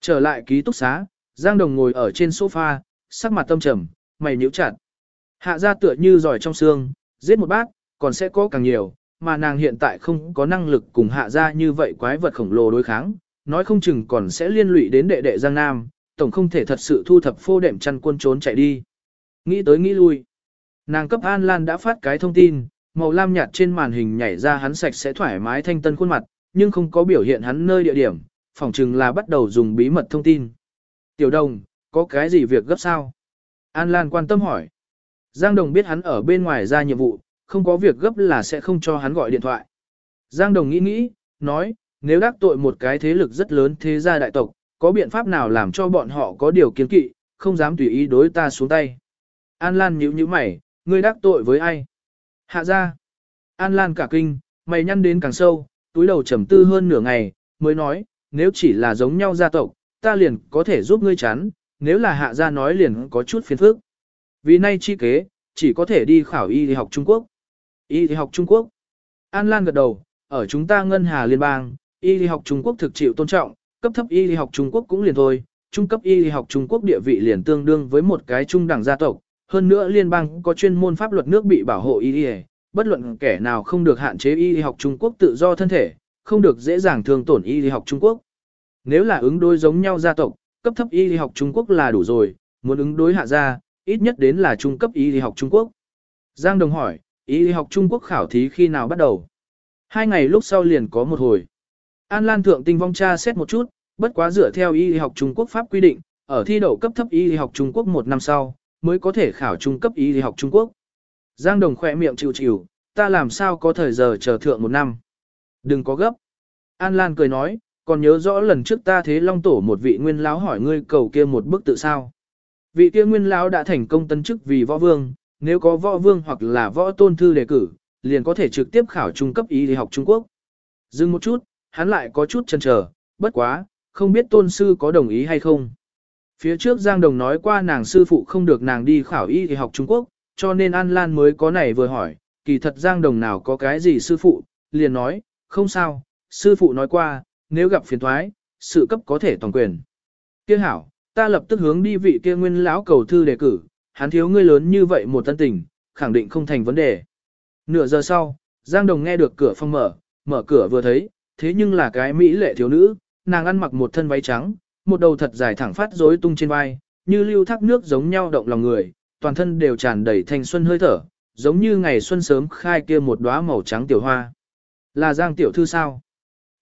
A: Trở lại ký túc xá, giang đồng ngồi ở trên sofa, sắc mặt tâm trầm, mày nhíu chặt. Hạ ra tựa như giỏi trong xương, giết một bát, còn sẽ có càng nhiều, mà nàng hiện tại không có năng lực cùng hạ ra như vậy quái vật khổng lồ đối kháng, nói không chừng còn sẽ liên lụy đến đệ đệ Giang Nam, tổng không thể thật sự thu thập phô đệm chăn quân trốn chạy đi. Nghĩ tới nghĩ lui. Nàng cấp An Lan đã phát cái thông tin, màu lam nhạt trên màn hình nhảy ra hắn sạch sẽ thoải mái thanh tân khuôn mặt, nhưng không có biểu hiện hắn nơi địa điểm, phỏng chừng là bắt đầu dùng bí mật thông tin. Tiểu đồng, có cái gì việc gấp sao? An Lan quan tâm hỏi. Giang Đồng biết hắn ở bên ngoài ra nhiệm vụ, không có việc gấp là sẽ không cho hắn gọi điện thoại. Giang Đồng nghĩ nghĩ, nói, nếu đắc tội một cái thế lực rất lớn thế gia đại tộc, có biện pháp nào làm cho bọn họ có điều kiến kỵ, không dám tùy ý đối ta xuống tay. An Lan nhíu nhíu mày, ngươi đắc tội với ai? Hạ ra. An Lan cả kinh, mày nhăn đến càng sâu, túi đầu trầm tư hơn nửa ngày, mới nói, nếu chỉ là giống nhau gia tộc, ta liền có thể giúp ngươi chán, nếu là hạ gia nói liền có chút phiền phức. Vì nay chi kế, chỉ có thể đi khảo y học Trung Quốc. Y học Trung Quốc. An Lan gật đầu, ở chúng ta ngân hà liên bang, y học Trung Quốc thực chịu tôn trọng, cấp thấp y học Trung Quốc cũng liền thôi, trung cấp y học Trung Quốc địa vị liền tương đương với một cái trung đẳng gia tộc, hơn nữa liên bang có chuyên môn pháp luật nước bị bảo hộ y bất luận kẻ nào không được hạn chế y học Trung Quốc tự do thân thể, không được dễ dàng thương tổn y học Trung Quốc. Nếu là ứng đối giống nhau gia tộc, cấp thấp y học Trung Quốc là đủ rồi, muốn ứng đối hạ gia, ít nhất đến là trung cấp y học Trung Quốc. Giang Đồng hỏi, y học Trung Quốc khảo thí khi nào bắt đầu? Hai ngày lúc sau liền có một hồi. An Lan Thượng tinh vong tra xét một chút, bất quá dựa theo y học Trung Quốc pháp quy định, ở thi đậu cấp thấp y học Trung Quốc một năm sau, mới có thể khảo trung cấp y học Trung Quốc. Giang Đồng khỏe miệng chịu chịu, ta làm sao có thời giờ chờ thượng một năm. Đừng có gấp. An Lan cười nói, còn nhớ rõ lần trước ta thế long tổ một vị nguyên lão hỏi ngươi cầu kia một bức tự sao. Vị kia nguyên lão đã thành công tân chức vì võ vương, nếu có võ vương hoặc là võ tôn thư đề cử, liền có thể trực tiếp khảo trung cấp y học Trung Quốc. Dừng một chút, hắn lại có chút chần chờ, bất quá, không biết tôn sư có đồng ý hay không. Phía trước Giang Đồng nói qua nàng sư phụ không được nàng đi khảo y học Trung Quốc, cho nên An Lan mới có này vừa hỏi, kỳ thật Giang Đồng nào có cái gì sư phụ, liền nói, không sao, sư phụ nói qua, nếu gặp phiền thoái, sự cấp có thể toàn quyền. Kia hảo, ta lập tức hướng đi vị kia nguyên lão cầu thư đề cử, hắn thiếu ngươi lớn như vậy một tân tình, khẳng định không thành vấn đề. Nửa giờ sau, Giang Đồng nghe được cửa phòng mở, mở cửa vừa thấy, thế nhưng là cái mỹ lệ thiếu nữ, nàng ăn mặc một thân váy trắng, một đầu thật dài thẳng phát rối tung trên vai, như lưu thác nước giống nhau động lòng người, toàn thân đều tràn đầy thanh xuân hơi thở, giống như ngày xuân sớm khai kia một đóa màu trắng tiểu hoa. Là Giang tiểu thư sao?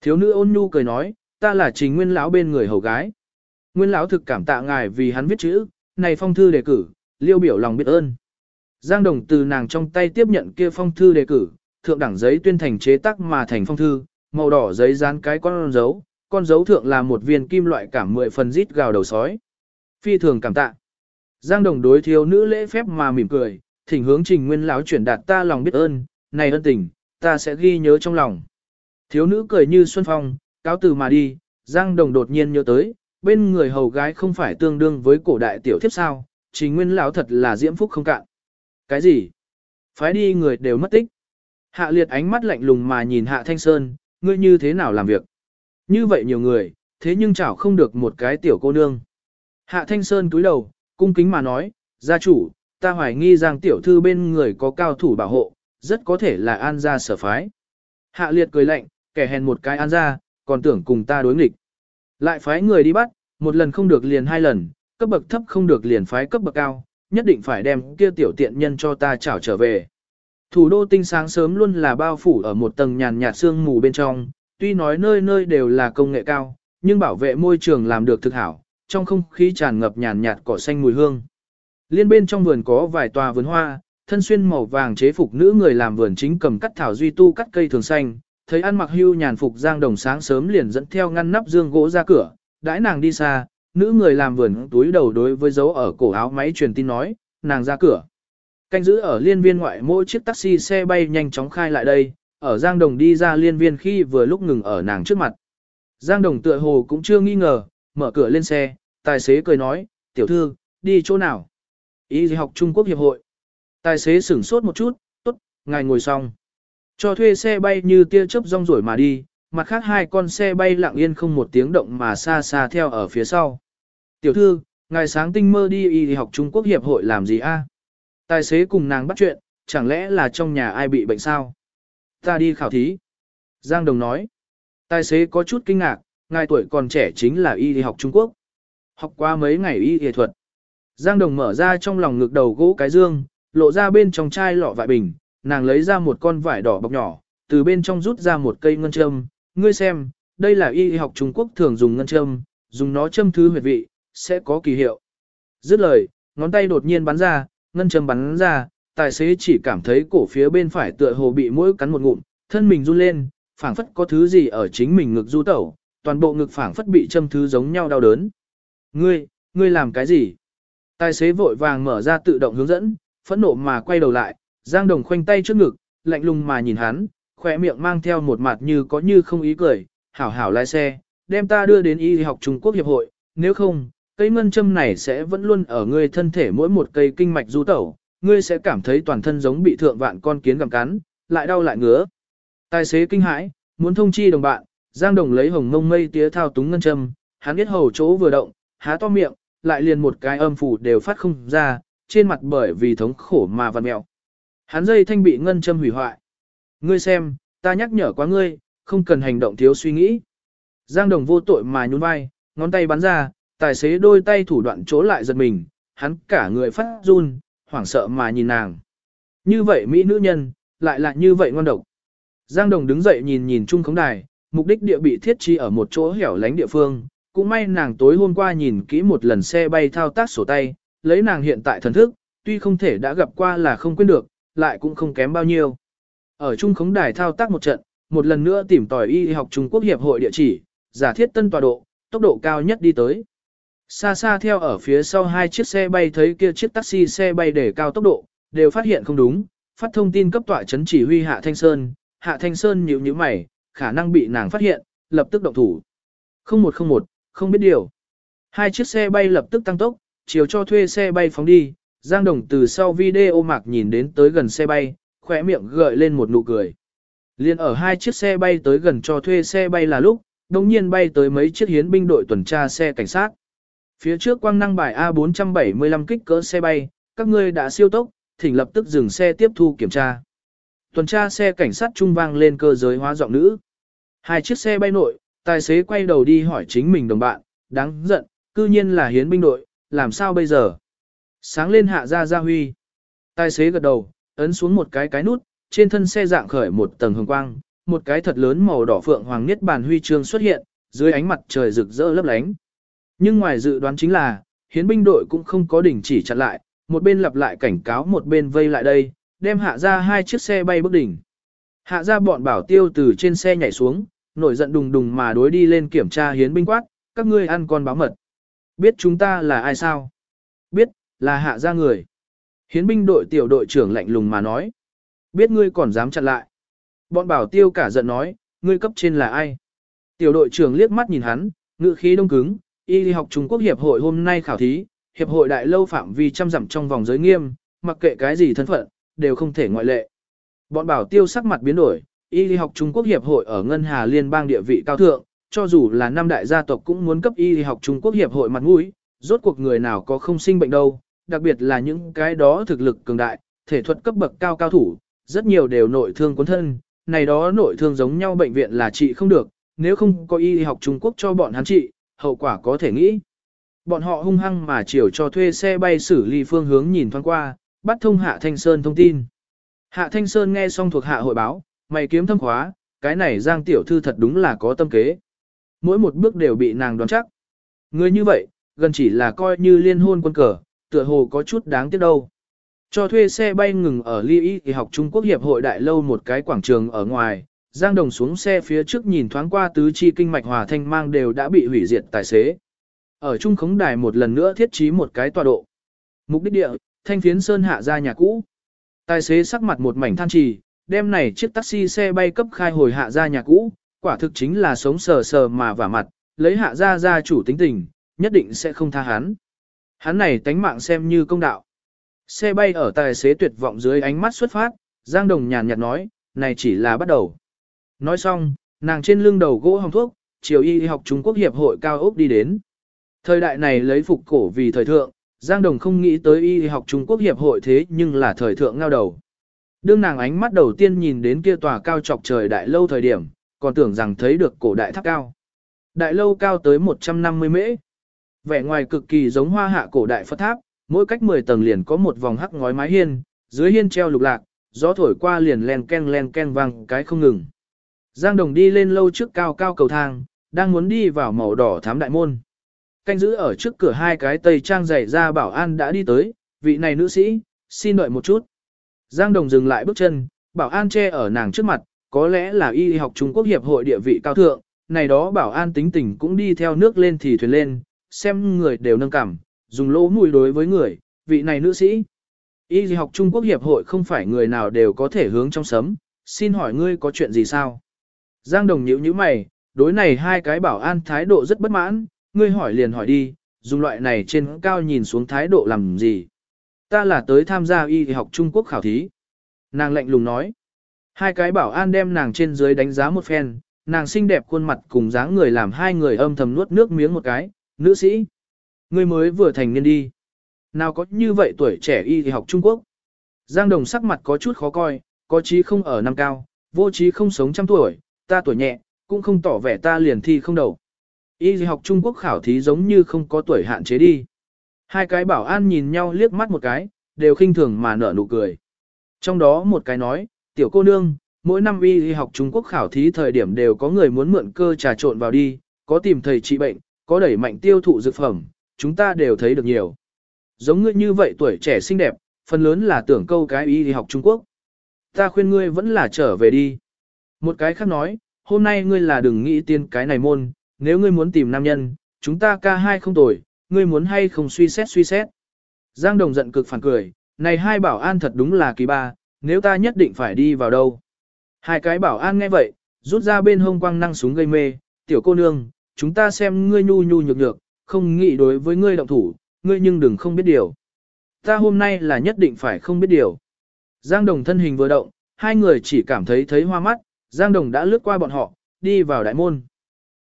A: Thiếu nữ ôn nhu cười nói, ta là trình nguyên lão bên người hầu gái. Nguyên lão thực cảm tạ ngài vì hắn viết chữ, này phong thư đề cử, liêu biểu lòng biết ơn. Giang đồng từ nàng trong tay tiếp nhận kia phong thư đề cử, thượng đẳng giấy tuyên thành chế tác mà thành phong thư, màu đỏ giấy dán cái con dấu, con dấu thượng là một viên kim loại cảm mười phần rít gào đầu sói. Phi thường cảm tạ. Giang đồng đối thiếu nữ lễ phép mà mỉm cười, thỉnh hướng trình nguyên lão chuyển đạt ta lòng biết ơn, này ân tình, ta sẽ ghi nhớ trong lòng. Thiếu nữ cười như xuân phong, cáo từ mà đi, Giang Đồng đột nhiên nhớ tới, bên người hầu gái không phải tương đương với cổ đại tiểu thiếp sao, trình nguyên lão thật là diễm phúc không cạn. Cái gì? Phái đi người đều mất tích. Hạ liệt ánh mắt lạnh lùng mà nhìn Hạ Thanh Sơn, ngươi như thế nào làm việc? Như vậy nhiều người, thế nhưng chảo không được một cái tiểu cô nương. Hạ Thanh Sơn cúi đầu, cung kính mà nói, gia chủ, ta hoài nghi rằng tiểu thư bên người có cao thủ bảo hộ, rất có thể là an gia sở phái. Hạ liệt cười lạnh, kẻ hèn một cái an gia, còn tưởng cùng ta đối nghịch. Lại phái người đi bắt, một lần không được liền hai lần, cấp bậc thấp không được liền phái cấp bậc cao, nhất định phải đem kia tiểu tiện nhân cho ta trảo trở về. Thủ đô tinh sáng sớm luôn là bao phủ ở một tầng nhàn nhạt sương mù bên trong, tuy nói nơi nơi đều là công nghệ cao, nhưng bảo vệ môi trường làm được thực hảo, trong không khí tràn ngập nhàn nhạt cỏ xanh mùi hương. Liên bên trong vườn có vài tòa vườn hoa, thân xuyên màu vàng chế phục nữ người làm vườn chính cầm cắt thảo duy tu cắt cây thường xanh, thấy ăn mặc hưu nhàn phục giang đồng sáng sớm liền dẫn theo ngăn nắp dương gỗ ra cửa, đãi nàng đi xa, nữ người làm vườn túi đầu đối với dấu ở cổ áo máy truyền tin nói, nàng ra cửa. Canh giữ ở liên viên ngoại mỗi chiếc taxi xe bay nhanh chóng khai lại đây, ở Giang Đồng đi ra liên viên khi vừa lúc ngừng ở nàng trước mặt. Giang Đồng tựa hồ cũng chưa nghi ngờ, mở cửa lên xe, tài xế cười nói, tiểu thư, đi chỗ nào? Ý gì học Trung Quốc Hiệp hội. Tài xế sửng sốt một chút, tốt, ngài ngồi xong. Cho thuê xe bay như tia chớp rong rổi mà đi, mặt khác hai con xe bay lặng yên không một tiếng động mà xa xa theo ở phía sau. Tiểu thư, ngài sáng tinh mơ đi y học Trung Quốc Hiệp hội làm gì a? Tài xế cùng nàng bắt chuyện, chẳng lẽ là trong nhà ai bị bệnh sao? Ta đi khảo thí. Giang Đồng nói. Tài xế có chút kinh ngạc, ngài tuổi còn trẻ chính là y học Trung Quốc. Học qua mấy ngày y y thuật. Giang Đồng mở ra trong lòng ngực đầu gỗ cái dương, lộ ra bên trong chai lọ vại bình, nàng lấy ra một con vải đỏ bọc nhỏ, từ bên trong rút ra một cây ngân châm. Ngươi xem, đây là y học Trung Quốc thường dùng ngân châm, dùng nó châm thứ huyệt vị, sẽ có kỳ hiệu. Dứt lời, ngón tay đột nhiên bắn ra, ngân châm bắn ra, tài xế chỉ cảm thấy cổ phía bên phải tựa hồ bị mũi cắn một ngụm, thân mình run lên, phảng phất có thứ gì ở chính mình ngực du tẩu, toàn bộ ngực phảng phất bị châm thứ giống nhau đau đớn. Ngươi, ngươi làm cái gì? Tài xế vội vàng mở ra tự động hướng dẫn, phẫn nộ mà quay đầu lại, Giang Đồng khoanh tay trước ngực, lạnh lùng mà nhìn hắn, khỏe miệng mang theo một mặt như có như không ý cười, hảo hảo lái xe, đem ta đưa đến y học Trung Quốc Hiệp hội, nếu không, cây ngân châm này sẽ vẫn luôn ở ngươi thân thể mỗi một cây kinh mạch du tẩu, ngươi sẽ cảm thấy toàn thân giống bị thượng vạn con kiến gặm cắn, lại đau lại ngứa. Tài xế kinh hãi, muốn thông chi đồng bạn, Giang Đồng lấy hồng ngông mây tía thao túng ngân châm, hắn biết hầu chỗ vừa động, há to miệng, lại liền một cái âm phủ đều phát không ra, trên mặt bởi vì thống khổ mà vặn mẹo. Hắn dây thanh bị ngân châm hủy hoại. Ngươi xem, ta nhắc nhở quá ngươi, không cần hành động thiếu suy nghĩ. Giang Đồng vô tội mà nhún vai, ngón tay bắn ra, tài xế đôi tay thủ đoạn chỗ lại giật mình, hắn cả người phát run, hoảng sợ mà nhìn nàng. Như vậy Mỹ nữ nhân, lại là như vậy ngon độc. Giang Đồng đứng dậy nhìn nhìn chung khống đài, mục đích địa bị thiết trí ở một chỗ hẻo lánh địa phương. Cũng may nàng tối hôm qua nhìn kỹ một lần xe bay thao tác sổ tay, lấy nàng hiện tại thần thức, tuy không thể đã gặp qua là không quên được, lại cũng không kém bao nhiêu. Ở trung khống đài thao tác một trận, một lần nữa tìm tòi y học Trung Quốc Hiệp hội địa chỉ, giả thiết tân tọa độ, tốc độ cao nhất đi tới. Xa xa theo ở phía sau hai chiếc xe bay thấy kia chiếc taxi xe bay để cao tốc độ, đều phát hiện không đúng, phát thông tin cấp tọa chấn chỉ huy Hạ Thanh Sơn, Hạ Thanh Sơn nhíu nhíu mày, khả năng bị nàng phát hiện, lập tức động thủ. 0101, không biết điều. Hai chiếc xe bay lập tức tăng tốc, chiều cho thuê xe bay phóng đi, Giang Đồng từ sau video mạc nhìn đến tới gần xe bay, khỏe miệng gợi lên một nụ cười. Liên ở hai chiếc xe bay tới gần cho thuê xe bay là lúc, đồng nhiên bay tới mấy chiếc hiến binh đội tuần tra xe cảnh sát. Phía trước quang năng bài A475 kích cỡ xe bay, các ngươi đã siêu tốc, thỉnh lập tức dừng xe tiếp thu kiểm tra. Tuần tra xe cảnh sát trung vang lên cơ giới hóa giọng nữ. Hai chiếc xe bay nội, tài xế quay đầu đi hỏi chính mình đồng bạn, đáng giận, cư nhiên là hiến binh đội, làm sao bây giờ? Sáng lên hạ ra ra huy. Tài xế gật đầu, ấn xuống một cái cái nút, trên thân xe dạng khởi một tầng hồng quang, một cái thật lớn màu đỏ phượng hoàng niết bàn huy chương xuất hiện, dưới ánh mặt trời rực rỡ lấp lánh. Nhưng ngoài dự đoán chính là, hiến binh đội cũng không có đỉnh chỉ chặn lại, một bên lặp lại cảnh cáo một bên vây lại đây, đem hạ ra hai chiếc xe bay bước đỉnh. Hạ ra bọn bảo tiêu từ trên xe nhảy xuống, nổi giận đùng đùng mà đối đi lên kiểm tra hiến binh quát, các ngươi ăn con báo mật. Biết chúng ta là ai sao? Biết, là hạ ra người. Hiến binh đội tiểu đội trưởng lạnh lùng mà nói. Biết ngươi còn dám chặn lại. Bọn bảo tiêu cả giận nói, ngươi cấp trên là ai? Tiểu đội trưởng liếc mắt nhìn hắn, ngữ khí đông cứng, y học Trung Quốc Hiệp hội hôm nay khảo thí, Hiệp hội đại lâu phạm vi trăm dặm trong vòng giới nghiêm, mặc kệ cái gì thân phận, đều không thể ngoại lệ. Bọn bảo tiêu sắc mặt biến đổi, y học Trung Quốc Hiệp hội ở Ngân Hà Liên bang địa vị cao thượng, cho dù là năm đại gia tộc cũng muốn cấp y học Trung Quốc Hiệp hội mặt mũi, rốt cuộc người nào có không sinh bệnh đâu, đặc biệt là những cái đó thực lực cường đại, thể thuật cấp bậc cao cao thủ, rất nhiều đều nội thương cuốn thân, này đó nội thương giống nhau bệnh viện là trị không được, nếu không có y học Trung Quốc cho bọn hắn trị, hậu quả có thể nghĩ. Bọn họ hung hăng mà chiều cho thuê xe bay xử lý phương hướng nhìn thoáng qua, bắt thông Hạ Thanh Sơn thông tin. Hạ Thanh Sơn nghe xong thuộc hạ hội báo, mày kiếm thâm khóa, cái này Giang tiểu thư thật đúng là có tâm kế. Mỗi một bước đều bị nàng đoán chắc. Người như vậy, gần chỉ là coi như liên hôn quân cờ, tựa hồ có chút đáng tiếc đâu. Cho thuê xe bay ngừng ở Ly Y thì học Trung Quốc Hiệp hội đại lâu một cái quảng trường ở ngoài, Giang Đồng xuống xe phía trước nhìn thoáng qua tứ chi kinh mạch hòa thanh mang đều đã bị hủy diệt tài xế. Ở trung khống đài một lần nữa thiết trí một cái tọa độ. Mục đích địa, thanh phiến sơn hạ ra nhà cũ. Tài xế sắc mặt một mảnh than trì, đem này chiếc taxi xe bay cấp khai hồi hạ ra nhà cũ, quả thực chính là sống sờ sờ mà vả mặt, lấy hạ ra ra chủ tính tình, nhất định sẽ không tha hắn. Hắn này tánh mạng xem như công đạo. Xe bay ở tài xế tuyệt vọng dưới ánh mắt xuất phát, Giang Đồng nhàn nhạt nói, này chỉ là bắt đầu. Nói xong, nàng trên lưng đầu gỗ hồng thuốc, chiều y học Trung Quốc Hiệp hội cao ốc đi đến. Thời đại này lấy phục cổ vì thời thượng, Giang Đồng không nghĩ tới y học Trung Quốc Hiệp hội thế nhưng là thời thượng ngao đầu. Đương nàng ánh mắt đầu tiên nhìn đến kia tòa cao trọc trời đại lâu thời điểm, còn tưởng rằng thấy được cổ đại tháp cao. Đại lâu cao tới 150 mễ. Vẻ ngoài cực kỳ giống hoa hạ cổ đại Phật tháp, mỗi cách 10 tầng liền có một vòng hắc ngói mái hiên, dưới hiên treo lục lạc, gió thổi qua liền len ken len ken vang cái không ngừng. Giang Đồng đi lên lâu trước cao cao cầu thang, đang muốn đi vào màu đỏ thám đại môn. Canh giữ ở trước cửa hai cái tây trang dày ra bảo an đã đi tới, vị này nữ sĩ, xin đợi một chút. Giang Đồng dừng lại bước chân, bảo an che ở nàng trước mặt, có lẽ là y học Trung Quốc Hiệp hội địa vị cao thượng, này đó bảo an tính tình cũng đi theo nước lên thì thuyền lên, xem người đều nâng cảm, dùng lỗ mũi đối với người, vị này nữ sĩ. Y học Trung Quốc Hiệp hội không phải người nào đều có thể hướng trong sấm, xin hỏi ngươi có chuyện gì sao? Giang Đồng nhíu nhíu mày, đối này hai cái bảo an thái độ rất bất mãn, ngươi hỏi liền hỏi đi, dùng loại này trên cao nhìn xuống thái độ làm gì? Ta là tới tham gia y học Trung Quốc khảo thí. Nàng lạnh lùng nói. Hai cái bảo an đem nàng trên dưới đánh giá một phen, nàng xinh đẹp khuôn mặt cùng dáng người làm hai người âm thầm nuốt nước miếng một cái, nữ sĩ. Ngươi mới vừa thành niên đi. Nào có như vậy tuổi trẻ y học Trung Quốc. Giang Đồng sắc mặt có chút khó coi, có trí không ở năm cao, vô trí không sống trăm tuổi, ta tuổi nhẹ, cũng không tỏ vẻ ta liền thi không đầu. Y học Trung Quốc khảo thí giống như không có tuổi hạn chế đi. Hai cái bảo an nhìn nhau liếc mắt một cái, đều khinh thường mà nở nụ cười. Trong đó một cái nói, tiểu cô nương, mỗi năm y học Trung Quốc khảo thí thời điểm đều có người muốn mượn cơ trà trộn vào đi, có tìm thầy trị bệnh, có đẩy mạnh tiêu thụ dược phẩm, chúng ta đều thấy được nhiều. Giống ngươi như vậy tuổi trẻ xinh đẹp, phần lớn là tưởng câu cái y học Trung Quốc. Ta khuyên ngươi vẫn là trở về đi. Một cái khác nói, hôm nay ngươi là đừng nghĩ tiên cái này môn, nếu ngươi muốn tìm nam nhân, chúng ta ca hai không tồi, ngươi muốn hay không suy xét suy xét. Giang Đồng giận cực phản cười, này hai bảo an thật đúng là kỳ ba, nếu ta nhất định phải đi vào đâu. Hai cái bảo an nghe vậy, rút ra bên hông quang năng súng gây mê, tiểu cô nương, chúng ta xem ngươi nhu nhu nhược nhược, không nghĩ đối với ngươi động thủ, ngươi nhưng đừng không biết điều. Ta hôm nay là nhất định phải không biết điều. Giang Đồng thân hình vừa động, hai người chỉ cảm thấy thấy hoa mắt, Giang Đồng đã lướt qua bọn họ, đi vào đại môn.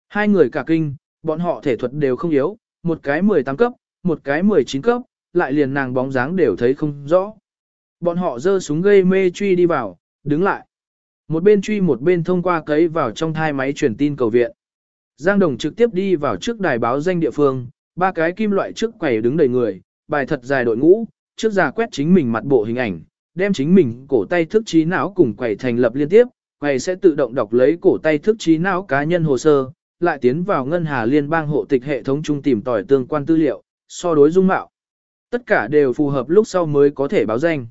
A: Hai người cả kinh, bọn họ thể thuật đều không yếu, một cái 18 cấp, một cái 19 cấp, lại liền nàng bóng dáng đều thấy không rõ. Bọn họ giơ súng gây mê truy đi vào, đứng lại. Một bên truy một bên thông qua cấy vào trong thai máy truyền tin cầu viện. Giang Đồng trực tiếp đi vào trước đài báo danh địa phương, ba cái kim loại trước quầy đứng đầy người, bài thật dài đội ngũ, trước giả quét chính mình mặt bộ hình ảnh, đem chính mình cổ tay thức trí não cùng quầy thành lập liên tiếp, quầy sẽ tự động đọc lấy cổ tay thức trí não cá nhân hồ sơ, lại tiến vào ngân hà liên bang hộ tịch hệ thống trung tìm tòi tương quan tư liệu, so đối dung mạo. Tất cả đều phù hợp lúc sau mới có thể báo danh.